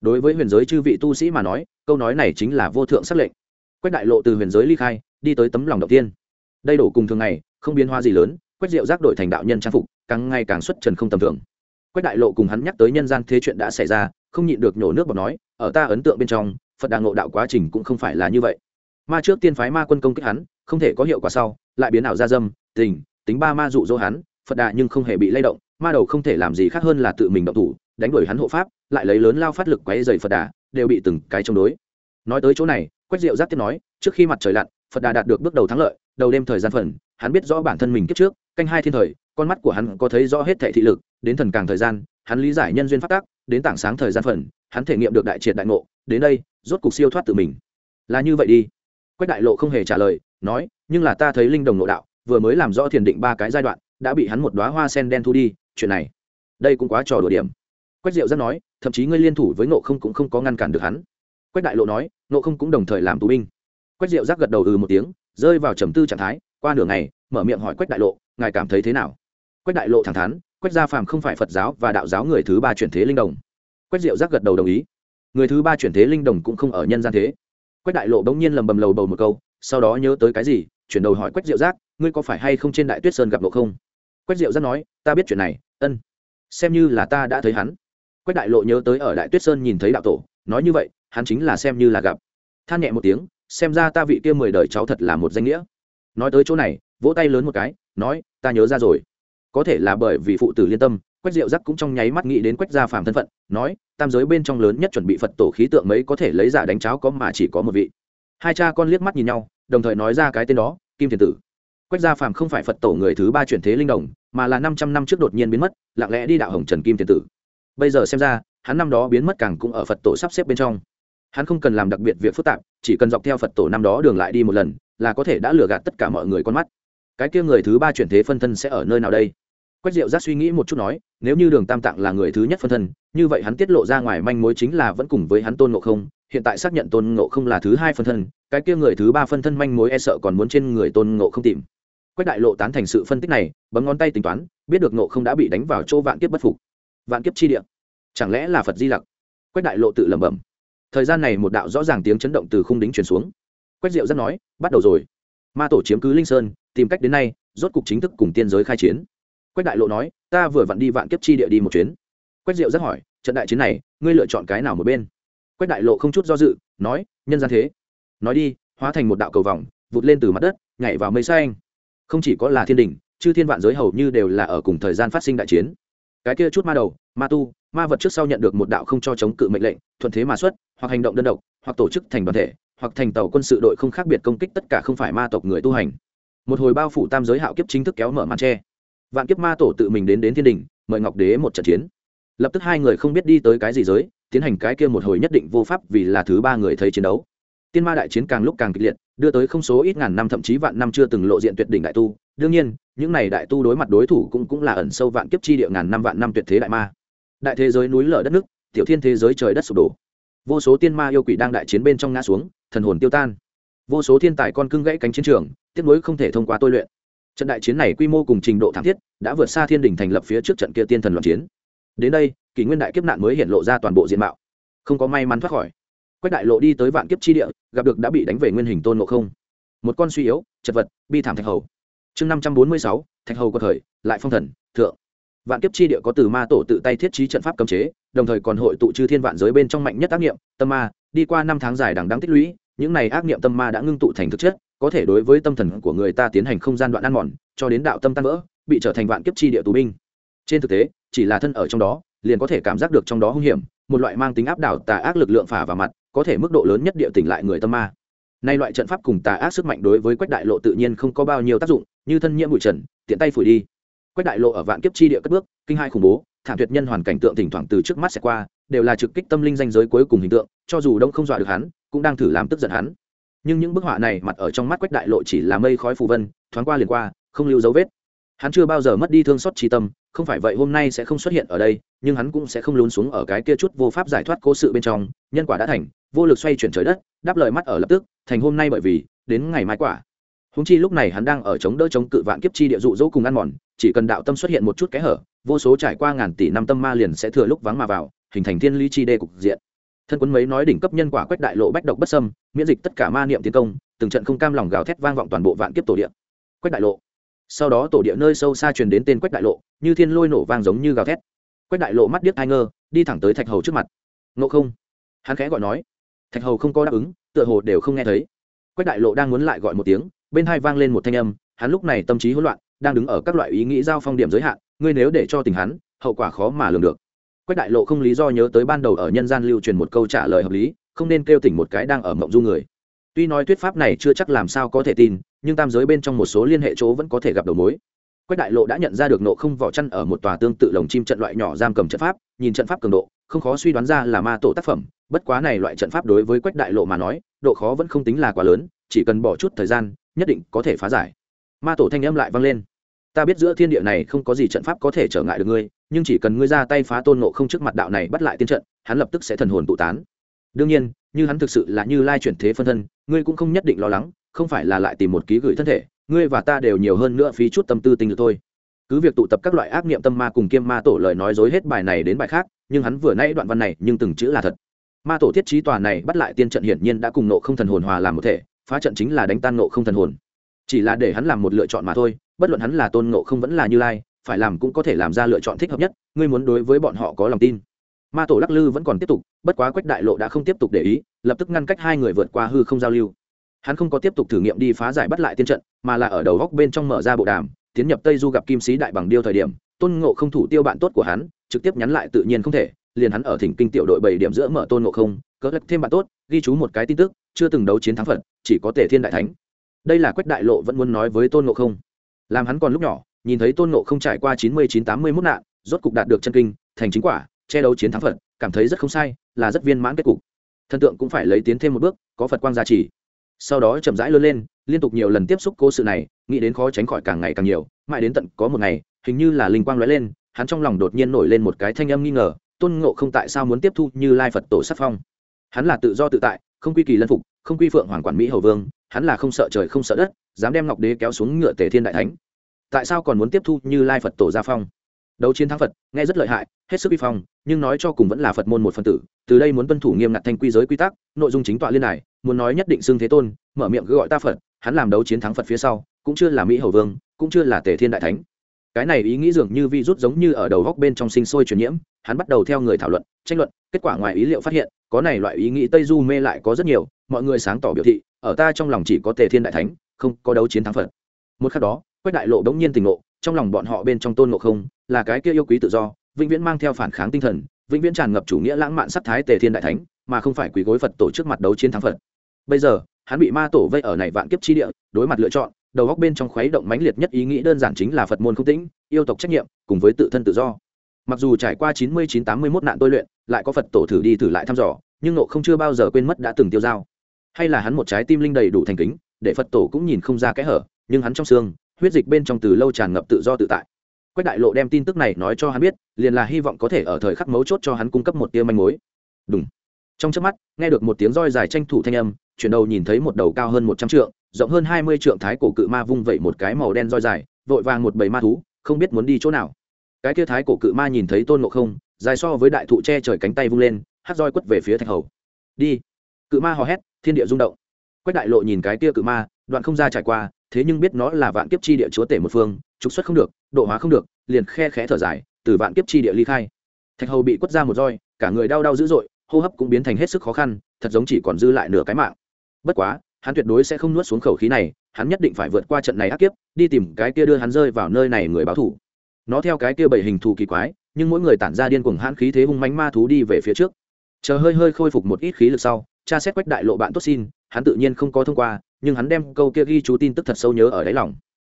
Đối với huyền giới chư vị tu sĩ mà nói, câu nói này chính là vô thượng sắc lệnh. Quách đại lộ từ huyền giới ly khai, đi tới tấm lòng đầu tiên. Đây đổ cùng thường ngày, không biến hóa gì lớn, quách diệu giác đổi thành đạo nhân trang phục, càng ngày càng xuất trần không tầm thường. Quách đại lộ cùng hắn nhắc tới nhân gian thế chuyện đã xảy ra, không nhịn được nhổ nước bọt nói, ở ta ấn tượng bên trong, phật đà ngộ đạo quá trình cũng không phải là như vậy ma trước tiên phái ma quân công kích hắn, không thể có hiệu quả sau, lại biến ảo ra dâm, tình, tính ba ma dụ dỗ hắn, phật đà nhưng không hề bị lay động, ma đầu không thể làm gì khác hơn là tự mình động thủ, đánh đuổi hắn hộ pháp, lại lấy lớn lao phát lực quấy dày phật đà, đều bị từng cái chống đối. Nói tới chỗ này, quách diệu giáp tiếp nói, trước khi mặt trời lặn, phật đà đạt được bước đầu thắng lợi, đầu đêm thời gian phần, hắn biết rõ bản thân mình kiếp trước, canh hai thiên thời, con mắt của hắn có thấy rõ hết thệ thị lực, đến thần càng thời gian, hắn lý giải nhân duyên phát tác, đến tảng sáng thời gian phần, hắn thể nghiệm được đại triệt đại ngộ, đến đây, rốt cục siêu thoát tự mình. Là như vậy đi quách đại lộ không hề trả lời, nói, nhưng là ta thấy linh đồng nội đạo, vừa mới làm rõ thiền định ba cái giai đoạn, đã bị hắn một đoá hoa sen đen thu đi, chuyện này, đây cũng quá trò đùa điểm. Quách diệu rất nói, thậm chí ngươi liên thủ với nộ không cũng không có ngăn cản được hắn. Quách đại lộ nói nộ không cũng đồng thời làm tù binh. Quách diệu giác gật đầu ừ một tiếng, rơi vào trầm tư trạng thái, qua nửa ngày, mở miệng hỏi quách đại lộ, ngài cảm thấy thế nào? Quách đại lộ thẳng thắn, quách gia phàm không phải phật giáo và đạo giáo người thứ ba chuyển thế linh đồng. Quách diệu giác gật đầu đồng ý, người thứ ba chuyển thế linh đồng cũng không ở nhân gian thế quách đại lộ bỗng nhiên lầm bầm lầu bầu một câu, sau đó nhớ tới cái gì, chuyển đầu hỏi quách diệu giác, ngươi có phải hay không trên đại tuyết sơn gặp lộ không? Quách diệu giác nói, ta biết chuyện này, ân. Xem như là ta đã thấy hắn. Quách đại lộ nhớ tới ở đại tuyết sơn nhìn thấy đạo tổ, nói như vậy, hắn chính là xem như là gặp. Than nhẹ một tiếng, xem ra ta vị kia mười đời cháu thật là một danh nghĩa. Nói tới chỗ này, vỗ tay lớn một cái, nói, ta nhớ ra rồi. Có thể là bởi vì phụ tử liên tâm quách diệu giác cũng trong nháy mắt nghĩ đến quách gia phàm thân phận, nói, tam giới bên trong lớn nhất chuẩn bị phật tổ khí tượng mấy có thể lấy giả đánh cháo có mà chỉ có một vị. Hai cha con liếc mắt nhìn nhau, đồng thời nói ra cái tên đó, kim thiền tử. Quách gia phàm không phải phật tổ người thứ ba chuyển thế linh đồng, mà là năm trăm năm trước đột nhiên biến mất, lặng lẽ đi đạo hồng trần kim thiền tử. Bây giờ xem ra, hắn năm đó biến mất càng cũng ở phật tổ sắp xếp bên trong. Hắn không cần làm đặc biệt việc phức tạp, chỉ cần dọc theo phật tổ năm đó đường lại đi một lần, là có thể đã lừa gạt tất cả mọi người con mắt. Cái kia người thứ ba chuyển thế phân thân sẽ ở nơi nào đây? Quách diệu giác suy nghĩ một chút nói, nếu như đường tam tạng là người thứ nhất phân thân, như vậy hắn tiết lộ ra ngoài manh mối chính là vẫn cùng với hắn tôn ngộ không, hiện tại xác nhận tôn ngộ không là thứ hai phân thân, cái kia người thứ ba phân thân manh mối e sợ còn muốn trên người tôn ngộ không tìm. Quách đại lộ tán thành sự phân tích này, bấm ngón tay tính toán, biết được ngộ không đã bị đánh vào chỗ vạn kiếp bất phục. Vạn kiếp chi địa. Chẳng lẽ là phật di lặc? Quách đại lộ tự lẩm bẩm. Thời gian này một đạo rõ ràng tiếng chấn động từ khung đính truyền xuống. Quách diệu rất nói, bắt đầu rồi. Ma tổ chiếm cứ linh sơn, tìm cách đến nay, rốt cục chính thức cùng tiên giới khai chiến quách đại lộ nói, ta vừa vặn đi vạn kiếp chi địa đi một chuyến. Quách diệu rất hỏi, trận đại chiến này, ngươi lựa chọn cái nào một bên? Quách đại lộ không chút do dự, nói, nhân gian thế. Nói đi, hóa thành một đạo cầu vòng, vụt lên từ mặt đất, nhảy vào mây xanh. Không chỉ có là thiên đình chư thiên vạn giới hầu như đều là ở cùng thời gian phát sinh đại chiến. Cái kia chút ma đầu, ma tu, ma vật trước sau nhận được một đạo không cho chống cự mệnh lệnh, thuận thế mà xuất, hoặc hành động đơn độc, hoặc tổ chức thành đoàn thể, hoặc thành tàu quân sự đội không khác biệt công kích tất cả không phải ma tộc người tu hành. Một hồi bao phủ tam giới hạo kiếp chính thức kéo mở màn tre vạn kiếp ma tổ tự mình đến đến thiên đình, mời ngọc đế một trận chiến. Lập tức hai người không biết đi tới cái gì giới, tiến hành cái kia một hồi nhất định vô pháp vì là thứ ba người thấy chiến đấu. Tiên ma đại chiến càng lúc càng kịch liệt, đưa tới không số ít ngàn năm thậm chí vạn năm chưa từng lộ diện tuyệt đỉnh đại tu. Đương nhiên, những này đại tu đối mặt đối thủ cũng cũng là ẩn sâu vạn kiếp chi địa ngàn năm vạn năm tuyệt thế đại ma. Đại thế giới núi lở đất nước, tiểu thiên thế giới trời đất sụp đổ. Vô số tiên ma yêu quỷ đang đại chiến bên trong ngã xuống, thần hồn tiêu tan. Vô số thiên tài con cưng gãy cánh chiến trường tiếp nối không thể thông qua tôi luyện trận đại chiến này quy mô cùng trình độ thảm thiết, đã vượt xa thiên đình thành lập phía trước trận kia tiên thần loạn chiến. Đến đây, kỷ nguyên đại kiếp nạn mới hiện lộ ra toàn bộ diện mạo. Không có may mắn thoát khỏi. Quách đại lộ đi tới vạn kiếp chi địa, gặp được đã bị đánh về nguyên hình tôn ngộ không. Một con suy yếu, chật vật, bi thảm thạch hầu. Chương năm trăm bốn mươi sáu, thạch hầu có thời, lại phong thần, thượng. Vạn kiếp chi địa có từ ma tổ tự tay thiết trí trận pháp cấm chế, đồng thời còn hội tụ chư thiên vạn giới bên trong mạnh nhất ác nghiệm tâm ma. Đi qua năm tháng dài đằng đáng tích lũy, những này ác nghiệm tâm ma đã ngưng tụ thành thực chất có thể đối với tâm thần của người ta tiến hành không gian đoạn ăn mòn, cho đến đạo tâm tan vỡ, bị trở thành vạn kiếp chi địa tù binh. Trên thực tế, chỉ là thân ở trong đó, liền có thể cảm giác được trong đó hung hiểm, một loại mang tính áp đảo tà ác lực lượng phả vào mặt, có thể mức độ lớn nhất địa tỉnh lại người tâm ma. Nay loại trận pháp cùng tà ác sức mạnh đối với quách đại lộ tự nhiên không có bao nhiêu tác dụng, như thân nhiễm bụi trần, tiện tay phủi đi. Quách đại lộ ở vạn kiếp chi địa cất bước, kinh hai khủng bố, thảm tuyệt nhân hoàn cảnh tượng thỉnh thoảng từ trước mắt sẽ qua, đều là trực kích tâm linh danh giới cuối cùng hình tượng, cho dù đông không dọa được hắn, cũng đang thử làm tức giận hắn nhưng những bức họa này mặt ở trong mắt quách đại lộ chỉ là mây khói phù vân, thoáng qua liền qua, không lưu dấu vết. Hắn chưa bao giờ mất đi thương xót trí tâm, không phải vậy hôm nay sẽ không xuất hiện ở đây, nhưng hắn cũng sẽ không lún xuống ở cái kia chút vô pháp giải thoát cố sự bên trong. Nhân quả đã thành, vô lực xoay chuyển trời đất, đáp lời mắt ở lập tức, thành hôm nay bởi vì, đến ngày mai quả. Húng chi lúc này hắn đang ở chống đỡ chống cự vạn kiếp chi địa dụ dỗ cùng ăn mòn, chỉ cần đạo tâm xuất hiện một chút kẽ hở, vô số trải qua ngàn tỷ năm tâm ma liền sẽ thừa lúc vắng mà vào, hình thành thiên ly chi đê cục diện thân quân mấy nói đỉnh cấp nhân quả quách đại lộ bách độc bất sâm miễn dịch tất cả ma niệm tiến công, từng trận không cam lòng gào thét vang vọng toàn bộ vạn kiếp tổ địa. Quách đại lộ. Sau đó tổ địa nơi sâu xa truyền đến tên quách đại lộ, như thiên lôi nổ vang giống như gào thét. Quách đại lộ mắt điếc ai ngơ, đi thẳng tới thạch hầu trước mặt. Ngộ không? Hắn khẽ gọi nói. Thạch hầu không có đáp ứng, tựa hồ đều không nghe thấy. Quách đại lộ đang muốn lại gọi một tiếng, bên hai vang lên một thanh âm, hắn lúc này tâm trí hỗn loạn, đang đứng ở các loại ý nghĩ giao phong điểm giới hạn, ngươi nếu để cho tình hắn, hậu quả khó mà lường được quách đại lộ không lý do nhớ tới ban đầu ở nhân gian lưu truyền một câu trả lời hợp lý, không nên kêu tỉnh một cái đang ở mộng du người. Tuy nói thuyết pháp này chưa chắc làm sao có thể tin, nhưng tam giới bên trong một số liên hệ chỗ vẫn có thể gặp đầu mối. Quách đại lộ đã nhận ra được nộ không vỏ chăn ở một tòa tương tự lồng chim trận loại nhỏ giam cầm trận pháp, nhìn trận pháp cường độ, không khó suy đoán ra là ma tổ tác phẩm, bất quá này loại trận pháp đối với quách đại lộ mà nói, độ khó vẫn không tính là quá lớn, chỉ cần bỏ chút thời gian, nhất định có thể phá giải. Ma tổ thanh âm lại vang lên. Ta biết giữa thiên địa này không có gì trận pháp có thể trở ngại được ngươi nhưng chỉ cần ngươi ra tay phá tôn nộ không trước mặt đạo này bắt lại tiên trận, hắn lập tức sẽ thần hồn tụ tán. Đương nhiên, như hắn thực sự là như lai chuyển thế phân thân, ngươi cũng không nhất định lo lắng, không phải là lại tìm một ký gửi thân thể, ngươi và ta đều nhiều hơn nữa phí chút tâm tư tinh lực thôi. Cứ việc tụ tập các loại ác niệm tâm ma cùng kiêm ma tổ lời nói dối hết bài này đến bài khác, nhưng hắn vừa nãy đoạn văn này nhưng từng chữ là thật. Ma tổ thiết trí tòa này bắt lại tiên trận hiển nhiên đã cùng nộ không thần hồn hòa làm một thể, phá trận chính là đánh tan nộ không thần hồn. Chỉ là để hắn làm một lựa chọn mà thôi, bất luận hắn là tôn nộ không vẫn là như lai phải làm cũng có thể làm ra lựa chọn thích hợp nhất, ngươi muốn đối với bọn họ có lòng tin. Ma tổ lắc lư vẫn còn tiếp tục, bất quá quách đại lộ đã không tiếp tục để ý, lập tức ngăn cách hai người vượt qua hư không giao lưu. Hắn không có tiếp tục thử nghiệm đi phá giải bắt lại tiên trận, mà là ở đầu góc bên trong mở ra bộ đàm, tiến nhập tây du gặp kim sĩ đại bằng điêu thời điểm, tôn ngộ không thủ tiêu bạn tốt của hắn, trực tiếp nhắn lại tự nhiên không thể, liền hắn ở thỉnh kinh tiểu đội bảy điểm giữa mở tôn ngộ không cỡ lắc thêm bạn tốt, ghi chú một cái tin tức, chưa từng đấu chiến thắng phật, chỉ có tể thiên đại thánh. Đây là quách đại lộ vẫn muốn nói với tôn ngộ không. Làm hắn còn lúc nhỏ nhìn thấy tôn ngộ không trải qua chín mươi chín, tám mươi mốt nạn, rốt cục đạt được chân kinh, thành chính quả, che đấu chiến thắng phật, cảm thấy rất không sai, là rất viên mãn kết cục. Thần tượng cũng phải lấy tiến thêm một bước, có phật quang gia trì. Sau đó chậm rãi lớn lên, liên tục nhiều lần tiếp xúc cố sự này, nghĩ đến khó tránh khỏi càng ngày càng nhiều, mãi đến tận có một ngày, hình như là linh quang lóe lên, hắn trong lòng đột nhiên nổi lên một cái thanh âm nghi ngờ, tôn ngộ không tại sao muốn tiếp thu như lai phật tổ sắc phong? Hắn là tự do tự tại, không quy kỳ lân phục, không quy phượng hoàng quản mỹ hầu vương, hắn là không sợ trời không sợ đất, dám đem ngọc đế kéo xuống ngựa tề thiên đại thánh tại sao còn muốn tiếp thu như lai phật tổ gia phong? Đấu chiến thắng phật, nghe rất lợi hại, hết sức vi phong, nhưng nói cho cùng vẫn là phật môn một phần tử, từ đây muốn tuân thủ nghiêm ngặt thanh quy giới quy tắc, nội dung chính tọa liên này, muốn nói nhất định xưng thế tôn, mở miệng cứ gọi ta phật, hắn làm đấu chiến thắng phật phía sau, cũng chưa là mỹ hầu vương, cũng chưa là tề thiên đại thánh. Cái này ý nghĩ dường như vi rút giống như ở đầu góc bên trong sinh sôi truyền nhiễm, hắn bắt đầu theo người thảo luận, tranh luận, kết quả ngoài ý liệu phát hiện, có này loại ý nghĩ tây du mê lại có rất nhiều, mọi người sáng tỏ biểu thị, ở ta trong lòng chỉ có tề thiên đại thánh, không có đấu chiến thắng phật. Một khắc đó quách đại lộ đống nhiên tình ngộ, trong lòng bọn họ bên trong tôn ngộ không, là cái kia yêu quý tự do, vĩnh viễn mang theo phản kháng tinh thần, vĩnh viễn tràn ngập chủ nghĩa lãng mạn sắc thái tề thiên đại thánh, mà không phải quý gối phật tổ trước mặt đấu chiến thắng phật. Bây giờ, hắn bị ma tổ vây ở này vạn kiếp chi địa, đối mặt lựa chọn, đầu góc bên trong khuấy động mãnh liệt nhất ý nghĩ đơn giản chính là phật môn không tĩnh, yêu tộc trách nhiệm, cùng với tự thân tự do. Mặc dù trải qua chín mươi chín tám mươi mốt nạn tôi luyện, lại có phật tổ thử đi thử lại thăm dò, nhưng nộ không chưa bao giờ quên mất đã từng tiêu dao. Hay là hắn một trái tim linh đầy đủ thành kính, để phật tổ cũng nhìn không ra kẽ hở, nhưng hắn trong xương huyết dịch bên trong từ lâu tràn ngập tự do tự tại. Quách đại lộ đem tin tức này nói cho hắn biết, liền là hy vọng có thể ở thời khắc mấu chốt cho hắn cung cấp một tia manh mối. Đúng trong trước mắt, nghe được một tiếng roi dài tranh thủ thanh âm, chuyển đầu nhìn thấy một đầu cao hơn một trăm trượng, rộng hơn hai mươi trượng thái cổ cự ma vung vẩy một cái màu đen roi dài, vội vàng một bầy ma thú, không biết muốn đi chỗ nào. Cái kia thái cổ cự ma nhìn thấy tôn ngộ không, dài so với đại thụ che trời cánh tay vung lên, hát roi quất về phía thạch hầu. Đi. Cự ma hò hét, thiên địa rung động. Quách đại lộ nhìn cái kia cự ma, đoạn không ra trải qua thế nhưng biết nó là vạn kiếp chi địa chúa tể một phương, trục xuất không được, độ hóa không được, liền khe khẽ thở dài, từ vạn kiếp chi địa ly khai. Thạch hầu bị quất ra một roi, cả người đau đau dữ dội, hô hấp cũng biến thành hết sức khó khăn, thật giống chỉ còn dư lại nửa cái mạng. Bất quá, hắn tuyệt đối sẽ không nuốt xuống khẩu khí này, hắn nhất định phải vượt qua trận này ác kiếp, đi tìm cái kia đưa hắn rơi vào nơi này người báo thủ. Nó theo cái kia bảy hình thù kỳ quái, nhưng mỗi người tản ra điên cuồng hãn khí thế hung mánh ma thú đi về phía trước. Chờ hơi hơi khôi phục một ít khí lực sau cha xét quách đại lộ bạn tốt xin, hắn tự nhiên không có thông qua nhưng hắn đem câu kia ghi chú tin tức thật sâu nhớ ở đáy lòng.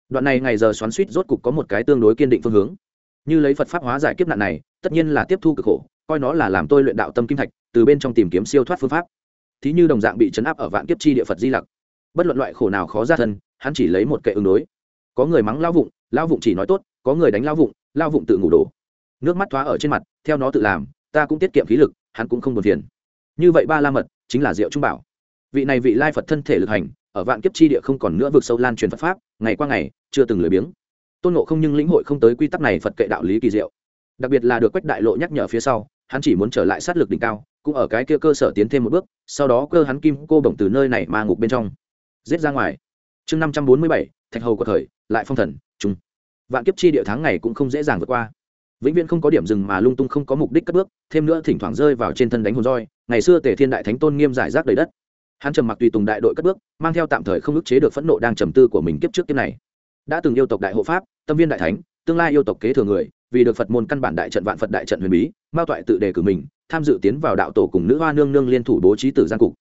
Đoạn này ngày giờ xoắn suýt rốt cục có một cái tương đối kiên định phương hướng. Như lấy phật pháp hóa giải kiếp nạn này, tất nhiên là tiếp thu cực khổ, coi nó là làm tôi luyện đạo tâm kim thạch, từ bên trong tìm kiếm siêu thoát phương pháp. Thí như đồng dạng bị chấn áp ở vạn kiếp chi địa phật di lặc. Bất luận loại khổ nào khó ra thân, hắn chỉ lấy một kệ ứng đối. Có người mắng lao vụng lao vụng chỉ nói tốt, có người đánh lao vụng lao vụng tự ngủ đổ. Nước mắt thoá ở trên mặt, theo nó tự làm, ta cũng tiết kiệm khí lực, hắn cũng không buồn phiền. Như vậy ba la mật, chính là diệu trung bảo. Vị này vị lai phật thân thể lực hành ở vạn kiếp chi địa không còn nữa vượt sâu lan truyền phật pháp, ngày qua ngày, chưa từng lười biếng. Tôn ngộ không nhưng lĩnh hội không tới quy tắc này phật kệ đạo lý kỳ diệu. Đặc biệt là được quách đại lộ nhắc nhở phía sau, hắn chỉ muốn trở lại sát lực đỉnh cao, cũng ở cái kia cơ sở tiến thêm một bước, sau đó cơ hắn kim cô bổng từ nơi này ma ngục bên trong, giết ra ngoài. Chương năm trăm bốn mươi bảy, thạch hầu của thời, lại phong thần trung vạn kiếp chi địa tháng ngày cũng không dễ dàng vượt qua. Vĩnh viễn không có điểm dừng mà lung tung không có mục đích cất bước, thêm nữa thỉnh thoảng rơi vào trên thân đánh hồn roi. Ngày xưa tề thiên đại thánh tôn nghiêm giải rác đầy đất hắn trầm mặc tùy tùng đại đội cất bước, mang theo tạm thời không ức chế được phẫn nộ đang trầm tư của mình kiếp trước kiếp này. Đã từng yêu tộc đại hộ pháp, tâm viên đại thánh, tương lai yêu tộc kế thừa người, vì được phật môn căn bản đại trận vạn phật đại trận huyền bí, mao toại tự đề cử mình, tham dự tiến vào đạo tổ cùng nữ hoa nương nương liên thủ bố trí tử giang cục.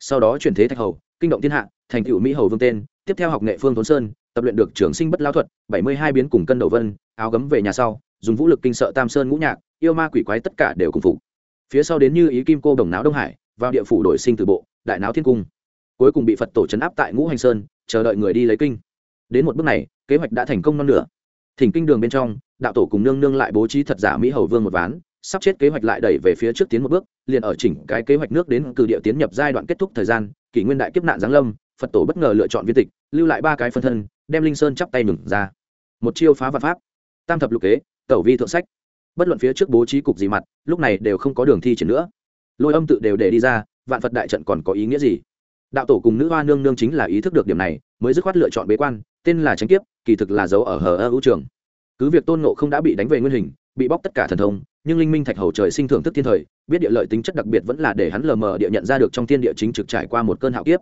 Sau đó chuyển thế thạch hầu, kinh động thiên hạ, thành cựu mỹ hầu vương tên, tiếp theo học nghệ phương thốn sơn, tập luyện được trường sinh bất lao thuật, bảy mươi hai biến cùng cân đầu vân, áo gấm về nhà sau, dùng vũ lực kinh sợ tam sơn ngũ nhạc, yêu ma quỷ quái tất cả đều cùng phục. Phía sau đến như ý kim cô đồng náo đông hải vào địa phủ đổi sinh từ bộ, đại náo thiên cung. Cuối cùng bị phật tổ chấn áp tại ngũ hành sơn, chờ đợi người đi lấy kinh. Đến một bước này, kế hoạch đã thành công non nửa. Thỉnh kinh đường bên trong, đạo tổ cùng nương nương lại bố trí thật giả mỹ hầu vương một ván, sắp chết kế hoạch lại đẩy về phía trước tiến một bước, liền ở chỉnh cái kế hoạch nước đến cử địa tiến nhập giai đoạn kết thúc thời gian, kỷ nguyên đại kiếp nạn giáng lâm, phật tổ bất ngờ lựa chọn viên tịch, lưu lại ba cái phân thân, đem linh sơn chắp tay mừng ra. Một chiêu phá vật pháp. Tam thập lục kế, tẩu vi thượng sách. Bất luận phía trước bố trí cục gì mặt, lúc này đều không có đường thi triển nữa lôi âm tự đều để đi ra, vạn phật đại trận còn có ý nghĩa gì? Đạo tổ cùng nữ hoa nương nương chính là ý thức được điểm này, mới dứt khoát lựa chọn bế quan, tên là tránh kiếp, kỳ thực là dấu ở hờ ơ ưu trường. Cứ việc tôn nộ không đã bị đánh về nguyên hình, bị bóc tất cả thần thông, nhưng linh minh thạch hầu trời sinh thưởng thức thiên thời, biết địa lợi tính chất đặc biệt vẫn là để hắn lờ mờ địa nhận ra được trong thiên địa chính trực trải qua một cơn hạo kiếp.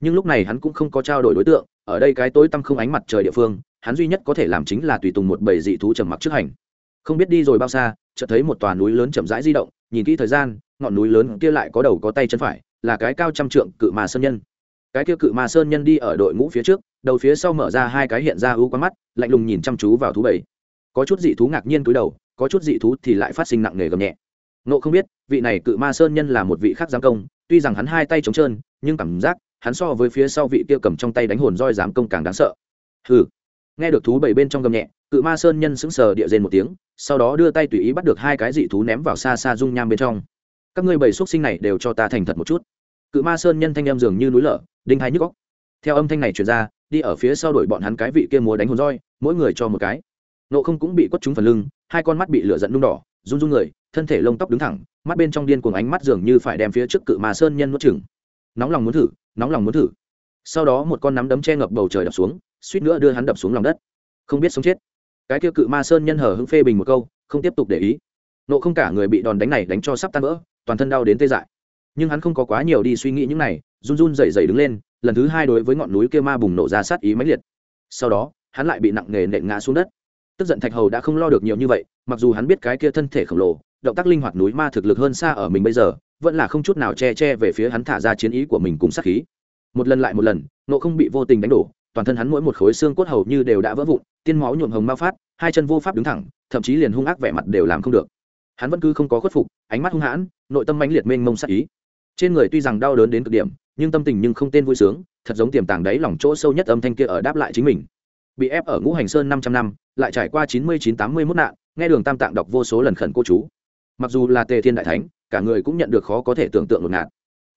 Nhưng lúc này hắn cũng không có trao đổi đối tượng, ở đây cái tối tăm không ánh mặt trời địa phương, hắn duy nhất có thể làm chính là tùy tùng một bầy dị thú trầm mặc trước hành. Không biết đi rồi bao xa, chợt thấy một tòa núi lớn chậm rãi di động, nhìn kỹ thời gian ngọn núi lớn kia lại có đầu có tay chân phải, là cái cao trăm trượng cự ma sơn nhân. Cái kia cự ma sơn nhân đi ở đội ngũ phía trước, đầu phía sau mở ra hai cái hiện ra ưu quá mắt, lạnh lùng nhìn chăm chú vào thú bảy. Có chút dị thú ngạc nhiên túi đầu, có chút dị thú thì lại phát sinh nặng nề gầm nhẹ. Nộ không biết, vị này cự ma sơn nhân là một vị khác giám công, tuy rằng hắn hai tay trống trơn, nhưng cảm giác, hắn so với phía sau vị kia cầm trong tay đánh hồn roi giám công càng đáng sợ. Hừ. Nghe được thú bảy bên trong gầm nhẹ, cự ma sơn nhân sững sờ địa rên một tiếng, sau đó đưa tay tùy ý bắt được hai cái dị thú ném vào xa xa dung nham bên trong các ngươi bảy xuất sinh này đều cho ta thành thật một chút. Cự ma sơn nhân thanh em dường như núi lở, đinh hai nhức góc theo âm thanh này truyền ra, đi ở phía sau đuổi bọn hắn cái vị kia múa đánh hồn roi, mỗi người cho một cái. Nộ không cũng bị quất trúng phần lưng, hai con mắt bị lửa giận nung đỏ, run run người, thân thể lông tóc đứng thẳng, mắt bên trong điên cuồng ánh mắt dường như phải đem phía trước cự ma sơn nhân nuốt chừng nóng lòng muốn thử, nóng lòng muốn thử. Sau đó một con nắm đấm che ngập bầu trời đập xuống, suýt nữa đưa hắn đập xuống lòng đất. Không biết sống chết. Cái kia cự ma sơn nhân hở hững phê bình một câu, không tiếp tục để ý. Nộ không cả người bị đòn đánh này đánh cho sắp tan vỡ toàn thân đau đến tê dại. Nhưng hắn không có quá nhiều đi suy nghĩ những này, run run dậy dậy đứng lên, lần thứ hai đối với ngọn núi kia ma bùng nổ ra sát ý mãnh liệt. Sau đó, hắn lại bị nặng nề nện ngã xuống đất. Tức giận thạch hầu đã không lo được nhiều như vậy, mặc dù hắn biết cái kia thân thể khổng lồ, động tác linh hoạt núi ma thực lực hơn xa ở mình bây giờ, vẫn là không chút nào che che về phía hắn thả ra chiến ý của mình cùng sát khí. Một lần lại một lần nộ không bị vô tình đánh đổ, toàn thân hắn mỗi một khối xương cốt hầu như đều đã vỡ vụn, tiên máu nhuộm hồng ma phát, hai chân vô pháp đứng thẳng, thậm chí liền hung ác vẻ mặt đều làm không được hắn vẫn cứ không có khuất phục, ánh mắt hung hãn, nội tâm mãnh liệt mênh mông sắc ý. Trên người tuy rằng đau đớn đến cực điểm, nhưng tâm tình nhưng không tên vui sướng, thật giống tiềm tàng đáy lòng chỗ sâu nhất âm thanh kia ở đáp lại chính mình. Bị ép ở ngũ hành sơn năm trăm năm, lại trải qua chín mươi chín tám mươi mốt nạn, nghe đường tam tạng đọc vô số lần khẩn cô chú. Mặc dù là tề thiên đại thánh, cả người cũng nhận được khó có thể tưởng tượng ngột ngạt.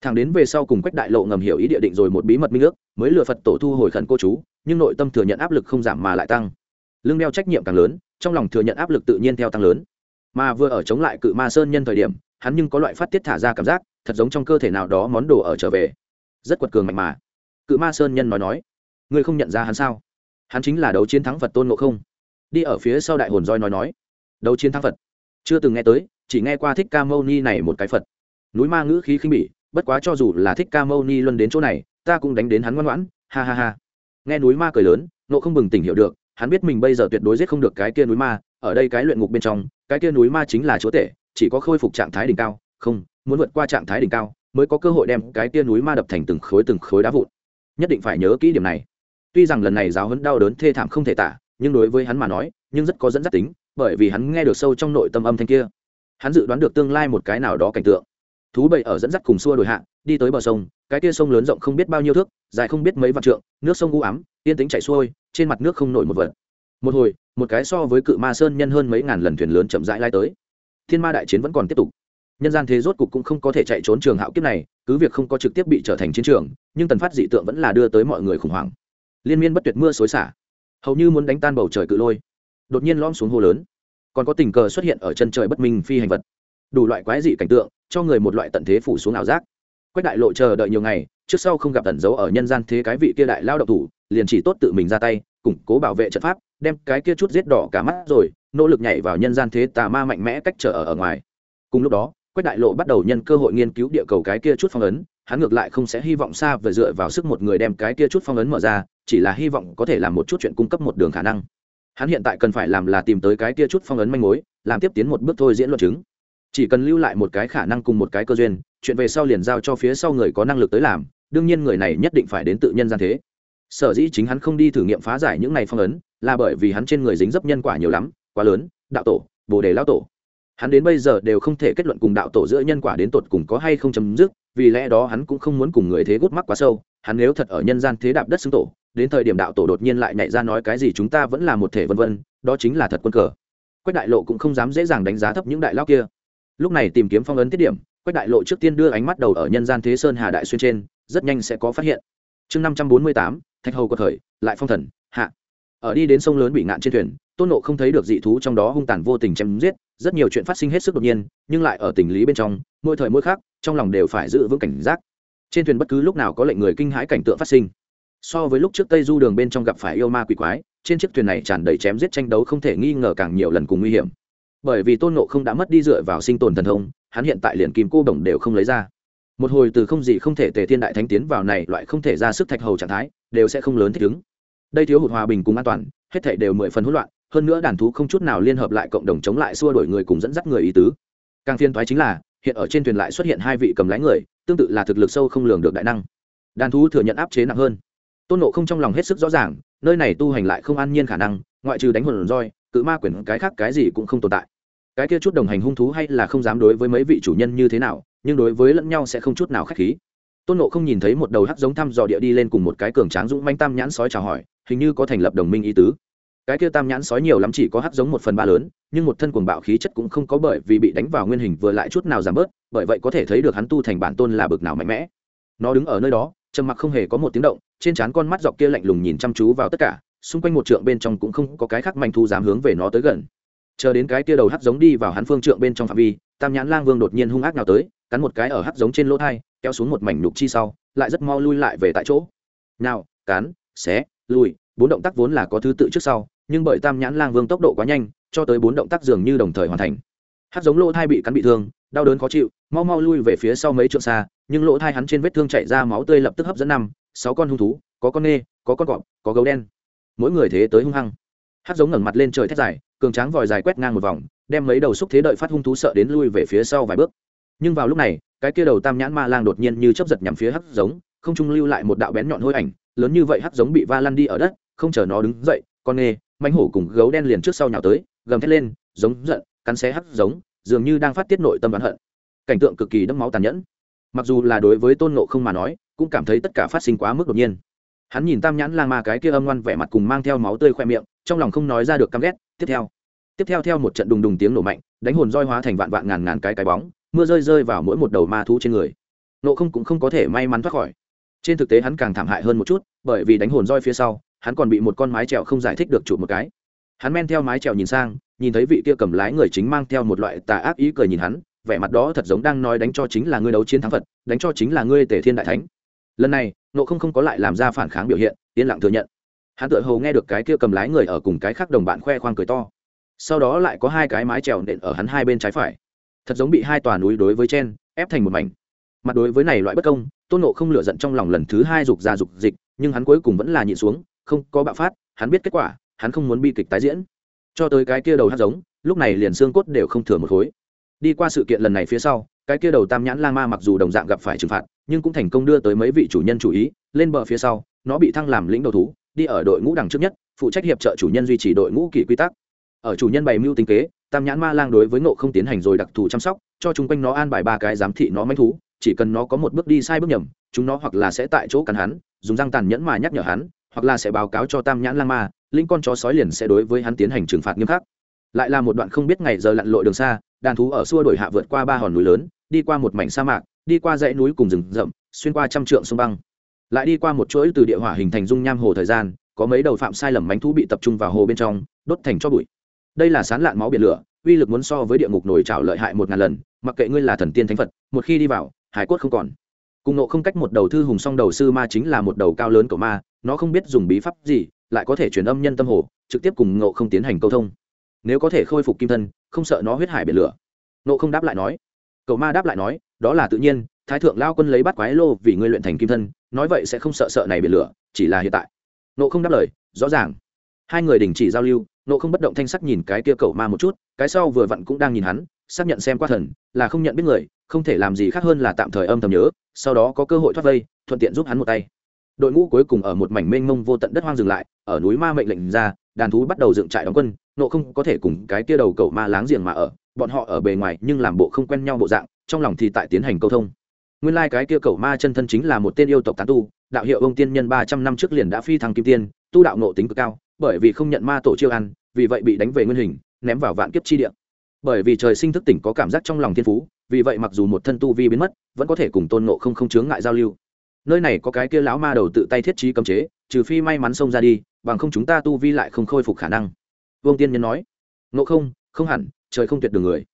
Thằng đến về sau cùng quách đại lộ ngầm hiểu ý địa định rồi một bí mật minh ước, mới lừa phật tổ thu hồi khẩn cô chú, nhưng nội tâm thừa nhận áp lực không giảm mà lại tăng. Lương đeo trách nhiệm càng lớn, trong lòng thừa nhận áp lực tự nhiên theo tăng lớn mà vừa ở chống lại cự ma sơn nhân thời điểm, hắn nhưng có loại phát tiết thả ra cảm giác, thật giống trong cơ thể nào đó món đồ ở trở về. Rất quật cường mạnh mà. Cự ma sơn nhân nói nói, ngươi không nhận ra hắn sao? Hắn chính là đấu chiến thắng phật tôn ngộ không. Đi ở phía sau đại hồn roi nói nói, đấu chiến thắng phật. Chưa từng nghe tới, chỉ nghe qua thích ca mâu ni này một cái phật. Núi ma ngữ khí khinh bỉ, bất quá cho dù là thích ca mâu ni luân đến chỗ này, ta cũng đánh đến hắn ngoan ngoãn, ha ha ha. Nghe núi ma cười lớn nộ không bừng tỉnh hiểu được, hắn biết mình bây giờ tuyệt đối giết không được cái kia núi ma, ở đây cái luyện ngục bên trong cái kia núi ma chính là chúa tể, chỉ có khôi phục trạng thái đỉnh cao, không, muốn vượt qua trạng thái đỉnh cao mới có cơ hội đem cái kia núi ma đập thành từng khối từng khối đá vụn. Nhất định phải nhớ kỹ điểm này. Tuy rằng lần này giáo huấn đau đớn thê thảm không thể tả, nhưng đối với hắn mà nói, nhưng rất có dẫn dắt tính, bởi vì hắn nghe được sâu trong nội tâm âm thanh kia. Hắn dự đoán được tương lai một cái nào đó cảnh tượng. Thú bầy ở dẫn dắt cùng xua đổi hạ, đi tới bờ sông, cái kia sông lớn rộng không biết bao nhiêu thước, dài không biết mấy vạn trượng, nước sông u ám, yên tĩnh chảy xuôi, trên mặt nước không nổi một vật một hồi, một cái so với cự ma sơn nhân hơn mấy ngàn lần thuyền lớn chậm rãi lai tới. Thiên ma đại chiến vẫn còn tiếp tục. Nhân gian thế rốt cục cũng không có thể chạy trốn trường hạo kiếp này, cứ việc không có trực tiếp bị trở thành chiến trường, nhưng tần phát dị tượng vẫn là đưa tới mọi người khủng hoảng. Liên miên bất tuyệt mưa xối xả. Hầu như muốn đánh tan bầu trời cự lôi. Đột nhiên lom xuống hồ lớn. Còn có tình cờ xuất hiện ở chân trời bất minh phi hành vật. Đủ loại quái dị cảnh tượng, cho người một loại tận thế phủ xuống ảo giác. Quách đại lộ chờ đợi nhiều ngày, trước sau không gặp tẩn dấu ở nhân gian thế cái vị kia đại lao động thủ, liền chỉ tốt tự mình ra tay, củng cố bảo vệ trận pháp đem cái kia chút giết đỏ cả mắt rồi nỗ lực nhảy vào nhân gian thế tà ma mạnh mẽ cách trở ở, ở ngoài. Cùng lúc đó quách đại lộ bắt đầu nhân cơ hội nghiên cứu địa cầu cái kia chút phong ấn hắn ngược lại không sẽ hy vọng xa về dựa vào sức một người đem cái kia chút phong ấn mở ra chỉ là hy vọng có thể làm một chút chuyện cung cấp một đường khả năng. Hắn hiện tại cần phải làm là tìm tới cái kia chút phong ấn manh mối làm tiếp tiến một bước thôi diễn luận chứng. Chỉ cần lưu lại một cái khả năng cùng một cái cơ duyên chuyện về sau liền giao cho phía sau người có năng lực tới làm đương nhiên người này nhất định phải đến tự nhân gian thế sở dĩ chính hắn không đi thử nghiệm phá giải những này phong ấn, là bởi vì hắn trên người dính dấp nhân quả nhiều lắm, quá lớn, đạo tổ, bồ đề lao tổ. Hắn đến bây giờ đều không thể kết luận cùng đạo tổ giữa nhân quả đến tột cùng có hay không chấm dứt, vì lẽ đó hắn cũng không muốn cùng người thế gút mắc quá sâu. Hắn nếu thật ở nhân gian thế đạp đất xưng tổ, đến thời điểm đạo tổ đột nhiên lại nhảy ra nói cái gì chúng ta vẫn là một thể vân vân, đó chính là thật quân cờ. Quách đại lộ cũng không dám dễ dàng đánh giá thấp những đại lao kia. Lúc này tìm kiếm phong ấn tiết điểm, quách đại lộ trước tiên đưa ánh mắt đầu ở nhân gian thế sơn hà đại xuyên trên, rất nhanh sẽ có phát hiện. Chương năm trăm bốn mươi tám thạch hầu có thời lại phong thần, hạ. Ở đi đến sông lớn bị ngạn trên thuyền, tôn nộ không thấy được dị thú trong đó hung tàn vô tình chém giết, rất nhiều chuyện phát sinh hết sức đột nhiên, nhưng lại ở tình lý bên trong, mỗi thời mỗi khác trong lòng đều phải giữ vững cảnh giác. Trên thuyền bất cứ lúc nào có lệnh người kinh hãi cảnh tượng phát sinh. So với lúc trước tây du đường bên trong gặp phải yêu ma quỷ quái, trên chiếc thuyền này tràn đầy chém giết tranh đấu không thể nghi ngờ càng nhiều lần cùng nguy hiểm. Bởi vì tôn nộ không đã mất đi dựa vào sinh tồn thần thông, hắn hiện tại liền kim cô đồng đều không lấy ra. Một hồi từ không gì không thể tề thiên đại thánh tiến vào này, loại không thể ra sức thạch hầu trạng thái đều sẽ không lớn thích ứng. Đây thiếu hụt hòa bình cùng an toàn, hết thảy đều mười phần hỗn loạn, hơn nữa đàn thú không chút nào liên hợp lại cộng đồng chống lại xua đổi người cùng dẫn dắt người ý tứ. Càng phiên thoái chính là, hiện ở trên thuyền lại xuất hiện hai vị cầm lái người, tương tự là thực lực sâu không lường được đại năng. Đàn thú thừa nhận áp chế nặng hơn. Tôn nộ không trong lòng hết sức rõ ràng, nơi này tu hành lại không an nhiên khả năng, ngoại trừ đánh hồn roi, cự ma quyển cái khác cái gì cũng không tồn tại. Cái kia chút đồng hành hung thú hay là không dám đối với mấy vị chủ nhân như thế nào, nhưng đối với lẫn nhau sẽ không chút nào k h á c h khí tôn nộ không nhìn thấy một đầu hắc giống thăm dò địa đi lên cùng một cái cường tráng dũng manh tam nhãn sói chào hỏi, hình như có thành lập đồng minh ý tứ. Cái kia tam nhãn sói nhiều lắm chỉ có hắc giống một phần ba lớn, nhưng một thân cuồng bạo khí chất cũng không có bởi vì bị đánh vào nguyên hình vừa lại chút nào giảm bớt, bởi vậy có thể thấy được hắn tu thành bản tôn là bực nào mạnh mẽ. Nó đứng ở nơi đó, trầm mặc không hề có một tiếng động, trên trán con mắt dọc kia lạnh lùng nhìn chăm chú vào tất cả, xung quanh một trượng bên trong cũng không có cái khác manh thu dám hướng về nó tới gần. Chờ đến cái kia đầu hắc giống đi vào hắn phương trượng bên trong phạm vi, tam nhãn lang vương đột nhiên hung ác nào tới cắn một cái ở hắc giống trên lỗ thai, kéo xuống một mảnh nhục chi sau, lại rất mau lui lại về tại chỗ. Nào cán xé, lùi, bốn động tác vốn là có thứ tự trước sau, nhưng bởi tam nhãn lang vương tốc độ quá nhanh, cho tới bốn động tác dường như đồng thời hoàn thành. Hắc giống lỗ thai bị cắn bị thương, đau đớn khó chịu, mau mau lui về phía sau mấy trượng xa, nhưng lỗ thai hắn trên vết thương chạy ra máu tươi lập tức hấp dẫn năm, sáu con hung thú, có con nê, có con cọp, có gấu đen. Mỗi người thế tới hung hăng. Hắc giống ngẩng mặt lên trời thét dài, cường tráng vòi dài quét ngang một vòng, đem mấy đầu xúc thế đợi phát hung thú sợ đến lui về phía sau vài bước nhưng vào lúc này, cái kia đầu tam nhãn ma lang đột nhiên như chấp giật nhằm phía hắc giống, không trung lưu lại một đạo bén nhọn hôi ảnh, lớn như vậy hắc giống bị va lăn đi ở đất, không chờ nó đứng dậy, con nghê mánh hổ cùng gấu đen liền trước sau nhào tới, gầm thét lên, giống giận, cắn xé hắc giống, dường như đang phát tiết nội tâm oán hận. Cảnh tượng cực kỳ đẫm máu tàn nhẫn. Mặc dù là đối với tôn nộ không mà nói, cũng cảm thấy tất cả phát sinh quá mức đột nhiên. Hắn nhìn tam nhãn lang ma cái kia âm ngoan vẻ mặt cùng mang theo máu tươi khoe miệng, trong lòng không nói ra được căm ghét. Tiếp theo tiếp theo theo một trận đùng đùng tiếng nổ mạnh, đánh hồn roi hóa thành vạn vạn ngàn ngàn cái cái bóng mưa rơi rơi vào mỗi một đầu ma thú trên người. Nộ không cũng không có thể may mắn thoát khỏi. Trên thực tế hắn càng thảm hại hơn một chút, bởi vì đánh hồn roi phía sau, hắn còn bị một con mái trèo không giải thích được chụp một cái. Hắn men theo mái trèo nhìn sang, nhìn thấy vị kia cầm lái người chính mang theo một loại tà ác ý cười nhìn hắn, vẻ mặt đó thật giống đang nói đánh cho chính là ngươi đấu chiến thắng phật, đánh cho chính là ngươi tể thiên đại thánh. Lần này, nộ không không có lại làm ra phản kháng biểu hiện, yên lặng thừa nhận. Hắn tự hầu nghe được cái kia cầm lái người ở cùng cái khác đồng bạn khoe khoang cười to. Sau đó lại có hai cái mái trèo nện ở hắn hai bên trái phải thật giống bị hai tòa núi đối với chen, ép thành một mảnh. Mặt đối với này loại bất công, tôn nộ không lựa giận trong lòng lần thứ hai dục ra dục dịch, nhưng hắn cuối cùng vẫn là nhịn xuống, không có bạo phát, hắn biết kết quả, hắn không muốn bi kịch tái diễn. Cho tới cái kia đầu hát giống, lúc này liền xương cốt đều không thừa một khối. Đi qua sự kiện lần này phía sau, cái kia đầu tam nhãn lang ma mặc dù đồng dạng gặp phải trừng phạt, nhưng cũng thành công đưa tới mấy vị chủ nhân chủ ý, lên bờ phía sau, nó bị thăng làm lĩnh đầu thú, đi ở đội ngũ đằng trước nhất, phụ trách hiệp trợ chủ nhân duy trì đội ngũ kỷ quy tắc. Ở chủ nhân bày mưu tính kế tam nhãn ma lang đối với ngộ không tiến hành rồi đặc thù chăm sóc, cho chung quanh nó an bài ba cái giám thị nó manh thú, chỉ cần nó có một bước đi sai bước nhầm, chúng nó hoặc là sẽ tại chỗ cắn hắn, dùng răng tàn nhẫn mà nhắc nhở hắn, hoặc là sẽ báo cáo cho tam nhãn lang ma, linh con chó sói liền sẽ đối với hắn tiến hành trừng phạt nghiêm khắc. Lại là một đoạn không biết ngày giờ lặn lội đường xa, đàn thú ở xua đổi hạ vượt qua ba hòn núi lớn, đi qua một mảnh sa mạc, đi qua dãy núi cùng rừng rậm, xuyên qua trăm trượng sông băng. Lại đi qua một chuỗi từ địa hỏa hình thành dung nham hồ thời gian, có mấy đầu phạm sai lầm mánh thú bị tập trung vào hồ bên trong, đốt thành cho bụi đây là sán lạn máu biển lửa, uy lực muốn so với địa ngục nổi trào lợi hại một ngàn lần, mặc kệ ngươi là thần tiên thánh phật, một khi đi vào, hải cốt không còn. Cùng nộ không cách một đầu thư hùng song đầu sư ma chính là một đầu cao lớn của ma, nó không biết dùng bí pháp gì, lại có thể truyền âm nhân tâm hồ, trực tiếp cùng nộ không tiến hành câu thông. Nếu có thể khôi phục kim thân, không sợ nó huyết hải biển lửa. Nộ không đáp lại nói. Cậu ma đáp lại nói, đó là tự nhiên, thái thượng lao quân lấy bắt quái lô vì ngươi luyện thành kim thân, nói vậy sẽ không sợ sợ này biển lửa, chỉ là hiện tại. Nộ không đáp lời, rõ ràng. Hai người đình chỉ giao lưu nộ không bất động thanh sắc nhìn cái kia cậu ma một chút, cái sau vừa vặn cũng đang nhìn hắn, xác nhận xem qua thần, là không nhận biết người, không thể làm gì khác hơn là tạm thời âm thầm nhớ, sau đó có cơ hội thoát vây, thuận tiện giúp hắn một tay. Đội ngũ cuối cùng ở một mảnh mênh mông vô tận đất hoang dừng lại, ở núi ma mệnh lệnh ra, đàn thú bắt đầu dựng trại đóng quân, nộ không có thể cùng cái kia đầu cậu ma láng giềng mà ở, bọn họ ở bề ngoài nhưng làm bộ không quen nhau bộ dạng, trong lòng thì tại tiến hành câu thông. Nguyên lai、like、cái kia cậu ma chân thân chính là một tên yêu tộc tán tu, đạo hiệu ông tiên nhân ba trăm năm trước liền đã phi thăng kim tiên, tu đạo nộ tính cực cao bởi vì không nhận ma tổ chiêu ăn, vì vậy bị đánh về nguyên hình, ném vào vạn kiếp chi địa. Bởi vì trời sinh thức tỉnh có cảm giác trong lòng thiên phú, vì vậy mặc dù một thân tu vi biến mất, vẫn có thể cùng tôn nộ không không chướng ngại giao lưu. Nơi này có cái kia lão ma đầu tự tay thiết trí cấm chế, trừ phi may mắn xông ra đi, bằng không chúng ta tu vi lại không khôi phục khả năng. Vương tiên nhân nói. Nộ không không hẳn, trời không tuyệt đường người.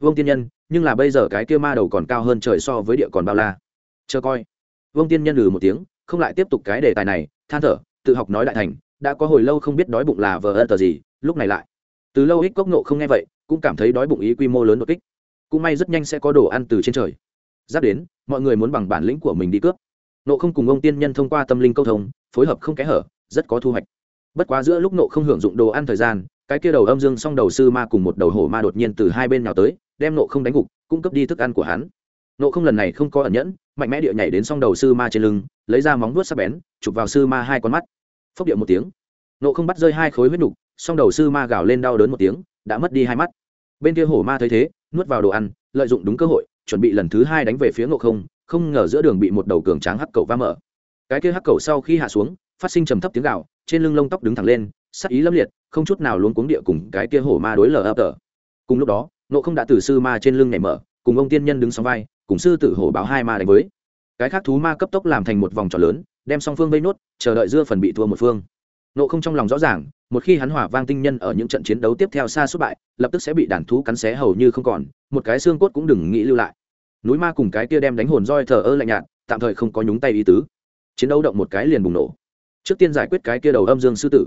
Vương tiên nhân, nhưng là bây giờ cái kia ma đầu còn cao hơn trời so với địa còn bao la. Chờ coi. Vương tiên nhân lừ một tiếng, không lại tiếp tục cái đề tài này, than thở, tự học nói đại thành đã có hồi lâu không biết đói bụng là vờ ơ tờ gì, lúc này lại. Từ lâu ít cốc nộ không nghe vậy, cũng cảm thấy đói bụng ý quy mô lớn đột kích. Cũng may rất nhanh sẽ có đồ ăn từ trên trời. Giáp đến, mọi người muốn bằng bản lĩnh của mình đi cướp. Nộ không cùng ông tiên nhân thông qua tâm linh câu thông, phối hợp không kẽ hở, rất có thu hoạch. Bất quá giữa lúc nộ không hưởng dụng đồ ăn thời gian, cái kia đầu âm dương song đầu sư ma cùng một đầu hổ ma đột nhiên từ hai bên nào tới, đem nộ không đánh gục cung cấp đi thức ăn của hắn. Nộ không lần này không có ẩn nhẫn, mạnh mẽ địa nhảy đến song đầu sư ma trên lưng, lấy ra móng vuốt sắc bén, chụp vào sư ma hai con mắt phốc điệu một tiếng. Nộ không bắt rơi hai khối huyết nục, song đầu sư ma gào lên đau đớn một tiếng, đã mất đi hai mắt. Bên kia hổ ma thấy thế, nuốt vào đồ ăn, lợi dụng đúng cơ hội, chuẩn bị lần thứ hai đánh về phía ngộ không không ngờ giữa đường bị một đầu cường tráng hắc cầu va mở. Cái kia hắc cầu sau khi hạ xuống, phát sinh trầm thấp tiếng gạo trên lưng lông tóc đứng thẳng lên, sắc ý lâm liệt, không chút nào luôn cuống địa cùng cái kia hổ ma đối lờ ập tờ. Cùng lúc đó, nộ không đã từ sư ma trên lưng nhảy mở, cùng ông tiên nhân đứng song vai, cùng sư tử hổ báo hai ma đánh với. Cái khác thú ma cấp tốc làm thành một vòng tròn lớn đem song phương vây nốt, chờ đợi dưa phần bị thua một phương. Nộ không trong lòng rõ ràng, một khi hắn hỏa vang tinh nhân ở những trận chiến đấu tiếp theo xa suốt bại, lập tức sẽ bị đàn thú cắn xé hầu như không còn, một cái xương cốt cũng đừng nghĩ lưu lại. Núi ma cùng cái kia đem đánh hồn roi thờ ơ lạnh nhạt, tạm thời không có nhúng tay ý tứ. Chiến đấu động một cái liền bùng nổ. Trước tiên giải quyết cái kia đầu âm dương sư tử.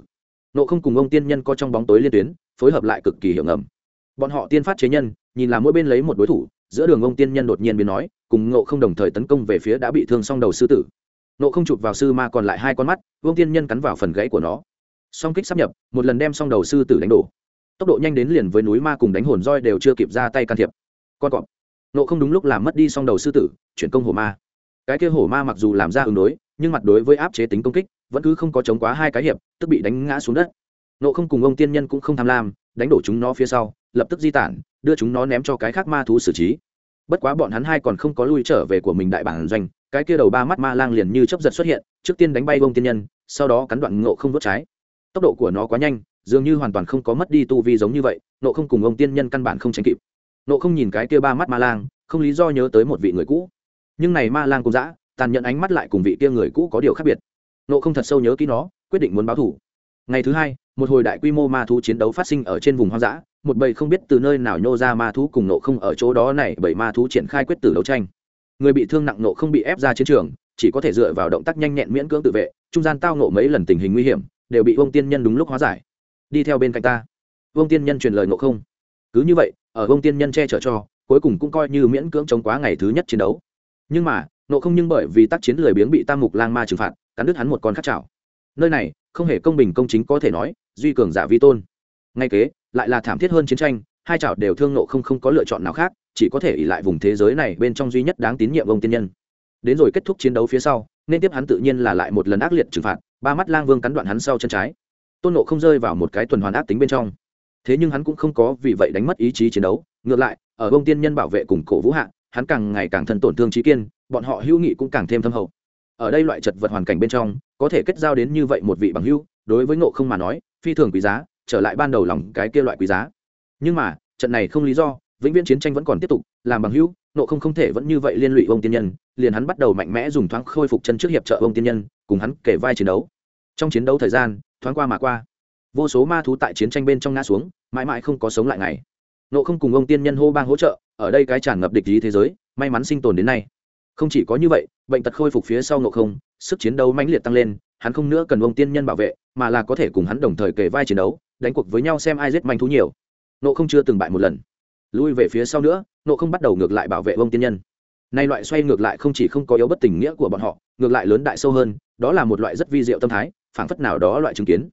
Nộ không cùng ông tiên nhân có trong bóng tối liên tuyến, phối hợp lại cực kỳ hiệu ngầm. Bọn họ tiên phát chế nhân, nhìn là mỗi bên lấy một đối thủ, giữa đường ông tiên nhân đột nhiên biến nói, cùng ngộ không đồng thời tấn công về phía đã bị thương song đầu sư tử nộ không chụp vào sư ma còn lại hai con mắt, vương tiên nhân cắn vào phần gãy của nó. Song kích sắp nhập, một lần đem song đầu sư tử đánh đổ. Tốc độ nhanh đến liền với núi ma cùng đánh hồn roi đều chưa kịp ra tay can thiệp. Con cọp. Nộ không đúng lúc làm mất đi song đầu sư tử, chuyển công hổ ma. Cái kia hổ ma mặc dù làm ra ứng đối, nhưng mặt đối với áp chế tính công kích, vẫn cứ không có chống quá hai cái hiệp, tức bị đánh ngã xuống đất. Nộ không cùng ông tiên nhân cũng không tham lam, đánh đổ chúng nó phía sau, lập tức di tản, đưa chúng nó ném cho cái khác ma thú xử trí bất quá bọn hắn hai còn không có lui trở về của mình đại bản doanh, cái kia đầu ba mắt ma lang liền như chấp giật xuất hiện, trước tiên đánh bay bông tiên nhân, sau đó cắn đoạn ngộ không vớt trái. Tốc độ của nó quá nhanh, dường như hoàn toàn không có mất đi tu vi giống như vậy nộ không cùng ông tiên nhân căn bản không tránh kịp. Nộ không nhìn cái kia ba mắt ma lang, không lý do nhớ tới một vị người cũ. Nhưng này ma lang cũng dã, tàn nhẫn ánh mắt lại cùng vị kia người cũ có điều khác biệt. Nộ không thật sâu nhớ kỹ nó, quyết định muốn báo thủ ngày thứ hai một hồi đại quy mô ma thú chiến đấu phát sinh ở trên vùng hoang dã, một bầy không biết từ nơi nào nhô ra ma thú cùng nộ không ở chỗ đó này, bầy ma thú triển khai quyết tử đấu tranh. Người bị thương nặng nộ không bị ép ra chiến trường, chỉ có thể dựa vào động tác nhanh nhẹn miễn cưỡng tự vệ, trung gian tao nộ mấy lần tình hình nguy hiểm, đều bị ông tiên nhân đúng lúc hóa giải. Đi theo bên cạnh ta. Ông tiên nhân truyền lời nộ không. Cứ như vậy, ở ông tiên nhân che chở cho, cuối cùng cũng coi như miễn cưỡng chống quá ngày thứ nhất chiến đấu. Nhưng mà nộ không nhưng bởi vì tác chiến lười biếng bị tam mục lang ma trừng phạt, cắn đứt hắn một con khát chảo nơi này, không hề công bình công chính có thể nói, duy cường giả vi tôn. Ngay kế, lại là thảm thiết hơn chiến tranh, hai chảo đều thương nộ không không có lựa chọn nào khác, chỉ có thể ỉ lại vùng thế giới này bên trong duy nhất đáng tín nhiệm ông tiên nhân. Đến rồi kết thúc chiến đấu phía sau, nên tiếp hắn tự nhiên là lại một lần ác liệt trừng phạt, ba mắt lang vương cắn đoạn hắn sau chân trái. Tôn nộ không rơi vào một cái tuần hoàn ác tính bên trong. Thế nhưng hắn cũng không có vì vậy đánh mất ý chí chiến đấu, ngược lại, ở bông tiên nhân bảo vệ cùng cổ vũ hạ, hắn càng ngày càng thân tổn thương trí kiên, bọn họ hữu nghị cũng càng thêm thâm hậu. Ở đây loại chật vật hoàn cảnh bên trong có thể kết giao đến như vậy một vị bằng hữu, đối với ngộ không mà nói, phi thường quý giá, trở lại ban đầu lòng cái kia loại quý giá. Nhưng mà, trận này không lý do, vĩnh viễn chiến tranh vẫn còn tiếp tục, làm bằng hữu nộ không không thể vẫn như vậy liên lụy ông tiên nhân, liền hắn bắt đầu mạnh mẽ dùng thoáng khôi phục chân trước hiệp trợ ông tiên nhân, cùng hắn kể vai chiến đấu. Trong chiến đấu thời gian, thoáng qua mà qua, vô số ma thú tại chiến tranh bên trong ngã xuống, mãi mãi không có sống lại ngày. Nộ không cùng ông tiên nhân hô bang hỗ trợ, ở đây cái tràn ngập địch lý thế giới, may mắn sinh tồn đến nay. Không chỉ có như vậy, bệnh tật khôi phục phía sau nộ không sức chiến đấu mãnh liệt tăng lên, hắn không nữa cần ông tiên nhân bảo vệ, mà là có thể cùng hắn đồng thời kề vai chiến đấu, đánh cuộc với nhau xem ai giết manh thú nhiều. Nộ không chưa từng bại một lần. Lui về phía sau nữa, nộ không bắt đầu ngược lại bảo vệ ông tiên nhân. Nay loại xoay ngược lại không chỉ không có yếu bất tình nghĩa của bọn họ, ngược lại lớn đại sâu hơn, đó là một loại rất vi diệu tâm thái, phảng phất nào đó loại chứng kiến.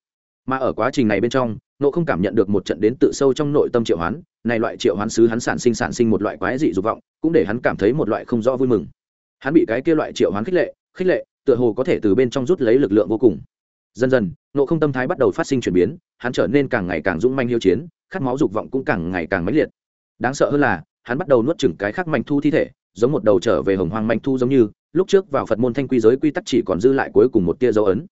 Mà ở quá trình này bên trong, nộ không cảm nhận được một trận đến tự sâu trong nội tâm triệu hoán, này loại triệu hoán sứ hắn sản sinh sản sinh một loại quái dị dục vọng, cũng để hắn cảm thấy một loại không rõ vui mừng. Hắn bị cái kia loại triệu hoán khích lệ khích lệ tựa hồ có thể từ bên trong rút lấy lực lượng vô cùng. Dần dần, nộ không tâm thái bắt đầu phát sinh chuyển biến, hắn trở nên càng ngày càng dũng manh hiếu chiến, khát máu dục vọng cũng càng ngày càng mãnh liệt. Đáng sợ hơn là, hắn bắt đầu nuốt chửng cái khắc manh thu thi thể, giống một đầu trở về hồng hoang manh thu giống như, lúc trước vào phật môn thanh quy giới quy tắc chỉ còn dư lại cuối cùng một tia dấu ấn.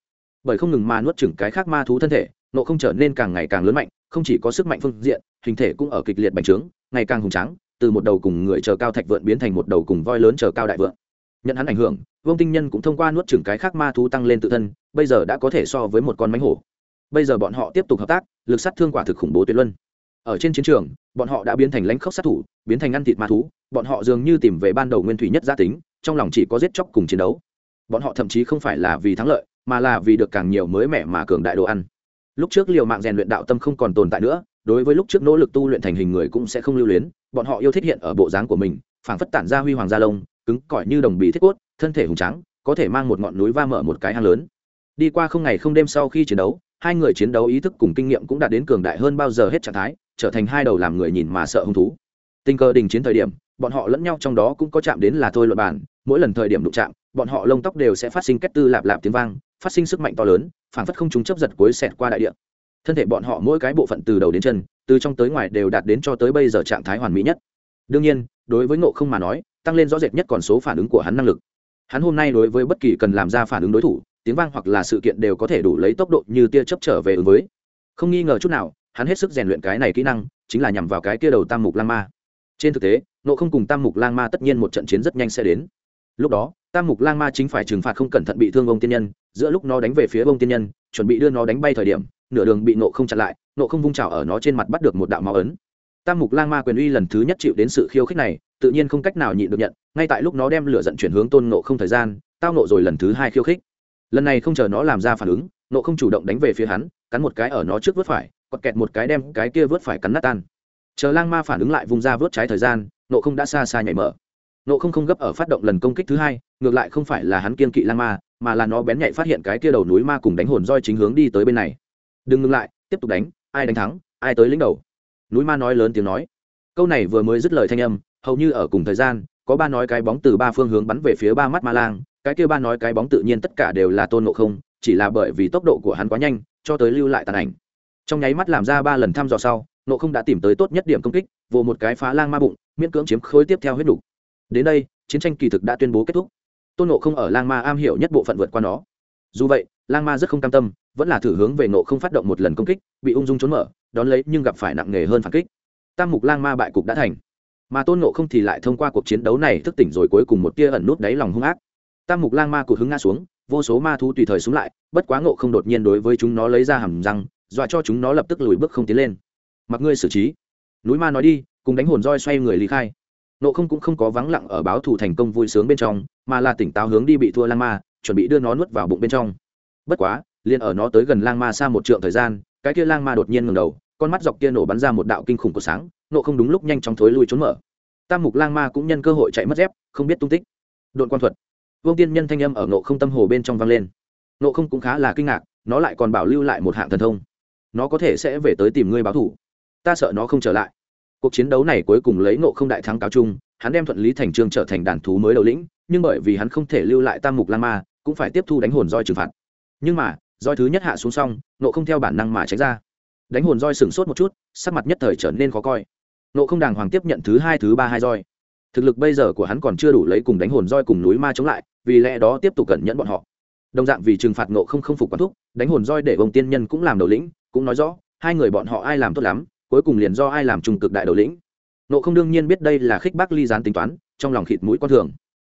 Bởi không ngừng mà nuốt chửng cái khác ma thú thân thể, nộ không trở nên càng ngày càng lớn mạnh, không chỉ có sức mạnh phương diện, hình thể cũng ở kịch liệt bành trướng, ngày càng hùng tráng, từ một đầu cùng người chờ cao thạch vượn biến thành một đầu cùng voi lớn chờ cao đại vượn nhận hắn ảnh hưởng, vương tinh nhân cũng thông qua nuốt chửng cái khác ma thú tăng lên tự thân, bây giờ đã có thể so với một con mánh hổ. Bây giờ bọn họ tiếp tục hợp tác, lực sát thương quả thực khủng bố tuyệt luân. Ở trên chiến trường, bọn họ đã biến thành lãnh khốc sát thủ, biến thành ăn thịt ma thú, bọn họ dường như tìm về ban đầu nguyên thủy nhất gia tính, trong lòng chỉ có giết chóc cùng chiến đấu. Bọn họ thậm chí không phải là vì thắng lợi, mà là vì được càng nhiều mới mẻ mà cường đại đồ ăn. Lúc trước liều mạng rèn luyện đạo tâm không còn tồn tại nữa, đối với lúc trước nỗ lực tu luyện thành hình người cũng sẽ không lưu luyến, bọn họ yêu thích hiện ở bộ dáng của mình, phảng phất tản ra huy hoàng gia lông cứng cỏi như đồng bì thiết cốt, thân thể hùng trắng có thể mang một ngọn núi va mở một cái hang lớn. Đi qua không ngày không đêm sau khi chiến đấu, hai người chiến đấu ý thức cùng kinh nghiệm cũng đạt đến cường đại hơn bao giờ hết trạng thái, trở thành hai đầu làm người nhìn mà sợ hứng thú. Tình cờ đình chiến thời điểm, bọn họ lẫn nhau trong đó cũng có chạm đến là thôi luật bản mỗi lần thời điểm đụng chạm, bọn họ lông tóc đều sẽ phát sinh kết tư lạp lạp tiếng vang, phát sinh sức mạnh to lớn phản phất không chúng chấp giật cuối xẹt qua đại địa. Thân thể bọn họ mỗi cái bộ phận từ đầu đến chân, từ trong tới ngoài đều đạt đến cho tới bây giờ trạng thái hoàn mỹ nhất. Đương nhiên, đối với ngộ không mà nói tăng lên rõ rệt nhất còn số phản ứng của hắn năng lực. Hắn hôm nay đối với bất kỳ cần làm ra phản ứng đối thủ, tiếng vang hoặc là sự kiện đều có thể đủ lấy tốc độ như tia chấp trở về ứng với. Không nghi ngờ chút nào, hắn hết sức rèn luyện cái này kỹ năng, chính là nhằm vào cái kia đầu tam mục lang ma. Trên thực tế nộ không cùng tam mục lang ma tất nhiên một trận chiến rất nhanh sẽ đến. Lúc đó, tam mục lang ma chính phải trừng phạt không cẩn thận bị thương ông tiên nhân, giữa lúc nó đánh về phía ông tiên nhân, chuẩn bị đưa nó đánh bay thời điểm, nửa đường bị nộ không chặn lại nộ không vung trào ở nó trên mặt bắt được một đạo máu ấn. Tam mục lang ma quyền uy lần thứ nhất chịu đến sự khiêu khích này tự nhiên không cách nào nhịn được nhận, ngay tại lúc nó đem lửa giận chuyển hướng tôn nộ không thời gian, tao nộ rồi lần thứ hai khiêu khích. Lần này không chờ nó làm ra phản ứng nộ không chủ động đánh về phía hắn, cắn một cái ở nó trước vớt phải, quật kẹt một cái đem cái kia vớt phải cắn nát tan. Chờ lang ma phản ứng lại vùng ra vớt trái thời gian nộ không đã xa xa nhảy mở. Nộ không không gấp ở phát động lần công kích thứ hai, ngược lại không phải là hắn kiên kỵ lang ma, mà là nó bén nhạy phát hiện cái kia đầu núi ma cùng đánh hồn roi chính hướng đi tới bên này. Đừng ngừng lại, tiếp tục đánh, ai đánh thắng, ai tới lĩnh đầu. Núi ma nói lớn tiếng nói. Câu này vừa mới dứt lời thanh âm hầu như ở cùng thời gian, có ba nói cái bóng từ ba phương hướng bắn về phía ba mắt ma lang, cái kia ba nói cái bóng tự nhiên tất cả đều là tôn ngộ không, chỉ là bởi vì tốc độ của hắn quá nhanh, cho tới lưu lại tàn ảnh. Trong nháy mắt làm ra ba lần thăm dò sau nộ không đã tìm tới tốt nhất điểm công kích, vồ một cái phá lang ma bụng, miễn cưỡng chiếm khối tiếp theo huyết đủ. đến đây, chiến tranh kỳ thực đã tuyên bố kết thúc. Tôn nộ không ở lang ma am hiểu nhất bộ phận vượt qua nó. Dù vậy, lang ma rất không cam tâm, vẫn là thử hướng về nộ không phát động một lần công kích, bị ung dung trốn mở, đón lấy nhưng gặp phải nặng nề hơn phản kích. Tam mục lang ma bại cục đã thành mà tôn ngộ không thì lại thông qua cuộc chiến đấu này thức tỉnh rồi cuối cùng một tia ẩn nút đáy lòng hung ác. Tam mục lang ma cụt hứng ngã xuống, vô số ma thú tùy thời xuống lại, bất quá ngộ không đột nhiên đối với chúng nó lấy ra hầm răng, dọa cho chúng nó lập tức lùi bước không tiến lên. Mặc ngươi xử trí. Núi ma nói đi, cùng đánh hồn roi xoay người lý khai. Nộ không cũng không có vắng lặng ở báo thù thành công vui sướng bên trong, mà là tỉnh táo hướng đi bị thua lang ma, chuẩn bị đưa nó nuốt vào bụng bên trong. Bất quá, liền ở nó tới gần lang ma xa một trượng thời gian, cái kia lang ma đột nhiên ngừng đầu, con mắt dọc kia nổ bắn ra một đạo kinh khủng của sáng nộ không đúng lúc nhanh chóng thối lui trốn mở. Tam mục lang ma cũng nhân cơ hội chạy mất dép, không biết tung tích. Đội quan thuật. Vương tiên nhân thanh âm ở nộ không tâm hồ bên trong vang lên. Nộ không cũng khá là kinh ngạc, nó lại còn bảo lưu lại một hạng thần thông. Nó có thể sẽ về tới tìm ngươi báo thủ ta sợ nó không trở lại. Cuộc chiến đấu này cuối cùng lấy nộ không đại thắng cáo chung, hắn đem thuận lý thành trương trở thành đàn thú mới đầu lĩnh, nhưng bởi vì hắn không thể lưu lại tam mục lang ma, cũng phải tiếp thu đánh hồn roi trừng phạt. Nhưng mà, roi thứ nhất hạ xuống xong, nộ không theo bản năng mà tránh ra. Đánh hồn roi sừng sốt một chút, sắc mặt nhất thời trở nên khó coi nộ không đàng hoàng tiếp nhận thứ hai, thứ ba hai roi. Thực lực bây giờ của hắn còn chưa đủ lấy cùng đánh hồn roi cùng núi ma chống lại, vì lẽ đó tiếp tục cẩn nhẫn bọn họ. Đồng dạng vì trừng phạt nộ không không phục quán thúc, đánh hồn roi để vòng tiên nhân cũng làm đầu lĩnh, cũng nói rõ, hai người bọn họ ai làm tốt lắm, cuối cùng liền do ai làm trung cực đại đầu lĩnh. Nộ không đương nhiên biết đây là khích bác ly gián tính toán, trong lòng khịt mũi con thường.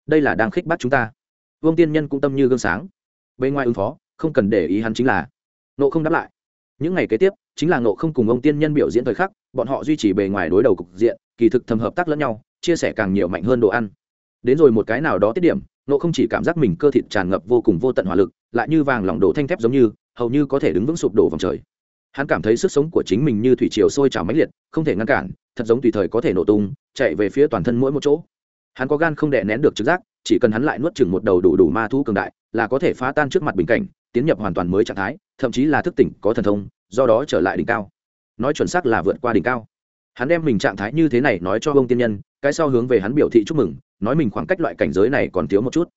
Đây là đang khích bác chúng ta. Vương tiên nhân cũng tâm như gương sáng. Bên ngoài ứng phó, không cần để ý hắn chính là. Nộ không đáp lại. Những ngày kế tiếp chính là nộ không cùng ông tiên nhân biểu diễn thời khắc, bọn họ duy trì bề ngoài đối đầu cục diện, kỳ thực thầm hợp tác lẫn nhau, chia sẻ càng nhiều mạnh hơn đồ ăn. Đến rồi một cái nào đó tiết điểm nộ không chỉ cảm giác mình cơ thịt tràn ngập vô cùng vô tận hỏa lực, lại như vàng lỏng đổ thanh thép giống như, hầu như có thể đứng vững sụp đổ vòng trời. Hắn cảm thấy sức sống của chính mình như thủy triều sôi trào mãnh liệt, không thể ngăn cản, thật giống tùy thời có thể nổ tung, chạy về phía toàn thân mỗi một chỗ. Hắn có gan không đè nén được trực giác, chỉ cần hắn lại nuốt chừng một đầu đủ đủ ma thú cường đại, là có thể phá tan trước mặt bình cảnh, tiến nhập hoàn toàn mới trạng thái, thậm chí là thức tỉnh có thần thông do đó trở lại đỉnh cao. Nói chuẩn xác là vượt qua đỉnh cao. Hắn đem mình trạng thái như thế này nói cho ông tiên nhân, cái sau hướng về hắn biểu thị chúc mừng, nói mình khoảng cách loại cảnh giới này còn thiếu một chút.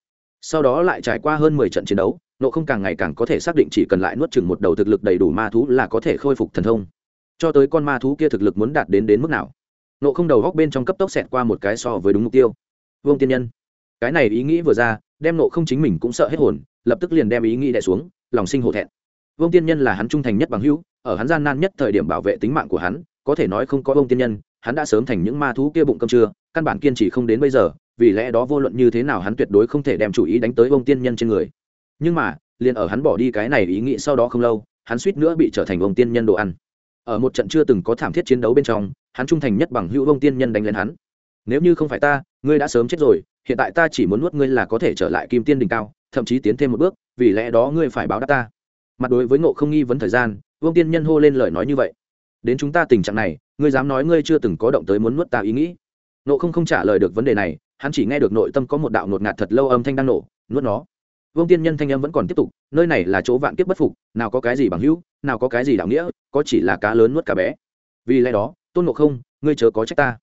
Sau đó lại trải qua hơn mười trận chiến đấu, nộ không càng ngày càng có thể xác định chỉ cần lại nuốt chừng một đầu thực lực đầy đủ ma thú là có thể khôi phục thần thông. Cho tới con ma thú kia thực lực muốn đạt đến đến mức nào? Nộ không đầu góc bên trong cấp tốc xẹt qua một cái so với đúng mục tiêu. Vương tiên nhân, cái này ý nghĩ vừa ra, đem nộ không chính mình cũng sợ hết hồn, lập tức liền đem ý nghĩ đẻ xuống, lòng sinh hổ thẹn vương tiên nhân là hắn trung thành nhất bằng hữu, ở hắn gian nan nhất thời điểm bảo vệ tính mạng của hắn, có thể nói không có vương tiên nhân, hắn đã sớm thành những ma thú kia bụng cơm trưa, căn bản kiên trì không đến bây giờ, vì lẽ đó vô luận như thế nào hắn tuyệt đối không thể đem chủ ý đánh tới vương tiên nhân trên người. Nhưng mà, liền ở hắn bỏ đi cái này ý nghĩ sau đó không lâu, hắn suýt nữa bị trở thành vương tiên nhân đồ ăn. Ở một trận chưa từng có thảm thiết chiến đấu bên trong, hắn trung thành nhất bằng hữu vương tiên nhân đánh lên hắn. Nếu như không phải ta, ngươi đã sớm chết rồi, hiện tại ta chỉ muốn nuốt ngươi là có thể trở lại kim tiên đỉnh cao, thậm chí tiến thêm một bước, vì lẽ đó ngươi phải báo đáp ta mặt đối với ngộ không nghi vấn thời gian, vương tiên nhân hô lên lời nói như vậy. Đến chúng ta tình trạng này, ngươi dám nói ngươi chưa từng có động tới muốn nuốt ta ý nghĩ. Nộ không không trả lời được vấn đề này, hắn chỉ nghe được nội tâm có một đạo ngột ngạt thật lâu âm thanh đang nổ, nuốt nó. Vương tiên nhân thanh âm vẫn còn tiếp tục, nơi này là chỗ vạn kiếp bất phục, nào có cái gì bằng hữu, nào có cái gì đạo nghĩa, có chỉ là cá lớn nuốt cá bé. Vì lẽ đó, tôn ngộ không, ngươi chớ có trách ta.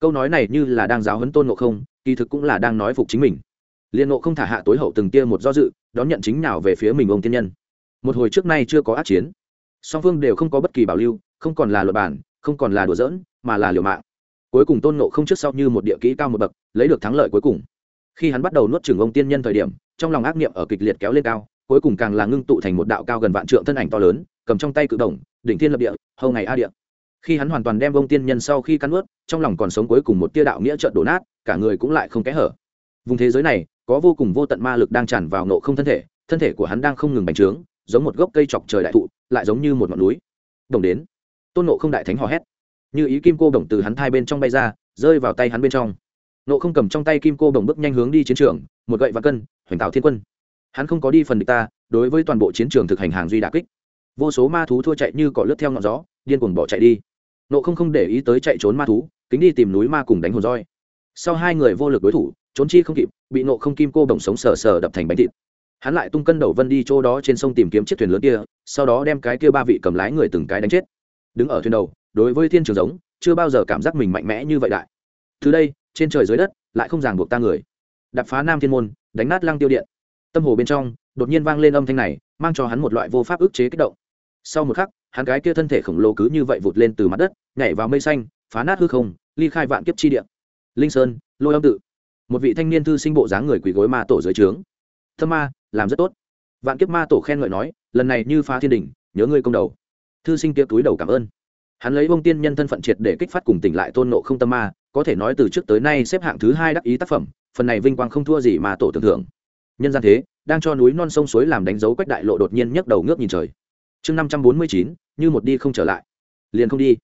Câu nói này như là đang giáo huấn tôn ngộ không, kỳ thực cũng là đang nói phục chính mình. Liên ngộ không thả hạ tối hậu từng tia một do dự, đón nhận chính nào về phía mình ông tiên nhân một hồi trước nay chưa có át chiến. Song phương đều không có bất kỳ bảo lưu, không còn là luật bản, không còn là đùa giỡn, mà là liều mạng. Cuối cùng tôn nộ không trước sau như một địa kỹ cao một bậc, lấy được thắng lợi cuối cùng. Khi hắn bắt đầu nuốt chừng ông tiên nhân thời điểm, trong lòng ác niệm ở kịch liệt kéo lên cao, cuối cùng càng là ngưng tụ thành một đạo cao gần vạn trượng thân ảnh to lớn, cầm trong tay cự đồng, đỉnh thiên lập địa, hầu ngày a địa. Khi hắn hoàn toàn đem ông tiên nhân sau khi cắn ướt trong lòng còn sống cuối cùng một tia đạo nghĩa trợn đổ nát, cả người cũng lại không kẽ hở. Vùng thế giới này, có vô cùng vô tận ma lực đang tràn vào nộ không thân thể thân thể của hắn đang không ngừng bành trướng giống một gốc cây chọc trời đại thụ, lại giống như một ngọn núi. Đồng đến, tôn nộ không đại thánh hò hét. Như ý kim cô đồng từ hắn thai bên trong bay ra, rơi vào tay hắn bên trong. Nộ không cầm trong tay kim cô đồng bước nhanh hướng đi chiến trường, một gậy và cân, hoành tạo thiên quân. Hắn không có đi phần địch ta, đối với toàn bộ chiến trường thực hành hàng duy đà kích. Vô số ma thú thua chạy như cỏ lướt theo ngọn gió, điên cuồng bỏ chạy đi. Nộ không không để ý tới chạy trốn ma thú, kính đi tìm núi ma cùng đánh hồn roi. Sau hai người vô lực đối thủ, trốn chi không kịp, bị nộ không kim cô đồng sống sờ sờ đập thành bánh thịt hắn lại tung cân đầu vân đi chỗ đó trên sông tìm kiếm chiếc thuyền lớn kia, sau đó đem cái kia ba vị cầm lái người từng cái đánh chết. Đứng ở thuyền đầu, đối với thiên trường giống, chưa bao giờ cảm giác mình mạnh mẽ như vậy đại. Từ đây, trên trời dưới đất, lại không ràng buộc ta người. Đập phá nam thiên môn, đánh nát lăng tiêu điện. Tâm hồ bên trong, đột nhiên vang lên âm thanh này, mang cho hắn một loại vô pháp ức chế kích động. Sau một khắc, hắn cái kia thân thể khổng lồ cứ như vậy vụt lên từ mặt đất, nhảy vào mây xanh, phá nát hư không, ly khai vạn kiếp chi điện linh sơn, lôi âm tự. Một vị thanh niên thư sinh bộ dáng người quỳ gối ma tổ dưới trướng. Thâm ma làm rất tốt. Vạn kiếp ma tổ khen ngợi nói, lần này như phá thiên đình nhớ ngươi công đầu. Thư sinh kia túi đầu cảm ơn. Hắn lấy bông tiên nhân thân phận triệt để kích phát cùng tỉnh lại tôn nộ không tâm ma, có thể nói từ trước tới nay xếp hạng thứ hai đắc ý tác phẩm, phần này vinh quang không thua gì mà tổ tưởng thưởng. Nhân gian thế, đang cho núi non sông suối làm đánh dấu quách đại lộ đột nhiên nhấc đầu ngước nhìn trời. Chương năm trăm bốn mươi chín, như một đi không trở lại. Liền không đi.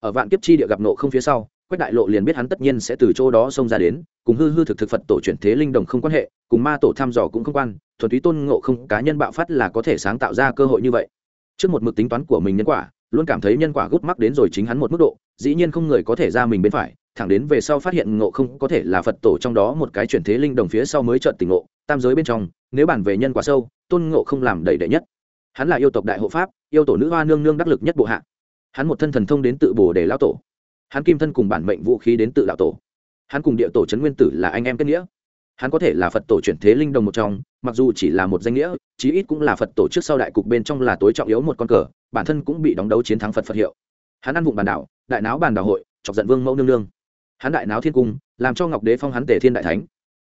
Ở vạn kiếp chi địa gặp nộ không phía sau quách đại lộ liền biết hắn tất nhiên sẽ từ chỗ đó xông ra đến, cùng hư hư thực thực phật tổ chuyển thế linh đồng không quan hệ, cùng ma tổ thăm dò cũng không quan, thuần túy tôn ngộ không cá nhân bạo phát là có thể sáng tạo ra cơ hội như vậy. Trước một mực tính toán của mình nhân quả, luôn cảm thấy nhân quả gút mắc đến rồi chính hắn một mức độ, dĩ nhiên không người có thể ra mình bên phải, thẳng đến về sau phát hiện ngộ không có thể là phật tổ trong đó một cái chuyển thế linh đồng phía sau mới trợn tỉnh ngộ, tam giới bên trong, nếu bản về nhân quả sâu, tôn ngộ không làm đầy đệ nhất. Hắn là yêu tộc đại hộ pháp, yêu tổ nữ hoa nương nương đắc lực nhất bộ hạ. Hắn một thân thần thông đến tự bồ để lao tổ hắn kim thân cùng bản mệnh vũ khí đến tự đạo tổ. Hắn cùng địa tổ trấn nguyên tử là anh em kết nghĩa. Hắn có thể là phật tổ chuyển thế linh đồng một trong, mặc dù chỉ là một danh nghĩa, chí ít cũng là phật tổ trước sau đại cục bên trong là tối trọng yếu một con cờ, bản thân cũng bị đóng đấu chiến thắng phật phật hiệu. Hắn ăn vụng bàn đảo, đại náo bàn đảo hội, chọc giận vương mẫu nương nương. Hắn đại náo thiên cung, làm cho ngọc đế phong hắn tể thiên đại thánh.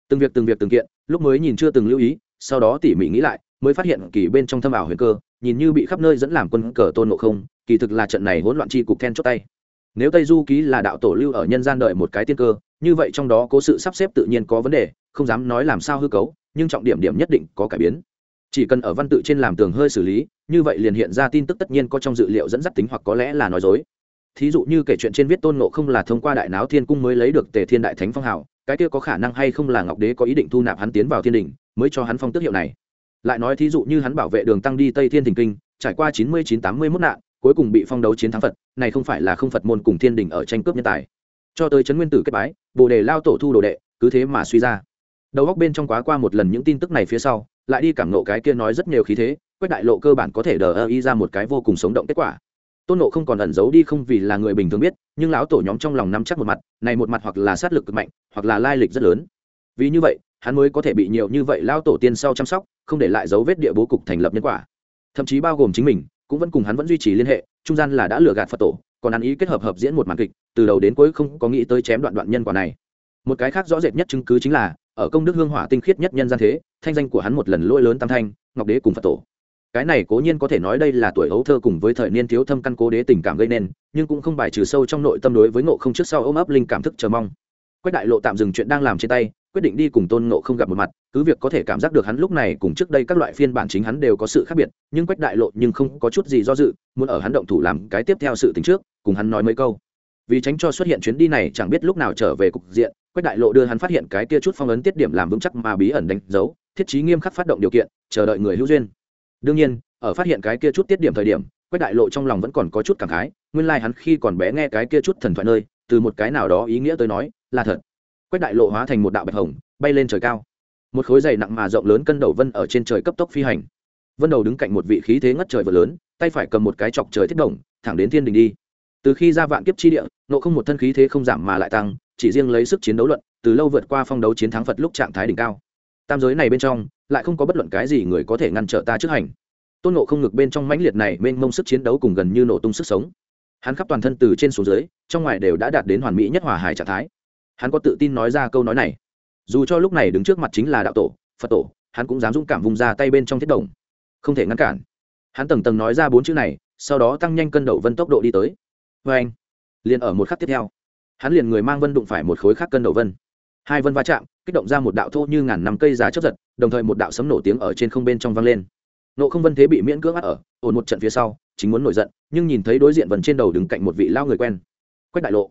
Từng việc từng việc từng kiện, lúc mới nhìn chưa từng lưu ý, sau đó tỉ mỉ nghĩ lại, mới phát hiện kỳ bên trong thâm ảo huyền cơ, nhìn như bị khắp nơi dẫn làm quân cờ tôn ngộ không, kỳ thực là trận này hỗn loạn chi cục then chốt tay nếu tây du ký là đạo tổ lưu ở nhân gian đợi một cái tiên cơ, như vậy trong đó có sự sắp xếp tự nhiên có vấn đề, không dám nói làm sao hư cấu, nhưng trọng điểm điểm nhất định có cải biến. Chỉ cần ở văn tự trên làm tường hơi xử lý, như vậy liền hiện ra tin tức tất nhiên có trong dự liệu dẫn dắt tính hoặc có lẽ là nói dối. Thí dụ như kể chuyện trên viết tôn ngộ không là thông qua đại náo thiên cung mới lấy được tề thiên đại thánh phong hào, cái kia có khả năng hay không là ngọc đế có ý định thu nạp hắn tiến vào thiên đình, mới cho hắn phong tước hiệu này. Lại nói thí dụ như hắn bảo vệ đường tăng đi tây thiên thình kinh, trải qua chín mươi chín tám mươi mốt nạn cuối cùng bị phong đấu chiến thắng phật, này không phải là không phật môn cùng thiên đình ở tranh cướp nhân tài. Cho tới trấn nguyên tử kết bái, bồ đề lao tổ thu đồ đệ, cứ thế mà suy ra. Đầu góc bên trong quá qua một lần những tin tức này phía sau, lại đi cảm nộ cái kia nói rất nhiều khí thế, quách đại lộ cơ bản có thể đờ ơ y ra một cái vô cùng sống động kết quả. Tôn nộ không còn ẩn giấu đi không vì là người bình thường biết, nhưng lão tổ nhóm trong lòng nắm chắc một mặt, này một mặt hoặc là sát lực cực mạnh, hoặc là lai lịch rất lớn. Vì như vậy, hắn mới có thể bị nhiều như vậy lao tổ tiên sau chăm sóc, không để lại dấu vết địa bố cục thành lập nhân quả. Thậm chí bao gồm chính mình cũng vẫn cùng hắn vẫn duy trì liên hệ, trung gian là đã lừa gạt phật tổ, còn ăn ý kết hợp hợp diễn một màn kịch, từ đầu đến cuối không có nghĩ tới chém đoạn đoạn nhân quả này. Một cái khác rõ rệt nhất chứng cứ chính là, ở công đức hương hỏa tinh khiết nhất nhân gian thế, thanh danh của hắn một lần lỗi lớn tam thanh, ngọc đế cùng phật tổ. Cái này cố nhiên có thể nói đây là tuổi hấu thơ cùng với thời niên thiếu thâm căn cố đế tình cảm gây nên, nhưng cũng không bài trừ sâu trong nội tâm đối với ngộ không trước sau ôm ấp linh cảm thức chờ mong quách đại lộ tạm dừng chuyện đang làm trên tay, quyết định đi cùng tôn ngộ không gặp một mặt, cứ việc có thể cảm giác được hắn lúc này cùng trước đây các loại phiên bản chính hắn đều có sự khác biệt, nhưng quách đại lộ nhưng không có chút gì do dự, muốn ở hắn động thủ làm cái tiếp theo sự tính trước, cùng hắn nói mấy câu. Vì tránh cho xuất hiện chuyến đi này chẳng biết lúc nào trở về cục diện, quách đại lộ đưa hắn phát hiện cái kia chút phong ấn tiết điểm làm vững chắc mà bí ẩn đánh dấu, thiết chí nghiêm khắc phát động điều kiện, chờ đợi người hữu duyên. Đương nhiên, ở phát hiện cái kia chút tiết điểm thời điểm, quách đại lộ trong lòng vẫn còn có chút cảm khái, nguyên lai hắn khi còn bé nghe cái kia chút thần thoại nơi từ một cái nào đó ý nghĩa tới nói, là thật. Quách đại lộ hóa thành một đạo bạch hồng, bay lên trời cao. Một khối dày nặng mà rộng lớn cân đầu vân ở trên trời cấp tốc phi hành. Vân đầu đứng cạnh một vị khí thế ngất trời vừa lớn, tay phải cầm một cái chọc trời thiết động thẳng đến thiên đình đi. Từ khi ra vạn kiếp chi địa, nộ không một thân khí thế không giảm mà lại tăng, chỉ riêng lấy sức chiến đấu luận, từ lâu vượt qua phong đấu chiến thắng phật lúc trạng thái đỉnh cao. Tam giới này bên trong, lại không có bất luận cái gì người có thể ngăn trở ta trước hành. Tôn nộ không ngực bên trong mãnh liệt này mênh mông sức chiến đấu cùng gần như nổ tung sức sống hắn khắp toàn thân từ trên xuống dưới, trong ngoài đều đã đạt đến hoàn mỹ nhất hòa hài trạng thái. Hắn có tự tin nói ra câu nói này. Dù cho lúc này đứng trước mặt chính là đạo tổ, phật tổ, hắn cũng dám dũng cảm vùng ra tay bên trong thiết đồng. Không thể ngăn cản. Hắn tầng tầng nói ra bốn chữ này, sau đó tăng nhanh cân đầu vân tốc độ đi tới. Vê anh, liền ở một khắc tiếp theo, hắn liền người mang vân đụng phải một khối khác cân đầu vân. Hai vân va chạm, kích động ra một đạo thô như ngàn năm cây giá chấp giật, đồng thời một đạo sấm nổ tiếng ở trên không bên trong vang lên nộ không vân thế bị miễn cưỡng ắt ở, ổn một trận phía sau, chính muốn nổi giận, nhưng nhìn thấy đối diện vần trên đầu đứng cạnh một vị lao người quen. Quách đại lộ.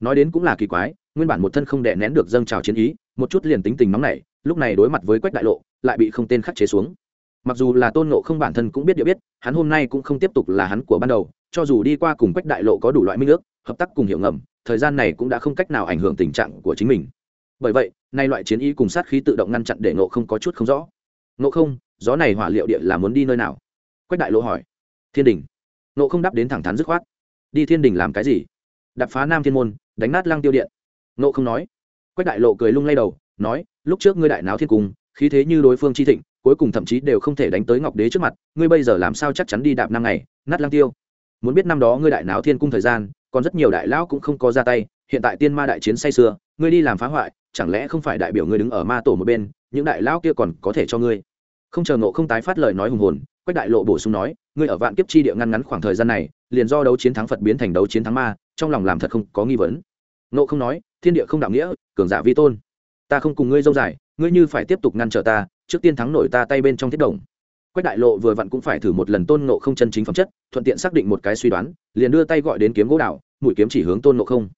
Nói đến cũng là kỳ quái, nguyên bản một thân không đè nén được dâng trào chiến ý, một chút liền tính tình nóng nảy, lúc này đối mặt với quách đại lộ, lại bị không tên khắc chế xuống. Mặc dù là tôn nộ không bản thân cũng biết địa biết, hắn hôm nay cũng không tiếp tục là hắn của ban đầu, cho dù đi qua cùng quách đại lộ có đủ loại minh ước, hợp tác cùng hiểu ngầm, thời gian này cũng đã không cách nào ảnh hưởng tình trạng của chính mình. Bởi vậy, nay loại chiến ý cùng sát khí tự động ngăn chặn để nộ không có chút không rõ. Nộ không gió này hỏa liệu địa là muốn đi nơi nào? Quách đại lộ hỏi. Thiên đình. Nộ không đáp đến thẳng thắn dứt khoát. Đi thiên đình làm cái gì? Đập phá nam thiên môn, đánh nát lăng tiêu điện. Nộ không nói. Quách đại lộ cười lung lay đầu, nói, lúc trước ngươi đại náo thiên cung, khí thế như đối phương chi thịnh, cuối cùng thậm chí đều không thể đánh tới ngọc đế trước mặt, ngươi bây giờ làm sao chắc chắn đi đạp năm ngày, nát lăng tiêu? Muốn biết năm đó ngươi đại náo thiên cung thời gian, còn rất nhiều đại lão cũng không có ra tay, hiện tại tiên ma đại chiến say xưa ngươi đi làm phá hoại, chẳng lẽ không phải đại biểu ngươi đứng ở ma tổ một bên, những đại lão kia còn có thể cho ngươi? Không chờ ngộ không tái phát lời nói hùng hồn, quách đại lộ bổ sung nói, ngươi ở vạn kiếp chi địa ngăn ngắn khoảng thời gian này, liền do đấu chiến thắng phật biến thành đấu chiến thắng ma, trong lòng làm thật không có nghi vấn. Ngộ không nói, thiên địa không đạo nghĩa, cường giả vi tôn. Ta không cùng ngươi dâu dài, ngươi như phải tiếp tục ngăn trở ta, trước tiên thắng nổi ta tay bên trong thiết đồng. Quách đại lộ vừa vặn cũng phải thử một lần tôn ngộ không chân chính phẩm chất, thuận tiện xác định một cái suy đoán, liền đưa tay gọi đến kiếm gỗ đảo, mũi kiếm chỉ hướng tôn ngộ không.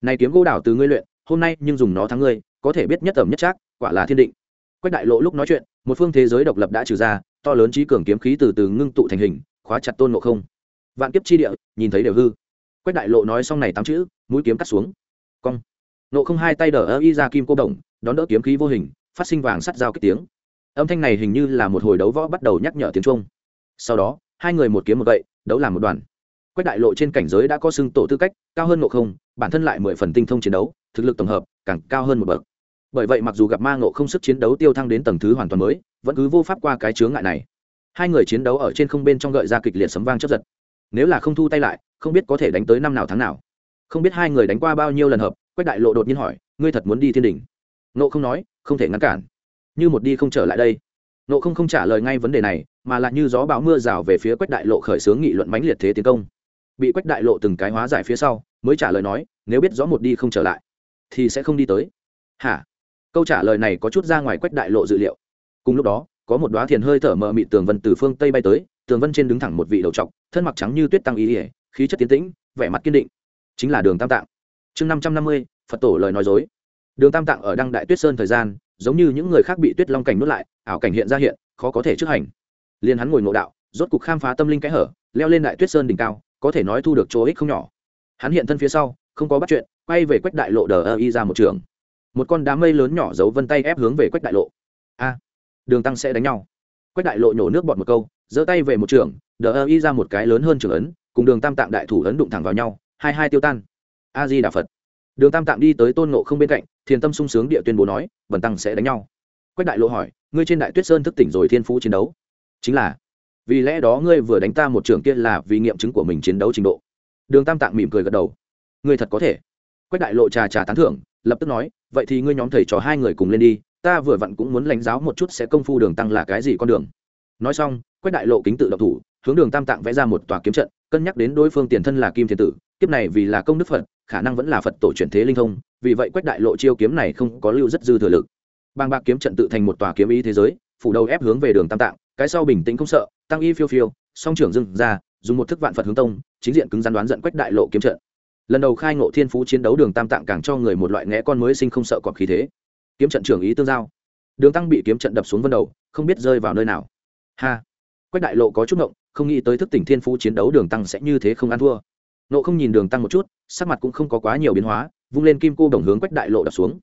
Này kiếm gỗ đảo từ ngươi luyện, hôm nay nhưng dùng nó thắng ngươi, có thể biết nhất tầm nhất chắc quả là thiên định quách đại lộ lúc nói chuyện, một phương thế giới độc lập đã trừ ra, to lớn trí cường kiếm khí từ từ ngưng tụ thành hình, khóa chặt tôn ngộ không. Vạn kiếp chi địa, nhìn thấy đều hư. Quách đại lộ nói xong này tám chữ, mũi kiếm cắt xuống. Cong. Nộ không hai tay đỡ ơ y ra kim cô đồng đón đỡ kiếm khí vô hình, phát sinh vàng sắt dao kích tiếng. Âm thanh này hình như là một hồi đấu võ bắt đầu nhắc nhở tiếng trung. Sau đó, hai người một kiếm một gậy, đấu làm một đoàn. Quách đại lộ trên cảnh giới đã có xưng tổ tư cách, cao hơn nộ không, bản thân lại mười phần tinh thông chiến đấu, thực lực tổng hợp càng cao hơn một bậc bởi vậy mặc dù gặp ma ngộ không sức chiến đấu tiêu thăng đến tầng thứ hoàn toàn mới, vẫn cứ vô pháp qua cái chướng ngại này. Hai người chiến đấu ở trên không bên trong gợi ra kịch liệt sấm vang chấp giật. Nếu là không thu tay lại, không biết có thể đánh tới năm nào tháng nào. Không biết hai người đánh qua bao nhiêu lần hợp, quách đại lộ đột nhiên hỏi, ngươi thật muốn đi thiên đình nộ không nói, không thể ngăn cản. Như một đi không trở lại đây. Nộ không không trả lời ngay vấn đề này, mà lại như gió bão mưa rào về phía quách đại lộ khởi xướng nghị luận mãnh liệt thế tiến công. Bị quách đại lộ từng cái hóa giải phía sau, mới trả lời nói, nếu biết rõ một đi không trở lại, thì sẽ không đi tới. Hả? Câu trả lời này có chút ra ngoài quách đại lộ dự liệu. Cùng lúc đó, có một đoá thiền hơi thở mờ mịt tường vân từ phương tây bay tới, tường vân trên đứng thẳng một vị đầu trọc, thân mặc trắng như tuyết tăng ý ỉa khí chất tiến tĩnh, vẻ mặt kiên định. Chính là đường tam tạng. Chương năm trăm năm mươi, phật tổ lời nói dối. Đường tam tạng ở đăng đại tuyết sơn thời gian, giống như những người khác bị tuyết long cảnh nuốt lại, ảo cảnh hiện ra hiện, khó có thể trước hành. Liền hắn ngồi ngộ đạo, rốt cục khám phá tâm linh kẽ hở, leo lên đại tuyết sơn đỉnh cao, có thể nói thu được chỗ ích không nhỏ. Hắn hiện thân phía sau, không có bắt chuyện, quay về quách đại lộ đờ ơ y ra một trường một con đám mây lớn nhỏ giấu vân tay ép hướng về quách đại lộ. A, đường tăng sẽ đánh nhau. Quách đại lộ nhổ nước bọt một câu, giơ tay về một trường, đờ ơ y ra một cái lớn hơn trường ấn, cùng đường tam tạng đại thủ ấn đụng thẳng vào nhau, hai hai tiêu tan. A di đà phật. Đường tam tạng đi tới tôn nộ không bên cạnh, thiền tâm sung sướng địa tuyên bố nói vần tăng sẽ đánh nhau. Quách đại lộ hỏi, ngươi trên đại tuyết sơn thức tỉnh rồi thiên phú chiến đấu? Chính là. Vì lẽ đó ngươi vừa đánh ta một trường kia là vì nghiệm chứng của mình chiến đấu trình độ. Đường tam tạng mỉm cười gật đầu. Ngươi thật có thể. Quách đại lộ trà trà tán thưởng lập tức nói, vậy thì ngươi nhóm thầy trò hai người cùng lên đi, ta vừa vặn cũng muốn lãnh giáo một chút sẽ công phu đường tăng là cái gì con đường. Nói xong, quách đại lộ kính tự độc thủ, hướng đường tam tạng vẽ ra một tòa kiếm trận, cân nhắc đến đối phương tiền thân là kim thiên tử, kiếp này vì là công đức phật, khả năng vẫn là phật tổ chuyển thế linh thông, vì vậy quách đại lộ chiêu kiếm này không có lưu rất dư thừa lực. Bang bạc kiếm trận tự thành một tòa kiếm ý thế giới, phủ đầu ép hướng về đường tam tạng, cái sau bình tĩnh không sợ, tăng y phiêu phiêu, song trưởng dưng ra, dùng một thức vạn phật hướng tông, chính diện cứng rắn đoán giận quách đại lộ kiếm trận lần đầu khai ngộ thiên phú chiến đấu đường tam tạng càng cho người một loại nghẽ con mới sinh không sợ cọp khí thế. Kiếm trận trưởng ý tương giao. Đường tăng bị kiếm trận đập xuống vân đầu, không biết rơi vào nơi nào. Ha! Quách đại lộ có chút ngộng, không nghĩ tới thức tỉnh thiên phú chiến đấu đường tăng sẽ như thế không ăn thua. Nộ không nhìn đường tăng một chút, sắc mặt cũng không có quá nhiều biến hóa, vung lên kim cô đồng hướng quách đại lộ đập xuống.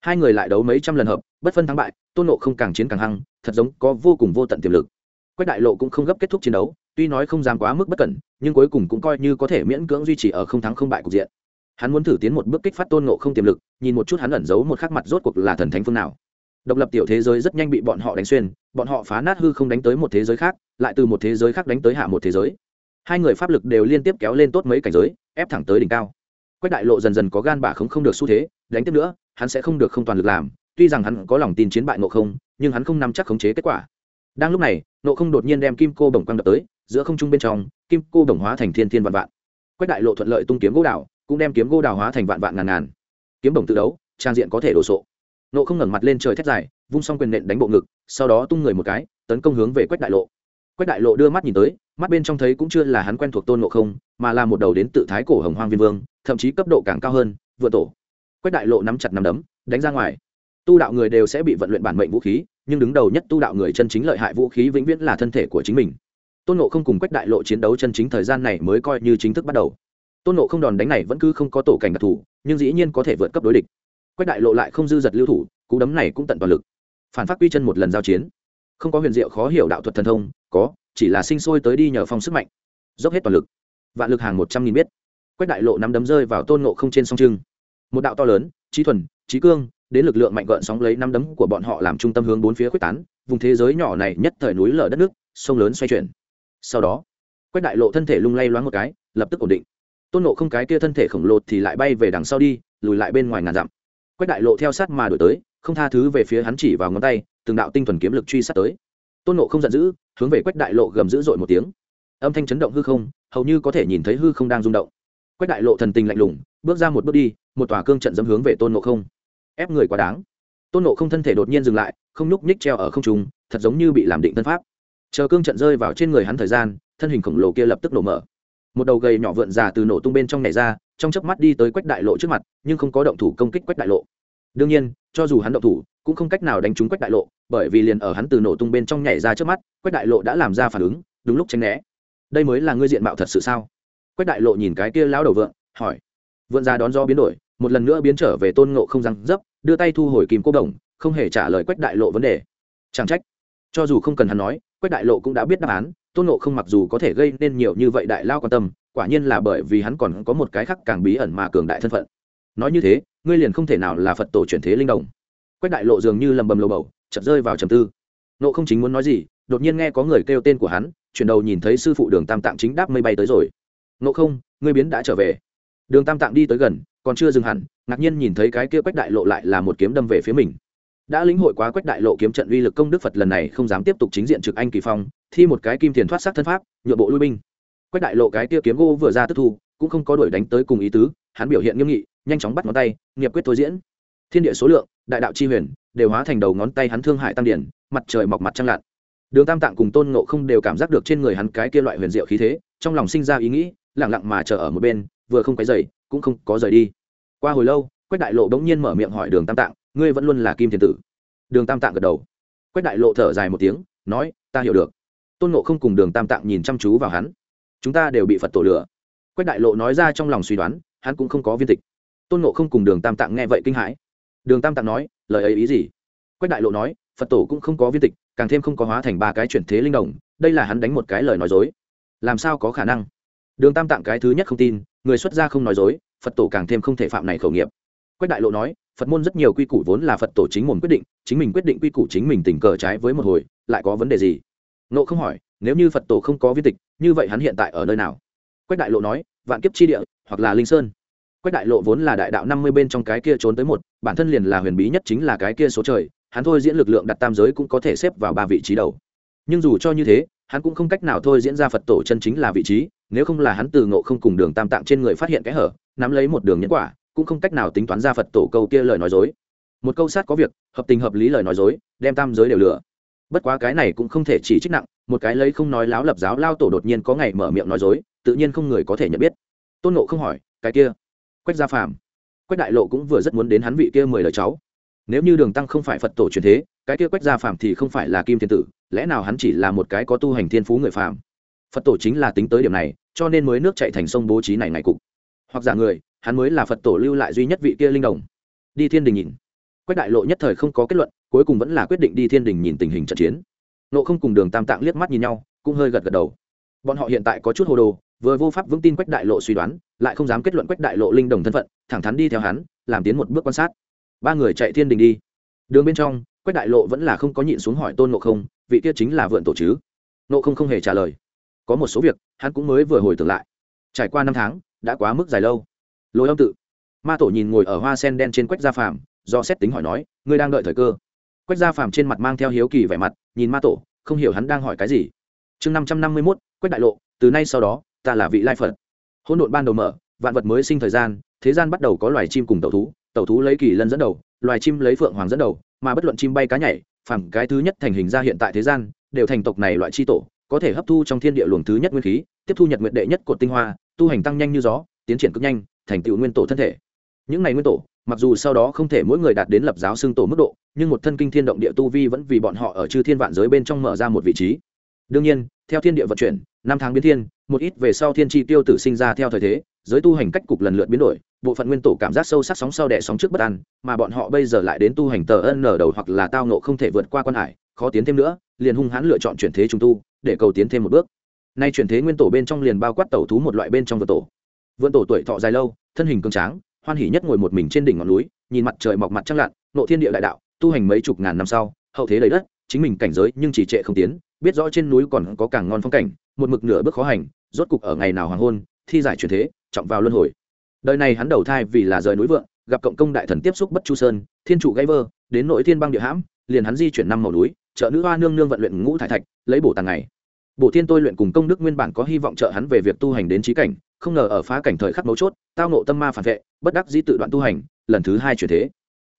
Hai người lại đấu mấy trăm lần hợp, bất phân thắng bại, tôn nộ không càng chiến càng hăng, thật giống có vô cùng vô tận tiềm lực quách đại lộ cũng không gấp kết thúc chiến đấu, tuy nói không dám quá mức bất cẩn, nhưng cuối cùng cũng coi như có thể miễn cưỡng duy trì ở không thắng không bại cục diện. Hắn muốn thử tiến một bước kích phát tôn nộ không tiềm lực, nhìn một chút hắn ẩn giấu một khắc mặt rốt cuộc là thần thánh phương nào. Độc lập tiểu thế giới rất nhanh bị bọn họ đánh xuyên, bọn họ phá nát hư không đánh tới một thế giới khác, lại từ một thế giới khác đánh tới hạ một thế giới. Hai người pháp lực đều liên tiếp kéo lên tốt mấy cảnh giới, ép thẳng tới đỉnh cao. Quách đại lộ dần dần có gan bả không không được xu thế, đánh tiếp nữa, hắn sẽ không được không toàn lực làm, tuy rằng hắn có lòng tin chiến bại ngộ không, nhưng hắn không nắm chắc khống chế kết quả đang lúc này, nộ không đột nhiên đem kim cô bổng quăng đập tới, giữa không trung bên trong, kim cô bổng hóa thành thiên thiên vạn vạn. Quách đại lộ thuận lợi tung kiếm gỗ đào, cũng đem kiếm gỗ đào hóa thành vạn vạn ngàn ngàn. Kiếm bổng tự đấu, trang diện có thể đổ sộ. Nộ không ngẩng mặt lên trời thét dài, vung xong quyền nện đánh bộ ngực, sau đó tung người một cái, tấn công hướng về quách đại lộ. Quách đại lộ đưa mắt nhìn tới, mắt bên trong thấy cũng chưa là hắn quen thuộc tôn nộ không, mà là một đầu đến tự thái cổ hồng hoang viên vương, thậm chí cấp độ càng cao hơn vừa tổ. Quách đại lộ nắm chặt nắm đấm, đánh ra ngoài. Tu đạo người đều sẽ bị vận luyện bản mệnh vũ khí nhưng đứng đầu nhất tu đạo người chân chính lợi hại vũ khí vĩnh viễn là thân thể của chính mình. Tôn nộ không cùng quách đại lộ chiến đấu chân chính thời gian này mới coi như chính thức bắt đầu. Tôn nộ không đòn đánh này vẫn cứ không có tổ cảnh đặc thù, nhưng dĩ nhiên có thể vượt cấp đối địch. Quách đại lộ lại không dư giật lưu thủ, cú đấm này cũng tận toàn lực. Phản phát quy chân một lần giao chiến. Không có huyền diệu khó hiểu đạo thuật thần thông, có, chỉ là sinh sôi tới đi nhờ phong sức mạnh. Dốc hết toàn lực. Vạn lực hàng một trăm nghìn biết quách đại lộ nắm đấm rơi vào tôn nộ không trên song trưng. Một đạo to lớn trí thuần trí cương đến lực lượng mạnh gợn sóng lấy năm đấm của bọn họ làm trung tâm hướng bốn phía quyết tán, vùng thế giới nhỏ này nhất thời núi lở đất nước, sông lớn xoay chuyển. Sau đó, quách đại lộ thân thể lung lay loáng một cái, lập tức ổn định. Tôn nộ không cái kia thân thể khổng lồ thì lại bay về đằng sau đi, lùi lại bên ngoài ngàn dặm. Quách đại lộ theo sát mà đổi tới, không tha thứ về phía hắn chỉ vào ngón tay, từng đạo tinh thuần kiếm lực truy sát tới. Tôn nộ không giận dữ, hướng về quách đại lộ gầm dữ dội một tiếng. Âm thanh chấn động hư không, hầu như có thể nhìn thấy hư không đang rung động. Quách đại lộ thần tình lạnh lùng, bước ra một bước đi, một tòa cương trận dẫm hướng về tôn nộ không ép người quá đáng. Tôn nộ không thân thể đột nhiên dừng lại không nhúc nhích treo ở không trung thật giống như bị làm định thân pháp. Chờ cương trận rơi vào trên người hắn thời gian thân hình khổng lồ kia lập tức nổ mở. Một đầu gầy nhỏ vượn già từ nổ tung bên trong nhảy ra trong chớp mắt đi tới quách đại lộ trước mặt nhưng không có động thủ công kích quách đại lộ. Đương nhiên cho dù hắn động thủ cũng không cách nào đánh trúng quách đại lộ bởi vì liền ở hắn từ nổ tung bên trong nhảy ra trước mắt quách đại lộ đã làm ra phản ứng đúng lúc tránh né. Đây mới là ngươi diện mạo thật sự sao? Quách đại lộ nhìn cái kia lão đầu vượn, hỏi. Vượn ra đón do biến đổi một lần nữa biến trở về tôn ngộ không răng dấp, đưa tay thu hồi kim cô đồng, không hề trả lời quách đại lộ vấn đề. Chẳng trách. Cho dù không cần hắn nói, quách đại lộ cũng đã biết đáp án, tôn ngộ không mặc dù có thể gây nên nhiều như vậy đại lao quan tâm, quả nhiên là bởi vì hắn còn có một cái khác càng bí ẩn mà cường đại thân phận. Nói như thế, ngươi liền không thể nào là phật tổ chuyển thế linh đồng. Quách đại lộ dường như lầm bầm lầu bầu chật rơi vào trầm tư. Nộ không chính muốn nói gì, đột nhiên nghe có người kêu tên của hắn, chuyển đầu nhìn thấy sư phụ đường tam tạng chính đáp mây bay tới rồi. Nộ không, ngươi biến đã trở về đường tam tạng đi tới gần, còn chưa dừng hẳn, ngạc nhiên nhìn thấy cái kia quách đại lộ lại là một kiếm đâm về phía mình. Đã lĩnh hội quá quách đại lộ kiếm trận uy lực công đức phật lần này không dám tiếp tục chính diện trực anh kỳ phong, thi một cái kim tiền thoát sát thân pháp nhựa bộ lui binh. Quách đại lộ cái kia kiếm gỗ vừa ra tức thu, cũng không có đuổi đánh tới cùng ý tứ, hắn biểu hiện nghiêm nghị, nhanh chóng bắt ngón tay, nghiệp quyết thôi diễn. Thiên địa số lượng, đại đạo chi huyền, đều hóa thành đầu ngón tay hắn thương hại tăng điển, mặt trời mọc mặt trăng lặn. Đường tam tạng cùng tôn ngộ không đều cảm giác được trên người hắn cái kia loại huyền diệu khí thế, trong lòng sinh ra ý nghĩ lẳng lặng mà chờ ở một bên vừa không cái dày cũng không có rời đi. Qua hồi lâu, quách đại lộ đống nhiên mở miệng hỏi đường tam tạng, ngươi vẫn luôn là kim thiên tử? Đường tam tạng gật đầu. Quách đại lộ thở dài một tiếng, nói, ta hiểu được. Tôn ngộ không cùng đường tam tạng nhìn chăm chú vào hắn. Chúng ta đều bị phật tổ lửa quách đại lộ nói ra trong lòng suy đoán, hắn cũng không có viên tịch. Tôn ngộ không cùng đường tam tạng nghe vậy kinh hãi. Đường tam tạng nói, lời ấy ý gì? Quách đại lộ nói, phật tổ cũng không có viên tịch, càng thêm không có hóa thành ba cái chuyển thế linh đồng đây là hắn đánh một cái lời nói dối. Làm sao có khả năng? Đường tam tạng cái thứ nhất không tin người xuất gia không nói dối, phật tổ càng thêm không thể phạm này khẩu nghiệp. Quách đại lộ nói, phật môn rất nhiều quy củ vốn là phật tổ chính mồm quyết định, chính mình quyết định quy củ chính mình tình cờ trái với một hồi, lại có vấn đề gì? Nộ không hỏi, nếu như phật tổ không có viên tịch, như vậy hắn hiện tại ở nơi nào? Quách đại lộ nói, vạn kiếp chi địa, hoặc là linh sơn. Quách đại lộ vốn là đại đạo năm mươi bên trong cái kia trốn tới một, bản thân liền là huyền bí nhất chính là cái kia số trời, hắn thôi diễn lực lượng đặt tam giới cũng có thể xếp vào ba vị trí đầu. Nhưng dù cho như thế, hắn cũng không cách nào thôi diễn ra phật tổ chân chính là vị trí nếu không là hắn từ ngộ không cùng đường tam tạng trên người phát hiện cái hở, nắm lấy một đường nhẫn quả, cũng không cách nào tính toán ra phật tổ câu kia lời nói dối. Một câu sát có việc, hợp tình hợp lý lời nói dối, đem tam giới đều lừa. Bất quá cái này cũng không thể chỉ trích nặng, một cái lấy không nói láo lập giáo lao tổ đột nhiên có ngày mở miệng nói dối, tự nhiên không người có thể nhận biết. Tôn nộ không hỏi, cái kia, quách gia phàm? Quách đại lộ cũng vừa rất muốn đến hắn vị kia mười lời cháu. Nếu như đường tăng không phải phật tổ truyền thế, cái kia quách gia phàm thì không phải là kim thiên tử, lẽ nào hắn chỉ là một cái có tu hành thiên phú người phàm? Phật tổ chính là tính tới điểm này cho nên mới nước chạy thành sông bố trí này ngày cục. Hoặc giả người, hắn mới là phật tổ lưu lại duy nhất vị kia linh đồng. Đi thiên đình nhìn. Quách đại lộ nhất thời không có kết luận, cuối cùng vẫn là quyết định đi thiên đình nhìn tình hình trận chiến. Nộ không cùng đường tam tạng liếc mắt nhìn nhau, cũng hơi gật gật đầu. Bọn họ hiện tại có chút hồ đồ, vừa vô pháp vững tin quách đại lộ suy đoán, lại không dám kết luận quách đại lộ linh đồng thân phận, thẳng thắn đi theo hắn, làm tiến một bước quan sát. Ba người chạy thiên đình đi. Đường bên trong, quách đại lộ vẫn là không có nhịn xuống hỏi tôn nộ không, vị kia chính là vượn tổ chứ? Nộ không không hề trả lời có một số việc, hắn cũng mới vừa hồi tưởng lại. Trải qua năm tháng, đã quá mức dài lâu. Lối âm tự. Ma tổ nhìn ngồi ở hoa sen đen trên quách gia phàm, do xét tính hỏi nói, ngươi đang đợi thời cơ? Quách gia phàm trên mặt mang theo hiếu kỳ vẻ mặt, nhìn ma tổ, không hiểu hắn đang hỏi cái gì. Chương năm trăm năm mươi mốt, quách đại lộ, từ nay sau đó, ta là vị lai phật. Hỗn độn ban đầu mở, vạn vật mới sinh thời gian, thế gian bắt đầu có loài chim cùng tẩu thú tẩu thú lấy kỳ lân dẫn đầu, loài chim lấy phượng hoàng dẫn đầu, mà bất luận chim bay cá nhảy phẳng cái thứ nhất thành hình ra hiện tại thế gian, đều thành tộc này loại chi tổ có thể hấp thu trong thiên địa luồng thứ nhất nguyên khí, tiếp thu nhật nguyện đệ nhất cột tinh hoa, tu hành tăng nhanh như gió, tiến triển cực nhanh, thành tựu nguyên tổ thân thể. Những này nguyên tổ, mặc dù sau đó không thể mỗi người đạt đến lập giáo xương tổ mức độ, nhưng một thân kinh thiên động địa tu vi vẫn vì bọn họ ở chư thiên vạn giới bên trong mở ra một vị trí. Đương nhiên, theo thiên địa vận chuyển, năm tháng biến thiên, một ít về sau thiên tri tiêu tử sinh ra theo thời thế, giới tu hành cách cục lần lượt biến đổi, bộ phận nguyên tổ cảm giác sâu sắc sóng sau đẻ sóng trước bất an, mà bọn họ bây giờ lại đến tu hành tờ ân nở đầu hoặc là tao nộ không thể vượt qua quan hải, khó tiến thêm nữa, liền hung hãn lựa chọn chuyển thế trung tu để cầu tiến thêm một bước. Nay chuyển thế nguyên tổ bên trong liền bao quát tẩu thú một loại bên trong vượt tổ. Vượn tổ tuổi thọ dài lâu, thân hình cường tráng, hoan hỉ nhất ngồi một mình trên đỉnh ngọn núi, nhìn mặt trời mọc mặt trăng lặn, nộ thiên địa đại đạo, tu hành mấy chục ngàn năm sau, hậu thế lấy đất, chính mình cảnh giới nhưng chỉ trệ không tiến, biết rõ trên núi còn có càng ngon phong cảnh, một mực nửa bước khó hành, rốt cục ở ngày nào hoàng hôn, thi giải chuyển thế, trọng vào luân hồi. Đời này hắn đầu thai vì là rời núi vượng, gặp cộng công đại thần tiếp xúc bất chu sơn, thiên trụ gãy vơ đến nội thiên băng địa hãm, liền hắn di chuyển năm màu núi, trợ nữ hoa nương nương vận luyện ngũ thải thạch, lấy bổ tàng ngày. Bộ thiên tôi luyện cùng công đức nguyên bản có hy vọng trợ hắn về việc tu hành đến trí cảnh, không ngờ ở phá cảnh thời khắc mấu chốt, tao nộ tâm ma phản vệ, bất đắc dĩ tự đoạn tu hành, lần thứ hai chuyển thế.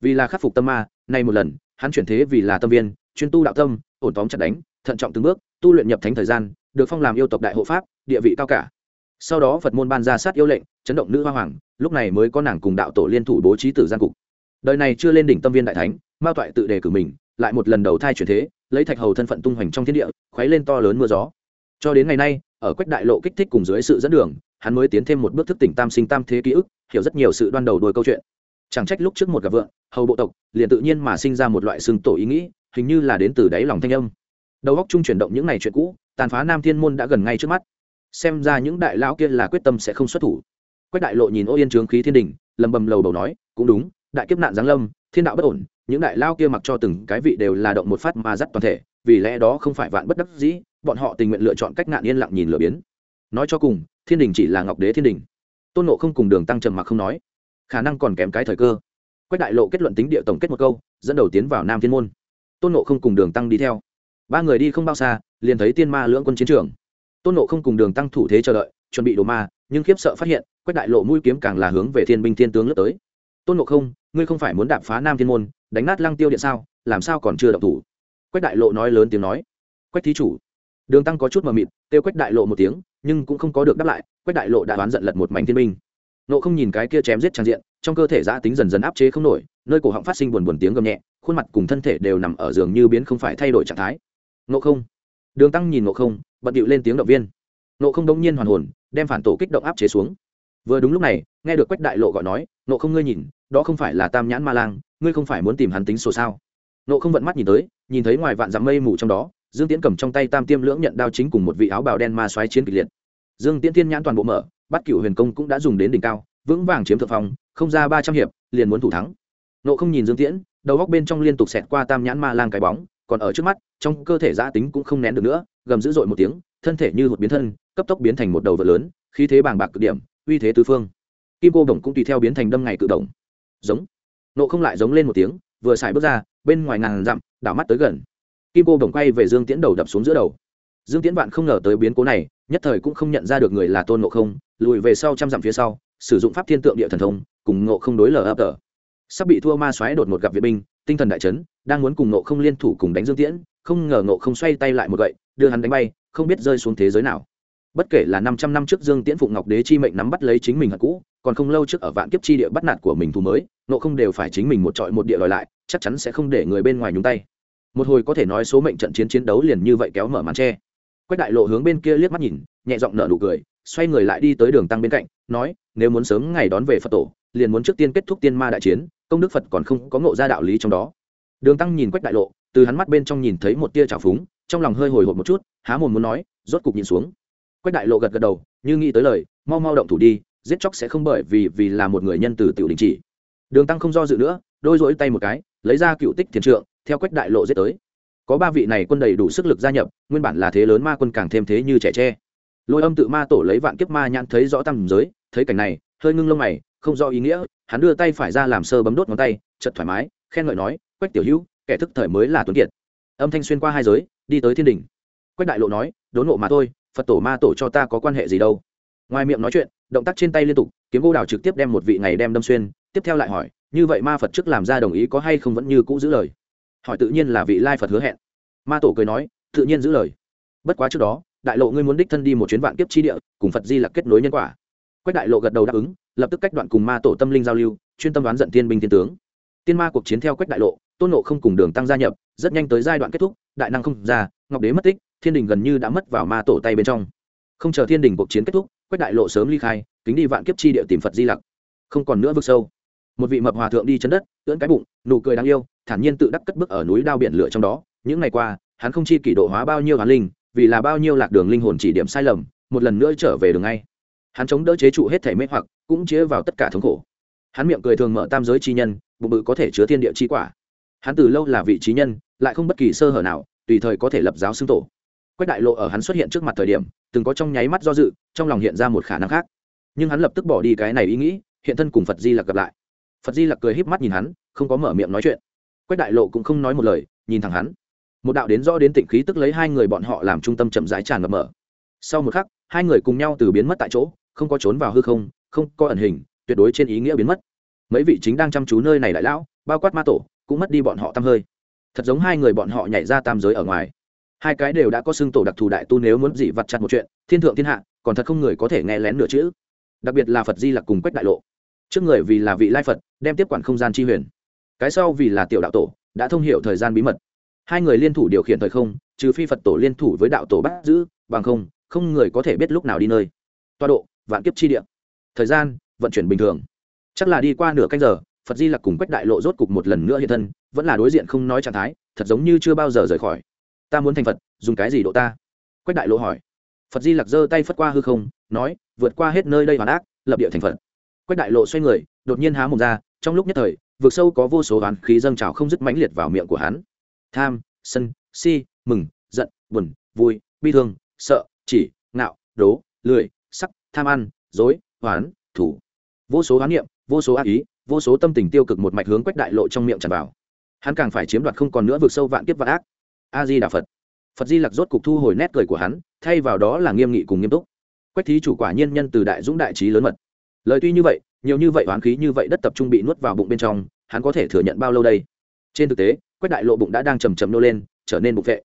Vì là khắc phục tâm ma, nay một lần, hắn chuyển thế vì là tâm viên, chuyên tu đạo tâm, ổn tóm chặt đánh, thận trọng từng bước, tu luyện nhập thánh thời gian, được phong làm yêu tộc đại hộ pháp, địa vị cao cả. Sau đó phật môn ban ra sát yêu lệnh, chấn động nữ hoa hoàng, lúc này mới có nàng cùng đạo tổ liên thủ bố trí tử gian cục. Đời này chưa lên đỉnh tâm viên đại thánh mao toại tự đề cử mình, lại một lần đầu thai chuyển thế lấy thạch hầu thân phận tung hoành trong thiên địa, khuấy lên to lớn mưa gió. Cho đến ngày nay, ở quách đại lộ kích thích cùng dưới sự dẫn đường, hắn mới tiến thêm một bước thức tỉnh tam sinh tam thế ký ức, hiểu rất nhiều sự đoan đầu đôi câu chuyện. Chẳng trách lúc trước một gặp vượng, hầu bộ tộc, liền tự nhiên mà sinh ra một loại xương tổ ý nghĩ, hình như là đến từ đáy lòng thanh âm. Đầu góc chung chuyển động những ngày chuyện cũ, tàn phá nam thiên môn đã gần ngay trước mắt. Xem ra những đại lão kia là quyết tâm sẽ không xuất thủ. Quách đại lộ nhìn ô yên trướng khí thiên đình, lầm bầm lầu bầu nói, cũng đúng, đại kiếp nạn giáng lâm, thiên đạo bất ổn những đại lao kia mặc cho từng cái vị đều là động một phát mà dắt toàn thể, vì lẽ đó không phải vạn bất đắc dĩ, bọn họ tình nguyện lựa chọn cách nạn yên lặng nhìn lửa biến. Nói cho cùng, thiên đình chỉ là ngọc đế thiên đình. Tôn nộ không cùng đường tăng trầm mặc không nói. Khả năng còn kém cái thời cơ. Quách đại lộ kết luận tính địa tổng kết một câu, dẫn đầu tiến vào nam thiên môn. Tôn nộ không cùng đường tăng đi theo. Ba người đi không bao xa, liền thấy tiên ma lưỡng quân chiến trường. Tôn nộ không cùng đường tăng thủ thế chờ đợi, chuẩn bị đồ ma, nhưng khiếp sợ phát hiện, quách đại lộ mũi kiếm càng là hướng về thiên binh thiên tướng lướt tới. Tôn nộ không, ngươi không phải muốn đạp phá nam thiên môn đánh nát lăng tiêu điện sao làm sao còn chưa động thủ? Quách đại lộ nói lớn tiếng nói. Quách thí chủ đường tăng có chút mờ mịt kêu quách đại lộ một tiếng nhưng cũng không có được đáp lại quách đại lộ đã đoán giận lật một mảnh thiên minh, nộ không nhìn cái kia chém giết trang diện trong cơ thể giã tính dần dần áp chế không nổi nơi cổ họng phát sinh buồn buồn tiếng gầm nhẹ khuôn mặt cùng thân thể đều nằm ở giường như biến không phải thay đổi trạng thái. Nộ không đường tăng nhìn nộ không bận điệu lên tiếng động viên. Nộ không đông nhiên hoàn hồn đem phản tổ kích động áp chế xuống. Vừa đúng lúc này nghe được quách đại lộ gọi nói nộ không ngươi nhìn đó không phải là tam nhãn ma lang ngươi không phải muốn tìm hắn tính sổ sao? Nộ không vận mắt nhìn tới, nhìn thấy ngoài vạn dặm mây mù trong đó, dương tiễn cầm trong tay tam tiêm lưỡng nhận đao chính cùng một vị áo bào đen ma xoáy chiến kịch liệt. Dương tiễn tiên nhãn toàn bộ mở, bắt cựu huyền công cũng đã dùng đến đỉnh cao, vững vàng chiếm thượng phong, không ra ba trăm hiệp, liền muốn thủ thắng. Nộ không nhìn dương tiễn, đầu góc bên trong liên tục xẹt qua tam nhãn ma lang cái bóng, còn ở trước mắt, trong cơ thể giã tính cũng không nén được nữa, gầm dữ dội một tiếng, thân thể như hụt biến thân, cấp tốc biến thành một đầu vợ lớn, khí thế bàng bạc cực điểm, uy thế tứ phương. Kim cô đồng cũng tùy theo biến thành đâm ngày cự động. Giống nộ không lại giống lên một tiếng, vừa xài bước ra, bên ngoài ngàn dặm, đảo mắt tới gần. Kim cô đồng quay về dương tiễn đầu đập xuống giữa đầu. Dương tiễn bạn không ngờ tới biến cố này, nhất thời cũng không nhận ra được người là tôn nộ không, lùi về sau trăm dặm phía sau, sử dụng pháp thiên tượng địa thần thông, cùng nộ không đối lờ ấp tờ. Sắp bị thua ma xoáy đột một gặp Vệ binh, tinh thần đại chấn, đang muốn cùng nộ không liên thủ cùng đánh dương tiễn, không ngờ nộ không xoay tay lại một gậy, đưa hắn đánh bay, không biết rơi xuống thế giới nào bất kể là năm trăm năm trước dương tiễn phụng ngọc đế chi mệnh nắm bắt lấy chính mình hận cũ, còn không lâu trước ở vạn kiếp chi địa bắt nạt của mình thù mới, nộ không đều phải chính mình một trọi một địa đòi lại, chắc chắn sẽ không để người bên ngoài nhúng tay. Một hồi có thể nói số mệnh trận chiến chiến đấu liền như vậy kéo mở màn che. quách đại lộ hướng bên kia liếc mắt nhìn, nhẹ giọng nở nụ cười, xoay người lại đi tới đường tăng bên cạnh, nói, nếu muốn sớm ngày đón về phật tổ, liền muốn trước tiên kết thúc tiên ma đại chiến, công đức phật còn không có ngộ ra đạo lý trong đó. Đường tăng nhìn quách đại lộ, từ hắn mắt bên trong nhìn thấy một tia trào phúng, trong lòng hơi hồi hộp một chút, há mồm muốn nói, rốt cục nhìn xuống quách đại lộ gật gật đầu, như nghĩ tới lời, mau mau động thủ đi, giết chóc sẽ không bởi vì vì là một người nhân từ tiểu đình chỉ. Đường tăng không do dự nữa, đôi rỗi tay một cái, lấy ra cựu tích thiền trượng, theo quách đại lộ giết tới. Có ba vị này quân đầy đủ sức lực gia nhập, nguyên bản là thế lớn ma quân càng thêm thế như trẻ tre. Lôi âm tự ma tổ lấy vạn kiếp ma nhãn thấy rõ tầm giới, thấy cảnh này, hơi ngưng lông mày, không do ý nghĩa, hắn đưa tay phải ra làm sơ bấm đốt ngón tay chật thoải mái, khen ngợi nói, quách tiểu hữu, kẻ thức thời mới là tuấn kiệt. Âm thanh xuyên qua hai giới, đi tới thiên đình quách đại lộ nói, đốn ngộ mà thôi phật tổ ma tổ cho ta có quan hệ gì đâu ngoài miệng nói chuyện động tác trên tay liên tục kiếm gỗ đào trực tiếp đem một vị ngày đem đâm xuyên tiếp theo lại hỏi như vậy ma phật trước làm ra đồng ý có hay không vẫn như cũ giữ lời hỏi tự nhiên là vị lai phật hứa hẹn ma tổ cười nói tự nhiên giữ lời bất quá trước đó đại lộ ngươi muốn đích thân đi một chuyến vạn kiếp chi địa cùng phật di là kết nối nhân quả quách đại lộ gật đầu đáp ứng lập tức cách đoạn cùng ma tổ tâm linh giao lưu chuyên tâm đoán giận thiên binh thiên tướng tiên ma cuộc chiến theo quách đại lộ tôn nộ không cùng đường tăng gia nhập rất nhanh tới giai đoạn kết thúc đại năng không ra, ngọc đế mất tích, thiên đình gần như đã mất vào ma tổ tay bên trong. Không chờ thiên đình cuộc chiến kết thúc, quách đại lộ sớm ly khai, kính đi vạn kiếp chi địa tìm phật di lặc. Không còn nữa vực sâu. Một vị mập hòa thượng đi chân đất, ưỡn cái bụng, nụ cười đáng yêu, thản nhiên tự đắc cất bước ở núi đao biển lửa trong đó. Những ngày qua, hắn không chi kỷ độ hóa bao nhiêu hán linh, vì là bao nhiêu lạc đường linh hồn chỉ điểm sai lầm, một lần nữa trở về đường ngay. Hắn chống đỡ chế trụ hết thể mê hoặc, cũng chế vào tất cả thống khổ. Hắn miệng cười thường mở tam giới chi nhân, bụng bự có thể chứa thiên địa chi quả. Hắn từ lâu là vị trí nhân lại không bất kỳ sơ hở nào, tùy thời có thể lập giáo xưng tổ. Quách đại lộ ở hắn xuất hiện trước mặt thời điểm, từng có trong nháy mắt do dự, trong lòng hiện ra một khả năng khác. Nhưng hắn lập tức bỏ đi cái này ý nghĩ, hiện thân cùng phật di lặc gặp lại. Phật di lặc cười híp mắt nhìn hắn, không có mở miệng nói chuyện. Quách đại lộ cũng không nói một lời, nhìn thẳng hắn. Một đạo đến rõ đến tịnh khí tức lấy hai người bọn họ làm trung tâm chậm rãi tràn ngập mở. Sau một khắc, hai người cùng nhau từ biến mất tại chỗ, không có trốn vào hư không không có ẩn hình, tuyệt đối trên ý nghĩa biến mất. Mấy vị chính đang chăm chú nơi này đại lão, bao quát ma tổ, cũng mất đi bọn họ tăm hơi thật giống hai người bọn họ nhảy ra tam giới ở ngoài. Hai cái đều đã có xưng tổ đặc thù đại tu nếu muốn gì vặt chặt một chuyện, thiên thượng thiên hạ, còn thật không người có thể nghe lén nửa chữ đặc biệt là phật di lặc cùng quách đại lộ. Trước người vì là vị lai phật, đem tiếp quản không gian chi huyền. Cái sau vì là tiểu đạo tổ, đã thông hiểu thời gian bí mật. Hai người liên thủ điều khiển thời không, trừ phi phật tổ liên thủ với đạo tổ bắt giữ, bằng không không người có thể biết lúc nào đi nơi. Toa độ, vạn kiếp chi địa. Thời gian, vận chuyển bình thường. Chắc là đi qua nửa canh giờ, phật di lặc cùng quách đại lộ rốt cục một lần nữa hiện thân vẫn là đối diện không nói trạng thái, thật giống như chưa bao giờ rời khỏi. Ta muốn thành phật, dùng cái gì độ ta? Quách đại lộ hỏi. Phật di lặc giơ tay phất qua hư không, nói, vượt qua hết nơi đây hoàn ác, lập địa thành phật. Quách đại lộ xoay người, đột nhiên há mồm ra, trong lúc nhất thời, vực sâu có vô số oán khí dâng trào không dứt mãnh liệt vào miệng của hắn. Tham, sân, si, mừng, giận, buồn, vui, bi thương, sợ, chỉ, ngạo, đố, lười, sắc, tham ăn, dối hoán thủ. Vô số hoán niệm, vô số ác ý, vô số tâm tình tiêu cực một mạch hướng quách đại lộ trong miệng tràn vào hắn càng phải chiếm đoạt không còn nữa vượt sâu vạn kiếp vạn ác. A di đà phật phật di lặc rốt cục thu hồi nét cười của hắn, thay vào đó là nghiêm nghị cùng nghiêm túc. Quách thí chủ quả nhiên nhân từ đại dũng đại trí lớn mật. Lời tuy như vậy, nhiều như vậy oán khí như vậy đất tập trung bị nuốt vào bụng bên trong, hắn có thể thừa nhận bao lâu đây? Trên thực tế, quách đại lộ bụng đã đang chầm chầm nô lên, trở nên bụng vệ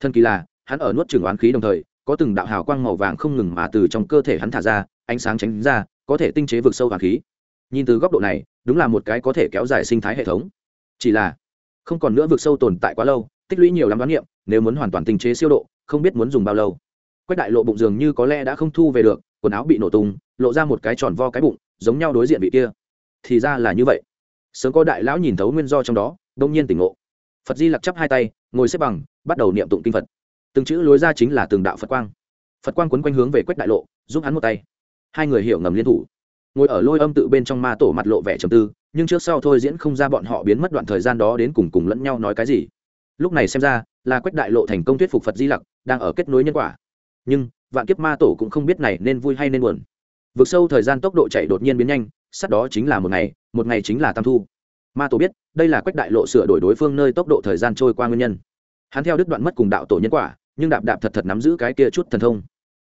thân kỳ là, hắn ở nuốt trường oán khí đồng thời, có từng đạo hào quang màu vàng không ngừng mà từ trong cơ thể hắn thả ra, ánh sáng tránh ra, có thể tinh chế vượt sâu oán khí. Nhìn từ góc độ này, đúng là một cái có thể kéo dài sinh thái hệ thống. Chỉ là không còn nữa vượt sâu tồn tại quá lâu, tích lũy nhiều lắm đoán niệm, nếu muốn hoàn toàn tinh chế siêu độ, không biết muốn dùng bao lâu. Quách đại lộ bụng dường như có lẽ đã không thu về được, quần áo bị nổ tung, lộ ra một cái tròn vo cái bụng, giống nhau đối diện vị kia. Thì ra là như vậy. Sớm có đại lão nhìn thấu nguyên do trong đó, đông nhiên tỉnh ngộ. Phật di lặc chắp hai tay, ngồi xếp bằng, bắt đầu niệm tụng kinh phật. Từng chữ lối ra chính là từng đạo phật quang. Phật quang quấn quanh hướng về quách đại lộ, giúp hắn một tay. Hai người hiểu ngầm liên thủ ngồi ở lôi âm tự bên trong ma tổ mặt lộ vẻ trầm tư, nhưng trước sau thôi diễn không ra bọn họ biến mất đoạn thời gian đó đến cùng cùng lẫn nhau nói cái gì. Lúc này xem ra, là quách đại lộ thành công thuyết phục phật di lặc, đang ở kết nối nhân quả. Nhưng, vạn kiếp ma tổ cũng không biết này nên vui hay nên buồn. Vượt sâu thời gian tốc độ chạy đột nhiên biến nhanh sát đó chính là một ngày một ngày chính là tam thu. Ma tổ biết, đây là quách đại lộ sửa đổi đối phương nơi tốc độ thời gian trôi qua nguyên nhân. Hắn theo đứt đoạn mất cùng đạo tổ nhân quả, nhưng đạp đạp thật thật nắm giữ cái kia chút thần thông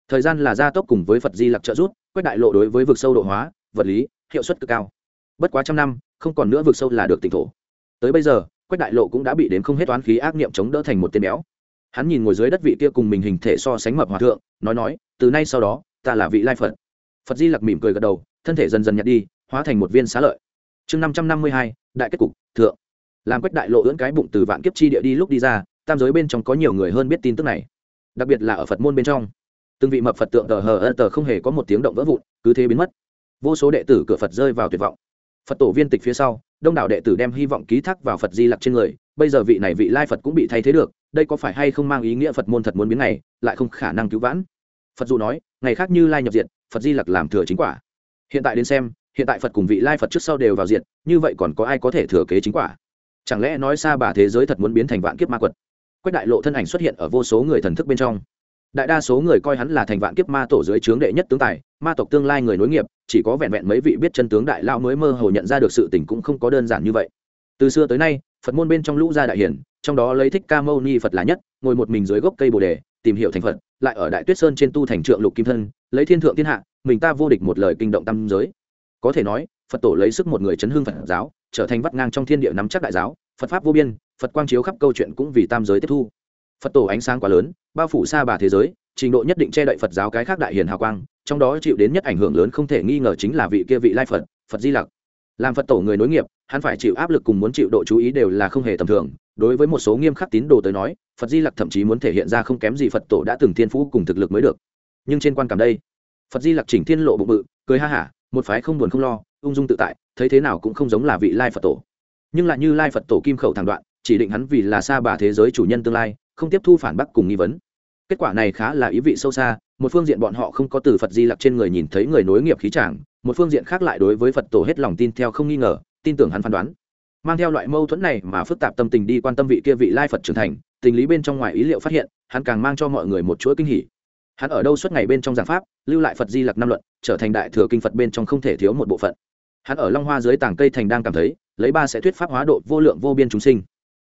thời gian là gia tốc cùng với phật di lặc trợ rút quét đại lộ đối với vực sâu độ hóa, vật lý, hiệu suất cực cao. Bất quá trăm năm, không còn nữa vực sâu là được tỉnh thổ. Tới bây giờ, quách đại lộ cũng đã bị đến không hết toán khí ác niệm chống đỡ thành một tên béo. Hắn nhìn ngồi dưới đất vị kia cùng mình hình thể so sánh mập hòa thượng, nói nói, từ nay sau đó, ta là vị lai phật. Phật di lặc mỉm cười gật đầu, thân thể dần dần nhặt đi, hóa thành một viên xá lợi. Chương năm trăm năm mươi hai, đại kết cục, thượng. Làm quách đại lộ ưỡn cái bụng từ vạn kiếp chi địa đi lúc đi ra, tam giới bên trong có nhiều người hơn biết tin tức này. Đặc biệt là ở phật môn bên trong từng vị mập phật tượng tờ hờ ơ tờ không hề có một tiếng động vỡ vụn, cứ thế biến mất. Vô số đệ tử cửa phật rơi vào tuyệt vọng. Phật tổ viên tịch phía sau, đông đảo đệ tử đem hy vọng ký thác vào phật di lặc trên người, bây giờ vị này vị lai phật cũng bị thay thế được, đây có phải hay không mang ý nghĩa phật môn thật muốn biến này, lại không khả năng cứu vãn. Phật dù nói, ngày khác như lai nhập diện phật di lặc làm thừa chính quả. Hiện tại đến xem, hiện tại phật cùng vị lai phật trước sau đều vào diện như vậy còn có ai có thể thừa kế chính quả? Chẳng lẽ nói xa bà thế giới thật muốn biến thành vạn kiếp ma quật? Quách đại lộ thân ảnh xuất hiện ở vô số người thần thức bên trong đại đa số người coi hắn là thành vạn kiếp ma tổ dưới trướng đệ nhất tướng tài, ma tộc tương lai người nối nghiệp, chỉ có vẹn vẹn mấy vị biết chân tướng đại lao mới mơ hồ nhận ra được sự tình cũng không có đơn giản như vậy. Từ xưa tới nay, phật môn bên trong lũ gia đại hiển, trong đó lấy thích ca mâu ni phật là nhất, ngồi một mình dưới gốc cây bồ đề, tìm hiểu thành phật, lại ở đại tuyết sơn trên tu thành trượng lục kim thân, lấy thiên thượng thiên hạ, mình ta vô địch một lời kinh động tam giới. Có thể nói, phật tổ lấy sức một người chấn hương phật giáo, trở thành vắt ngang trong thiên địa nắm chắc đại giáo, phật pháp vô biên, phật quang chiếu khắp câu chuyện cũng vì tam giới tiếp thu phật tổ ánh sáng quá lớn, bao phủ xa bà thế giới, trình độ nhất định che đậy phật giáo cái khác đại hiền hào quang, trong đó chịu đến nhất ảnh hưởng lớn không thể nghi ngờ chính là vị kia vị lai phật phật di lặc. Làm phật tổ người nối nghiệp, hắn phải chịu áp lực cùng muốn chịu độ chú ý đều là không hề tầm thường. Đối với một số nghiêm khắc tín đồ tới nói, phật di lặc thậm chí muốn thể hiện ra không kém gì phật tổ đã từng thiên phú cùng thực lực mới được. Nhưng trên quan cảm đây, phật di lặc chỉnh thiên lộ bụng bự, cười ha hả, một phái không buồn không lo, ung dung tự tại, thấy thế nào cũng không giống là vị lai phật tổ. Nhưng lại như lai phật tổ kim khẩu thẳng đoạn, chỉ định hắn vì là xa bà thế giới chủ nhân tương lai không tiếp thu phản bác cùng nghi vấn. Kết quả này khá là ý vị sâu xa, một phương diện bọn họ không có từ phật di lặc trên người nhìn thấy người nối nghiệp khí trảng một phương diện khác lại đối với phật tổ hết lòng tin theo không nghi ngờ, tin tưởng hắn phán đoán. Mang theo loại mâu thuẫn này mà phức tạp tâm tình đi quan tâm vị kia vị lai phật trưởng thành, tình lý bên trong ngoài ý liệu phát hiện, hắn càng mang cho mọi người một chuỗi kinh hỉ. Hắn ở đâu suốt ngày bên trong giảng pháp, lưu lại phật di lặc năm luận, trở thành đại thừa kinh phật bên trong không thể thiếu một bộ phận. Hắn ở long hoa dưới tảng cây thành đang cảm thấy, lấy ba sẽ thuyết pháp hóa độ vô lượng vô biên chúng sinh.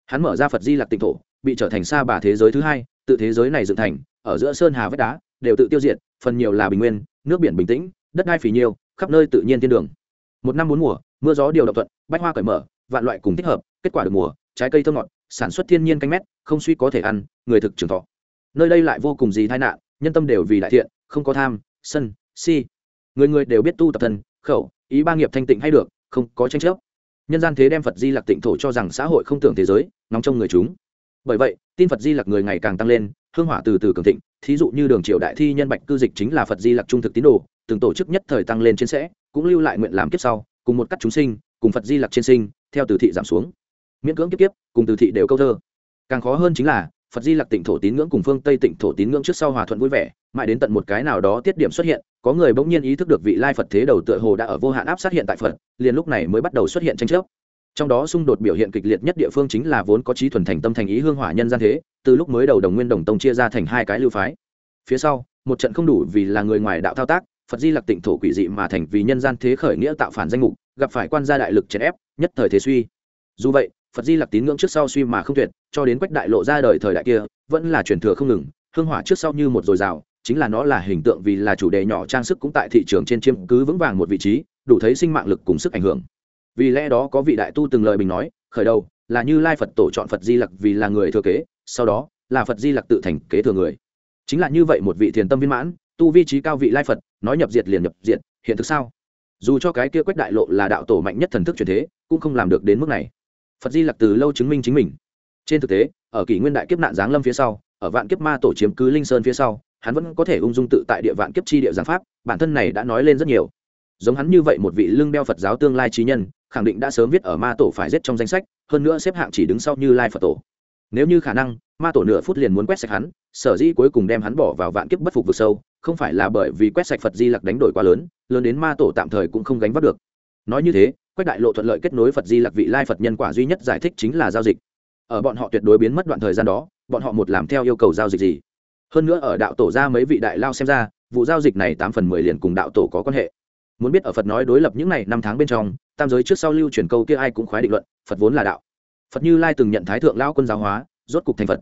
Hắn mở ra phật di lặc tịnh thổ bị trở thành xa bà thế giới thứ hai, tự thế giới này dựng thành, ở giữa sơn hà vách đá, đều tự tiêu diệt, phần nhiều là bình nguyên, nước biển bình tĩnh, đất đai phì nhiêu, khắp nơi tự nhiên thiên đường. Một năm bốn mùa, mưa gió điều động thuận, bách hoa cởi mở, vạn loại cùng thích hợp, kết quả được mùa, trái cây thơm ngọt, sản xuất thiên nhiên canh mét, không suy có thể ăn, người thực trường thọ. Nơi đây lại vô cùng gì tai nạn, nhân tâm đều vì đại thiện, không có tham, sân, si. Người người đều biết tu tập thần khẩu, ý ba nghiệp thanh tịnh hay được, không có tranh chấp. Nhân gian thế đem phật di lặc tịnh thổ cho rằng xã hội không tưởng thế giới nóng trong người chúng bởi vậy, tin phật di lặc người ngày càng tăng lên, hương hỏa từ từ cường thịnh, thí dụ như đường triệu đại thi nhân bạch cư dịch chính là phật di lặc trung thực tín đồ, từng tổ chức nhất thời tăng lên trên sẽ, cũng lưu lại nguyện làm kiếp sau, cùng một cách chúng sinh, cùng phật di lặc trên sinh, theo từ thị giảm xuống. Miễn cưỡng kiếp kiếp, cùng từ thị đều câu thơ. Càng khó hơn chính là, phật di lặc tỉnh thổ tín ngưỡng cùng phương tây tỉnh thổ tín ngưỡng trước sau hòa thuận vui vẻ, mãi đến tận một cái nào đó tiết điểm xuất hiện, có người bỗng nhiên ý thức được vị lai phật thế đầu tựa hồ đã ở vô hạn áp sát hiện tại phật, liền lúc này mới bắt đầu xuất hiện tranh chấp trong đó xung đột biểu hiện kịch liệt nhất địa phương chính là vốn có trí thuần thành tâm thành ý hương hỏa nhân gian thế, từ lúc mới đầu đồng nguyên đồng tông chia ra thành hai cái lưu phái. Phía sau, một trận không đủ vì là người ngoài đạo thao tác, phật di lặc tịnh thổ quỷ dị mà thành vì nhân gian thế khởi nghĩa tạo phản danh mục, gặp phải quan gia đại lực chèn ép, nhất thời thế suy. Dù vậy, phật di lặc tín ngưỡng trước sau suy mà không tuyệt, cho đến quách đại lộ ra đời thời đại kia, vẫn là truyền thừa không ngừng, hương hỏa trước sau như một dồi dào, chính là nó là hình tượng vì là chủ đề nhỏ trang sức cũng tại thị trường trên chiêm cứ vững vàng một vị trí, đủ thấy sinh mạng lực cùng sức ảnh hưởng vì lẽ đó có vị đại tu từng lời bình nói, khởi đầu là như lai phật tổ chọn phật di lặc vì là người thừa kế, sau đó là phật di lặc tự thành kế thừa người. Chính là như vậy một vị thiền tâm viên mãn, tu vi trí cao vị lai phật, nói nhập diệt liền nhập diệt, hiện thực sao? Dù cho cái kia quách đại lộ là đạo tổ mạnh nhất thần thức truyền thế, cũng không làm được đến mức này. Phật di lặc từ lâu chứng minh chính mình. Trên thực tế, ở kỷ nguyên đại kiếp nạn giáng lâm phía sau, ở vạn kiếp ma tổ chiếm cứ linh sơn phía sau, hắn vẫn có thể ung dung tự tại địa vạn kiếp chi địa giáng pháp, bản thân này đã nói lên rất nhiều. Giống hắn như vậy một vị lương đeo phật giáo tương lai trí nhân khẳng định đã sớm viết ở ma tổ phải giết trong danh sách, hơn nữa xếp hạng chỉ đứng sau như lai phật tổ. Nếu như khả năng, ma tổ nửa phút liền muốn quét sạch hắn, sở dĩ cuối cùng đem hắn bỏ vào vạn kiếp bất phục vực sâu, không phải là bởi vì quét sạch phật di lặc đánh đổi quá lớn lớn đến ma tổ tạm thời cũng không gánh vác được. Nói như thế, quách đại lộ thuận lợi kết nối phật di lặc vị lai phật nhân quả duy nhất giải thích chính là giao dịch. Ở bọn họ tuyệt đối biến mất đoạn thời gian đó, bọn họ một làm theo yêu cầu giao dịch gì? Hơn nữa ở đạo tổ ra mấy vị đại lao xem ra, vụ giao dịch này tám phần mười liền cùng đạo tổ có quan hệ muốn biết ở phật nói đối lập những ngày năm tháng bên trong, tam giới trước sau lưu truyền câu kia ai cũng khoái định luận, phật vốn là đạo. Phật như lai từng nhận thái thượng lao quân giáo hóa, rốt cục thành phật.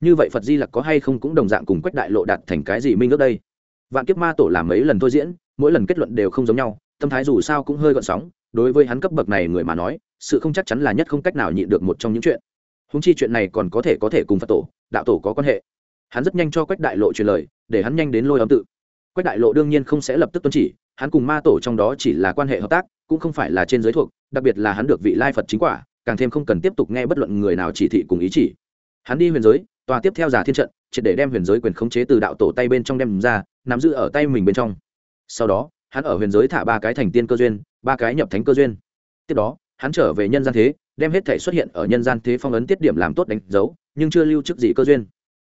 Như vậy phật di lặc có hay không cũng đồng dạng cùng quách đại lộ đạt thành cái gì minh ước đây? Vạn kiếp ma tổ làm mấy lần thôi diễn, mỗi lần kết luận đều không giống nhau, tâm thái dù sao cũng hơi gọn sóng, đối với hắn cấp bậc này người mà nói, sự không chắc chắn là nhất không cách nào nhịn được một trong những chuyện. Húng chi chuyện này còn có thể có thể cùng phật tổ, đạo tổ có quan hệ. Hắn rất nhanh cho quách đại lộ truyền lời, để hắn nhanh đến lôi âm tự. Quách đại lộ đương nhiên không sẽ lập tức tuân chỉ hắn cùng ma tổ trong đó chỉ là quan hệ hợp tác, cũng không phải là trên giới thuộc, đặc biệt là hắn được vị lai phật chính quả, càng thêm không cần tiếp tục nghe bất luận người nào chỉ thị cùng ý chỉ. Hắn đi huyền giới, tòa tiếp theo giả thiên trận, triệt để đem huyền giới quyền khống chế từ đạo tổ tay bên trong đem ra, nắm giữ ở tay mình bên trong. Sau đó, hắn ở huyền giới thả ba cái thành tiên cơ duyên, ba cái nhập thánh cơ duyên. Tiếp đó, hắn trở về nhân gian thế, đem hết thể xuất hiện ở nhân gian thế phong ấn tiết điểm làm tốt đánh dấu, nhưng chưa lưu chức gì cơ duyên.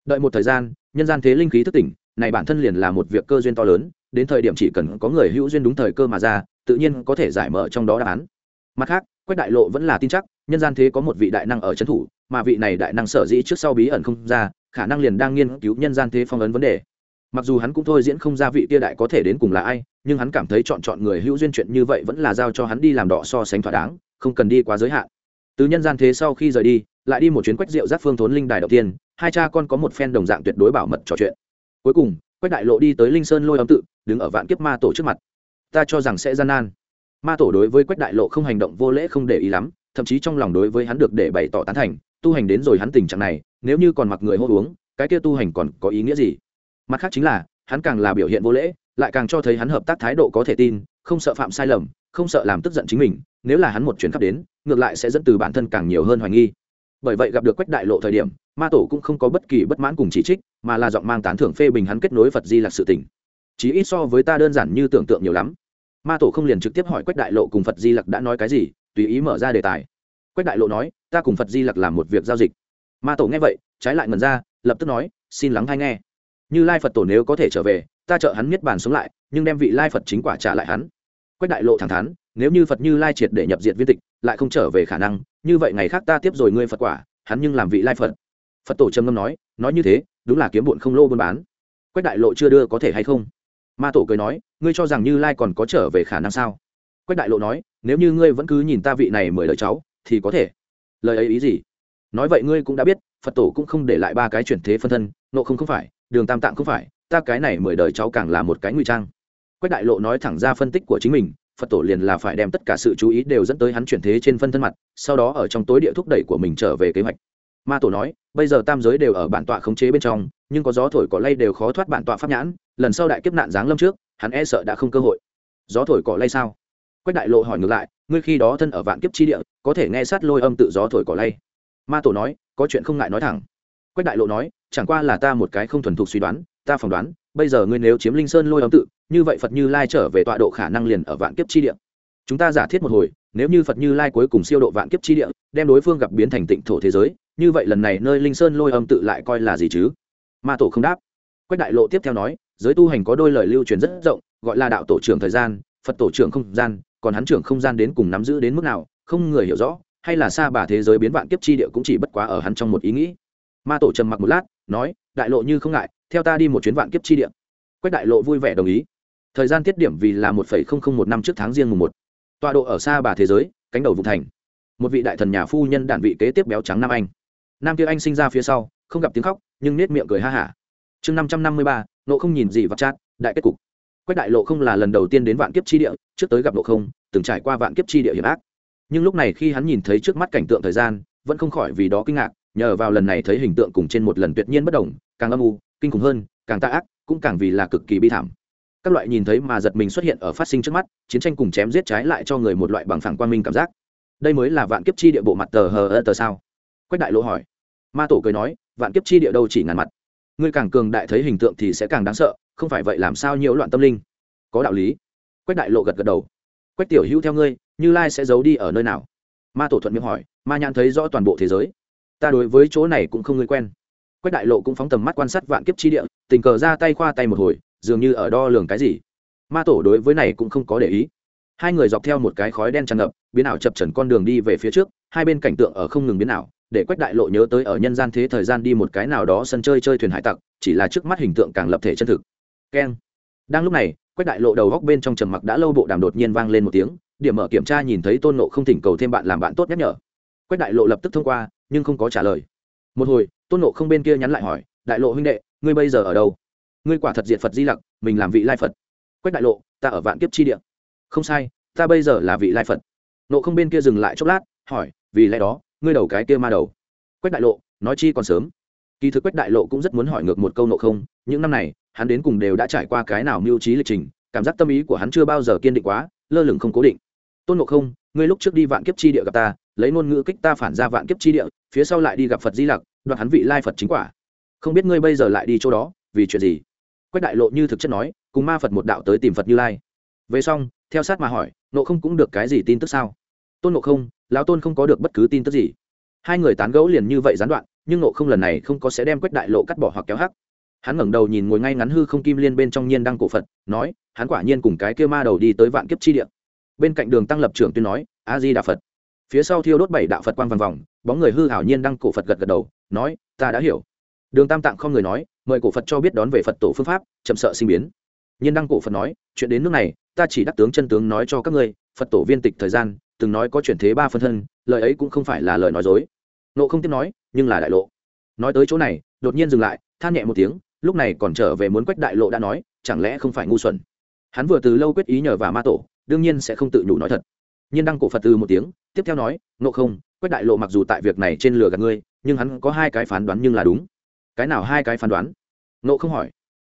Đợi một thời gian, nhân gian thế linh khí thức tỉnh này bản thân liền là một việc cơ duyên to lớn, đến thời điểm chỉ cần có người hữu duyên đúng thời cơ mà ra, tự nhiên có thể giải mở trong đó đáp án. Mặt khác, quách đại lộ vẫn là tin chắc, nhân gian thế có một vị đại năng ở trấn thủ, mà vị này đại năng sở dĩ trước sau bí ẩn không ra, khả năng liền đang nghiên cứu nhân gian thế phong ấn vấn đề. Mặc dù hắn cũng thôi diễn không ra vị tia đại có thể đến cùng là ai, nhưng hắn cảm thấy chọn chọn người hữu duyên chuyện như vậy vẫn là giao cho hắn đi làm đọ so sánh thỏa đáng, không cần đi quá giới hạn. Từ nhân gian thế sau khi rời đi, lại đi một chuyến quách rượu giác phương thốn linh đài đầu tiên, hai cha con có một phen đồng dạng tuyệt đối bảo mật trò chuyện cuối cùng, quách đại lộ đi tới linh sơn lôi âm tự, đứng ở vạn kiếp ma tổ trước mặt. Ta cho rằng sẽ gian nan. Ma tổ đối với quách đại lộ không hành động vô lễ không để ý lắm, thậm chí trong lòng đối với hắn được để bày tỏ tán thành, tu hành đến rồi hắn tình trạng này, nếu như còn mặc người hô uống, cái kia tu hành còn có ý nghĩa gì? Mặt khác chính là, hắn càng là biểu hiện vô lễ, lại càng cho thấy hắn hợp tác thái độ có thể tin, không sợ phạm sai lầm, không sợ làm tức giận chính mình, nếu là hắn một chuyến khắp đến, ngược lại sẽ dẫn từ bản thân càng nhiều hơn hoài nghi. Bởi vậy gặp được quách đại lộ thời điểm, ma tổ cũng không có bất kỳ bất mãn cùng chỉ trích mà là giọng mang tán thưởng phê bình hắn kết nối phật di là sự tỉnh chí ít so với ta đơn giản như tưởng tượng nhiều lắm. Ma tổ không liền trực tiếp hỏi quách đại lộ cùng phật di lặc đã nói cái gì, tùy ý mở ra đề tài. Quách đại lộ nói, ta cùng phật di lặc làm một việc giao dịch. Ma tổ nghe vậy, trái lại ngần ra, lập tức nói, xin lắng hay nghe. Như lai phật tổ nếu có thể trở về, ta trợ hắn miết bàn sống lại, nhưng đem vị lai phật chính quả trả lại hắn. Quách đại lộ thẳng thắn, nếu như phật như lai triệt để nhập diệt viên tịch, lại không trở về khả năng, như vậy ngày khác ta tiếp rồi ngươi phật quả, hắn nhưng làm vị lai phật. Phật tổ trầm ngâm nói nói như thế đúng là kiếm bụn không lô buôn bán. Quách đại lộ chưa đưa có thể hay không? Ma tổ cười nói, ngươi cho rằng như lai còn có trở về khả năng sao? Quách đại lộ nói, nếu như ngươi vẫn cứ nhìn ta vị này mời lời cháu, thì có thể. Lời ấy ý gì? Nói vậy ngươi cũng đã biết, phật tổ cũng không để lại ba cái chuyển thế phân thân, nộ không không phải, đường tam tạng không phải, ta cái này mười đời cháu càng là một cái nguy trang. Quách đại lộ nói thẳng ra phân tích của chính mình, phật tổ liền là phải đem tất cả sự chú ý đều dẫn tới hắn chuyển thế trên phân thân mặt, sau đó ở trong tối địa thúc đẩy của mình trở về kế hoạch. Ma tổ nói bây giờ tam giới đều ở bản tọa khống chế bên trong, nhưng có gió thổi cỏ lay đều khó thoát bản tọa pháp nhãn, lần sau đại kiếp nạn giáng lâm trước, hắn e sợ đã không cơ hội. Gió thổi cỏ lay sao? Quách đại lộ hỏi ngược lại, ngươi khi đó thân ở vạn kiếp chi địa, có thể nghe sát lôi âm tự gió thổi cỏ lay. Ma tổ nói, có chuyện không ngại nói thẳng. Quách đại lộ nói, chẳng qua là ta một cái không thuần thục suy đoán, ta phỏng đoán, bây giờ ngươi nếu chiếm linh sơn lôi âm tự, như vậy phật như lai trở về tọa độ khả năng liền ở vạn kiếp chi địa. Chúng ta giả thiết một hồi, nếu như phật như lai cuối cùng siêu độ vạn kiếp chi địa, đem đối phương gặp biến thành tịnh thổ thế giới như vậy lần này nơi linh sơn lôi âm tự lại coi là gì chứ? Ma tổ không đáp. Quách đại lộ tiếp theo nói, giới tu hành có đôi lời lưu truyền rất rộng, gọi là đạo tổ trưởng thời gian, phật tổ trưởng không gian, còn hắn trưởng không gian đến cùng nắm giữ đến mức nào, không người hiểu rõ, hay là xa bà thế giới biến vạn kiếp chi địa cũng chỉ bất quá ở hắn trong một ý nghĩ. Ma tổ trầm mặc một lát, nói, đại lộ như không ngại, theo ta đi một chuyến vạn kiếp chi địa. Quách đại lộ vui vẻ đồng ý. Thời gian tiết điểm vì là một một năm trước tháng riêng mùng một. Tọa độ ở xa bà thế giới, cánh đầu vùng thành. Một vị đại thần nhà phu nhân đản vị kế tiếp béo trắng nam anh nam kia anh sinh ra phía sau, không gặp tiếng khóc, nhưng nết miệng cười ha hả. Chương năm trăm năm mươi ba, nộ không nhìn gì vặt chát, đại kết cục. Quách đại lộ không là lần đầu tiên đến vạn kiếp chi địa, trước tới gặp nộ không, từng trải qua vạn kiếp chi địa hiểm ác. Nhưng lúc này khi hắn nhìn thấy trước mắt cảnh tượng thời gian, vẫn không khỏi vì đó kinh ngạc, nhờ vào lần này thấy hình tượng cùng trên một lần tuyệt nhiên bất đồng, càng âm u, kinh khủng hơn, càng tạ ác, cũng càng vì là cực kỳ bi thảm. Các loại nhìn thấy mà giật mình xuất hiện ở phát sinh trước mắt, chiến tranh cùng chém giết trái lại cho người một loại bằng phẳng quan minh cảm giác. Đây mới là vạn kiếp chi địa bộ mặt tờ hờ ơ tờ sao quách đại lộ hỏi. Ma tổ cười nói, vạn kiếp chi địa đâu chỉ ngàn mặt. Ngươi càng cường đại thấy hình tượng thì sẽ càng đáng sợ, không phải vậy làm sao nhiễu loạn tâm linh? Có đạo lý. Quách đại lộ gật gật đầu. Quách tiểu hữu theo ngươi, như lai sẽ giấu đi ở nơi nào? Ma tổ thuận miệng hỏi, ma nhãn thấy rõ toàn bộ thế giới. Ta đối với chỗ này cũng không ngươi quen. Quách đại lộ cũng phóng tầm mắt quan sát vạn kiếp chi địa, tình cờ ra tay khoa tay một hồi, dường như ở đo lường cái gì. Ma tổ đối với này cũng không có để ý. Hai người dọc theo một cái khói đen tràn ngập, biến ảo chập trần con đường đi về phía trước, hai bên cảnh tượng ở không ngừng biến ảo để quách đại lộ nhớ tới ở nhân gian thế thời gian đi một cái nào đó sân chơi chơi thuyền hải tặc, chỉ là trước mắt hình tượng càng lập thể chân thực. Keng. Đang lúc này, quách đại lộ đầu góc bên trong trầm mặc đã lâu bộ đàm đột nhiên vang lên một tiếng, điểm mở kiểm tra nhìn thấy tôn nộ không thỉnh cầu thêm bạn làm bạn tốt nhắc nhở. Quách đại lộ lập tức thông qua, nhưng không có trả lời. Một hồi, tôn nộ không bên kia nhắn lại hỏi, đại lộ huynh đệ, ngươi bây giờ ở đâu? Ngươi quả thật diệt phật di lặc, mình làm vị lai phật. Quách đại lộ, ta ở vạn kiếp chi địa. Không sai, ta bây giờ là vị lai phật. Nộ không bên kia dừng lại chốc lát, hỏi, vì lẽ đó ngươi đầu cái kia ma đầu. Quách đại lộ, nói chi còn sớm. Kỳ thực quách đại lộ cũng rất muốn hỏi ngược một câu nộ không, những năm này, hắn đến cùng đều đã trải qua cái nào mưu trí lịch trình, cảm giác tâm ý của hắn chưa bao giờ kiên định quá, lơ lửng không cố định. Tôn nộ không, ngươi lúc trước đi vạn kiếp chi địa gặp ta, lấy ngôn ngữ kích ta phản ra vạn kiếp chi địa, phía sau lại đi gặp phật di lặc, đoạt hắn vị lai phật chính quả. Không biết ngươi bây giờ lại đi chỗ đó, vì chuyện gì? Quách đại lộ như thực chất nói, cùng ma phật một đạo tới tìm phật như lai. Về xong, theo sát mà hỏi nộ không cũng được cái gì tin tức sao? Tôn ngộ không, lão tôn không có được bất cứ tin tức gì. Hai người tán gẫu liền như vậy gián đoạn, nhưng ngộ không lần này không có sẽ đem quách đại lộ cắt bỏ hoặc kéo hắc. Hắn ngẩng đầu nhìn ngồi ngay ngắn hư không kim liên bên trong nhiên đăng cổ phật, nói, hắn quả nhiên cùng cái kia ma đầu đi tới vạn kiếp chi địa. Bên cạnh đường tăng lập trưởng tuyên nói a di đà phật. Phía sau thiêu đốt bảy đạo phật quang vòng vòng, bóng người hư hảo nhiên đăng cổ phật gật gật đầu, nói, ta đã hiểu. Đường tam tạng không người nói, mời cổ phật cho biết đón về phật tổ phương pháp, chậm sợ sinh biến. Nhiên đăng cổ phật nói, chuyện đến nước này, ta chỉ đắc tướng chân tướng nói cho các ngươi, phật tổ viên tịch thời gian từng nói có chuyển thế ba phân thân, lời ấy cũng không phải là lời nói dối. Nộ không tiếp nói, nhưng là đại lộ. Nói tới chỗ này, đột nhiên dừng lại, than nhẹ một tiếng, lúc này còn trở về muốn quách đại lộ đã nói, chẳng lẽ không phải ngu xuẩn? Hắn vừa từ lâu quyết ý nhờ và ma tổ, đương nhiên sẽ không tự nhủ nói thật. Nhiên đăng cổ phật từ một tiếng, tiếp theo nói nộ không, quách đại lộ mặc dù tại việc này trên lừa gạt ngươi, nhưng hắn có hai cái phán đoán nhưng là đúng. Cái nào hai cái phán đoán? Nộ không hỏi.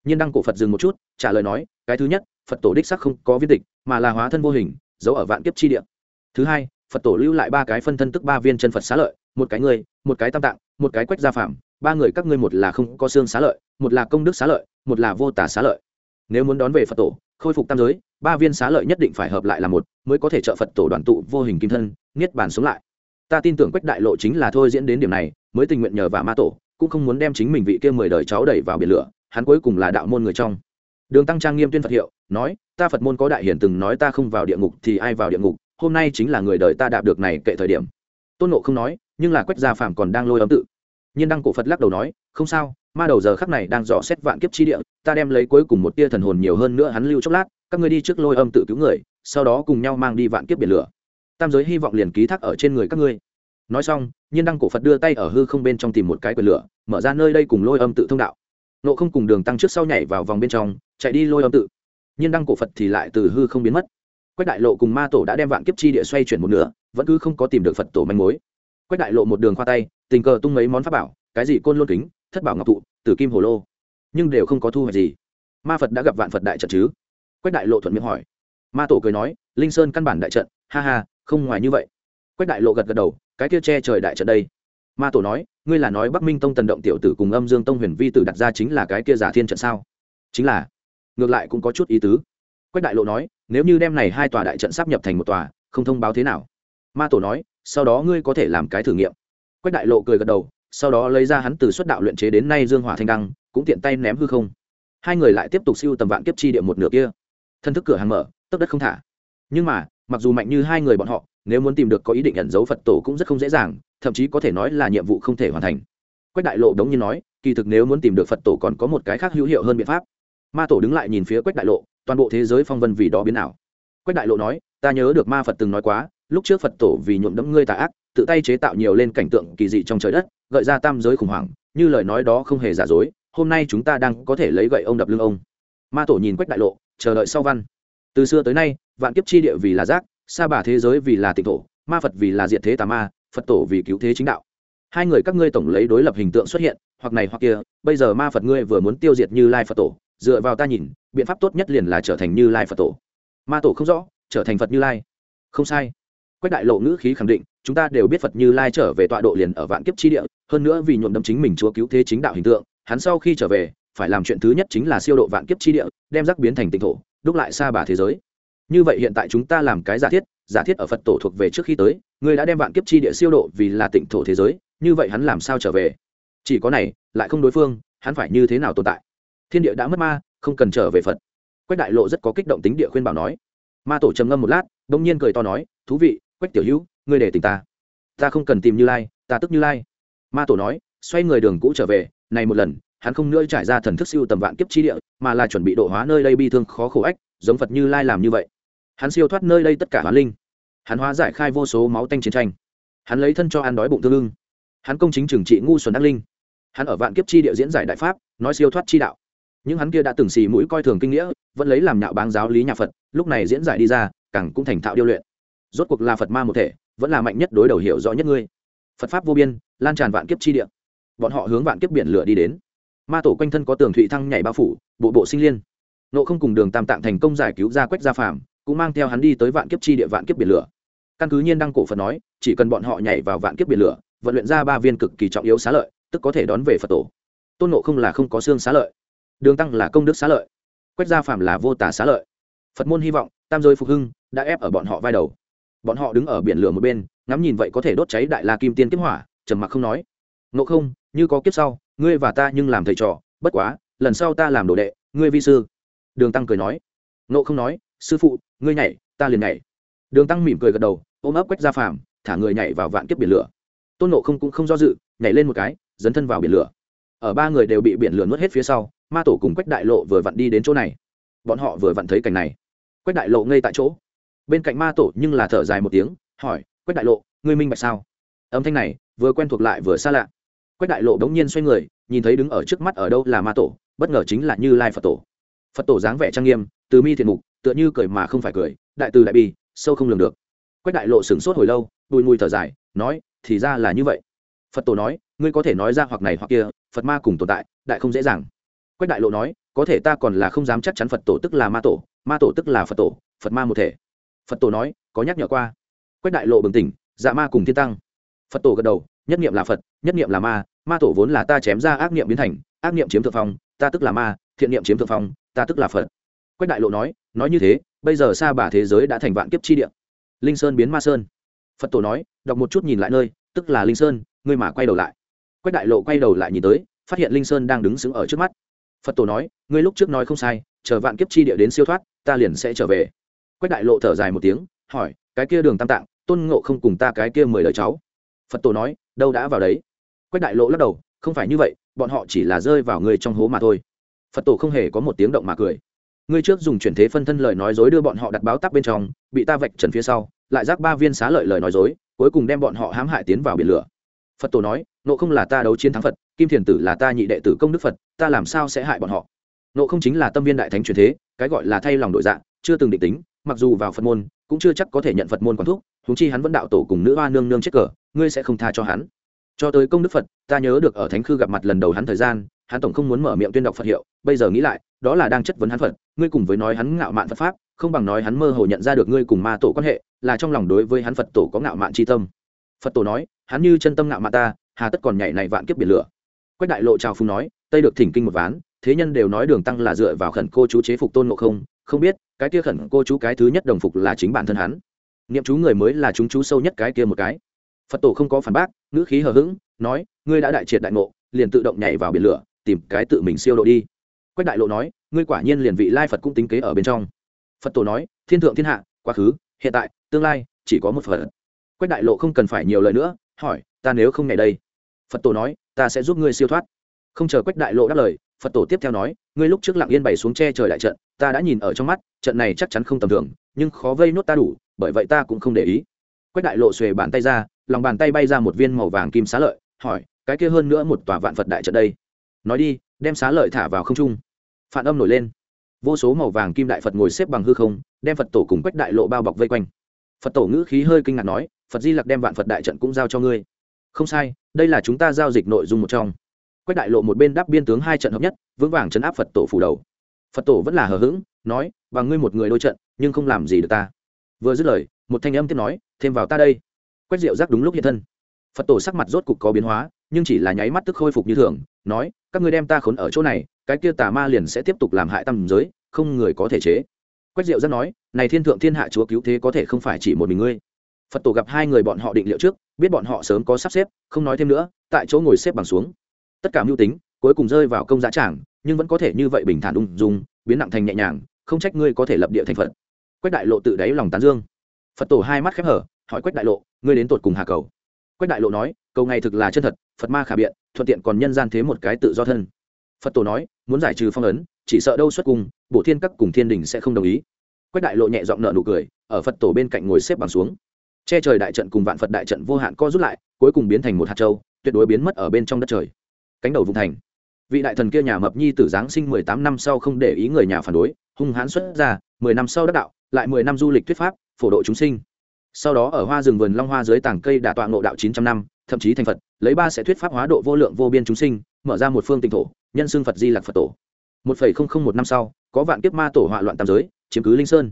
Nhiên đăng cổ phật dừng một chút, trả lời nói, cái thứ nhất, phật tổ đích sắc không có viết tịch, mà là hóa thân vô hình, giấu ở vạn kiếp chi địa thứ hai, phật tổ lưu lại ba cái phân thân tức ba viên chân phật xá lợi, một cái người một cái tam tạng, một cái quách gia phạm ba người các ngươi một là không có xương xá lợi, một là công đức xá lợi, một là vô tả xá lợi. Nếu muốn đón về phật tổ, khôi phục tam giới, ba viên xá lợi nhất định phải hợp lại là một, mới có thể trợ phật tổ đoàn tụ vô hình kim thân, niết bàn sống lại. Ta tin tưởng quách đại lộ chính là thôi diễn đến điểm này, mới tình nguyện nhờ và ma tổ, cũng không muốn đem chính mình vị kia mười đời cháu đẩy vào biển lửa, hắn cuối cùng là đạo môn người trong. Đường tăng trang nghiêm tuyên phật hiệu, nói, ta phật môn có đại hiển từng nói ta không vào địa ngục thì ai vào địa ngục hôm nay chính là người đời ta đạt được này kệ thời điểm. Tôn nộ không nói, nhưng là quách gia phạm còn đang lôi âm tự. Nhiên đăng cổ phật lắc đầu nói, không sao, ma đầu giờ khắc này đang dò xét vạn kiếp chi địa, ta đem lấy cuối cùng một tia thần hồn nhiều hơn nữa hắn lưu chốc lát, các ngươi đi trước lôi âm tự cứu người, sau đó cùng nhau mang đi vạn kiếp biển lửa. Tam giới hy vọng liền ký thác ở trên người các ngươi. Nói xong, nhiên đăng cổ phật đưa tay ở hư không bên trong tìm một cái quyền lửa, mở ra nơi đây cùng lôi âm tự thông đạo. Nộ không cùng đường tăng trước sau nhảy vào vòng bên trong, chạy đi lôi âm tự. Nhiên đăng cổ phật thì lại từ hư không biến mất quách đại lộ cùng ma tổ đã đem vạn kiếp chi địa xoay chuyển một nửa, vẫn cứ không có tìm được phật tổ manh mối. Quách đại lộ một đường khoa tay, tình cờ tung mấy món pháp bảo, cái gì côn lôn kính, thất bảo ngọc thụ tử kim hồ lô. Nhưng đều không có thu hoạch gì. Ma phật đã gặp vạn phật đại trận chứ? Quách đại lộ thuận miệng hỏi. Ma tổ cười nói, linh sơn căn bản đại trận, ha ha, không ngoài như vậy. Quách đại lộ gật gật đầu, cái kia che trời đại trận đây. Ma tổ nói, ngươi là nói bắc minh tông tần động tiểu tử cùng âm dương tông huyền vi tử đặt ra chính là cái kia giả thiên trận sao? Chính là. Ngược lại cũng có chút ý tứ quách đại lộ nói, nếu như đem này hai tòa đại trận sắp nhập thành một tòa, không thông báo thế nào? Ma tổ nói, sau đó ngươi có thể làm cái thử nghiệm. Quách đại lộ cười gật đầu, sau đó lấy ra hắn từ xuất đạo luyện chế đến nay dương hỏa thanh đăng, cũng tiện tay ném hư không. Hai người lại tiếp tục siêu tầm vạn kiếp chi địa một nửa kia. Thân thức cửa hàng mở tấp đất không thả. Nhưng mà, mặc dù mạnh như hai người bọn họ, nếu muốn tìm được có ý định ẩn giấu phật tổ cũng rất không dễ dàng, thậm chí có thể nói là nhiệm vụ không thể hoàn thành. Quách đại lộ đống như nói, kỳ thực nếu muốn tìm được phật tổ còn có một cái khác hữu hiệu hơn biện pháp. Ma tổ đứng lại nhìn phía quách đại lộ toàn bộ thế giới phong vân vì đó biến ảo. Quách đại lộ nói, ta nhớ được ma phật từng nói quá, lúc trước phật tổ vì nhuộm đẫm ngươi tà ác, tự tay chế tạo nhiều lên cảnh tượng kỳ dị trong trời đất, gợi ra tam giới khủng hoảng, như lời nói đó không hề giả dối, hôm nay chúng ta đang có thể lấy gậy ông đập lưng ông. Ma tổ nhìn quách đại lộ, chờ đợi sau văn. Từ xưa tới nay, vạn kiếp chi địa vì là giác, sa bà thế giới vì là tịnh thổ, ma phật vì là diện thế tà ma, phật tổ vì cứu thế chính đạo. Hai người các ngươi tổng lấy đối lập hình tượng xuất hiện, hoặc này hoặc kia, bây giờ ma phật ngươi vừa muốn tiêu diệt như lai phật tổ, dựa vào ta nhìn biện pháp tốt nhất liền là trở thành như lai phật tổ. Ma tổ không rõ, trở thành phật như lai. Không sai. Quách đại lộ ngữ khí khẳng định, chúng ta đều biết phật như lai trở về tọa độ liền ở vạn kiếp chi địa, hơn nữa vì nhuộm đâm chính mình chúa cứu thế chính đạo hình tượng, hắn sau khi trở về, phải làm chuyện thứ nhất chính là siêu độ vạn kiếp chi địa, đem rắc biến thành tịnh thổ, đúc lại xa bà thế giới. Như vậy hiện tại chúng ta làm cái giả thiết giả thiết ở phật tổ thuộc về trước khi tới, người đã đem vạn kiếp chi địa siêu độ vì là tịnh thổ thế giới, như vậy hắn làm sao trở về? Chỉ có này, lại không đối phương, hắn phải như thế nào tồn tại? Thiên địa đã mất ma không cần trở về phật. Quách đại lộ rất có kích động tính địa khuyên bảo nói. Ma tổ trầm ngâm một lát đ ỗ n g nhiên cười to nói, thú vị, quách tiểu hữu, ngươi để tình ta. Ta không cần tìm như lai, ta tức như lai. Ma tổ nói, xoay người đường cũ trở về, này một lần, hắn không nữa trải ra thần thức siêu tầm vạn kiếp chi địa, mà là chuẩn bị độ hóa nơi đây bi thương khó khổ ách, giống phật như lai làm như vậy. Hắn siêu thoát nơi đây tất cả hoán linh. Hắn hóa giải khai vô số máu tanh chiến tranh. Hắn lấy thân cho ăn đói bụng thương ưng. Hắn công chính trừng trị ngu xuẩn đắc linh. Hắn ở vạn kiếp chi địa diễn giải đại pháp, nói siêu thoát chi đạo những hắn kia đã từng xì mũi coi thường kinh nghĩa, vẫn lấy làm nhạo báng giáo lý nhà phật, lúc này diễn giải đi ra, càng cũng thành thạo điêu luyện. Rốt cuộc là phật ma một thể, vẫn là mạnh nhất đối đầu hiểu rõ nhất ngươi. Phật pháp vô biên, lan tràn vạn kiếp chi địa. Bọn họ hướng vạn kiếp biển lửa đi đến. Ma tổ quanh thân có tường thụy thăng nhảy bao phủ, bộ bộ sinh liên. Nộ không cùng đường tam tạng thành công giải cứu ra quách gia phàm, cũng mang theo hắn đi tới vạn kiếp chi địa vạn kiếp biển lửa. Căn cứ nhiên đăng cổ phật nói, chỉ cần bọn họ nhảy vào vạn kiếp biển lửa, vận luyện ra ba viên cực kỳ trọng yếu xá lợi, tức có thể đón về phật tổ. Tôn nộ không là không có xương xá lợi đường tăng là công đức xá lợi. Quách gia phạm là vô tả xá lợi. Phật môn hy vọng, tam giới phục hưng, đã ép ở bọn họ vai đầu. Bọn họ đứng ở biển lửa một bên, ngắm nhìn vậy có thể đốt cháy đại la kim tiên kiếp hỏa, trầm mặc không nói. Nộ không, như có kiếp sau, ngươi và ta nhưng làm thầy trò, bất quá, lần sau ta làm đồ đệ, ngươi vi sư. Đường tăng cười nói. Nộ không nói, sư phụ, ngươi nhảy, ta liền nhảy. Đường tăng mỉm cười gật đầu, ôm ấp quách gia phàm, thả người nhảy vào vạn kiếp biển lửa. Tôn nộ không cũng không do dự, nhảy lên một cái, dấn thân vào biển lửa. Ở ba người đều bị biển lửa nuốt hết phía sau ma tổ cùng quách đại lộ vừa vặn đi đến chỗ này. Bọn họ vừa vặn thấy cảnh này. Quách đại lộ ngay tại chỗ. Bên cạnh ma tổ nhưng là thở dài một tiếng, hỏi, quách đại lộ, ngươi minh bạch sao? Âm thanh này vừa quen thuộc lại vừa xa lạ. Quách đại lộ đống nhiên xoay người, nhìn thấy đứng ở trước mắt ở đâu là ma tổ, bất ngờ chính là như lai phật tổ. Phật tổ dáng vẻ trang nghiêm, từ mi thiện mục, tựa như cười mà không phải cười, đại từ đại bi, sâu không lường được. Quách đại lộ sửng sốt hồi lâu, bùi mùi thở dài, nói, thì ra là như vậy. Phật tổ nói, ngươi có thể nói ra hoặc này hoặc kia, phật ma cùng tồn tại, đại không dễ dàng quách đại lộ nói, có thể ta còn là không dám chắc chắn phật tổ tức là ma tổ ma tổ tức là phật tổ, phật ma một thể. Phật tổ nói, có nhắc nhở qua. Quách đại lộ bừng tỉnh dạ ma cùng thiên tăng. Phật tổ gật đầu, nhất niệm là phật, nhất niệm là ma ma tổ vốn là ta chém ra ác niệm biến thành, ác niệm chiếm thượng phong, ta tức là ma, thiện niệm chiếm thượng phong, ta tức là phật. Quách đại lộ nói nói như thế, bây giờ xa bà thế giới đã thành vạn kiếp chi địa. Linh sơn biến ma sơn. Phật tổ nói, đọc một chút nhìn lại nơi, tức là linh sơn, ngươi mà quay đầu lại. Quách đại lộ quay đầu lại nhìn tới, phát hiện linh sơn đang đứng sững ở trước mắt phật tổ nói, ngươi lúc trước nói không sai, chờ vạn kiếp chi địa đến siêu thoát, ta liền sẽ trở về. Quách đại lộ thở dài một tiếng, hỏi, cái kia đường tam tạng, tôn ngộ không cùng ta cái kia mười lời cháu? Phật tổ nói, đâu đã vào đấy. Quách đại lộ lắc đầu, không phải như vậy, bọn họ chỉ là rơi vào người trong hố mà thôi. Phật tổ không hề có một tiếng động mà cười. Ngươi trước dùng chuyển thế phân thân lời nói dối đưa bọn họ đặt báo tắc bên trong, bị ta vạch trần phía sau, lại rác ba viên xá lợi lời nói dối, cuối cùng đem bọn họ hãm hại tiến vào biển lửa. Phật tổ nói nộ không là ta đấu chiến thắng phật kim thiền tử là ta nhị đệ tử công đức phật, ta làm sao sẽ hại bọn họ? Nộ không chính là tâm viên đại thánh truyền thế, cái gọi là thay lòng đội dạng chưa từng định tính, mặc dù vào phật môn, cũng chưa chắc có thể nhận phật môn quán thúc húng chi hắn vẫn đạo tổ cùng nữ hoa nương nương chết cờ, ngươi sẽ không tha cho hắn. Cho tới công đức phật, ta nhớ được ở thánh khư gặp mặt lần đầu hắn thời gian, hắn tổng không muốn mở miệng tuyên đọc phật hiệu, bây giờ nghĩ lại, đó là đang chất vấn hắn phật, ngươi cùng với nói hắn ngạo mạn phật pháp, không bằng nói hắn mơ hồ nhận ra được ngươi cùng ma tổ quan hệ, là trong lòng đối với hắn phật tổ có ngạo mạn tri tâm. Phật tổ nói, hắn như chân tâm ngạo mạn ta, hà tất còn nhảy này vạn kiếp biển lửa quách đại lộ trào phung nói, tây được thỉnh kinh một ván, thế nhân đều nói đường tăng là dựa vào khẩn cô chú chế phục tôn ngộ không không biết, cái kia khẩn cô chú cái thứ nhất đồng phục là chính bản thân hắn. Niệm chú người mới là chúng chú sâu nhất cái kia một cái. Phật tổ không có phản bác, ngữ khí hờ hững, nói, ngươi đã đại triệt đại ngộ, liền tự động nhảy vào biển lửa, tìm cái tự mình siêu độ đi. Quách đại lộ nói, ngươi quả nhiên liền vị lai phật cũng tính kế ở bên trong. Phật tổ nói, thiên thượng thiên hạ, quá khứ, hiện tại, tương lai, chỉ có một phật. Quách đại lộ không cần phải nhiều lời nữa, hỏi, ta nếu không ngày đây? Phật tổ nói ta sẽ giúp ngươi siêu thoát. Không chờ quách đại lộ đáp lời, phật tổ tiếp theo nói, ngươi lúc trước lặng yên bày xuống che trời đại trận, ta đã nhìn ở trong mắt, trận này chắc chắn không tầm thường, nhưng khó vây nốt ta đủ, bởi vậy ta cũng không để ý. Quách đại lộ xuề bàn tay ra, lòng bàn tay bay ra một viên màu vàng kim xá lợi, hỏi, cái kia hơn nữa một tòa vạn phật đại trận đây? Nói đi, đem xá lợi thả vào không trung. Phản âm nổi lên. Vô số màu vàng kim đại phật ngồi xếp bằng hư không, đem phật tổ cùng quách đại lộ bao bọc vây quanh. Phật tổ ngữ khí hơi kinh ngạc nói, phật di lặc đem vạn phật đại trận cũng giao cho ngươi. Không sai đây là chúng ta giao dịch nội dung một trong. Quách đại lộ một bên đáp biên tướng hai trận hợp nhất, vững vàng chấn áp phật tổ phủ đầu. Phật tổ vẫn là hờ hững, nói, và ngươi một người đôi trận, nhưng không làm gì được ta. Vừa dứt lời, một thanh âm tiếp nói, thêm vào ta đây. Quách diệu giác đúng lúc hiện thân. Phật tổ sắc mặt rốt cục có biến hóa, nhưng chỉ là nháy mắt tức khôi phục như thường, nói, các ngươi đem ta khốn ở chỗ này, cái kia tà ma liền sẽ tiếp tục làm hại tâm giới, không người có thể chế. Quách diệu giác nói, này thiên thượng thiên hạ chúa cứu thế có thể không phải chỉ một mình ngươi phật tổ gặp hai người bọn họ định liệu trước, biết bọn họ sớm có sắp xếp, không nói thêm nữa, tại chỗ ngồi xếp bằng xuống. Tất cả mưu tính, cuối cùng rơi vào công giá trảng nhưng vẫn có thể như vậy bình thản ung dung, biến nặng thành nhẹ nhàng, không trách ngươi có thể lập địa thành phật. Quách đại lộ tự đáy lòng tán dương. Phật tổ hai mắt khép hở, hỏi quách đại lộ, ngươi đến tột cùng hà cầu? Quách đại lộ nói, cầu ngày thực là chân thật, phật ma khả biện, thuận tiện còn nhân gian thế một cái tự do thân. Phật tổ nói, muốn giải trừ phong ấn, chỉ sợ đâu xuất cùng bộ thiên các cùng thiên đình sẽ không đồng ý. Quách đại lộ nhẹ giọng nợ nụ cười, ở phật tổ bên cạnh ngồi xếp bằng xuống che trời đại trận cùng vạn phật đại trận vô hạn co rút lại, cuối cùng biến thành một hạt châu, tuyệt đối biến mất ở bên trong đất trời. Cánh đầu vùng thành. Vị đại thần kia nhà mập nhi tử giáng sinh mười tám năm sau không để ý người nhà phản đối, hung hãn xuất ra, mười năm sau đắc đạo, lại mười năm du lịch thuyết pháp, phổ độ chúng sinh. Sau đó ở hoa rừng vườn long hoa dưới tảng cây đả tọa ngộ đạo chín trăm năm, thậm chí thành phật, lấy ba sẽ thuyết pháp hóa độ vô lượng vô biên chúng sinh, mở ra một phương tinh thổ, nhân xương phật di lạc phật tổ. Một phẩy không không một năm sau, có vạn kiếp ma tổ họa loạn tam giới, chiếm cứ linh sơn.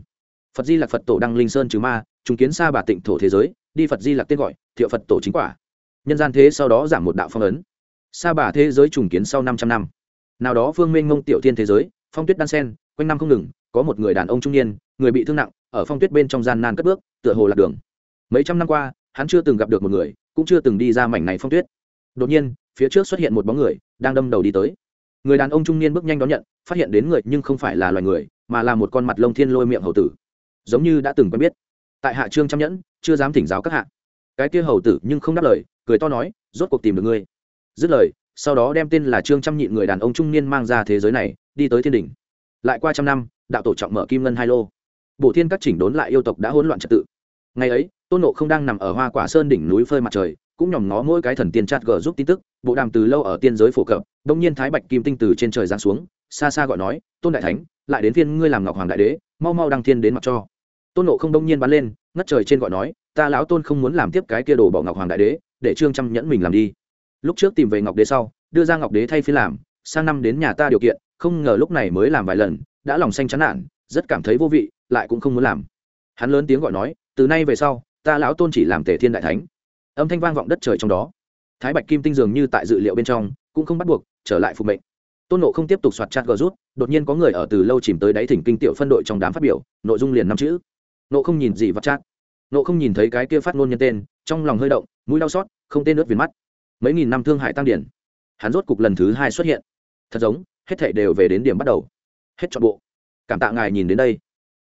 Phật di lạc phật tổ đăng linh sơn trừ ma trùng kiến xa bà tịnh thổ thế giới, đi phật di lạc tên gọi, thiệu phật tổ chính quả. Nhân gian thế sau đó giảm một đạo phong ấn. Xa bà thế giới trùng kiến sau 500 năm. Nào đó phương minh ngông tiểu thiên thế giới, phong tuyết đan sen, quanh năm không ngừng, có một người đàn ông trung niên, người bị thương nặng, ở phong tuyết bên trong gian nan cất bước, tựa hồ lạc đường. Mấy trăm năm qua, hắn chưa từng gặp được một người, cũng chưa từng đi ra mảnh này phong tuyết. Đột nhiên, phía trước xuất hiện một bóng người, đang đâm đầu đi tới. Người đàn ông trung niên bước nhanh đón nhận, phát hiện đến người nhưng không phải là loài người, mà là một con mặt lông thiên lôi miệng hầu tử. Giống như đã từng quen biết tại hạ trương trăm nhẫn, chưa dám thỉnh giáo các hạ. Cái kia hầu tử nhưng không đáp lời, cười to nói, rốt cuộc tìm được ngươi. Dứt lời, sau đó đem tên là trương trăm nhịn người đàn ông trung niên mang ra thế giới này, đi tới thiên đình lại qua trăm năm, đạo tổ trọng mở kim ngân hai lô. Bộ thiên các chỉnh đốn lại yêu tộc đã hỗn loạn trật tự. Ngày ấy, tôn nộ không đang nằm ở hoa quả sơn đỉnh núi phơi mặt trời, cũng nhòm ngó mỗi cái thần tiên chat gờ giúp tin tức, bộ đàm từ lâu ở tiên giới phổ cập, đông nhiên thái bạch kim tinh từ trên trời giáng xuống, xa xa gọi nói, tôn đại thánh, lại đến phiên ngươi làm ngọc hoàng đại đế, mau mau đăng thiên đến mặt cho tôn nộ không đông nhiên bắn lên, ngất trời trên gọi nói, ta lão tôn không muốn làm tiếp cái kia đồ bỏ ngọc hoàng đại đế, để trương trăm nhẫn mình làm đi. Lúc trước tìm về ngọc đế sau, đưa ra ngọc đế thay phiên làm, sang năm đến nhà ta điều kiện, không ngờ lúc này mới làm vài lần, đã lòng xanh chán nản, rất cảm thấy vô vị, lại cũng không muốn làm. Hắn lớn tiếng gọi nói, từ nay về sau, ta lão tôn chỉ làm tề thiên đại thánh. Âm thanh vang vọng đất trời trong đó. Thái bạch kim tinh dường như tại dự liệu bên trong, cũng không bắt buộc, trở lại phục mệnh. Tôn nộ không tiếp tục soạt chặt gờ rút, đột nhiên có người ở từ lâu chìm tới đáy thỉnh kinh tiểu phân đội trong đám phát biểu, nội dung liền năm chữ nộ không nhìn gì vật chát. Nộ không nhìn thấy cái kia phát ngôn nhân tên, trong lòng hơi động, mũi đau xót, không tên nước viền mắt. Mấy nghìn năm thương hại tăng điển. Hắn rốt cục lần thứ hai xuất hiện. Thật giống, hết thể đều về đến điểm bắt đầu. Hết chọn bộ. Cảm tạ ngài nhìn đến đây.